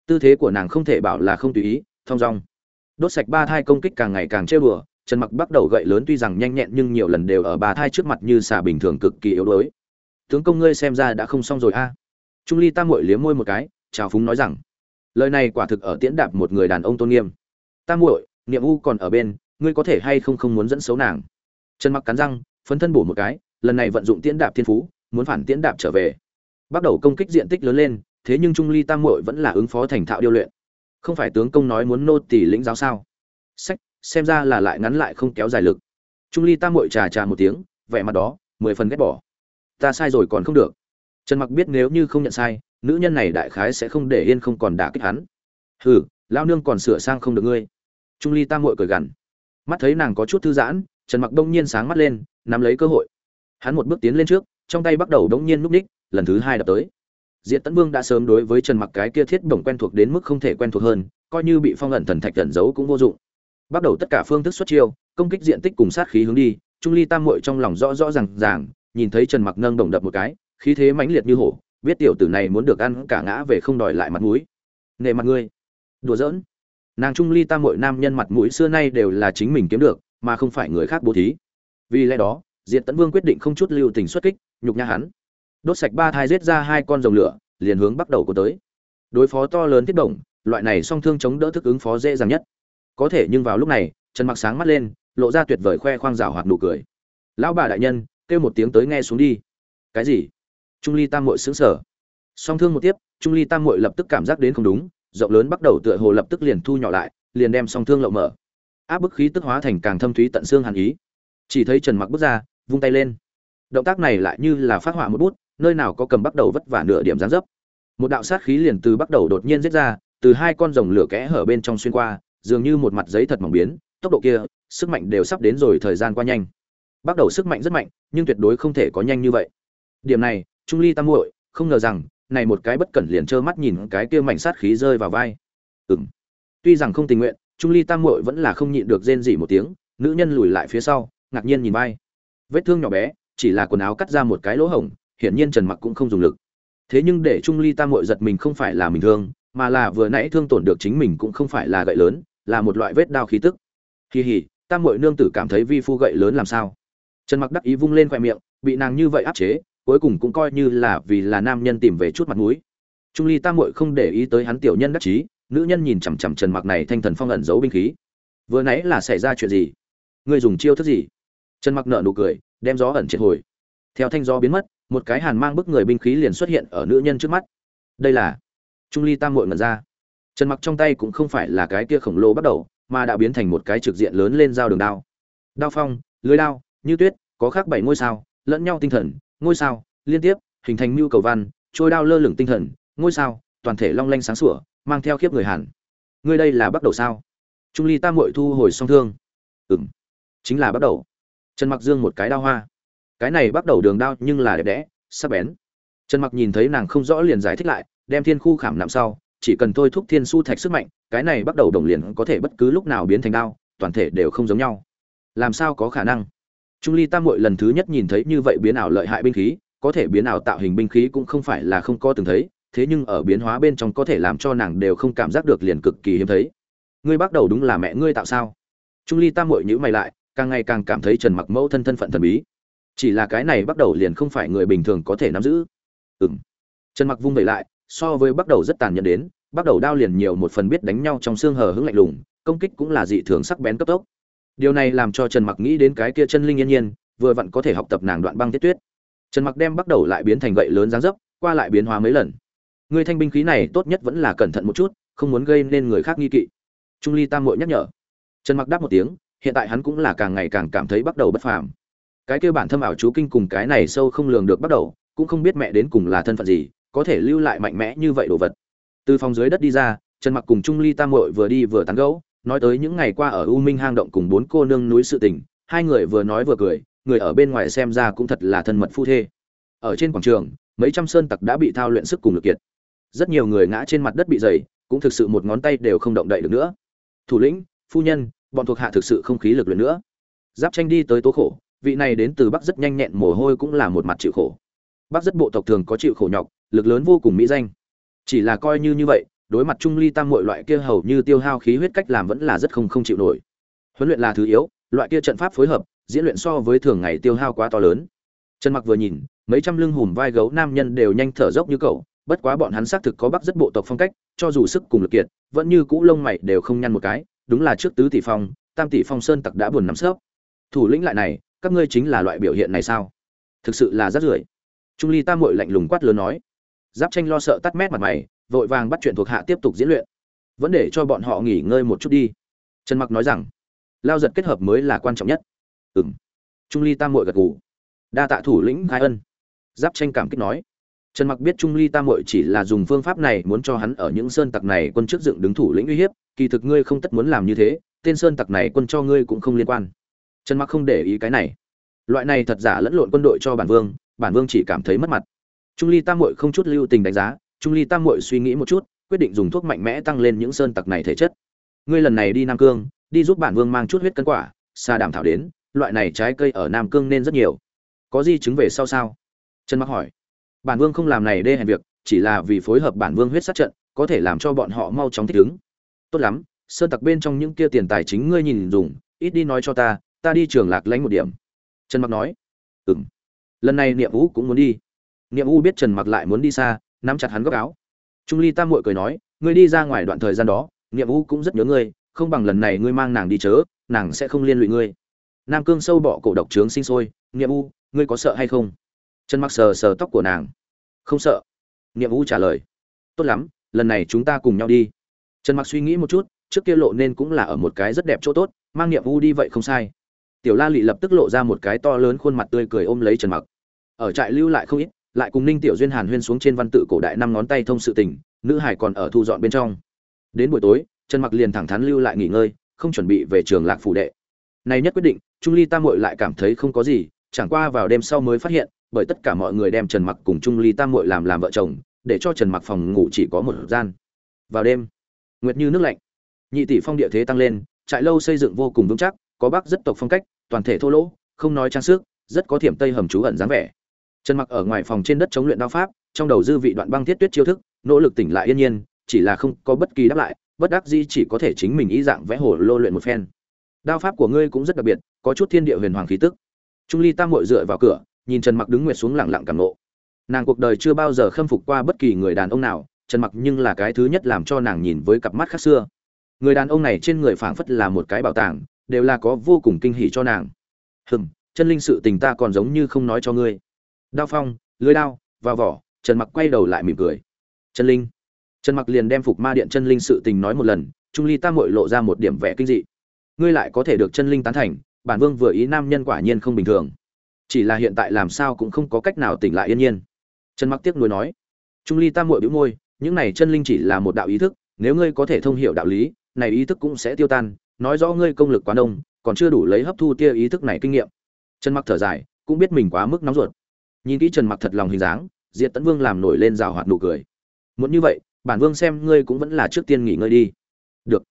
Tư thế của nàng không thể bảo là không tùy ý, thong dong. Đốt sạch ba thai công kích càng ngày càng trêu đùa, trần mặc bắt đầu gậy lớn tuy rằng nhanh nhẹn nhưng nhiều lần đều ở ba thai trước mặt như xà bình thường cực kỳ yếu đuối. Tướng công ngươi xem ra đã không xong rồi a. Trung ly tam Mội liếm môi một cái chào phúng nói rằng, lời này quả thực ở tiễn đạp một người đàn ông tôn nghiêm. Tam muội, niệm u còn ở bên, ngươi có thể hay không không muốn dẫn xấu nàng? Trần mặc cắn răng, phấn thân bổ một cái, lần này vận dụng tiễn đạp thiên phú, muốn phản tiễn đạp trở về. Bắt đầu công kích diện tích lớn lên, thế nhưng trung ly tam muội vẫn là ứng phó thành thạo điêu luyện. Không phải tướng công nói muốn nô tỷ lĩnh giáo sao? Sách, xem ra là lại ngắn lại không kéo dài lực. Trung ly tam muội trà trà một tiếng, vẻ mặt đó, mười phần ghét bỏ. Ta sai rồi còn không được trần mặc biết nếu như không nhận sai nữ nhân này đại khái sẽ không để yên không còn đả kích hắn. Hừ lao nương còn sửa sang không được ngươi. Trung ly tam muội cười gằn. Mắt thấy nàng có chút thư giãn trần mặc đông nhiên sáng mắt lên nắm lấy cơ hội. Hắn một bước tiến lên trước trong tay bắt đầu đống nhiên núp ních lần thứ hai đập tới. Diệt Tấn Vương đã sớm đối với Trần Mặc cái kia thiết bổng quen thuộc đến mức không thể quen thuộc hơn, coi như bị phong ẩn thần thạch ẩn giấu cũng vô dụng. Bắt đầu tất cả phương thức xuất chiêu, công kích diện tích cùng sát khí hướng đi, Trung Ly Tam muội trong lòng rõ rõ ràng ràng, nhìn thấy Trần Mặc nâng đồng đập một cái, khí thế mãnh liệt như hổ, biết tiểu tử này muốn được ăn cả ngã về không đòi lại mặt mũi. nề mặt ngươi. Đùa giỡn. Nàng Trung Ly Tam muội nam nhân mặt mũi xưa nay đều là chính mình kiếm được, mà không phải người khác bố thí. Vì lẽ đó, Diệt Tấn Vương quyết định không chút lưu tình xuất kích, nhục nhã hắn đốt sạch ba thai giết ra hai con rồng lửa liền hướng bắt đầu của tới đối phó to lớn thiết động loại này song thương chống đỡ thức ứng phó dễ dàng nhất có thể nhưng vào lúc này trần mặc sáng mắt lên lộ ra tuyệt vời khoe khoang rào hoạt nụ cười lão bà đại nhân kêu một tiếng tới nghe xuống đi cái gì trung ly tam muội sững sờ. Song thương một tiếp, trung ly tam muội lập tức cảm giác đến không đúng, rộng lớn bắt đầu tựa hồ lập tức liền thu nhỏ lại, liền đem song thương lậu mở. Áp bức khí tức hóa thành càng thâm thúy tận xương hàn ý. Chỉ thấy trần mặc bước ra, vung tay lên. Động tác này lại như là phát họa một bút, nơi nào có cầm bắt đầu vất vả nửa điểm dáng dấp. Một đạo sát khí liền từ bắt đầu đột nhiên giết ra, từ hai con rồng lửa kẽ hở bên trong xuyên qua, dường như một mặt giấy thật mỏng biến, tốc độ kia, sức mạnh đều sắp đến rồi thời gian qua nhanh. Bắt đầu sức mạnh rất mạnh, nhưng tuyệt đối không thể có nhanh như vậy. Điểm này trung ly tam muội, không ngờ rằng, này một cái bất cẩn liền trơ mắt nhìn cái kia mảnh sát khí rơi vào vai. Ừm. Tuy rằng không tình nguyện, trung ly tam muội vẫn là không nhịn được rên rỉ một tiếng, nữ nhân lùi lại phía sau, ngạc nhiên nhìn vai. Vết thương nhỏ bé, chỉ là quần áo cắt ra một cái lỗ hổng, hiển nhiên trần mặc cũng không dùng lực. Thế nhưng để trung ly tam muội giật mình không phải là mình thương, mà là vừa nãy thương tổn được chính mình cũng không phải là gậy lớn, là một loại vết đao khí tức. Kỳ hỉ tam muội nương tử cảm thấy vi phu gậy lớn làm sao? Trần mặc đắc ý vung lên khoe miệng, bị nàng như vậy áp chế cuối cùng cũng coi như là vì là nam nhân tìm về chút mặt mũi. Trung ly tam muội không để ý tới hắn tiểu nhân đắc chí, nữ nhân nhìn chằm chằm trần mặc này thanh thần phong ẩn giấu binh khí. Vừa nãy là xảy ra chuyện gì? Ngươi dùng chiêu thức gì? Trần mặc nợ nụ cười, đem gió ẩn triệt hồi. Theo thanh gió biến mất, một cái hàn mang bức người binh khí liền xuất hiện ở nữ nhân trước mắt. Đây là trung ly tam muội ngẩn ra. Trần mặc trong tay cũng không phải là cái kia khổng lồ bắt đầu, mà đã biến thành một cái trực diện lớn lên dao đường đao. Đao phong, lưới đao, như tuyết, có khác bảy ngôi sao, lẫn nhau tinh thần ngôi sao, liên tiếp, hình thành mưu cầu văn, trôi đao lơ lửng tinh thần, ngôi sao, toàn thể long lanh sáng sủa, mang theo khiếp người hàn ngươi đây là bắt đầu sao? Trung ly tam muội thu hồi song thương. Ừm, chính là bắt đầu. Trần mặc dương một cái đao hoa. Cái này bắt đầu đường đao nhưng là đẹp đẽ, sắc bén. Trần mặc nhìn thấy nàng không rõ liền giải thích lại, đem thiên khu khảm nạm sau, chỉ cần thôi thúc thiên su thạch sức mạnh, cái này bắt đầu đồng liền có thể bất cứ lúc nào biến thành đao, toàn thể đều không giống nhau. Làm sao có khả năng? Trung ly tam muội lần thứ nhất nhìn thấy như vậy biến ảo lợi hại binh khí, có thể biến ảo tạo hình binh khí cũng không phải là không có từng thấy, thế nhưng ở biến hóa bên trong có thể làm cho nàng đều không cảm giác được liền cực kỳ hiếm thấy. Ngươi bắt đầu đúng là mẹ ngươi tạo sao? Trung ly tam muội nhíu mày lại, càng ngày càng cảm thấy trần mặc mẫu thân thân phận thần bí. Chỉ là cái này bắt đầu liền không phải người bình thường có thể nắm giữ. Ừm. Trần mặc vung đẩy lại, so với bắt đầu rất tàn nhẫn đến, bắt đầu đao liền nhiều một phần biết đánh nhau trong xương hở hững lạnh lùng, công kích cũng là dị thường sắc bén cấp tốc điều này làm cho trần mặc nghĩ đến cái kia chân linh yên nhiên, vừa vặn có thể học tập nàng đoạn băng tiết tuyết. Trần mặc đem bắt đầu lại biến thành gậy lớn dáng dấp, qua lại biến hóa mấy lần. Người thanh binh khí này tốt nhất vẫn là cẩn thận một chút, không muốn gây nên người khác nghi kỵ. Trung ly tam Mội nhắc nhở. Trần mặc đáp một tiếng, hiện tại hắn cũng là càng ngày càng cảm thấy bắt đầu bất phàm. Cái kia bản thâm ảo chú kinh cùng cái này sâu không lường được bắt đầu, cũng không biết mẹ đến cùng là thân phận gì, có thể lưu lại mạnh mẽ như vậy đồ vật. Từ phòng dưới đất đi ra, trần mặc cùng trung ly tam Mội vừa đi vừa tán gẫu nói tới những ngày qua ở u minh hang động cùng bốn cô nương núi sự tình, hai người vừa nói vừa cười, người ở bên ngoài xem ra cũng thật là thân mật phu thê. Ở trên quảng trường, mấy trăm sơn tặc đã bị thao luyện sức cùng lực kiệt. Rất nhiều người ngã trên mặt đất bị dày, cũng thực sự một ngón tay đều không động đậy được nữa. Thủ lĩnh, phu nhân, bọn thuộc hạ thực sự không khí lực luyện nữa. Giáp tranh đi tới tố khổ, vị này đến từ bắc rất nhanh nhẹn, mồ hôi cũng là một mặt chịu khổ. Bắc rất bộ tộc thường có chịu khổ nhọc, lực lớn vô cùng mỹ danh. Chỉ là coi như như vậy đối mặt trung ly tam muội loại kia hầu như tiêu hao khí huyết cách làm vẫn là rất không không chịu nổi. Huấn luyện là thứ yếu, loại kia trận pháp phối hợp, diễn luyện so với thường ngày tiêu hao quá to lớn. Trần mặc vừa nhìn, mấy trăm lưng hùm vai gấu nam nhân đều nhanh thở dốc như cậu, bất quá bọn hắn xác thực có bắc rất bộ tộc phong cách, cho dù sức cùng lực kiệt, vẫn như cũ lông mày đều không nhăn một cái, đúng là trước tứ tỷ phong, tam tỷ phong sơn tặc đã buồn nắm sớp. Thủ lĩnh lại này, các ngươi chính là loại biểu hiện này sao? Thực sự là rất rưởi. Trung ly tam muội lạnh lùng quát lớn nói. Giáp tranh lo sợ tắt mét mặt mày vội vàng bắt chuyện thuộc hạ tiếp tục diễn luyện. Vẫn để cho bọn họ nghỉ ngơi một chút đi. Trần mặc nói rằng. Lao giật kết hợp mới là quan trọng nhất. Ừm. Trung ly tam muội gật gù. Đa tạ thủ lĩnh khai ân. Giáp tranh cảm kích nói. Trần mặc biết trung ly tam muội chỉ là dùng phương pháp này muốn cho hắn ở những sơn tặc này quân trước dựng đứng thủ lĩnh uy hiếp, kỳ thực ngươi không tất muốn làm như thế, tên sơn tặc này quân cho ngươi cũng không liên quan. Trần mặc không để ý cái này. Loại này thật giả lẫn lộn quân đội cho bản vương bản vương chỉ cảm thấy mất mặt. Trung ly tam muội không chút lưu tình đánh giá trung ly tam muội suy nghĩ một chút, quyết định dùng thuốc mạnh mẽ tăng lên những sơn tặc này thể chất. Ngươi lần này đi nam cương, đi giúp bản vương mang chút huyết cân quả xa đảm thảo đến, loại này trái cây ở nam cương nên rất nhiều. Có gì chứng về sau sao? Trần mặc hỏi. Bản vương không làm này đê hèn việc, chỉ là vì phối hợp bản vương huyết sát trận, có thể làm cho bọn họ mau chóng thích ứng. Tốt lắm, sơn tặc bên trong những kia tiền tài chính ngươi nhìn dùng, ít đi nói cho ta ta đi trường lạc lánh một điểm. Trần mặc nói. Ừm. Lần này niệm vũ cũng muốn đi. Niệm u biết trần mặc lại muốn đi xa nắm chặt hắn góc áo. Trung ly tam muội cười nói, ngươi đi ra ngoài đoạn thời gian đó, niệm u cũng rất nhớ ngươi, không bằng lần này ngươi mang nàng đi chớ, nàng sẽ không liên lụy ngươi. Nam cương sâu bọ cổ độc trướng sinh sôi, niệm u ngươi có sợ hay không? Trần mặc sờ sờ tóc của nàng. Không sợ. Niệm u trả lời. Tốt lắm, lần này chúng ta cùng nhau đi. Trần mặc suy nghĩ một chút, trước kia lộ nên cũng là ở một cái rất đẹp chỗ tốt, mang niệm u đi vậy không sai. Tiểu la lị lập tức lộ ra một cái to lớn khuôn mặt tươi cười ôm lấy trần mặc. Ở trại lưu lại không ít lại cùng ninh tiểu duyên hàn huyên xuống trên văn tự cổ đại năm ngón tay thông sự tình, nữ hải còn ở thu dọn bên trong. Đến buổi tối, trần mặc liền thẳng thắn lưu lại nghỉ ngơi, không chuẩn bị về trường lạc phủ đệ. Này nhất quyết định, trung ly tam muội lại cảm thấy không có gì, chẳng qua vào đêm sau mới phát hiện, bởi tất cả mọi người đem trần mặc cùng trung ly tam muội làm làm vợ chồng, để cho trần mặc phòng ngủ chỉ có một gian. Vào đêm, nguyệt như nước lạnh. Nhị tỷ phong địa thế tăng lên, trại lâu xây dựng vô cùng vững chắc, có bác rất tộc phong cách, toàn thể thô lỗ, không nói trang sức, rất có thiểm tây hầm trú ẩn dáng vẻ trần mặc ở ngoài phòng trên đất chống luyện đao pháp, trong đầu dư vị đoạn băng thiết tuyết chiêu thức, nỗ lực tỉnh lại yên nhiên, chỉ là không có bất kỳ đáp lại, bất đắc dĩ chỉ có thể chính mình ý dạng vẽ hồ lô luyện một phen. Đao pháp của ngươi cũng rất đặc biệt, có chút thiên địa huyền hoàng khí tức. Trung ly tam muội dựa vào cửa, nhìn trần mặc đứng nguyệt xuống lặng lặng cảm nộ nàng cuộc đời chưa bao giờ khâm phục qua bất kỳ người đàn ông nào, trần mặc nhưng là cái thứ nhất làm cho nàng nhìn với cặp mắt khác xưa. Người đàn ông này trên người phảng phất là một cái bảo tàng, đều là có vô cùng kinh hỉ cho nàng. Hừm, chân linh sự tình ta còn giống như không nói cho ngươi đao phong, lưới đao và vỏ, trần mặc quay đầu lại mỉm cười. Chân linh. Trần mặc liền đem phục ma điện chân linh sự tình nói một lần, trung ly tam mội lộ ra một điểm vẻ kinh dị. Ngươi lại có thể được chân linh tán thành, bản vương vừa ý nam nhân quả nhiên không bình thường. Chỉ là hiện tại làm sao cũng không có cách nào tỉnh lại yên nhiên. Trần mặc tiếc nuối nói. Trung ly tam mội bĩu môi, những này chân linh chỉ là một đạo ý thức, nếu ngươi có thể thông hiểu đạo lý, này ý thức cũng sẽ tiêu tan, nói rõ ngươi công lực quá đông, còn chưa đủ lấy hấp thu tia ý thức này kinh nghiệm. Trần mặc thở dài, cũng biết mình quá mức nóng ruột nhìn kỹ trần mặc thật lòng hình dáng, diệt tấn vương làm nổi lên rào hoạt nụ cười. Muốn như vậy, bản vương xem ngươi cũng vẫn là trước tiên nghỉ ngơi đi. Được.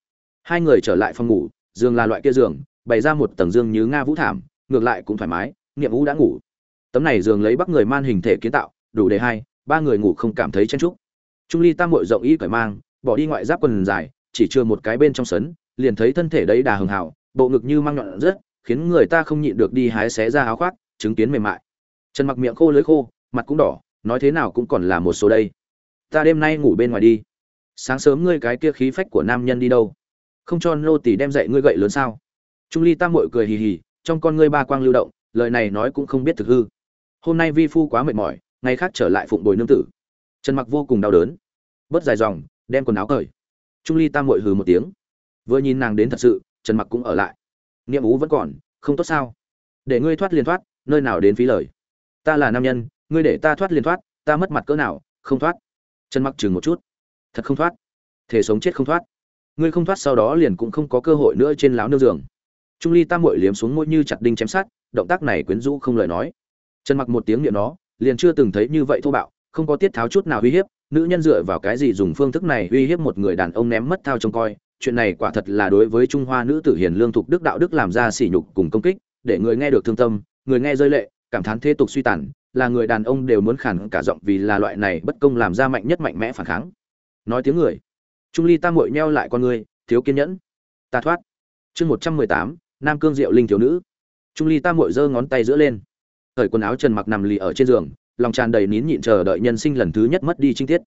Hai người trở lại phòng ngủ, giường là loại kia giường, bày ra một tầng dương như nga vũ thảm, ngược lại cũng thoải mái nghiệm vũ đã ngủ. Tấm này giường lấy bắc người man hình thể kiến tạo, đủ để hai, ba người ngủ không cảm thấy chen trúc trung ly tam mội rộng y cởi mang, bỏ đi ngoại giáp quần dài, chỉ chưa một cái bên trong sấn, liền thấy thân thể đấy đà hường hào bộ ngực như mang nhọn rất khiến người ta không nhịn được đi hái xé ra áo khoác, chứng kiến mềm mại trần mặc miệng khô lưới khô, mặt cũng đỏ, nói thế nào cũng còn là một số đây. Ta đêm nay ngủ bên ngoài đi. Sáng sớm ngươi cái kia khí phách của nam nhân đi đâu? Không cho nô tỳ đem dậy ngươi gậy lớn sao? Trung ly tam mội cười hì hì, trong con ngươi ba quang lưu động, lời này nói cũng không biết thực hư. Hôm nay vi phu quá mệt mỏi, ngày khác trở lại phụng bồi nương tử. Trần mặc vô cùng đau đớn. Bớt dài dòng, đem quần áo cởi. Trung ly tam mội hừ một tiếng. Vừa nhìn nàng đến thật sự, trần mặc cũng ở lại. Niệm ú vẫn còn, không tốt sao? Để ngươi thoát liền thoát, nơi nào đến phí lời ta là nam nhân, ngươi để ta thoát liền thoát, ta mất mặt cỡ nào, không thoát. Trần mặc chừng một chút. Thật không thoát. Thể sống chết không thoát. Ngươi không thoát sau đó liền cũng không có cơ hội nữa trên láo nương giường. Trung ly tam mội liếm xuống môi như chặt đinh chém sát động tác này quyến rũ không lời nói. Trần mặc một tiếng niệm nó, liền chưa từng thấy như vậy thô bạo, không có tiết tháo chút nào uy hiếp, nữ nhân dựa vào cái gì dùng phương thức này uy hiếp một người đàn ông ném mất thao trông coi, chuyện này quả thật là đối với trung hoa nữ tử hiền lương thục đức đạo đức làm ra sỉ nhục cùng công kích, để người nghe được thương tâm, người nghe rơi lệ cảm thán thế tục suy tàn, là người đàn ông đều muốn khản cả giọng vì là loại này bất công làm ra mạnh nhất mạnh mẽ phản kháng. Nói tiếng người. Trung ly tam mội nheo lại con người thiếu kiên nhẫn. Ta thoát. Chương một trăm mười tám, nam cương diệu linh thiếu nữ. Trung ly tam mội giơ ngón tay giữa lên. Thời quần áo trần mặc nằm lì ở trên giường, lòng tràn đầy nín nhịn chờ đợi nhân sinh lần thứ nhất mất đi trinh tiết.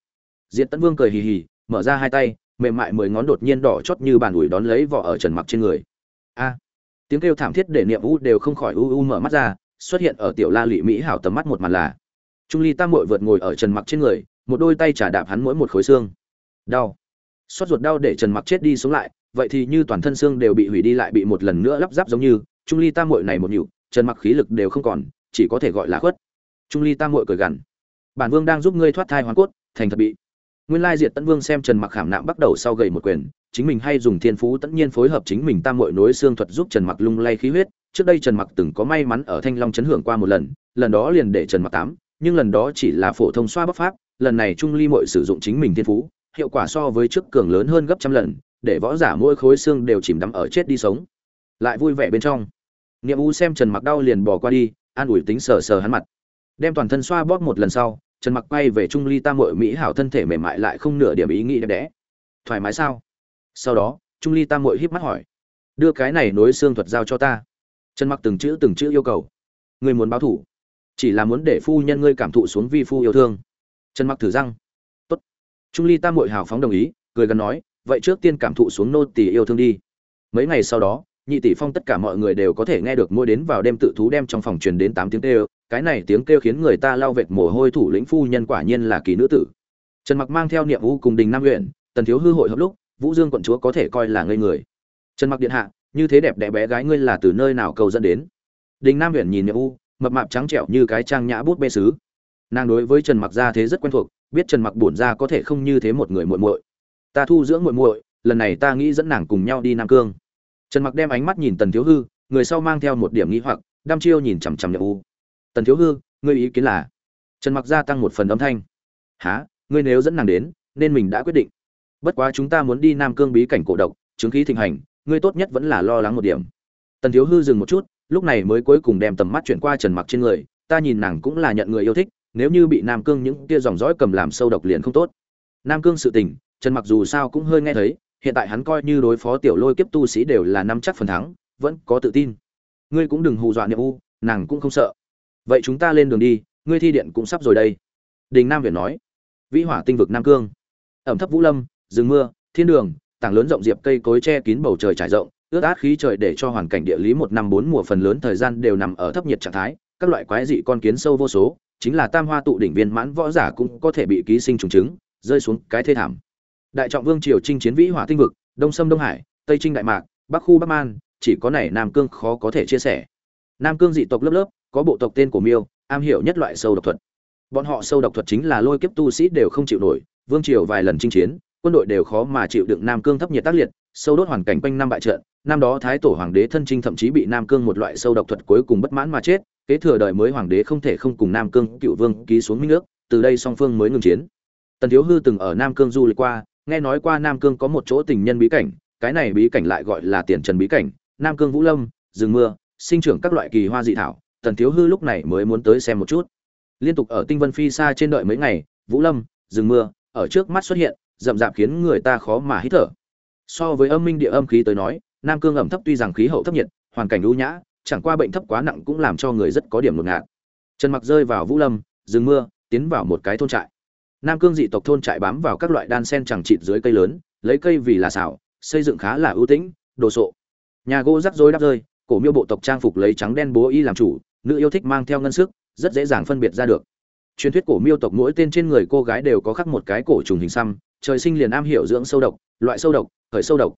Diện tấn vương cười hì hì, mở ra hai tay, mềm mại mười ngón đột nhiên đỏ chót như bàn ủi đón lấy vỏ ở trần mặc trên người. A. Tiếng kêu thảm thiết để niệm u đều không khỏi u u mở mắt ra xuất hiện ở tiểu la lụy mỹ hảo tầm mắt một màn là, trung ly tam mội vượt ngồi ở trần mặc trên người, một đôi tay trả đạp hắn mỗi một khối xương. Đau. Xót ruột đau để trần mặc chết đi sống lại, vậy thì như toàn thân xương đều bị hủy đi lại bị một lần nữa lắp ráp giống như, trung ly tam mội này một nhịu, trần mặc khí lực đều không còn, chỉ có thể gọi là khuất. Trung ly tam mội cười gằn, bản vương đang giúp ngươi thoát thai hoàn cốt, thành thật bị. Nguyên lai diệt tấn vương xem trần mặc khảm nạm bắt đầu sau gầy một quyền, chính mình hay dùng thiên phú tất nhiên phối hợp chính mình tam mội nối xương thuật giúp trần mặc lung lay khí huyết trước đây trần mặc từng có may mắn ở thanh long chấn hưởng qua một lần lần đó liền để trần mặc tám, nhưng lần đó chỉ là phổ thông xoa bóc pháp, lần này trung ly mội sử dụng chính mình thiên phú, hiệu quả so với trước cường lớn hơn gấp trăm lần, để võ giả mỗi khối xương đều chìm đắm ở chết đi sống. Lại vui vẻ bên trong. Niệm u xem trần mặc đau liền bỏ qua đi, an ủi tính sờ sờ hắn mặt. Đem toàn thân xoa bóp một lần sau, trần mặc quay về trung ly tam mội mỹ hảo thân thể mềm mại lại không nửa điểm ý nghĩ đẹp đẽ. Thoải mái sao? Sau đó, trung ly tam mội híp mắt hỏi. Đưa cái này nối xương thuật giao cho ta trần mặc từng chữ từng chữ yêu cầu. Người muốn báo thủ. Chỉ là muốn để phu nhân ngươi cảm thụ xuống vi phu yêu thương. Trần mặc thử răng. Tốt. Trung ly tam mội hào phóng đồng ý, cười gần nói, vậy trước tiên cảm thụ xuống nô tỳ yêu thương đi. Mấy ngày sau đó, nhị tỷ phong tất cả mọi người đều có thể nghe được mỗi đến vào đêm tự thú đem trong phòng truyền đến tám tiếng kêu. Cái này tiếng kêu khiến người ta lau vệt mồ hôi thủ lĩnh phu nhân quả nhiên là kỳ nữ tử. Trần mặc mang theo niệm vũ cùng đình nam huyện, tần thiếu hư hội hợp lúc, vũ dương quận chúa có thể coi là ngây người. Trần mặc điện hạ như thế đẹp đẽ bé gái ngươi là từ nơi nào cầu dẫn đến? Đình nam huyền nhìn nhậm u, mập mạp trắng trẻo như cái trang nhã bút bê sứ. Nàng đối với trần mặc gia thế rất quen thuộc, biết trần mặc bổn ra có thể không như thế một người muội muội. Ta thu dưỡng muội muội, lần này ta nghĩ dẫn nàng cùng nhau đi nam cương. Trần mặc đem ánh mắt nhìn tần thiếu hư, người sau mang theo một điểm nghi hoặc, đăm chiêu nhìn chằm chằm nhậm u. Tần thiếu hư, ngươi ý kiến là? Trần mặc gia tăng một phần âm thanh. Há ngươi nếu dẫn nàng đến, nên mình đã quyết định. Bất quá chúng ta muốn đi nam cương bí cảnh cổ độc, chứng khí thịnh hành ngươi tốt nhất vẫn là lo lắng một điểm. Tần thiếu hư dừng một chút, lúc này mới cuối cùng đem tầm mắt chuyển qua trần mặc trên người, ta nhìn nàng cũng là nhận người yêu thích, nếu như bị nam cương những kia dòng dõi cầm làm sâu độc liền không tốt. Nam cương sự tình, trần mặc dù sao cũng hơi nghe thấy, hiện tại hắn coi như đối phó tiểu lôi kiếp tu sĩ đều là năm chắc phần thắng, vẫn có tự tin. Ngươi cũng đừng hù dọa niệm u, nàng cũng không sợ. Vậy chúng ta lên đường đi, ngươi thi điện cũng sắp rồi đây. Đình nam việt nói. Vĩ hỏa tinh vực nam cương. Ẩm thấp vũ lâm, rừng mưa, thiên đường tảng lớn rộng diệp cây cối che kín bầu trời trải rộng, ướt át khí trời để cho hoàn cảnh địa lý một năm bốn mùa phần lớn thời gian đều nằm ở thấp nhiệt trạng thái, các loại quái dị con kiến sâu vô số, chính là tam hoa tụ đỉnh viên mãn võ giả cũng có thể bị ký sinh trùng trứng rơi xuống cái thê thảm. Đại trọng vương triều chinh chiến vĩ hỏa tinh vực, đông sâm đông hải, tây trinh đại mạc, bắc khu bắc man, chỉ có này nam cương khó có thể chia sẻ. Nam cương dị tộc lớp lớp, có bộ tộc tên của miêu, am hiểu nhất loại sâu độc thuật. Bọn họ sâu độc thuật chính là lôi kiếp tu sĩ đều không chịu nổi, vương triều vài lần chinh chiến quân đội đều khó mà chịu đựng nam cương thấp nhiệt tác liệt, sâu đốt hoàn cảnh quanh năm bại trận. Năm đó thái tổ hoàng đế thân trinh thậm chí bị nam cương một loại sâu độc thuật cuối cùng bất mãn mà chết, kế thừa đời mới hoàng đế không thể không cùng nam cương cựu vương ký xuống minh nước từ đây song phương mới ngừng chiến. Tần thiếu hư từng ở nam cương du lịch qua, nghe nói qua nam cương có một chỗ tình nhân bí cảnh, cái này bí cảnh lại gọi là tiền trần bí cảnh, nam cương vũ lâm, rừng mưa, sinh trưởng các loại kỳ hoa dị thảo, tần thiếu hư lúc này mới muốn tới xem một chút. Liên tục ở tinh vân phi xa trên đợi mấy ngày, vũ lâm, rừng mưa, ở trước mắt xuất hiện rậm rạp khiến người ta khó mà hít thở. So với âm minh địa âm khí tới nói, nam cương ẩm thấp tuy rằng khí hậu thấp nhiệt, hoàn cảnh ưu nhã, chẳng qua bệnh thấp quá nặng cũng làm cho người rất có điểm ngột ngạt. Trần mặc rơi vào vũ lâm, rừng mưa, tiến vào một cái thôn trại. Nam cương dị tộc thôn trại bám vào các loại đan sen chẳng chịt dưới cây lớn, lấy cây vì là xảo, xây dựng khá là ưu tĩnh, đồ sộ. Nhà gỗ rắc rối đắp rơi, cổ miêu bộ tộc trang phục lấy trắng đen bố y làm chủ, nữ yêu thích mang theo ngân sức, rất dễ dàng phân biệt ra được. Truyền thuyết cổ miêu tộc mỗi tên trên người cô gái đều có khắc một cái cổ trùng hình xăm trời sinh liền am hiểu dưỡng sâu độc loại sâu độc khởi sâu độc.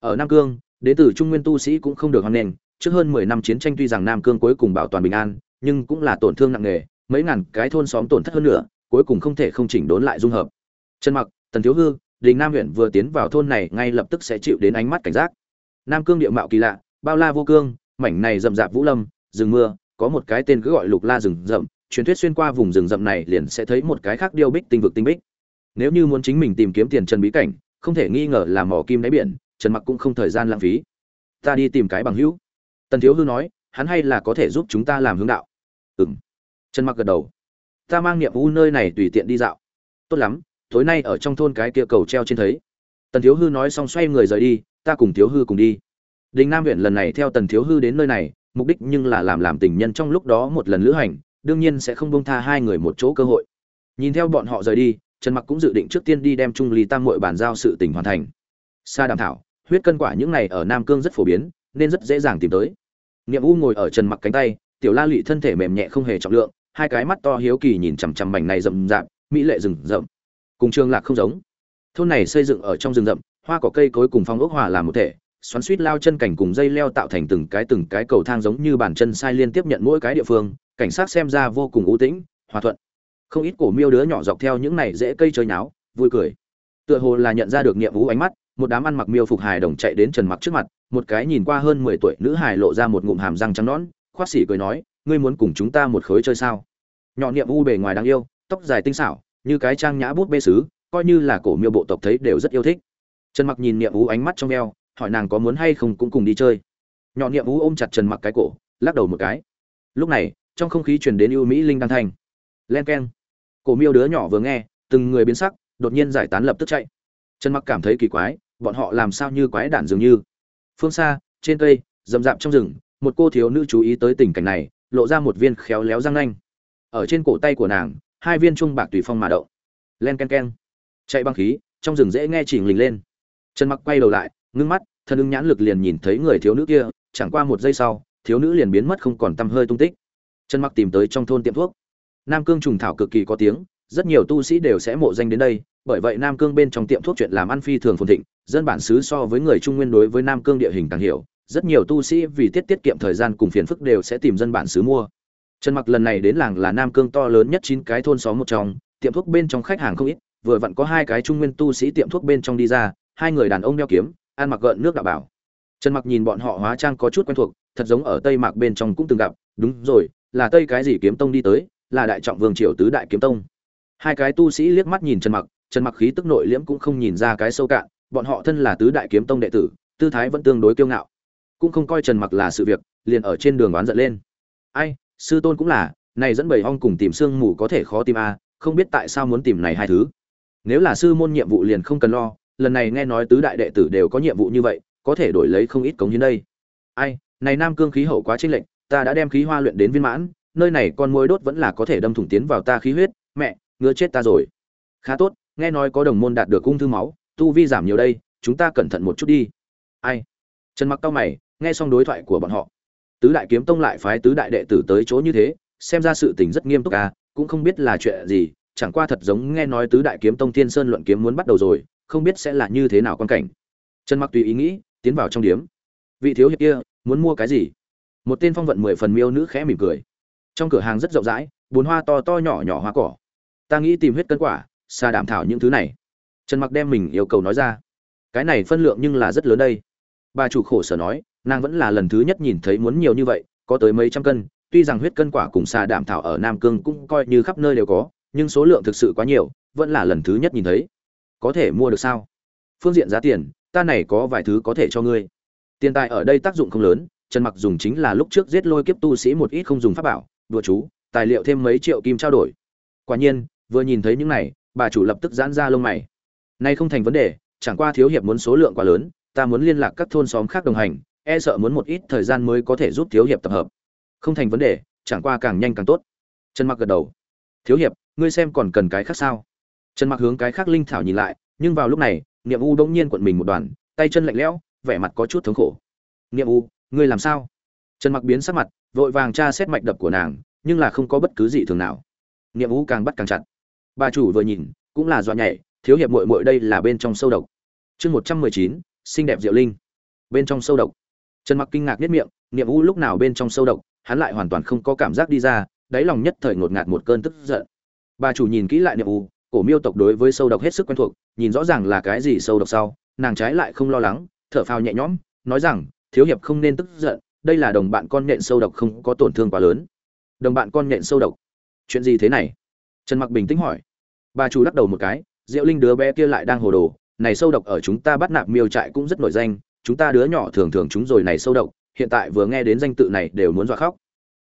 Ở nam cương đến từ trung nguyên tu sĩ cũng không được hoàn nền, trước hơn mười năm chiến tranh tuy rằng nam cương cuối cùng bảo toàn bình an nhưng cũng là tổn thương nặng nề mấy ngàn cái thôn xóm tổn thất hơn nữa cuối cùng không thể không chỉnh đốn lại dung hợp. Trần mặc tần thiếu hư đình nam huyện vừa tiến vào thôn này ngay lập tức sẽ chịu đến ánh mắt cảnh giác. Nam cương địa mạo kỳ lạ bao la vô cương mảnh này rậm rạp vũ lâm rừng mưa có một cái tên cứ gọi lục la rừng rậm truyền thuyết xuyên qua vùng rừng rậm này liền sẽ thấy một cái khác điêu bích tinh vực tinh bích nếu như muốn chính mình tìm kiếm tiền trần bí cảnh, không thể nghi ngờ là mỏ kim đáy biển, trần mặc cũng không thời gian lãng phí. Ta đi tìm cái bằng hữu. Tần thiếu hư nói, hắn hay là có thể giúp chúng ta làm hướng đạo. Ừng trần mặc gật đầu. Ta mang niệm u nơi này tùy tiện đi dạo. Tốt lắm, tối nay ở trong thôn cái kia cầu treo trên thấy. Tần thiếu hư nói xong xoay người rời đi, ta cùng thiếu hư cùng đi. Đình nam huyện lần này theo tần thiếu hư đến nơi này, mục đích nhưng là làm làm tình nhân trong lúc đó một lần lữ hành, đương nhiên sẽ không bông tha hai người một chỗ cơ hội. Nhìn theo bọn họ rời đi trần mặc cũng dự định trước tiên đi đem trung ly tam muội bàn giao sự tình hoàn thành. Sa đàm thảo, huyết cân quả những này ở nam cương rất phổ biến, nên rất dễ dàng tìm tới. Niệm u ngồi ở trần mặc cánh tay, tiểu la lụy thân thể mềm nhẹ không hề trọng lượng, hai cái mắt to hiếu kỳ nhìn chằm chằm mảnh này rậm rạp, mỹ lệ rừng rậm. Cùng trường lạc không giống. Thôn này xây dựng ở trong rừng rậm, hoa cỏ cây cối cùng phong ốc hòa làm một thể, xoắn suýt lao chân cảnh cùng dây leo tạo thành từng cái từng cái cầu thang giống như bàn chân sai liên tiếp nhận mỗi cái địa phương, cảnh sát xem ra vô cùng ưu tĩnh, hòa thuận không ít cổ miêu đứa nhỏ dọc theo những này dễ cây chơi nháo vui cười. Tựa hồ là nhận ra được niệm vũ ánh mắt một đám ăn mặc miêu phục hài đồng chạy đến trần mặc trước mặt một cái nhìn qua hơn mười tuổi nữ hài lộ ra một ngụm hàm răng trắng nón, khoát sỉ cười nói ngươi muốn cùng chúng ta một khối chơi sao? Nhỏ niệm u bề ngoài đáng yêu tóc dài tinh xảo như cái trang nhã bút bê sứ coi như là cổ miêu bộ tộc thấy đều rất yêu thích. Trần mặc nhìn niệm u ánh mắt trong eo hỏi nàng có muốn hay không cũng cùng đi chơi. Nhỏ niệm u ôm chặt trần mặc cái cổ lắc đầu một cái. Lúc này trong không khí truyền đến ưu mỹ linh đăng thanh. Len keng cổ miêu đứa nhỏ vừa nghe, từng người biến sắc, đột nhiên giải tán lập tức chạy. Trần mặc cảm thấy kỳ quái, bọn họ làm sao như quái đản dường như. Phương xa, trên cây, rậm rạp trong rừng, một cô thiếu nữ chú ý tới tình cảnh này, lộ ra một viên khéo léo răng nanh. Ở trên cổ tay của nàng, hai viên trung bạc tùy phong mà đậu len ken ken. Chạy băng khí, trong rừng dễ nghe chỉnh lình lên. Trần mặc quay đầu lại, ngưng mắt, thân ứng nhãn lực liền nhìn thấy người thiếu nữ kia, chẳng qua một giây sau, thiếu nữ liền biến mất không còn tăm hơi tung tích. Trần mặc tìm tới trong thôn tiệm thuốc nam cương trùng thảo cực kỳ có tiếng, rất nhiều tu sĩ đều sẽ mộ danh đến đây, bởi vậy nam cương bên trong tiệm thuốc chuyện làm ăn phi thường phồn thịnh, dân bản xứ so với người trung nguyên đối với nam cương địa hình càng hiểu, rất nhiều tu sĩ vì tiết tiết kiệm thời gian cùng phiền phức đều sẽ tìm dân bản xứ mua. Trần mặc lần này đến làng là nam cương to lớn nhất chín cái thôn xóm một trong, tiệm thuốc bên trong khách hàng không ít, vừa vặn có hai cái trung nguyên tu sĩ tiệm thuốc bên trong đi ra, hai người đàn ông đeo kiếm, ăn mặc gợn nước đạo bảo. Trần mặc nhìn bọn họ hóa trang có chút quen thuộc, thật giống ở tây mạc bên trong cũng từng gặp, đúng rồi, là tây cái gì kiếm tông đi tới là đại trọng vương triều tứ đại kiếm tông. Hai cái tu sĩ liếc mắt nhìn trần mặc trần mặc khí tức nội liễm cũng không nhìn ra cái sâu cạn, bọn họ thân là tứ đại kiếm tông đệ tử, tư thái vẫn tương đối kiêu ngạo. Cũng không coi trần mặc là sự việc, liền ở trên đường đoán giận lên. Ai, sư tôn cũng là, này dẫn bầy ong cùng tìm xương mù có thể khó tìm a không biết tại sao muốn tìm này hai thứ. Nếu là sư môn nhiệm vụ liền không cần lo, lần này nghe nói tứ đại đệ tử đều có nhiệm vụ như vậy, có thể đổi lấy không ít cống hiến đây. Ai, này nam cương khí hậu quá chênh lệch, ta đã đem khí hoa luyện đến viên mãn nơi này con mối đốt vẫn là có thể đâm thủng tiến vào ta khí huyết, mẹ, ngứa chết ta rồi. Khá tốt, nghe nói có đồng môn đạt được ung thư máu, tu vi giảm nhiều đây, chúng ta cẩn thận một chút đi. Ai? Trần mặc cao mày, nghe xong đối thoại của bọn họ. Tứ đại kiếm tông lại phái tứ đại đệ tử tới chỗ như thế, xem ra sự tình rất nghiêm túc à cũng không biết là chuyện gì, chẳng qua thật giống nghe nói tứ đại kiếm tông thiên sơn luận kiếm muốn bắt đầu rồi, không biết sẽ là như thế nào quan cảnh. Trần mặc tùy ý nghĩ, tiến vào trong điếm. Vị thiếu hiệp kia, muốn mua cái gì? Một tên phong vận mười phần miêu nữ khẽ mỉm cười trong cửa hàng rất rộng rãi, bốn hoa to to nhỏ nhỏ hoa cỏ. Ta nghĩ tìm huyết cân quả xa đảm thảo những thứ này. Trần mặc đem mình yêu cầu nói ra. Cái này phân lượng nhưng là rất lớn đây. Bà chủ khổ sở nói, nàng vẫn là lần thứ nhất nhìn thấy muốn nhiều như vậy, có tới mấy trăm cân, tuy rằng huyết cân quả cùng xà đảm thảo ở nam cương cũng coi như khắp nơi đều có, nhưng số lượng thực sự quá nhiều, vẫn là lần thứ nhất nhìn thấy. Có thể mua được sao? Phương diện giá tiền, ta này có vài thứ có thể cho ngươi. Tiền tài ở đây tác dụng không lớn, trần mặc dùng chính là lúc trước giết lôi kiếp tu sĩ một ít không dùng pháp bảo đùa chú, tài liệu thêm mấy triệu kim trao đổi. Quả nhiên, vừa nhìn thấy những này, bà chủ lập tức giãn ra lông mày. Nay không thành vấn đề, chẳng qua thiếu hiệp muốn số lượng quá lớn, ta muốn liên lạc các thôn xóm khác đồng hành e sợ muốn một ít thời gian mới có thể giúp thiếu hiệp tập hợp. Không thành vấn đề, chẳng qua càng nhanh càng tốt. Trần mặc gật đầu. Thiếu hiệp, ngươi xem còn cần cái khác sao? Trần mặc hướng cái khác linh thảo nhìn lại, nhưng vào lúc này, niệm u đống nhiên quận mình một đoàn, tay chân lạnh lẽo, vẻ mặt có chút thống khổ. Niệm u, ngươi làm sao? Trần mặc biến sắc mặt, vội vàng tra xét mạch đập của nàng, nhưng là không có bất cứ gì thường nào. Niệm u càng bắt càng chặt. Bà chủ vừa nhìn, cũng là dọa nhảy, thiếu hiệp muội muội đây là bên trong sâu độc. Chương một trăm mười chín, xinh đẹp diệu linh. Bên trong sâu độc. Trần mặc kinh ngạc nhất miệng, niệm u lúc nào bên trong sâu độc, hắn lại hoàn toàn không có cảm giác đi ra, đáy lòng nhất thời ngột ngạt một cơn tức giận. Bà chủ nhìn kỹ lại niệm u cổ miêu tộc đối với sâu độc hết sức quen thuộc, nhìn rõ ràng là cái gì sâu độc sau, nàng trái lại không lo lắng, thở phào nhẹ nhõm, nói rằng, thiếu hiệp không nên tức giận đây là đồng bạn con nhện sâu độc không có tổn thương quá lớn. Đồng bạn con nhện sâu độc. Chuyện gì thế này? Trần mặc bình tĩnh hỏi. Bà chủ lắc đầu một cái, diệu linh đứa bé kia lại đang hồ đồ. Này sâu độc ở chúng ta bắt nạp miêu trại cũng rất nổi danh. Chúng ta đứa nhỏ thường thường chúng rồi này sâu độc. Hiện tại vừa nghe đến danh tự này đều muốn dọa khóc.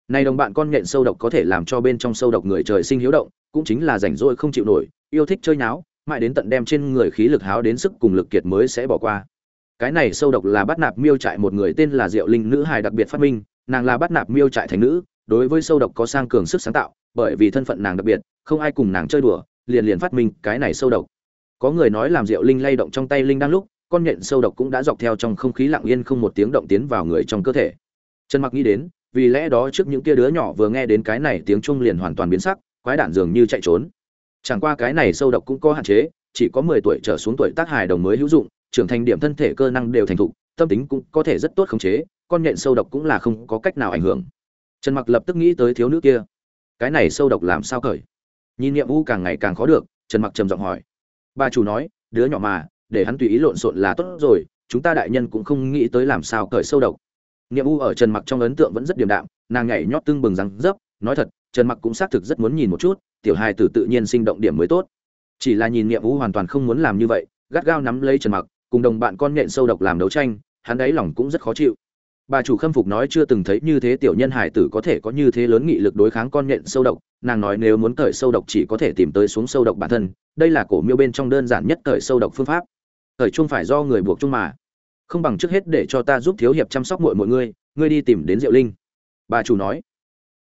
Này đồng bạn con nhện sâu độc có thể làm cho bên trong sâu độc người trời sinh hiếu động, cũng chính là rảnh rỗi không chịu nổi, yêu thích chơi nháo, mãi đến tận đem trên người khí lực háo đến sức cùng lực kiệt mới sẽ bỏ qua cái này sâu độc là bắt nạp miêu trại một người tên là diệu linh nữ hài đặc biệt phát minh, nàng là bắt nạp miêu trại thành nữ, đối với sâu độc có sang cường sức sáng tạo, bởi vì thân phận nàng đặc biệt, không ai cùng nàng chơi đùa, liền liền phát minh cái này sâu độc. Có người nói làm diệu linh lay động trong tay linh đang lúc, con nhện sâu độc cũng đã dọc theo trong không khí lặng yên không một tiếng động tiến vào người trong cơ thể. Trần mặc nghĩ đến, vì lẽ đó trước những kia đứa nhỏ vừa nghe đến cái này tiếng trung liền hoàn toàn biến sắc, quái đản dường như chạy trốn. Chẳng qua cái này sâu độc cũng có hạn chế, chỉ có 10 tuổi trở xuống tuổi tác hài đồng mới hữu dụng trưởng thành điểm thân thể cơ năng đều thành thục, tâm tính cũng có thể rất tốt khống chế, con nhện sâu độc cũng là không có cách nào ảnh hưởng. Trần mặc lập tức nghĩ tới thiếu nữ kia. Cái này sâu độc làm sao cởi nhìn nhiệm vụ càng ngày càng khó được, trần mặc trầm giọng hỏi. Bà chủ nói, đứa nhỏ mà, để hắn tùy ý lộn xộn là tốt rồi, chúng ta đại nhân cũng không nghĩ tới làm sao cởi sâu độc. Nhiệm vụ ở trần mặc trong ấn tượng vẫn rất điềm đạm, nàng nhảy nhót tưng bừng răng dấp, nói thật, trần mặc cũng xác thực rất muốn nhìn một chút, tiểu hài tử tự nhiên sinh động điểm mới tốt. Chỉ là nhìn nhiệm vụ hoàn toàn không muốn làm như vậy, gắt gao nắm lấy trần mặc cùng đồng bạn con nhện sâu độc làm đấu tranh, hắn đấy lòng cũng rất khó chịu. Bà chủ khâm phục nói chưa từng thấy như thế tiểu nhân hải tử có thể có như thế lớn nghị lực đối kháng con nhện sâu độc, nàng nói nếu muốn cởi sâu độc chỉ có thể tìm tới xuống sâu độc bản thân, đây là cổ miêu bên trong đơn giản nhất cởi sâu độc phương pháp. Cởi chung phải do người buộc chung mà. Không bằng trước hết để cho ta giúp thiếu hiệp chăm sóc mọi mọi người ngươi đi tìm đến diệu linh. Bà chủ nói.